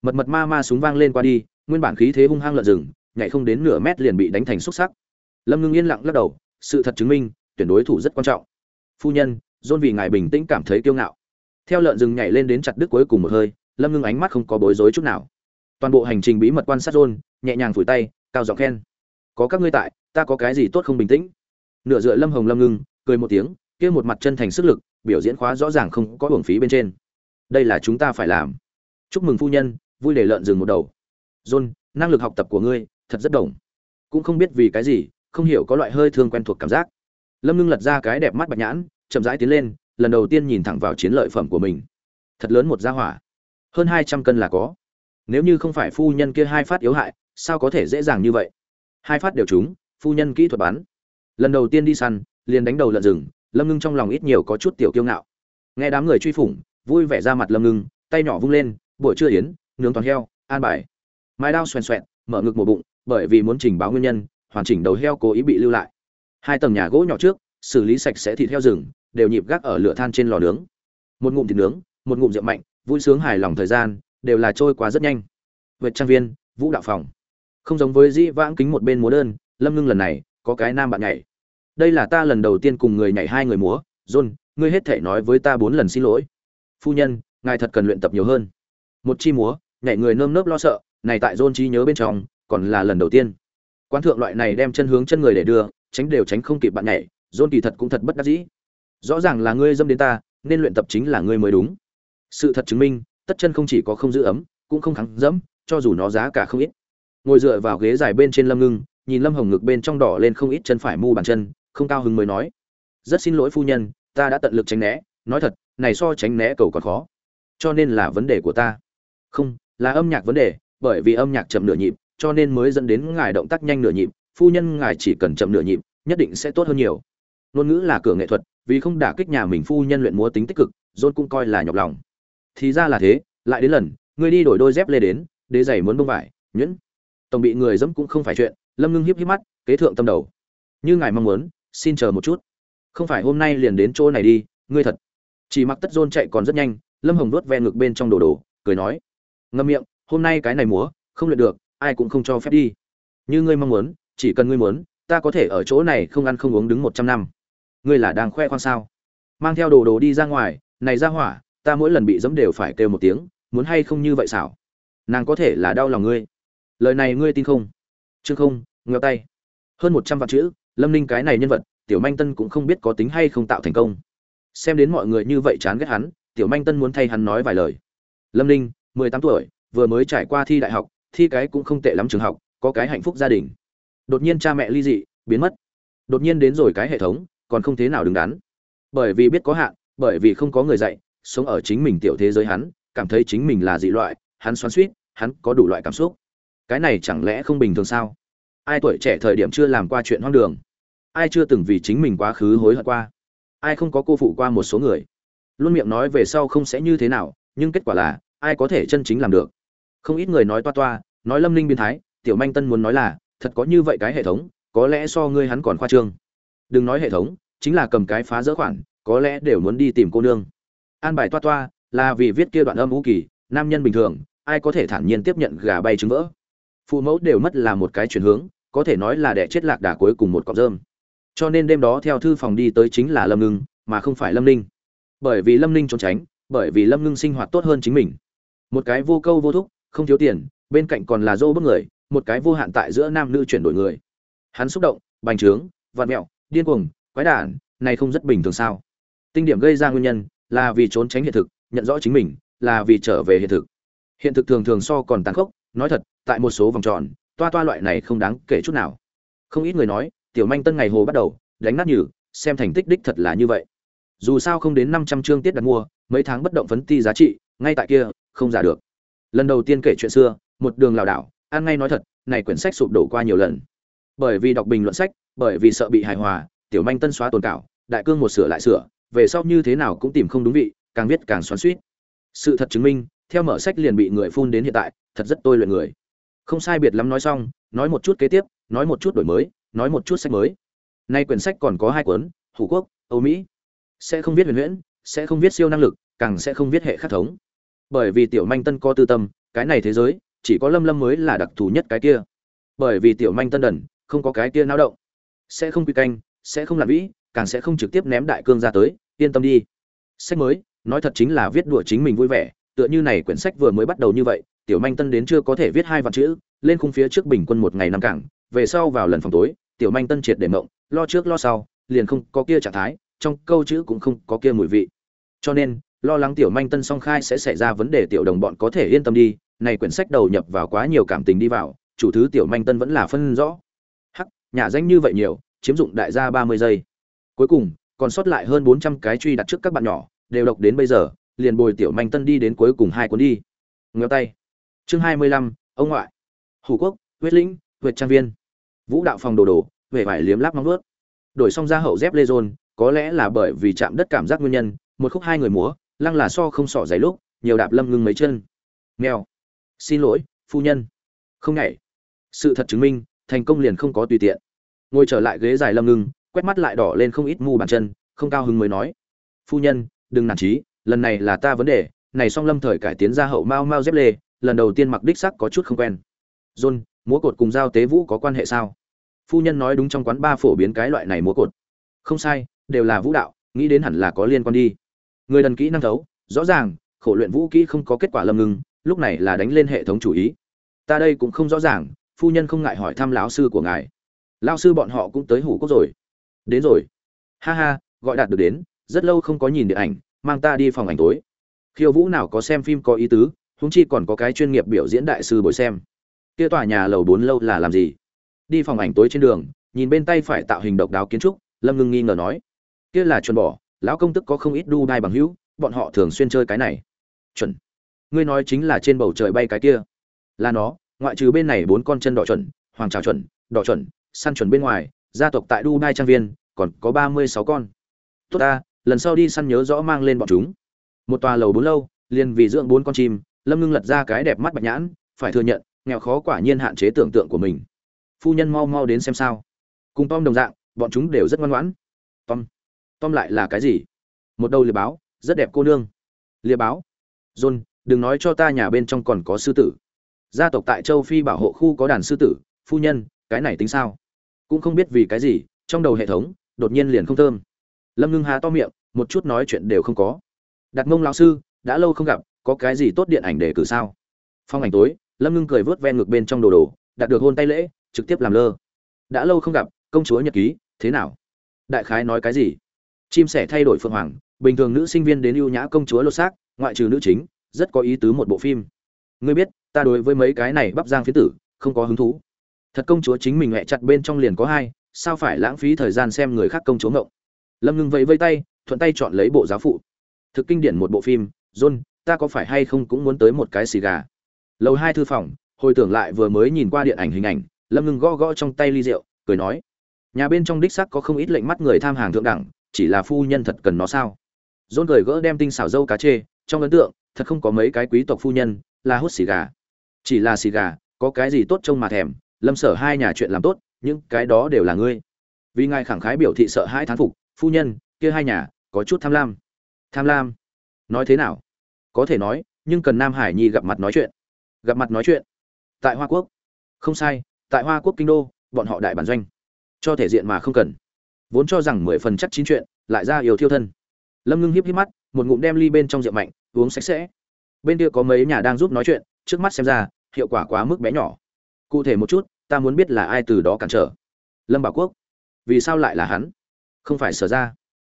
Mật mật ma ma súng vang lên qua đi, nguyên bản khí thế hung hăng lợn rừng, nhảy không đến nửa mét liền bị đánh thành xúc sắc. Lâm ngưng yên lặng lắc đầu, sự thật chứng minh, tuyển đối thủ rất quan trọng. Phu nhân dôn vì ngài bình tĩnh cảm thấy kiêu ngạo. Theo lợn rừng nhảy lên đến chặt đứt cuối cùng một hơi, lâm ngưng ánh mắt không có bối rối chút nào. Toàn bộ hành trình bí mật quan sát dôn nhẹ nhàng phủi tay, cao giọng khen. Có các ngươi tại ta có cái gì tốt không bình tĩnh? Nửa dựa lâm hồng lâm ngưng, cười một tiếng, kia một mặt chân thành sức lực, biểu diễn khóa rõ ràng không có hưởng phí bên trên. Đây là chúng ta phải làm. Chúc mừng phu nhân, vui để lợn dừng một đầu. John, năng lực học tập của ngươi, thật rất đồng. Cũng không biết vì cái gì, không hiểu có loại hơi thương quen thuộc cảm giác. Lâm ngưng lật ra cái đẹp mắt bạch nhãn, chậm rãi tiến lên, lần đầu tiên nhìn thẳng vào chiến lợi phẩm của mình. Thật lớn một gia hỏa. Hơn hai trăm cân là có. Nếu như không phải phu nhân kia hai phát yếu hại, sao có thể dễ dàng như vậy? Hai phát đều trúng phu nhân kỹ thuật bắn. Lần đầu tiên đi săn, liền đánh đầu lợn rừng, lâm ngưng trong lòng ít nhiều có chút tiểu kiêu ngạo. Nghe đám người truy phủng, vui vẻ ra mặt lâm ngưng, tay nhỏ vung lên, buổi trưa yến, nướng toàn heo, an bài. Mái đao xoèn xoẹn mở ngực một bụng, bởi vì muốn trình báo nguyên nhân, hoàn chỉnh đầu heo cố ý bị lưu lại. Hai tầng nhà gỗ nhỏ trước, xử lý sạch sẽ thịt heo rừng, đều nhịp gác ở lửa than trên lò nướng. Một ngụm thịt nướng, một ngụm rượu mạnh, vui sướng hài lòng thời gian, đều là trôi qua rất nhanh. Vệ trang viên, vũ đạo phòng. Không giống với dĩ vãng kính một bên múa đơn lâm ngưng lần này, có cái nam bạn nhảy. Đây là ta lần đầu tiên cùng người nhảy hai người múa. John, ngươi hết thể nói với ta bốn lần xin lỗi. Phu nhân, ngài thật cần luyện tập nhiều hơn. Một chi múa, nhảy người nơm nớp lo sợ, này tại john trí nhớ bên trong, còn là lần đầu tiên. Quán thượng loại này đem chân hướng chân người để đưa, tránh đều tránh không kịp bạn nhảy, john kỳ thật cũng thật bất đắc dĩ. Rõ ràng là ngươi dâm đến ta, nên luyện tập chính là ngươi mới đúng. Sự thật chứng minh, tất chân không chỉ có không giữ ấm, cũng không kháng dẫm, cho dù nó giá cả không ít. Ngồi dựa vào ghế dài bên trên lâm ngưng nhìn lâm hồng ngực bên trong đỏ lên không ít chân phải mu bàn chân, không cao hứng mới nói, rất xin lỗi phu nhân, ta đã tận lực tránh né, nói thật, này so tránh né cầu còn khó, cho nên là vấn đề của ta. Không, là âm nhạc vấn đề, bởi vì âm nhạc chậm nửa nhịp, cho nên mới dẫn đến ngài động tác nhanh nửa nhịp, phu nhân ngài chỉ cần chậm nửa nhịp, nhất định sẽ tốt hơn nhiều. Ngôn ngữ là cửa nghệ thuật, vì không đả kích nhà mình phu nhân luyện múa tính tích cực, john cũng coi là nhọc lòng. Thì ra là thế, lại đến lần, ngươi đi đổi đôi dép lê đến, đế giày muốn bông vải, nhuyễn. Tổng bị người dẫm cũng không phải chuyện lâm ngưng hiếp hiếp mắt, kế thượng tâm đầu. Như ngài mong muốn, xin chờ một chút. Không phải hôm nay liền đến chỗ này đi, ngươi thật. Chỉ mặc tất dôn chạy còn rất nhanh, lâm hồng đốt ve ngực bên trong đồ đồ, cười nói. Ngâm miệng, hôm nay cái này múa, không luyện được, ai cũng không cho phép đi. Như ngươi mong muốn, chỉ cần ngươi muốn, ta có thể ở chỗ này không ăn không uống đứng một trăm năm. Ngươi là đang khoe khoang sao? Mang theo đồ đồ đi ra ngoài, này ra hỏa, ta mỗi lần bị dẫm đều phải kêu một tiếng, muốn hay không như vậy xảo? Nàng có thể là đau lòng ngươi. Lời này ngươi tin không? Chương không, ngheo tay. Hơn một trăm vạn chữ, lâm ninh cái này nhân vật, tiểu manh tân cũng không biết có tính hay không tạo thành công. Xem đến mọi người như vậy chán ghét hắn, tiểu manh tân muốn thay hắn nói vài lời. Lâm ninh, mười tám tuổi, vừa mới trải qua thi đại học, thi cái cũng không tệ lắm trường học, có cái hạnh phúc gia đình. Đột nhiên cha mẹ ly dị, biến mất. Đột nhiên đến rồi cái hệ thống, còn không thế nào đứng đắn. Bởi vì biết có hạn, bởi vì không có người dạy, sống ở chính mình tiểu thế giới hắn, cảm thấy chính mình là dị loại, hắn xoắn suýt hắn có đủ loại cảm xúc cái này chẳng lẽ không bình thường sao? Ai tuổi trẻ thời điểm chưa làm qua chuyện hoang đường? Ai chưa từng vì chính mình quá khứ hối hận qua? Ai không có cô phụ qua một số người? Luôn miệng nói về sau không sẽ như thế nào, nhưng kết quả là, ai có thể chân chính làm được? Không ít người nói toa toa, nói lâm linh biến thái, tiểu manh tân muốn nói là, thật có như vậy cái hệ thống, có lẽ so ngươi hắn còn khoa trương. Đừng nói hệ thống, chính là cầm cái phá dỡ khoản, có lẽ đều muốn đi tìm cô nương. An bài toa toa, là vì viết kia đoạn âm vũ kỳ, nam nhân bình thường, ai có thể thản nhiên tiếp nhận gà bay trứng vỡ? Phụ mẫu đều mất là một cái chuyển hướng, có thể nói là đẻ chết lạc đà cuối cùng một cọng rơm. Cho nên đêm đó theo thư phòng đi tới chính là lâm ngưng, mà không phải lâm ninh. Bởi vì lâm ninh trốn tránh, bởi vì lâm ngưng sinh hoạt tốt hơn chính mình. Một cái vô câu vô thúc, không thiếu tiền, bên cạnh còn là dô bức người, một cái vô hạn tại giữa nam nữ chuyển đổi người. Hắn xúc động, bành trướng vạt mẹo, điên cuồng, quái đản, này không rất bình thường sao? Tinh điểm gây ra nguyên nhân là vì trốn tránh hiện thực, nhận rõ chính mình, là vì trở về hiện thực. Hiện thực thường thường so còn tàn khốc nói thật, tại một số vòng tròn, toa toa loại này không đáng kể chút nào. Không ít người nói, tiểu manh tân ngày hồ bắt đầu, đánh nát nhử, xem thành tích đích thật là như vậy. Dù sao không đến năm trăm chương tiết đặt mua, mấy tháng bất động phấn ti giá trị, ngay tại kia, không giả được. Lần đầu tiên kể chuyện xưa, một đường lảo đảo an ngay nói thật, này quyển sách sụp đổ qua nhiều lần. Bởi vì đọc bình luận sách, bởi vì sợ bị hài hòa, tiểu manh tân xóa tồn cảo, đại cương một sửa lại sửa, về sau như thế nào cũng tìm không đúng vị, càng viết càng xoắn suýt sự thật chứng minh, theo mở sách liền bị người phun đến hiện tại thật rất tôi luyện người. Không sai biệt lắm nói xong, nói một chút kế tiếp, nói một chút đổi mới, nói một chút sách mới. Nay quyển sách còn có hai cuốn, hủ quốc, âu mỹ. Sẽ không viết huyền huyễn, sẽ không viết siêu năng lực, càng sẽ không viết hệ khắc thống. Bởi vì tiểu manh tân có tư tâm, cái này thế giới, chỉ có lâm lâm mới là đặc thù nhất cái kia. Bởi vì tiểu manh tân đần, không có cái kia náo động. Sẽ không quy canh, sẽ không làm vĩ, càng sẽ không trực tiếp ném đại cương ra tới, yên tâm đi. Sách mới, nói thật chính là viết đùa chính mình vui vẻ, tựa như này quyển sách vừa mới bắt đầu như vậy tiểu manh tân đến chưa có thể viết hai vạn chữ, lên khung phía trước bình quân một ngày năm cảng, về sau vào lần phòng tối, tiểu manh tân triệt để mộng, lo trước lo sau, liền không có kia trạng thái, trong câu chữ cũng không có kia mùi vị. Cho nên, lo lắng tiểu manh tân song khai sẽ xảy ra vấn đề tiểu đồng bọn có thể yên tâm đi, này quyển sách đầu nhập vào quá nhiều cảm tình đi vào, chủ thứ tiểu manh tân vẫn là phân rõ. Hắc, nhà danh như vậy nhiều, chiếm dụng đại gia ba mươi giây. Cuối cùng, còn sót lại hơn bốn trăm cái truy đặt trước các bạn nhỏ, đều đọc đến bây giờ, liền bồi tiểu manh tân đi đến cuối cùng hai cuốn đi. Ngheo tay chương hai mươi lăm, ông ngoại. Hủ quốc, huyết lĩnh huyệt trang viên. Vũ đạo phòng đồ đồ huệ vải liếm láp móng ướt đổi xong ra hậu dép lê dôn có lẽ là bởi vì chạm đất cảm giác nguyên nhân, một khúc hai người múa, lăng là so không sỏ giày lúc, nhiều đạp lâm ngưng mấy chân. Nghèo xin lỗi, phu nhân. Không nhảy. Sự thật chứng minh, thành công liền không có tùy tiện. Ngồi trở lại ghế dài lâm ngưng, quét mắt lại đỏ lên không ít mu bàn chân, không cao hứng mới nói. Phu nhân, đừng nản trí lần này là ta vấn đề, này song lâm thời cải tiến ra hậu mau mau dép lê lần đầu tiên mặc đích sắc có chút không quen. John, múa cột cùng giao tế vũ có quan hệ sao? Phu nhân nói đúng trong quán ba phổ biến cái loại này múa cột. Không sai, đều là vũ đạo, nghĩ đến hẳn là có liên quan đi. Người đần kỹ năng thấu, rõ ràng, khổ luyện vũ kỹ không có kết quả lâm ngưng lúc này là đánh lên hệ thống chủ ý. Ta đây cũng không rõ ràng, phu nhân không ngại hỏi thăm lão sư của ngài. Lao sư bọn họ cũng tới hủ quốc rồi. Đến rồi. Ha ha, gọi đạt được đến, rất lâu không có nhìn điện ảnh, mang ta đi phòng ảnh tối. Khiêu vũ nào có xem phim có ý tứ huống chi còn có cái chuyên nghiệp biểu diễn đại sư bồi xem. Kia tòa nhà lầu bốn lâu là làm gì? Đi phòng ảnh tối trên đường, nhìn bên tay phải tạo hình độc đáo kiến trúc, lâm ngưng nghi ngờ nói. Kia là chuẩn bỏ, lão công tức có không ít đu đai bằng hữu, bọn họ thường xuyên chơi cái này. Chuẩn. Ngươi nói chính là trên bầu trời bay cái kia. Là nó, ngoại trừ bên này bốn con chân đỏ chuẩn, hoàng trào chuẩn, đỏ chuẩn, săn chuẩn bên ngoài, gia tộc tại đu đai trang viên, còn có ba mươi sáu con. Tốt ta, lần sau đi săn nhớ rõ mang lên bọn chúng. Một tòa lầu bốn lâu, liền vì dưỡng bốn con chim lâm ngưng lật ra cái đẹp mắt bạch nhãn, phải thừa nhận, nghèo khó quả nhiên hạn chế tưởng tượng của mình. Phu nhân mau mau đến xem sao. Cùng tom đồng dạng, bọn chúng đều rất ngoan ngoãn. Tom tom lại là cái gì? Một đầu liệp báo, rất đẹp cô nương. Liệp báo. John, đừng nói cho ta nhà bên trong còn có sư tử. Gia tộc tại châu phi bảo hộ khu có đàn sư tử, phu nhân, cái này tính sao? Cũng không biết vì cái gì, trong đầu hệ thống, đột nhiên liền không thơm. Lâm ngưng há to miệng, một chút nói chuyện đều không có. Đặt mông lão sư, đã lâu không gặp có cái gì tốt điện ảnh để cử sao? Phong ảnh tối, lâm ngưng cười vớt ven ngực bên trong đồ đồ đạt được hôn tay lễ, trực tiếp làm lơ. Đã lâu không gặp, công chúa nhật ký, thế nào? Đại khái nói cái gì? Chim sẻ thay đổi phượng hoàng, bình thường nữ sinh viên đến ưu nhã công chúa lột xác, ngoại trừ nữ chính, rất có ý tứ một bộ phim. Ngươi biết, ta đối với mấy cái này bắp giang phiến tử, không có hứng thú. Thật công chúa chính mình mẹ chặt bên trong liền có hai, sao phải lãng phí thời gian xem người khác công chúa ngộng? Lâm ngưng vẫy vây tay, thuận tay chọn lấy bộ giáo phụ. Thực kinh điển một bộ phim, john ta có phải hay không cũng muốn tới một cái xì gà? Lầu hai thư phòng, hồi tưởng lại vừa mới nhìn qua điện ảnh hình ảnh, lâm ngưng gõ gõ trong tay ly rượu, cười nói, nhà bên trong đích sắc có không ít lệnh mắt người tham hàng thượng đẳng, chỉ là phu nhân thật cần nó sao? Dôn cười gỡ đem tinh xảo dâu cá chê, trong ấn tượng, thật không có mấy cái quý tộc phu nhân, là hút xì gà. Chỉ là xì gà, có cái gì tốt trông mà thèm, lâm sở hai nhà chuyện làm tốt, những cái đó đều là ngươi. Vì ngài khẳng khái biểu thị sợ hai thán phục, phu nhân, kia hai nhà, có chút tham lam. Tham lam? Nói thế nào? Có thể nói, nhưng cần nam hải nhi gặp mặt nói chuyện. Gặp mặt nói chuyện? Tại hoa quốc. Không sai, tại hoa quốc kinh đô, bọn họ đại bản doanh. Cho thể diện mà không cần. Vốn cho rằng mười phần chắc chín chuyện, lại ra yêu thiêu thân. Lâm ngưng hiếp hiếp mắt, một ngụm đem ly bên trong rượu mạnh, uống sạch sẽ. Bên kia có mấy nhà đang giúp nói chuyện, trước mắt xem ra, hiệu quả quá mức bé nhỏ. Cụ thể một chút, ta muốn biết là ai từ đó cản trở. Lâm bảo quốc. Vì sao lại là hắn? Không phải sở ra.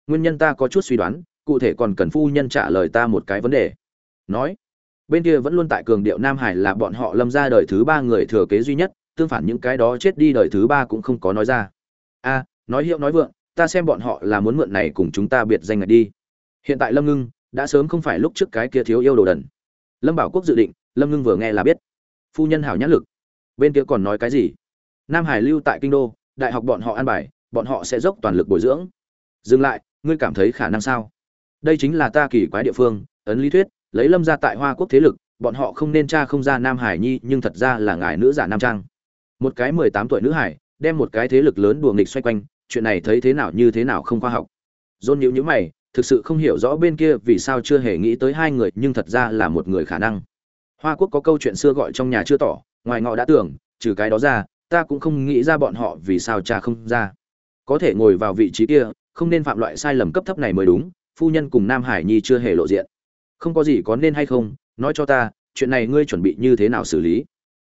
Nguyên nhân ta có chút suy đoán, cụ thể còn cần phu nhân trả lời ta một cái vấn đề nói, bên kia vẫn luôn tại cường điệu nam hải là bọn họ lâm ra đời thứ ba người thừa kế duy nhất, tương phản những cái đó chết đi đời thứ ba cũng không có nói ra. A, nói hiệu nói vượng, ta xem bọn họ là muốn mượn này cùng chúng ta biệt danh ngạch đi. Hiện tại lâm ngưng đã sớm không phải lúc trước cái kia thiếu yêu đồ đần. Lâm bảo quốc dự định, lâm ngưng vừa nghe là biết. Phu nhân hảo nhãn lực. Bên kia còn nói cái gì? Nam hải lưu tại kinh đô, đại học bọn họ an bài, bọn họ sẽ dốc toàn lực bồi dưỡng. Dừng lại, ngươi cảm thấy khả năng sao? Đây chính là ta kỳ quái địa phương, ấn lý thuyết lấy lâm ra tại hoa quốc thế lực, bọn họ không nên tra không ra nam hải nhi, nhưng thật ra là ngài nữ giả nam trang. Một cái mười tám tuổi nữ hải, đem một cái thế lực lớn đùa nghịch xoay quanh, chuyện này thấy thế nào như thế nào không khoa học. Dôn nhữ nhữ mày, thực sự không hiểu rõ bên kia vì sao chưa hề nghĩ tới hai người, nhưng thật ra là một người khả năng. Hoa quốc có câu chuyện xưa gọi trong nhà chưa tỏ, ngoài ngọ đã tưởng, trừ cái đó ra, ta cũng không nghĩ ra bọn họ vì sao cha không ra. Có thể ngồi vào vị trí kia, không nên phạm loại sai lầm cấp thấp này mới đúng, phu nhân cùng nam hải nhi chưa hề lộ diện không có gì có nên hay không, nói cho ta, chuyện này ngươi chuẩn bị như thế nào xử lý?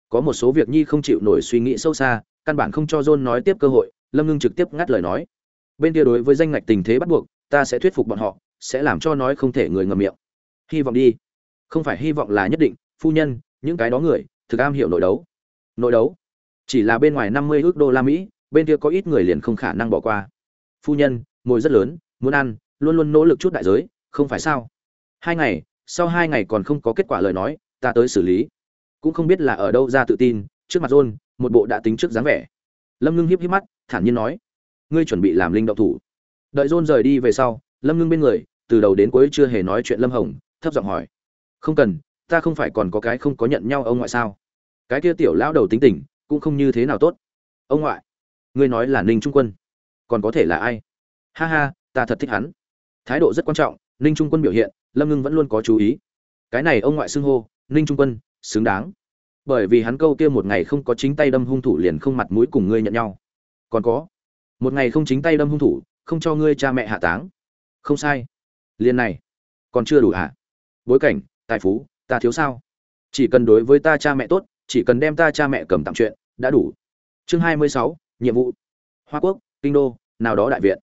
Có một số việc nhi không chịu nổi suy nghĩ sâu xa, căn bản không cho john nói tiếp cơ hội, lâm ngưng trực tiếp ngắt lời nói. Bên kia đối với danh ngạch tình thế bắt buộc, ta sẽ thuyết phục bọn họ, sẽ làm cho nói không thể người ngầm miệng. Hy vọng đi. Không phải hy vọng là nhất định, phu nhân, những cái đó người, thực am hiểu nội đấu. Nội đấu? Chỉ là bên ngoài năm mươi ước đô la mỹ, bên kia có ít người liền không khả năng bỏ qua. Phu nhân, mồi rất lớn, muốn ăn, luôn luôn nỗ lực chút đại giới, không phải sao? Hai ngày, sau hai ngày còn không có kết quả lời nói, ta tới xử lý. Cũng không biết là ở đâu ra tự tin, trước mặt john, một bộ đã tính trước dáng vẻ. Lâm ngưng hiếp hiếp mắt, thản nhiên nói, ngươi chuẩn bị làm linh động thủ. Đợi john rời đi về sau, lâm ngưng bên người, từ đầu đến cuối chưa hề nói chuyện lâm hồng, thấp giọng hỏi, không cần, ta không phải còn có cái không có nhận nhau ông ngoại sao? Cái kia tiểu lão đầu tính tình, cũng không như thế nào tốt. Ông ngoại? Ngươi nói là ninh trung quân. Còn có thể là ai? Ha ha, ta thật thích hắn. Thái độ rất quan trọng, ninh trung quân biểu hiện lâm ngưng vẫn luôn có chú ý. Cái này ông ngoại xưng hô, ninh trung quân, xứng đáng. Bởi vì hắn câu kia một ngày không có chính tay đâm hung thủ liền không mặt mũi cùng ngươi nhận nhau. Còn có, một ngày không chính tay đâm hung thủ, không cho ngươi cha mẹ hạ táng. Không sai. Liền này, còn chưa đủ hả? À? bối cảnh, tài phú, ta thiếu sao? Chỉ cần đối với ta cha mẹ tốt, chỉ cần đem ta cha mẹ cầm tặng chuyện, đã đủ. Chương hai mươi sáu, nhiệm vụ. Hoa quốc, kinh đô, nào đó đại viện.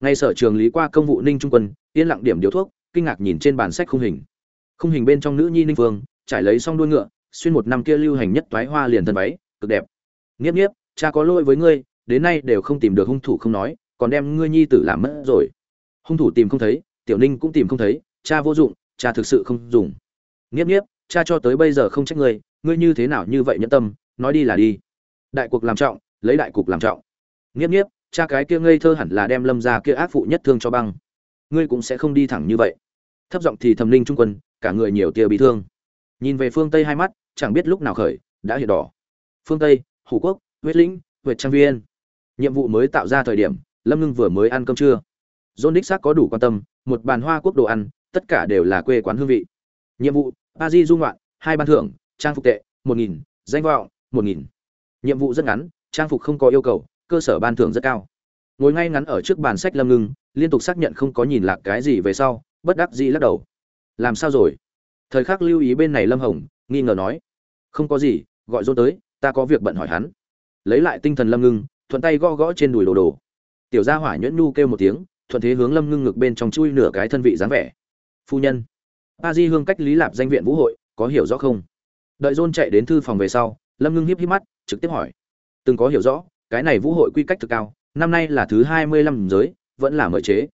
Ngay sở trường lý qua công vụ ninh trung quân, yên lặng điểm điếu thuốc kinh ngạc nhìn trên bản sách khung hình. Khung hình bên trong nữ nhi ninh phương trải lấy xong đuôi ngựa, xuyên một năm kia lưu hành nhất toái hoa liền thân váy, cực đẹp. Nghiếp nghiếp, cha có lỗi với ngươi, đến nay đều không tìm được hung thủ không nói, còn đem ngươi nhi tử làm mất rồi. Hung thủ tìm không thấy, tiểu ninh cũng tìm không thấy, cha vô dụng, cha thực sự không dùng. Nghiếp nghiếp, cha cho tới bây giờ không trách ngươi ngươi như thế nào như vậy nhẫn tâm, nói đi là đi. Đại cuộc làm trọng, lấy đại cục làm trọng. Nghiếp nghiếp, cha cái kia ngây thơ hẳn là đem lâm ra kia ác phụ nhất thương cho băng. Ngươi cũng sẽ không đi thẳng như vậy thấp giọng thì thầm linh trung quân, cả người nhiều tia bị thương. Nhìn về phương tây hai mắt, chẳng biết lúc nào khởi, đã hiện đỏ. Phương tây, hủ quốc, huyết lĩnh, huyệt trang viên. Nhiệm vụ mới tạo ra thời điểm, lâm ngưng vừa mới ăn cơm trưa. John đích xác có đủ quan tâm, một bàn hoa quốc đồ ăn, tất cả đều là quê quán hương vị. Nhiệm vụ a di dung loạn hai ban thưởng, trang phục tệ, một nghìn, danh vọng, một nghìn. Nhiệm vụ rất ngắn, trang phục không có yêu cầu, cơ sở ban thưởng rất cao. Ngồi ngay ngắn ở trước bàn sách lâm ngưng, liên tục xác nhận không có nhìn lạc cái gì về sau bất đắc dĩ lắc đầu. Làm sao rồi? Thời khắc lưu ý bên này lâm hồng, nghi ngờ nói. Không có gì, gọi dôn tới, ta có việc bận hỏi hắn. Lấy lại tinh thần lâm ngưng, thuận tay gõ gõ trên đùi đồ đồ. Tiểu gia hỏa nhuyễn nhu kêu một tiếng, thuận thế hướng lâm ngưng ngực bên trong chui nửa cái thân vị dáng vẻ. Phu nhân. A di hương cách lý lạp danh viện vũ hội, có hiểu rõ không? Đợi dôn chạy đến thư phòng về sau, lâm ngưng hiếp hiếp mắt, trực tiếp hỏi. Từng có hiểu rõ, cái này vũ hội quy cách thực cao, năm nay là thứ hai mươi lăm giới, vẫn là mở chế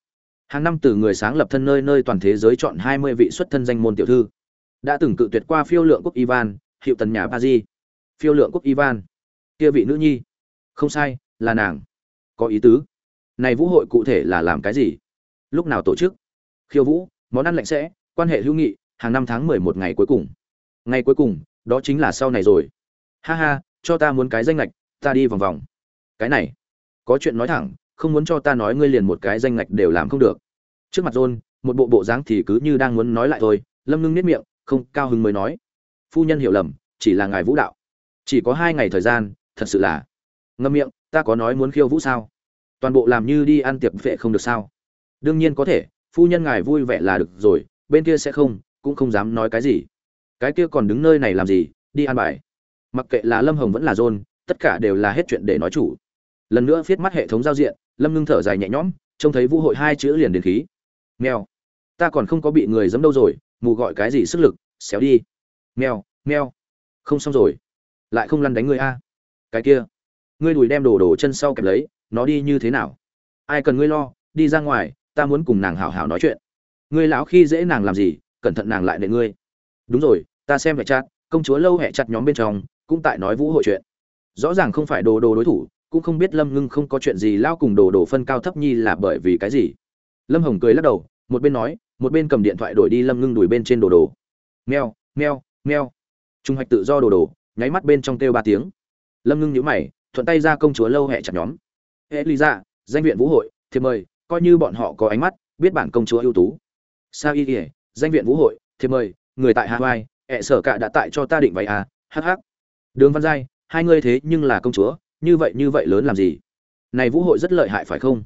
hàng năm từ người sáng lập thân nơi nơi toàn thế giới chọn hai mươi vị xuất thân danh môn tiểu thư. Đã từng cự tuyệt qua phiêu lượng quốc ivan, hiệu tần nhà paris. Phiêu lượng quốc ivan. Kia vị nữ nhi. Không sai, là nàng. Có ý tứ. Này vũ hội cụ thể là làm cái gì? Lúc nào tổ chức? Khiêu vũ, món ăn lạnh sẽ, quan hệ hữu nghị, hàng năm tháng mười một ngày cuối cùng. Ngày cuối cùng, đó chính là sau này rồi. Ha ha, cho ta muốn cái danh lệch ta đi vòng vòng. Cái này. Có chuyện nói thẳng không muốn cho ta nói ngươi liền một cái danh ngạch đều làm không được. Trước mặt john, một bộ bộ dáng thì cứ như đang muốn nói lại thôi, lâm ngưng nếp miệng, không cao hứng mới nói. Phu nhân hiểu lầm, chỉ là ngài vũ đạo. Chỉ có hai ngày thời gian, thật sự là. Ngâm miệng, ta có nói muốn khiêu vũ sao? Toàn bộ làm như đi ăn tiệc vệ không được sao? Đương nhiên có thể, phu nhân ngài vui vẻ là được rồi, bên kia sẽ không, cũng không dám nói cái gì. Cái kia còn đứng nơi này làm gì, đi ăn bài. Mặc kệ là lâm hồng vẫn là john, tất cả đều là hết chuyện để nói chủ lần nữa viết mắt hệ thống giao diện, lâm ngưng thở dài nhẹ nhõm, trông thấy vũ hội hai chữ liền đến khí. Mèo, ta còn không có bị người dẫm đâu rồi, mù gọi cái gì sức lực, xéo đi. Mèo mèo, không xong rồi, lại không lăn đánh người a. Cái kia, ngươi đùi đem đồ đồ chân sau kẹp lấy, nó đi như thế nào? Ai cần ngươi lo, đi ra ngoài, ta muốn cùng nàng hảo hảo nói chuyện. Ngươi lão khi dễ nàng làm gì, cẩn thận nàng lại nệ ngươi. Đúng rồi, ta xem vệ chặt công chúa lâu hẹ chặt nhóm bên trong, cũng tại nói vũ hội chuyện. Rõ ràng không phải đồ đồ đối thủ cũng không biết lâm ngưng không có chuyện gì lao cùng đồ đồ phân cao thấp nhi là bởi vì cái gì. Lâm hồng cười lắc đầu, một bên nói, một bên cầm điện thoại đổi đi lâm ngưng đuổi bên trên đồ đồ. Meo meo meo trung hoạch tự do đồ đồ, nháy mắt bên trong kêu ba tiếng. Lâm ngưng nhíu mày, thuận tay ra công chúa lâu hẹ chặt nhóm. Hệ lý ra danh viện vũ hội thì mời, coi như bọn họ có ánh mắt, biết bản công chúa ưu tú. Sao y ỉa danh viện vũ hội thì mời, người tại hawaii ẹ, sở cả đã tại cho ta định vậy à hh đường văn giai, hai ngươi thế nhưng là công chúa như vậy như vậy lớn làm gì? Này vũ hội rất lợi hại phải không?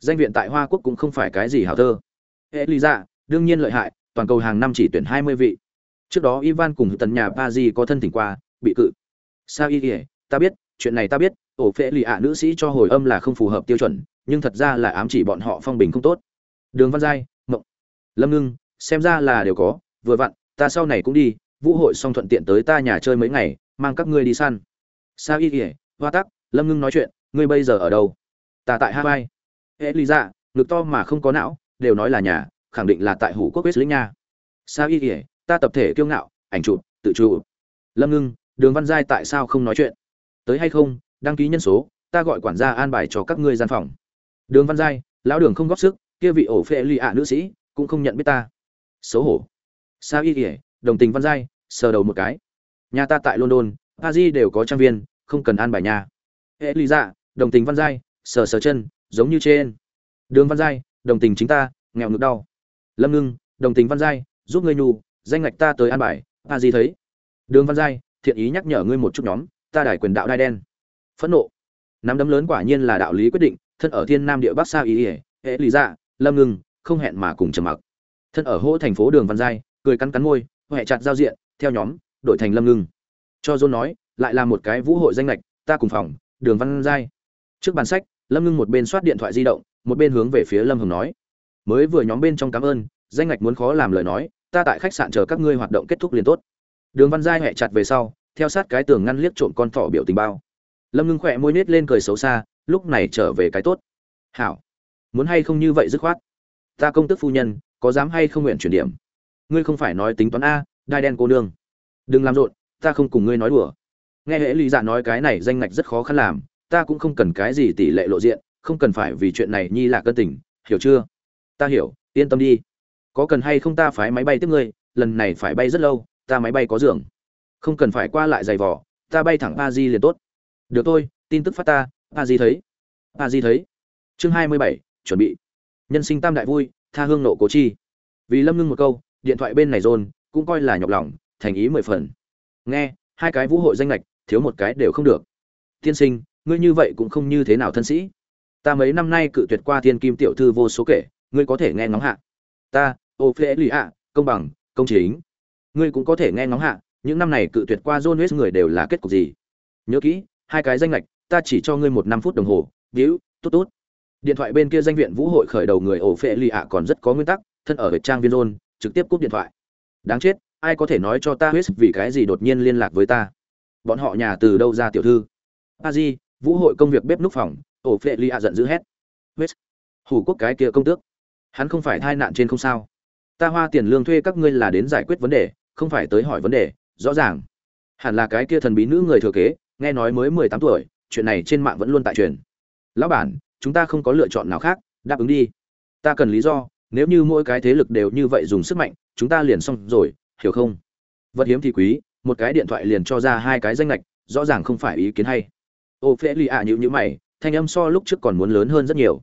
Danh viện tại hoa quốc cũng không phải cái gì hảo thơ. Hệ lý ra đương nhiên lợi hại, toàn cầu hàng năm chỉ tuyển hai mươi vị. Trước đó ivan cùng tần nhà paris có thân thỉnh qua, bị cự. Sao y ỉa ta biết, chuyện này ta biết, ổ phễ lì ạ nữ sĩ cho hồi âm là không phù hợp tiêu chuẩn, nhưng thật ra là ám chỉ bọn họ phong bình không tốt. Đường văn giai, mộng. Lâm ngưng, xem ra là đều có, vừa vặn, ta sau này cũng đi, vũ hội xong thuận tiện tới ta nhà chơi mấy ngày, mang các ngươi đi săn. Sao y ỉa hoa tắc, lâm ngưng nói chuyện, ngươi bây giờ ở đâu? Ta tại hawaii. Hệ lý dạ ngực to mà không có não, đều nói là nhà, khẳng định là tại hủ quốc quyết lĩnh nha. Sao y kỉa ta tập thể kiêu ngạo, ảnh chụp, tự chủ lâm ngưng, đường văn giai tại sao không nói chuyện? Tới hay không, đăng ký nhân số, ta gọi quản gia an bài cho các ngươi gian phòng. Đường văn giai, lão đường không góp sức, kia vị ổ phệ lì ạ nữ sĩ, cũng không nhận biết ta. Xấu hổ. Sao y kỉa đồng tình văn giai, sờ đầu một cái. Nhà ta tại london, paris đều có trang viên không cần an bài nhà hệ lý dạ đồng tình văn giai, sờ sờ chân, giống như trên. Đường văn giai, đồng tình chính ta, nghèo ngực đau. Lâm ngưng, đồng tình văn giai, giúp ngươi nhu, danh ngạch ta tới an bài, ta gì thấy? Đường văn giai, thiện ý nhắc nhở ngươi một chút nhóm, ta đài quyền đạo đai đen. Phẫn nộ. Nắm đấm lớn quả nhiên là đạo lý quyết định, thân ở thiên nam địa bắc xa ý ỉa hệ lý dạ lâm ngưng, không hẹn mà cùng trầm mặc. Thân ở hỗ thành phố đường văn giai, cười cắn cắn môi huệ chặt giao diện, theo nhóm đội thành lâm ngưng. Cho dôn nói lại là một cái vũ hội danh lệch, ta cùng phòng, đường văn giai. Trước bàn sách, lâm ngưng một bên soát điện thoại di động, một bên hướng về phía lâm hồng nói. Mới vừa nhóm bên trong cảm ơn, danh ngạch muốn khó làm lời nói, ta tại khách sạn chờ các ngươi hoạt động kết thúc liền tốt. Đường văn giai hẹ chặt về sau, theo sát cái tường ngăn liếc trộm con thỏ biểu tình bao. Lâm ngưng khỏe môi nết lên cười xấu xa, lúc này trở về cái tốt. Hảo. Muốn hay không như vậy dứt khoát? Ta công tức phu nhân, có dám hay không nguyện chuyển điểm? Ngươi không phải nói tính toán a, đai đen cô nương. Đừng làm rộn, ta không cùng ngươi nói đùa nghe hệ lý giả nói cái này danh ngạch rất khó khăn làm, ta cũng không cần cái gì tỷ lệ lộ diện, không cần phải vì chuyện này nhi là cân tình, hiểu chưa? Ta hiểu, yên tâm đi. Có cần hay không ta phái máy bay tiếp ngươi, lần này phải bay rất lâu, ta máy bay có giường. Không cần phải qua lại giày vò, ta bay thẳng pa di liền tốt. Được thôi, tin tức phát ta pa di thấy. Pa di thấy. Chương hai mươi bảy, chuẩn bị. Nhân sinh tam đại vui, tha hương nộ cố chi. Vì lâm ngưng một câu, điện thoại bên này dồn, cũng coi là nhọc lòng, thành ý mười phần. Nghe, hai cái vũ hội danh lệch thiếu một cái đều không được. Tiên sinh, ngươi như vậy cũng không như thế nào thân sĩ. Ta mấy năm nay cự tuyệt qua thiên kim tiểu thư vô số kể, ngươi có thể nghe ngóng hạ. Ta ô phê lì ạ công bằng, công chính. Ngươi cũng có thể nghe ngóng hạ, những năm này cự tuyệt qua john west người đều là kết cục gì? Nhớ kỹ, hai cái danh lệch, ta chỉ cho ngươi một năm phút đồng hồ, víu, tốt tốt. Điện thoại bên kia danh viện vũ hội khởi đầu người ổ phệ lì ạ còn rất có nguyên tắc, thân ở trang viên rôn trực tiếp cúp điện thoại. Đáng chết, ai có thể nói cho ta huyết vì cái gì đột nhiên liên lạc với ta? Bọn họ nhà từ đâu ra tiểu thư? A di vũ hội công việc bếp núc phòng, ổ phệ lì ạ giận dữ hét. Huyết hủ quốc cái kia công tước. Hắn không phải thai nạn trên không sao. Ta hoa tiền lương thuê các ngươi là đến giải quyết vấn đề, không phải tới hỏi vấn đề, rõ ràng. Hẳn là cái kia thần bí nữ người thừa kế, nghe nói mới mười tám tuổi, chuyện này trên mạng vẫn luôn tại truyền. Lão bản, chúng ta không có lựa chọn nào khác, đáp ứng đi. Ta cần lý do, nếu như mỗi cái thế lực đều như vậy dùng sức mạnh, chúng ta liền xong rồi, hiểu không? Vật hiếm thì quý một cái điện thoại liền cho ra hai cái danh lệch rõ ràng không phải ý kiến hay. Ô phê lì ạ nhịu nhữ mày, thanh âm so lúc trước còn muốn lớn hơn rất nhiều.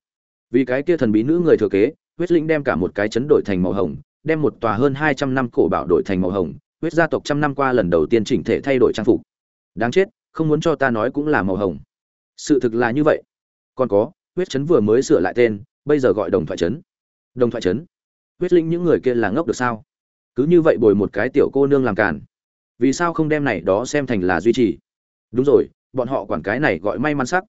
Vì cái kia thần bí nữ người thừa kế, huyết linh đem cả một cái chấn đổi thành màu hồng, đem một tòa hơn hai trăm năm cổ bảo đổi thành màu hồng, huyết gia tộc trăm năm qua lần đầu tiên chỉnh thể thay đổi trang phục. Đáng chết, không muốn cho ta nói cũng là màu hồng. Sự thực là như vậy. Còn có, huyết chấn vừa mới sửa lại tên, bây giờ gọi đồng thoại chấn. Đồng thoại chấn. Huyết linh những người kia là ngốc được sao? Cứ như vậy bồi một cái tiểu cô nương làm cản vì sao không đem này đó xem thành là duy trì? Đúng rồi bọn họ quản cái này gọi may mắn sắc.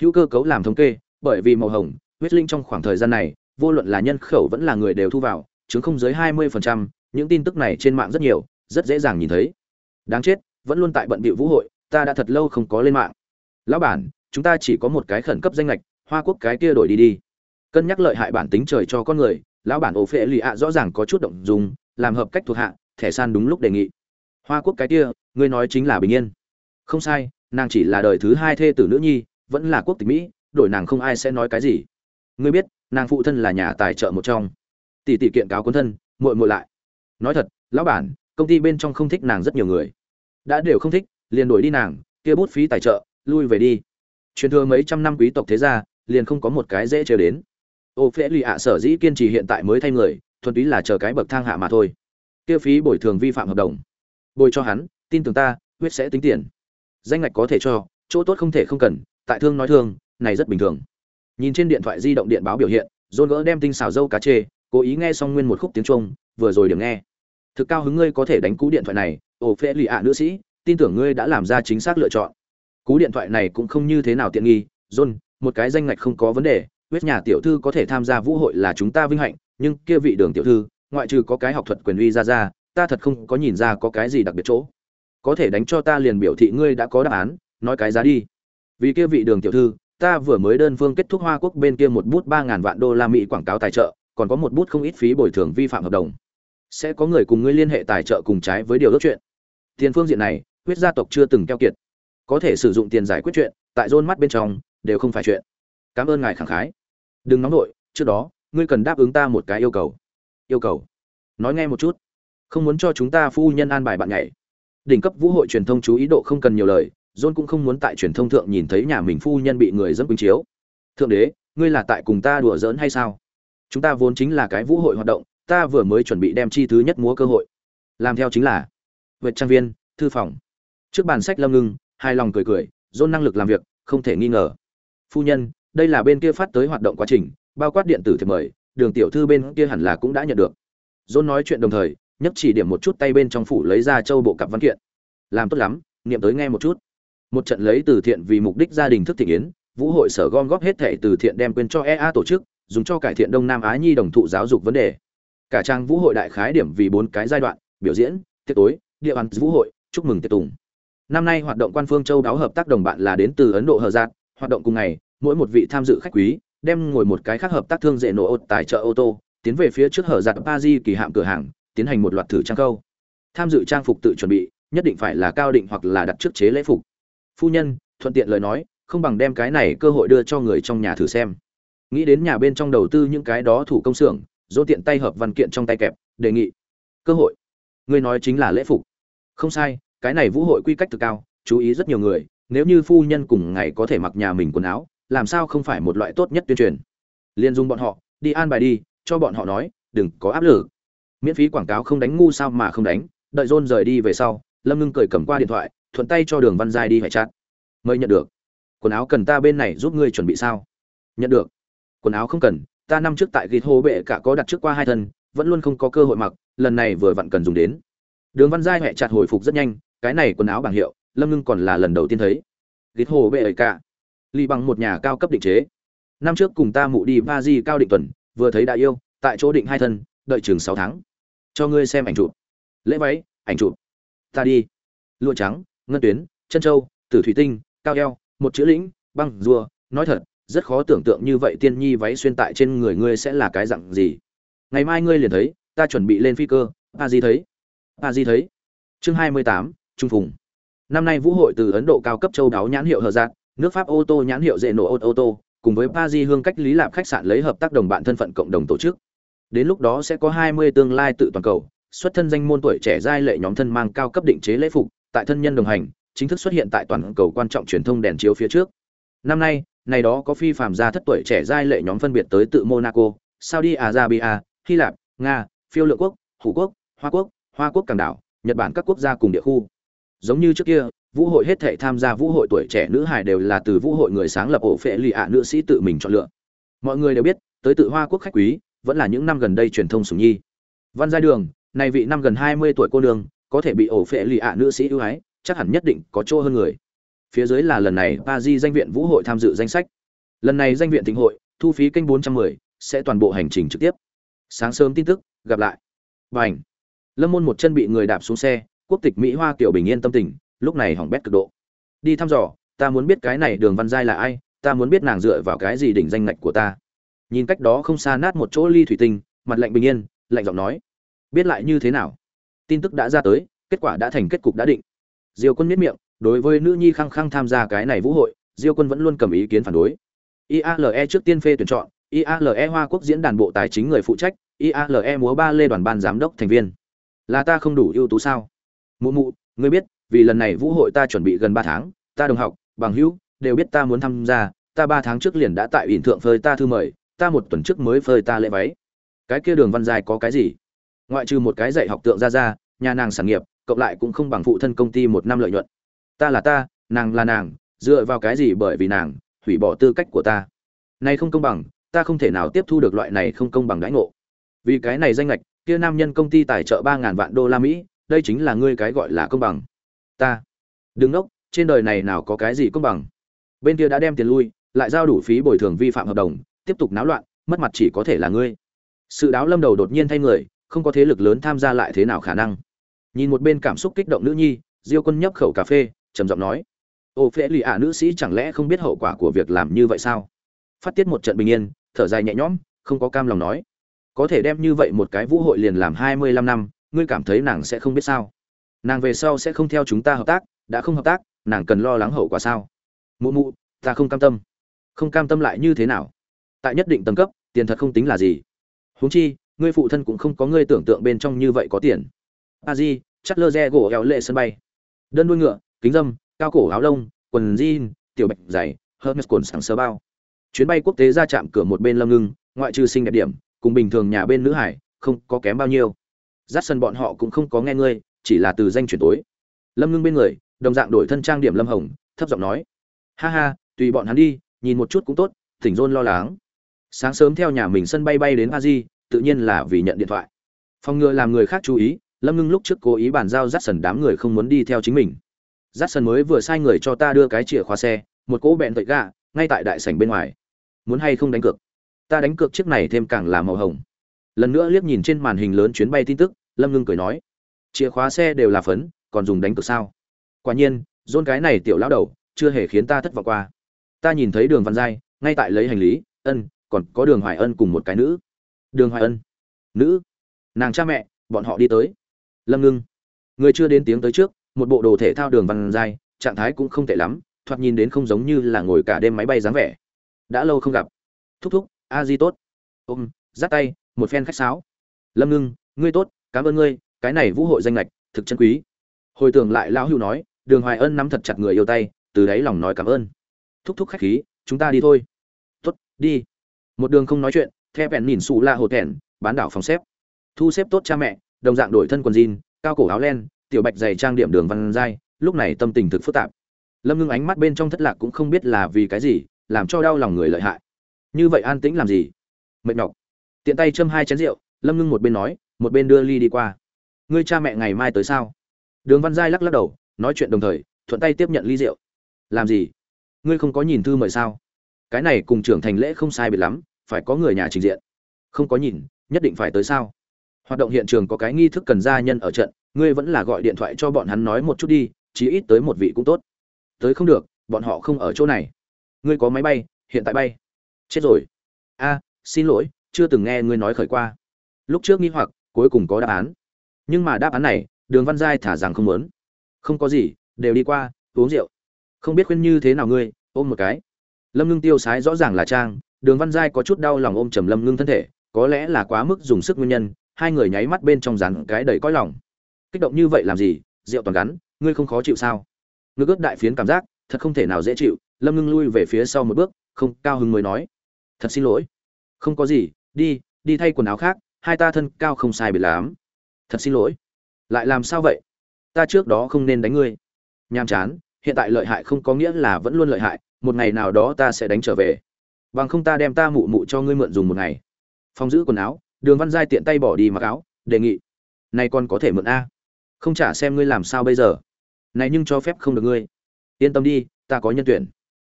Hữu cơ cấu làm thống kê bởi vì màu hồng huyết linh trong khoảng thời gian này vô luận là nhân khẩu vẫn là người đều thu vào chứng không dưới hai mươi phần trăm, những tin tức này trên mạng rất nhiều rất dễ dàng nhìn thấy. Đáng chết vẫn luôn tại bận bịu vũ hội ta đã thật lâu không có lên mạng. Lão bản chúng ta chỉ có một cái khẩn cấp danh lệch hoa quốc cái kia đổi đi đi. Cân nhắc lợi hại bản tính trời cho con người lão bản ổ phệ lì ạ rõ ràng có chút động dùng làm hợp cách thuộc hạ thẻ san đúng lúc đề nghị hoa quốc cái kia, ngươi nói chính là bình yên. Không sai, nàng chỉ là đời thứ hai thê tử nữ nhi, vẫn là quốc tịch mỹ, đổi nàng không ai sẽ nói cái gì. Ngươi biết, nàng phụ thân là nhà tài trợ một trong. Tỷ tỷ kiện cáo quân thân, muội muội lại. Nói thật, lão bản, công ty bên trong không thích nàng rất nhiều người. Đã đều không thích, liền đổi đi nàng, kia bút phí tài trợ, lui về đi. Truyền thừa mấy trăm năm quý tộc thế gia, liền không có một cái dễ chờ đến. Ô phễ lì ạ sở dĩ kiên trì hiện tại mới thay người, thuần túy là chờ cái bậc thang hạ mà thôi. Kia phí bồi thường vi phạm hợp đồng bồi cho hắn, tin tưởng ta, huyết sẽ tính tiền. Danh ngạch có thể cho, chỗ tốt không thể không cần, tại thương nói thương, này rất bình thường. Nhìn trên điện thoại di động điện báo biểu hiện, John gỡ đem tinh xào dâu cá chê, cố ý nghe xong nguyên một khúc tiếng trung, vừa rồi điểm nghe. Thực cao hứng ngươi có thể đánh cú điện thoại này, ồ, phê lì ạ nữ sĩ, tin tưởng ngươi đã làm ra chính xác lựa chọn. Cú điện thoại này cũng không như thế nào tiện nghi, john, một cái danh ngạch không có vấn đề, huyết nhà tiểu thư có thể tham gia vũ hội là chúng ta vinh hạnh, nhưng kia vị đường tiểu thư, ngoại trừ có cái học thuật quyền uy ra ra ta thật không có nhìn ra có cái gì đặc biệt chỗ. Có thể đánh cho ta liền biểu thị ngươi đã có đáp án, nói cái giá đi. Vì kia vị đường tiểu thư, ta vừa mới đơn phương kết thúc hoa quốc bên kia một bút ba ngàn vạn đô la mỹ quảng cáo tài trợ, còn có một bút không ít phí bồi thường vi phạm hợp đồng. Sẽ có người cùng ngươi liên hệ tài trợ cùng trái với điều ước chuyện. Tiền phương diện này, huyết gia tộc chưa từng keo kiệt. Có thể sử dụng tiền giải quyết chuyện, tại rôn mắt bên trong, đều không phải chuyện. Cảm ơn ngài khẳng khái. Đừng nóng nổi trước đó, ngươi cần đáp ứng ta một cái yêu cầu. Yêu cầu. Nói nghe một chút không muốn cho chúng ta phu nhân an bài bạn nhảy. Đỉnh cấp vũ hội truyền thông chú ý độ không cần nhiều lời, john cũng không muốn tại truyền thông thượng nhìn thấy nhà mình phu nhân bị người dẫm quýnh chiếu. Thượng đế, ngươi là tại cùng ta đùa giỡn hay sao? Chúng ta vốn chính là cái vũ hội hoạt động, ta vừa mới chuẩn bị đem chi thứ nhất múa cơ hội. Làm theo chính là, vượt trang viên, thư phòng. Trước bàn sách lâm ngưng hài lòng cười cười dôn năng lực làm việc, không thể nghi ngờ. Phu nhân, đây là bên kia phát tới hoạt động quá trình, bao quát điện tử thiệp mời, đường tiểu thư bên kia hẳn là cũng đã nhận được. Dôn nói chuyện đồng thời nhấp chỉ điểm một chút tay bên trong phủ lấy ra châu bộ cặp văn kiện. Làm tốt lắm, niệm tới nghe một chút. Một trận lấy từ thiện vì mục đích gia đình thức thị yến, vũ hội sở gom góp hết thẻ từ thiện đem quên cho ea tổ chức, dùng cho cải thiện đông nam á nhi đồng thụ giáo dục vấn đề. Cả trang vũ hội đại khái điểm vì bốn cái giai đoạn, biểu diễn, tiệc tối, địa bàn vũ hội, chúc mừng tiệc tùng. Năm nay hoạt động quan phương châu đáo hợp tác đồng bạn là đến từ ấn độ hờ giạt, hoạt động cùng ngày, mỗi một vị tham dự khách quý, đem ngồi một cái khác hợp tác thương dễ nổ ột tài trợ ô tô, tiến về phía trước hở giặt ba di kỳ hạm cửa hàng tiến hành một loạt thử trang câu tham dự trang phục tự chuẩn bị, nhất định phải là cao định hoặc là đặt trước chế lễ phục. Phu nhân, thuận tiện lời nói, không bằng đem cái này cơ hội đưa cho người trong nhà thử xem. Nghĩ đến nhà bên trong đầu tư những cái đó thủ công xưởng, dỗ tiện tay hợp văn kiện trong tay kẹp, đề nghị. Cơ hội. Ngươi nói chính là lễ phục. Không sai, cái này vũ hội quy cách từ cao, chú ý rất nhiều người, nếu như phu nhân cùng ngày có thể mặc nhà mình quần áo, làm sao không phải một loại tốt nhất tuyên truyền. Liên dung bọn họ, đi an bài đi, cho bọn họ nói, đừng có áp lực miễn phí quảng cáo không đánh ngu sao mà không đánh, đợi dôn rời đi về sau, lâm ngưng cười cầm qua điện thoại, thuận tay cho đường văn giai đi phải chát mới nhận được. Quần áo cần ta bên này giúp ngươi chuẩn bị sao? Nhận được. Quần áo không cần, ta năm trước tại ghi hô bệ cả có đặt trước qua hai thân, vẫn luôn không có cơ hội mặc, lần này vừa vặn cần dùng đến. Đường văn giai hẹ chặt hồi phục rất nhanh, cái này quần áo bảng hiệu, lâm ngưng còn là lần đầu tiên thấy. Ghi hô bệ cả. Ly bằng một nhà cao cấp định chế. Năm trước cùng ta mụ đi ba di cao định tuần, vừa thấy đại yêu, tại chỗ định hai thân đợi chừng sáu tháng. Cho ngươi xem ảnh chụp. Lễ váy ảnh chụp. Ta đi. Lụa trắng ngân tuyến chân châu tử thủy tinh cao eo một chữ lĩnh băng rùa. Nói thật rất khó tưởng tượng như vậy tiên nhi váy xuyên tại trên người ngươi sẽ là cái dặn gì. Ngày mai ngươi liền thấy ta chuẩn bị lên phi cơ. A di thấy. A di thấy. Chương hai mươi tám trung phùng. Năm nay vũ hội từ ấn độ cao cấp châu đáo nhãn hiệu hờ dạng nước pháp ô tô nhãn hiệu dễ nổ ô, ô tô cùng với pa di hương cách lý lạp khách sạn lấy hợp tác đồng bạn thân phận cộng đồng tổ chức đến lúc đó sẽ có hai mươi tương lai tự toàn cầu xuất thân danh môn tuổi trẻ giai lệ nhóm thân mang cao cấp định chế lễ phục tại thân nhân đồng hành chính thức xuất hiện tại toàn cầu quan trọng truyền thông đèn chiếu phía trước năm nay này đó có phi phàm gia thất tuổi trẻ giai lệ nhóm phân biệt tới tự Monaco, Saudi Arabia, Hy Lạp, Nga, Phiêu Lượng quốc, Hủ quốc, Hoa quốc, Hoa quốc càng đảo, Nhật Bản các quốc gia cùng địa khu. Giống như trước kia, vũ hội hết thảy tham gia vũ hội tuổi trẻ nữ hài đều là từ vũ hội người sáng lập ổ phệ lì ạ nữ sĩ tự mình chọn lựa. Mọi người đều biết, tới tự Hoa quốc khách quý, vẫn là những năm gần đây truyền thông sủng nhi. Văn Giai Đường, này vị năm gần 20 tuổi cô nương, có thể bị ổ phệ lì ạ nữ sĩ ưu ái, chắc hẳn nhất định có chỗ hơn người phía dưới là lần này Paris danh viện vũ hội tham dự danh sách. Lần này danh viện thịnh hội, thu phí kênh 410, sẽ toàn bộ hành trình trực tiếp. Sáng sớm tin tức, gặp lại. Bành. Lâm Môn một chân bị người đạp xuống xe, quốc tịch Mỹ Hoa kiểu bình yên tâm tình, lúc này hỏng bét cực độ. Đi thăm dò, ta muốn biết cái này Đường Văn Giai là ai, ta muốn biết nàng dựa vào cái gì đỉnh danh ngạch của ta. Nhìn cách đó không xa nát một chỗ ly thủy tinh, mặt lạnh bình yên, lạnh giọng nói: "Biết lại như thế nào? Tin tức đã ra tới, kết quả đã thành kết cục đã định. Diêu quân miết miệng đối với nữ nhi khăng khăng tham gia cái này vũ hội diêu quân vẫn luôn cầm ý kiến phản đối. Iale trước tiên phê tuyển chọn iale hoa quốc diễn đàn bộ tài chính người phụ trách iale múa ba lê đoàn ban giám đốc thành viên. Là ta không đủ ưu tú sao? Mụ mụ ngươi biết vì lần này vũ hội ta chuẩn bị gần ba tháng ta đồng học bằng hữu đều biết ta muốn tham gia ta ba tháng trước liền đã tại ỉn thượng phơi ta thư mời ta một tuần trước mới phơi ta lễ váy. Cái kia đường văn dài có cái gì? Ngoại trừ một cái dạy học tượng ra ra nhà nàng sản nghiệp cộng lại cũng không bằng phụ thân công ty một năm lợi nhuận. Ta là ta nàng là nàng dựa vào cái gì bởi vì nàng hủy bỏ tư cách của ta? Này không công bằng ta không thể nào tiếp thu được loại này không công bằng đãi ngộ. Vì cái này danh lệch kia nam nhân công ty tài trợ ba ngàn vạn đô la mỹ đây chính là ngươi cái gọi là công bằng. Ta. Đứng đốc, trên đời này nào có cái gì công bằng? Bên kia đã đem tiền lui lại giao đủ phí bồi thường vi phạm hợp đồng tiếp tục náo loạn, mất mặt chỉ có thể là ngươi. Sự đáo lâm đầu đột nhiên thay người, không có thế lực lớn tham gia lại thế nào khả năng. Nhìn một bên cảm xúc kích động nữ nhi, diêu quân nhấp khẩu cà phê, trầm giọng nói, ô phễ lì ả nữ sĩ chẳng lẽ không biết hậu quả của việc làm như vậy sao? Phát tiết một trận bình yên, thở dài nhẹ nhõm, không có cam lòng nói, có thể đem như vậy một cái vũ hội liền làm hai mươi lăm năm, ngươi cảm thấy nàng sẽ không biết sao? Nàng về sau sẽ không theo chúng ta hợp tác, đã không hợp tác, nàng cần lo lắng hậu quả sao? Mụ mụ, ta không cam tâm. Không cam tâm lại như thế nào? Tại nhất định tầng cấp, tiền thật không tính là gì. Huống chi, ngươi phụ thân cũng không có ngươi tưởng tượng bên trong như vậy có tiền. A di, chắt lơ re gỗ éo lệ sân bay. Đơn đuôi ngựa, kính dâm, cao cổ áo lông, quần jean, tiểu bạch dày hermes cồn sảng sơ bao. Chuyến bay quốc tế ra chạm cửa một bên lâm ngưng, ngoại trừ sinh đẹp điểm, cùng bình thường nhà bên nữ hải, không có kém bao nhiêu. Dắt sân bọn họ cũng không có nghe ngươi, chỉ là từ danh chuyển tối. Lâm ngưng bên người, đồng dạng đổi thân trang điểm lâm hồng, thấp giọng nói. Ha ha, tùy bọn hắn đi, nhìn một chút cũng tốt, thỉnh rôn lo lắng sáng sớm theo nhà mình sân bay bay đến a di tự nhiên là vì nhận điện thoại. Phòng ngừa làm người khác chú ý, lâm ngưng lúc trước cố ý bàn giao dắt sần đám người không muốn đi theo chính mình. Dắt sần mới vừa sai người cho ta đưa cái chìa khóa xe, một cỗ bẹn tẩy gà ngay tại đại sảnh bên ngoài. Muốn hay không đánh cược? Ta đánh cược chiếc này thêm càng là màu hồng. Lần nữa liếc nhìn trên màn hình lớn chuyến bay tin tức, lâm ngưng cười nói, chìa khóa xe đều là phấn, còn dùng đánh cược sao? Quả nhiên dôn cái này tiểu lão đầu, chưa hề khiến ta thất vọng qua. Ta nhìn thấy đường văn giai, ngay tại lấy hành lý, ân còn có đường hoài ân cùng một cái nữ. Đường hoài ân. Nữ. Nàng cha mẹ bọn họ đi tới. Lâm ngưng. Người chưa đến tiếng tới trước một bộ đồ thể thao đường văn dài, trạng thái cũng không tệ lắm thoạt nhìn đến không giống như là ngồi cả đêm máy bay dáng vẻ. Đã lâu không gặp. Thúc thúc a di tốt. Ôm dắt tay một phen khách sáo. Lâm ngưng ngươi tốt cảm ơn ngươi cái này vũ hội danh lệch thực chân quý. Hồi tưởng lại lão hữu nói đường hoài ân nắm thật chặt người yêu tay từ đáy lòng nói cảm ơn. Thúc thúc khách khí chúng ta đi thôi. Tốt đi một đường không nói chuyện theo bèn nhìn xù la hồ thẹn, bán đảo phòng xếp. Thu xếp tốt cha mẹ, đồng dạng đổi thân quần jean, cao cổ áo len, tiểu bạch dày trang điểm đường văn giai lúc này tâm tình thực phức tạp. Lâm ngưng ánh mắt bên trong thất lạc cũng không biết là vì cái gì, làm cho đau lòng người lợi hại. Như vậy an tĩnh làm gì? Mệt nhọc. Tiện tay châm hai chén rượu, lâm ngưng một bên nói, một bên đưa ly đi qua. Ngươi cha mẹ ngày mai tới sao? Đường văn giai lắc lắc đầu, nói chuyện đồng thời, thuận tay tiếp nhận ly rượu. Làm gì? Ngươi không có nhìn thư mời sao? Cái này cùng trưởng thành lễ không sai biệt lắm, phải có người nhà trình diện. Không có nhìn, nhất định phải tới sao? Hoạt động hiện trường có cái nghi thức cần gia nhân ở trận, ngươi vẫn là gọi điện thoại cho bọn hắn nói một chút đi, chí ít tới một vị cũng tốt. Tới không được, bọn họ không ở chỗ này. Ngươi có máy bay, hiện tại bay. Chết rồi. A, xin lỗi, chưa từng nghe ngươi nói khởi qua. Lúc trước nghi hoặc, cuối cùng có đáp án. Nhưng mà đáp án này, đường văn giai thả rằng không muốn. Không có gì, đều đi qua, uống rượu. Không biết khuyên như thế nào ngươi, ôm một cái lâm ngưng tiêu sái rõ ràng là trang, đường văn giai có chút đau lòng ôm trầm lâm ngưng thân thể, có lẽ là quá mức dùng sức nguyên nhân, hai người nháy mắt bên trong rắn cái đầy cõi lòng. Kích động như vậy làm gì? Rượu toàn gắn, ngươi không khó chịu sao? Ngực ướt đại phiến cảm giác, thật không thể nào dễ chịu. Lâm ngưng lui về phía sau một bước, không cao hứng mới nói, thật xin lỗi. Không có gì, đi đi thay quần áo khác, hai ta thân cao không sai biệt lắm. Thật xin lỗi. Lại làm sao vậy? Ta trước đó không nên đánh ngươi. Nhàm chán hiện tại lợi hại không có nghĩa là vẫn luôn lợi hại, một ngày nào đó ta sẽ đánh trở về. Bằng không ta đem ta mụ mụ cho ngươi mượn dùng một ngày. Phong giữ quần áo, đường văn giai tiện tay bỏ đi mặc áo, đề nghị, này còn có thể mượn a. Không trả xem ngươi làm sao bây giờ. Này nhưng cho phép không được ngươi. Yên tâm đi, ta có nhân tuyển.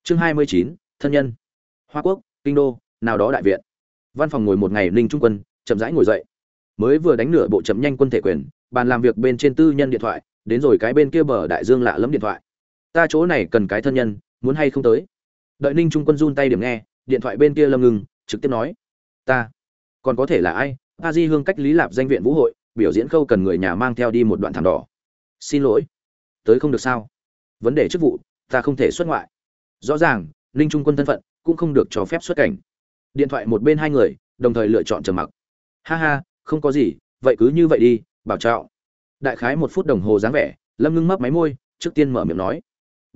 Chương hai mươi chín, thân nhân. Hoa quốc, kinh đô, nào đó đại viện. Văn phòng ngồi một ngày ninh trung quân, chậm rãi ngồi dậy. Mới vừa đánh nửa bộ chậm nhanh quân thể quyền, bàn làm việc bên trên tư nhân điện thoại, đến rồi cái bên kia bờ đại dương lạ lẫm điện thoại ta chỗ này cần cái thân nhân, muốn hay không tới? Đợi ninh trung quân run tay điểm nghe, điện thoại bên kia lâm ngừng, trực tiếp nói, ta, còn có thể là ai? A di hương cách lý lạp danh viện vũ hội, biểu diễn khâu cần người nhà mang theo đi một đoạn thảm đỏ. Xin lỗi. Tới không được sao? Vấn đề chức vụ, ta không thể xuất ngoại. Rõ ràng, ninh trung quân thân phận, cũng không được cho phép xuất cảnh. Điện thoại một bên hai người, đồng thời lựa chọn trầm mặc. Ha ha, không có gì, vậy cứ như vậy đi, bảo trạo đại khái một phút đồng hồ dáng vẻ, lâm ngưng mấp máy môi, trước tiên mở miệng nói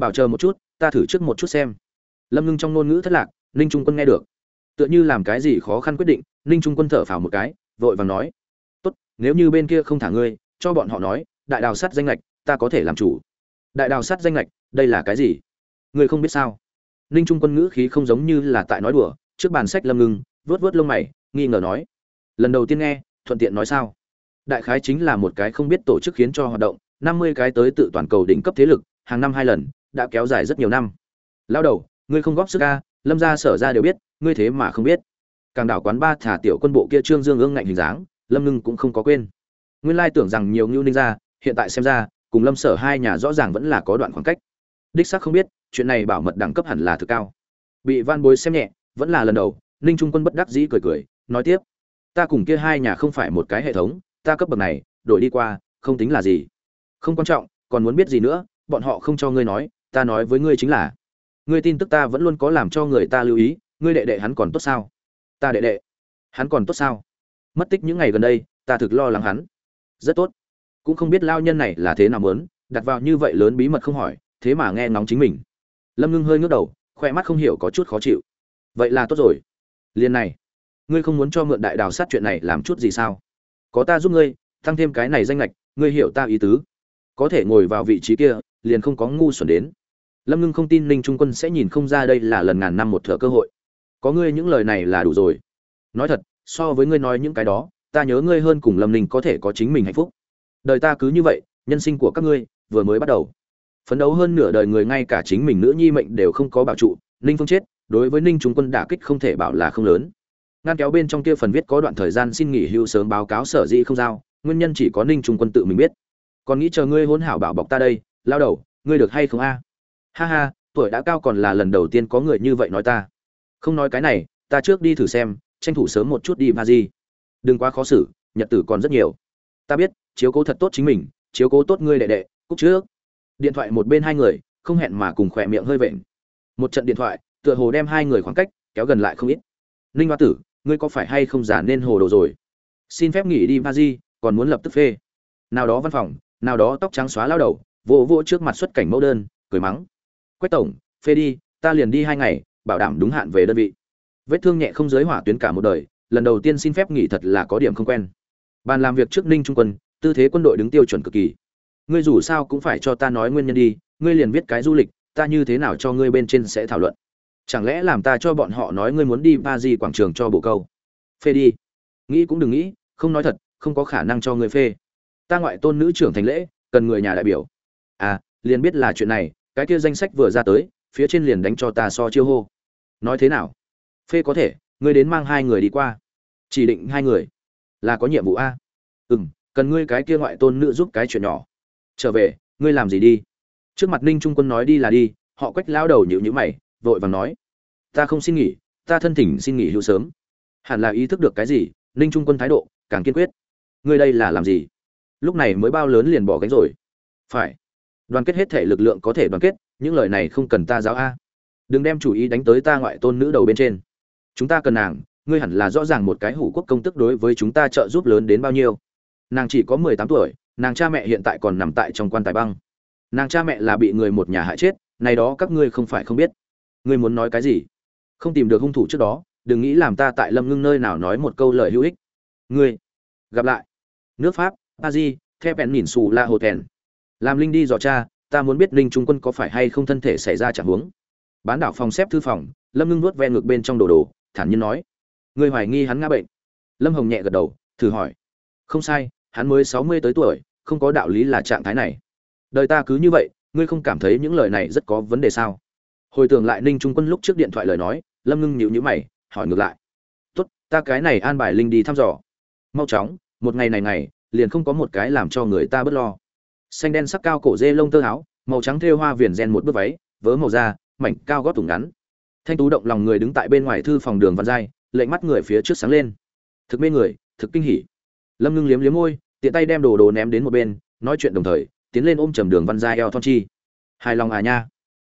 bảo chờ một chút, ta thử trước một chút xem. Lâm ngưng trong ngôn ngữ thất lạc, ninh trung quân nghe được. Tựa như làm cái gì khó khăn quyết định, ninh trung quân thở phào một cái, vội vàng nói, tốt, nếu như bên kia không thả ngươi, cho bọn họ nói, đại đào sắt danh lệch, ta có thể làm chủ. Đại đào sắt danh lệch, đây là cái gì? Ngươi không biết sao? Ninh trung quân ngữ khí không giống như là tại nói đùa, trước bàn sách lâm ngưng vớt vớt lông mày, nghi ngờ nói, lần đầu tiên nghe, thuận tiện nói sao? Đại khái chính là một cái không biết tổ chức khiến cho hoạt động, năm mươi cái tới tự toàn cầu đỉnh cấp thế lực, hàng năm hai lần đã kéo dài rất nhiều năm. Lao đầu, ngươi không góp sức ca lâm gia sở ra đều biết, ngươi thế mà không biết. Càng đảo quán ba thả tiểu quân bộ kia trương dương ương ngạnh hình dáng, lâm ngưng cũng không có quên. Nguyên lai tưởng rằng nhiều ngưu ninh ra hiện tại xem ra, cùng lâm sở hai nhà rõ ràng vẫn là có đoạn khoảng cách. Đích xác không biết, chuyện này bảo mật đẳng cấp hẳn là thực cao. Bị van bối xem nhẹ, vẫn là lần đầu, ninh trung quân bất đắc dĩ cười cười, nói tiếp. Ta cùng kia hai nhà không phải một cái hệ thống, ta cấp bậc này, đổi đi qua, không tính là gì. Không quan trọng, còn muốn biết gì nữa, bọn họ không cho ngươi nói ta nói với ngươi chính là, ngươi tin tức ta vẫn luôn có làm cho người ta lưu ý, ngươi đệ đệ hắn còn tốt sao? Ta đệ đệ, hắn còn tốt sao? Mất tích những ngày gần đây, ta thực lo lắng hắn. Rất tốt. Cũng không biết lao nhân này là thế nào mớn đặt vào như vậy lớn bí mật không hỏi, thế mà nghe ngóng chính mình. Lâm ngưng hơi ngước đầu khoe mắt không hiểu có chút khó chịu. Vậy là tốt rồi. Liền này, ngươi không muốn cho mượn đại đào sát chuyện này làm chút gì sao? Có ta giúp ngươi, tăng thêm cái này danh lệch ngươi hiểu ta ý tứ. Có thể ngồi vào vị trí kia, liền không có ngu xuẩn đến lâm ngưng không tin ninh trung quân sẽ nhìn không ra đây là lần ngàn năm một thợ cơ hội. Có ngươi những lời này là đủ rồi. Nói thật, so với ngươi nói những cái đó, ta nhớ ngươi hơn cùng lâm ninh có thể có chính mình hạnh phúc. Đời ta cứ như vậy, nhân sinh của các ngươi vừa mới bắt đầu. Phấn đấu hơn nửa đời người ngay cả chính mình nữ nhi mệnh đều không có bảo trụ, ninh phương chết, đối với ninh trung quân đả kích không thể bảo là không lớn. Ngăn kéo bên trong kia phần viết có đoạn thời gian xin nghỉ hưu sớm báo cáo sở dĩ không giao, nguyên nhân chỉ có ninh trung quân tự mình biết. Còn nghĩ chờ ngươi hôn hảo bảo bọc ta đây, lao đầu, ngươi được hay không a? Ha ha, tuổi đã cao còn là lần đầu tiên có người như vậy nói ta. Không nói cái này, ta trước đi thử xem, tranh thủ sớm một chút đi ma di đừng quá khó xử, nhật tử còn rất nhiều. Ta biết, chiếu cố thật tốt chính mình, chiếu cố tốt ngươi đệ đệ, cúc trước. Điện thoại một bên hai người, không hẹn mà cùng khỏe miệng hơi vện. Một trận điện thoại, tựa hồ đem hai người khoảng cách kéo gần lại không ít. Ninh hoa tử, ngươi có phải hay không giả nên hồ đồ rồi? Xin phép nghỉ đi ma di còn muốn lập tức phê. Nào đó văn phòng, nào đó tóc trắng xóa lao đầu, vỗ vỗ trước mặt xuất cảnh mẫu đơn, cười mắng quách tổng, phê đi, ta liền đi hai ngày, bảo đảm đúng hạn về đơn vị. Vết thương nhẹ không giới hỏa tuyến cả một đời, lần đầu tiên xin phép nghỉ thật là có điểm không quen. Bàn làm việc trước ninh trung quân, tư thế quân đội đứng tiêu chuẩn cực kỳ. Ngươi dù sao cũng phải cho ta nói nguyên nhân đi, ngươi liền viết cái du lịch, ta như thế nào cho ngươi bên trên sẽ thảo luận? Chẳng lẽ làm ta cho bọn họ nói ngươi muốn đi ba di quảng trường cho bộ câu? Phê đi. Nghĩ cũng đừng nghĩ, không nói thật, không có khả năng cho ngươi phê. Ta ngoại tôn nữ trưởng thành lễ, cần người nhà đại biểu. À liền biết là chuyện này cái kia danh sách vừa ra tới, phía trên liền đánh cho ta so chiêu hô. Nói thế nào? Phê có thể, ngươi đến mang hai người đi qua. Chỉ định hai người. Là có nhiệm vụ a. Ừ m cần ngươi cái kia ngoại tôn nữ giúp cái chuyện nhỏ. Trở về, ngươi làm gì đi? Trước mặt ninh trung quân nói đi là đi, họ quách lao đầu nhịu nhữ mày, vội vàng nói. Ta không xin nghỉ, ta thân thỉnh xin nghỉ hữu sớm. Hẳn là ý thức được cái gì, ninh trung quân thái độ càng kiên quyết. Ngươi đây là làm gì? Lúc này mới bao lớn liền bỏ gánh rồi. Phải đoàn kết hết thể lực lượng có thể đoàn kết, những lời này không cần ta giáo a. Đừng đem chủ ý đánh tới ta ngoại tôn nữ đầu bên trên. Chúng ta cần nàng, ngươi hẳn là rõ ràng một cái hủ quốc công tức đối với chúng ta trợ giúp lớn đến bao nhiêu. Nàng chỉ có mười tám tuổi, nàng cha mẹ hiện tại còn nằm tại trong quan tài băng. Nàng cha mẹ là bị người một nhà hại chết, này đó các ngươi không phải không biết. Ngươi muốn nói cái gì? Không tìm được hung thủ trước đó, đừng nghĩ làm ta tại lâm ngưng nơi nào nói một câu lời hữu ích. Ngươi, gặp lại. Nước pháp a di theo bèn nhìn xù la hồ thèn làm linh đi dò cha ta muốn biết linh trung quân có phải hay không thân thể xảy ra chẳng huống bán đảo phòng xếp thư phòng, lâm ngưng nuốt ve ngược bên trong đồ đồ, thản nhiên nói. Ngươi hoài nghi hắn ngã bệnh. Lâm hồng nhẹ gật đầu, thử hỏi. Không sai, hắn mới sáu mươi tới tuổi, không có đạo lý là trạng thái này. Đời ta cứ như vậy, ngươi không cảm thấy những lời này rất có vấn đề sao? Hồi tưởng lại ninh trung quân lúc trước điện thoại lời nói, lâm ngưng nhịu nhữ mày, hỏi ngược lại. Tốt, ta cái này an bài linh đi thăm dò. Mau chóng, một ngày này ngày, liền không có một cái làm cho người ta bớt lo xanh đen sắc cao cổ dê lông tơ áo, màu trắng thêu hoa viền gen một bước váy, vớ màu da, mảnh cao gót thủng ngắn. Thanh tú động lòng người đứng tại bên ngoài thư phòng đường văn giai lệnh mắt người phía trước sáng lên. Thực mê người, thực kinh hỉ. Lâm ngưng liếm liếm môi, tiện tay đem đồ đồ ném đến một bên, nói chuyện đồng thời, tiến lên ôm chầm đường văn giai eo thon chi. Hài lòng à nha.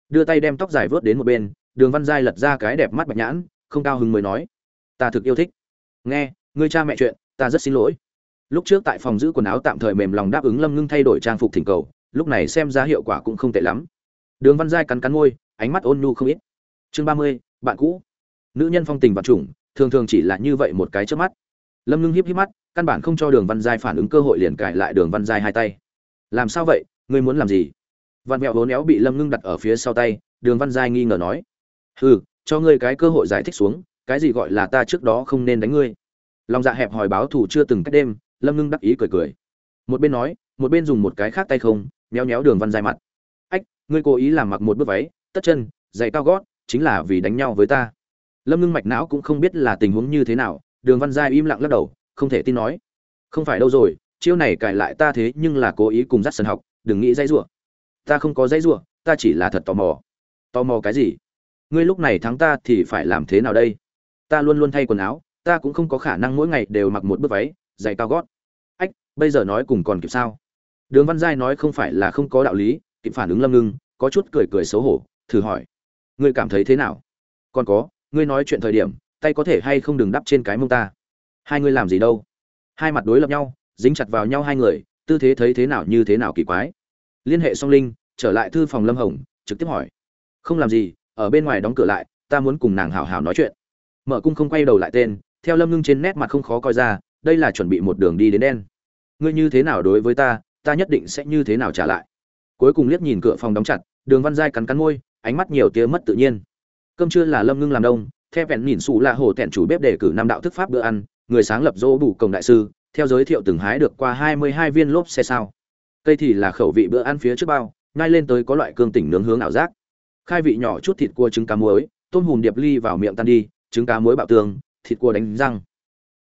Đưa tay đem tóc dài vớt đến một bên, đường văn giai lật ra cái đẹp mắt bạch nhãn, không cao hứng mới nói. Ta thực yêu thích. Nghe, ngươi cha mẹ chuyện, ta rất xin lỗi lúc trước tại phòng giữ quần áo tạm thời mềm lòng đáp ứng lâm ngưng thay đổi trang phục thỉnh cầu, lúc này xem ra hiệu quả cũng không tệ lắm. Đường văn giai cắn cắn môi, ánh mắt ôn nhu không ít. Chương ba mươi, bạn cũ. Nữ nhân phong tình và chủng, thường thường chỉ là như vậy một cái trước mắt. Lâm ngưng híp híp mắt, căn bản không cho đường văn giai phản ứng cơ hội liền cài lại đường văn giai hai tay. Làm sao vậy? Ngươi muốn làm gì? Văn mẹo hố néo bị lâm ngưng đặt ở phía sau tay, đường văn giai nghi ngờ nói. Hừ, cho ngươi cái cơ hội giải thích xuống, cái gì gọi là ta trước đó không nên đánh ngươi? Lòng dạ hẹp hòi báo thù chưa từng cách đêm lâm ngưng đắc ý cười cười. Một bên nói, một bên dùng một cái khác tay không, méo méo đường văn dài mặt. Ách, ngươi cố ý làm mặc một bước váy, tất chân, giày cao gót, chính là vì đánh nhau với ta. Lâm ngưng mạch não cũng không biết là tình huống như thế nào, đường văn giai im lặng lắc đầu, không thể tin nói. Không phải đâu rồi, chiêu này cải lại ta thế nhưng là cố ý cùng dắt sân học, đừng nghĩ dãy rủa. Ta không có dãy rủa, ta chỉ là thật tò mò. Tò mò cái gì? Ngươi lúc này thắng ta thì phải làm thế nào đây? Ta luôn luôn thay quần áo, ta cũng không có khả năng mỗi ngày đều mặc một bước váy giày cao gót. Ách, bây giờ nói cùng còn kịp sao? Đường văn giai nói không phải là không có đạo lý, kịp phản ứng lâm ngưng, có chút cười cười xấu hổ, thử hỏi. Ngươi cảm thấy thế nào? Còn có, ngươi nói chuyện thời điểm, tay có thể hay không đừng đắp trên cái mông ta? Hai ngươi làm gì đâu? Hai mặt đối lập nhau, dính chặt vào nhau hai người, tư thế thấy thế nào như thế nào kỳ quái. Liên hệ song linh, trở lại thư phòng lâm hồng, trực tiếp hỏi. Không làm gì, ở bên ngoài đóng cửa lại, ta muốn cùng nàng hào hào nói chuyện. Mở cung không quay đầu lại tên, theo lâm ngưng trên nét mặt không khó coi ra đây là chuẩn bị một đường đi đến đen. Ngươi như thế nào đối với ta ta nhất định sẽ như thế nào trả lại. Cuối cùng liếc nhìn cửa phòng đóng chặt, đường văn giai cắn cắn môi, ánh mắt nhiều tía mất tự nhiên. Cơm trưa là lâm ngưng làm đông, theo vẹn nhìn xù là hồ tẹn chủ bếp đề cử năm đạo thức pháp bữa ăn, người sáng lập dỗ bù cổng đại sư, theo giới thiệu từng hái được qua hai mươi hai viên lốp xe sao. Cây thì là khẩu vị bữa ăn phía trước bao ngay lên tới có loại cương tỉnh nướng hướng ảo giác. Khai vị nhỏ chút thịt cua trứng cá muối, tôm hùm điệp ly vào miệng tan đi, trứng cá muối bạo tương thịt cua đánh răng.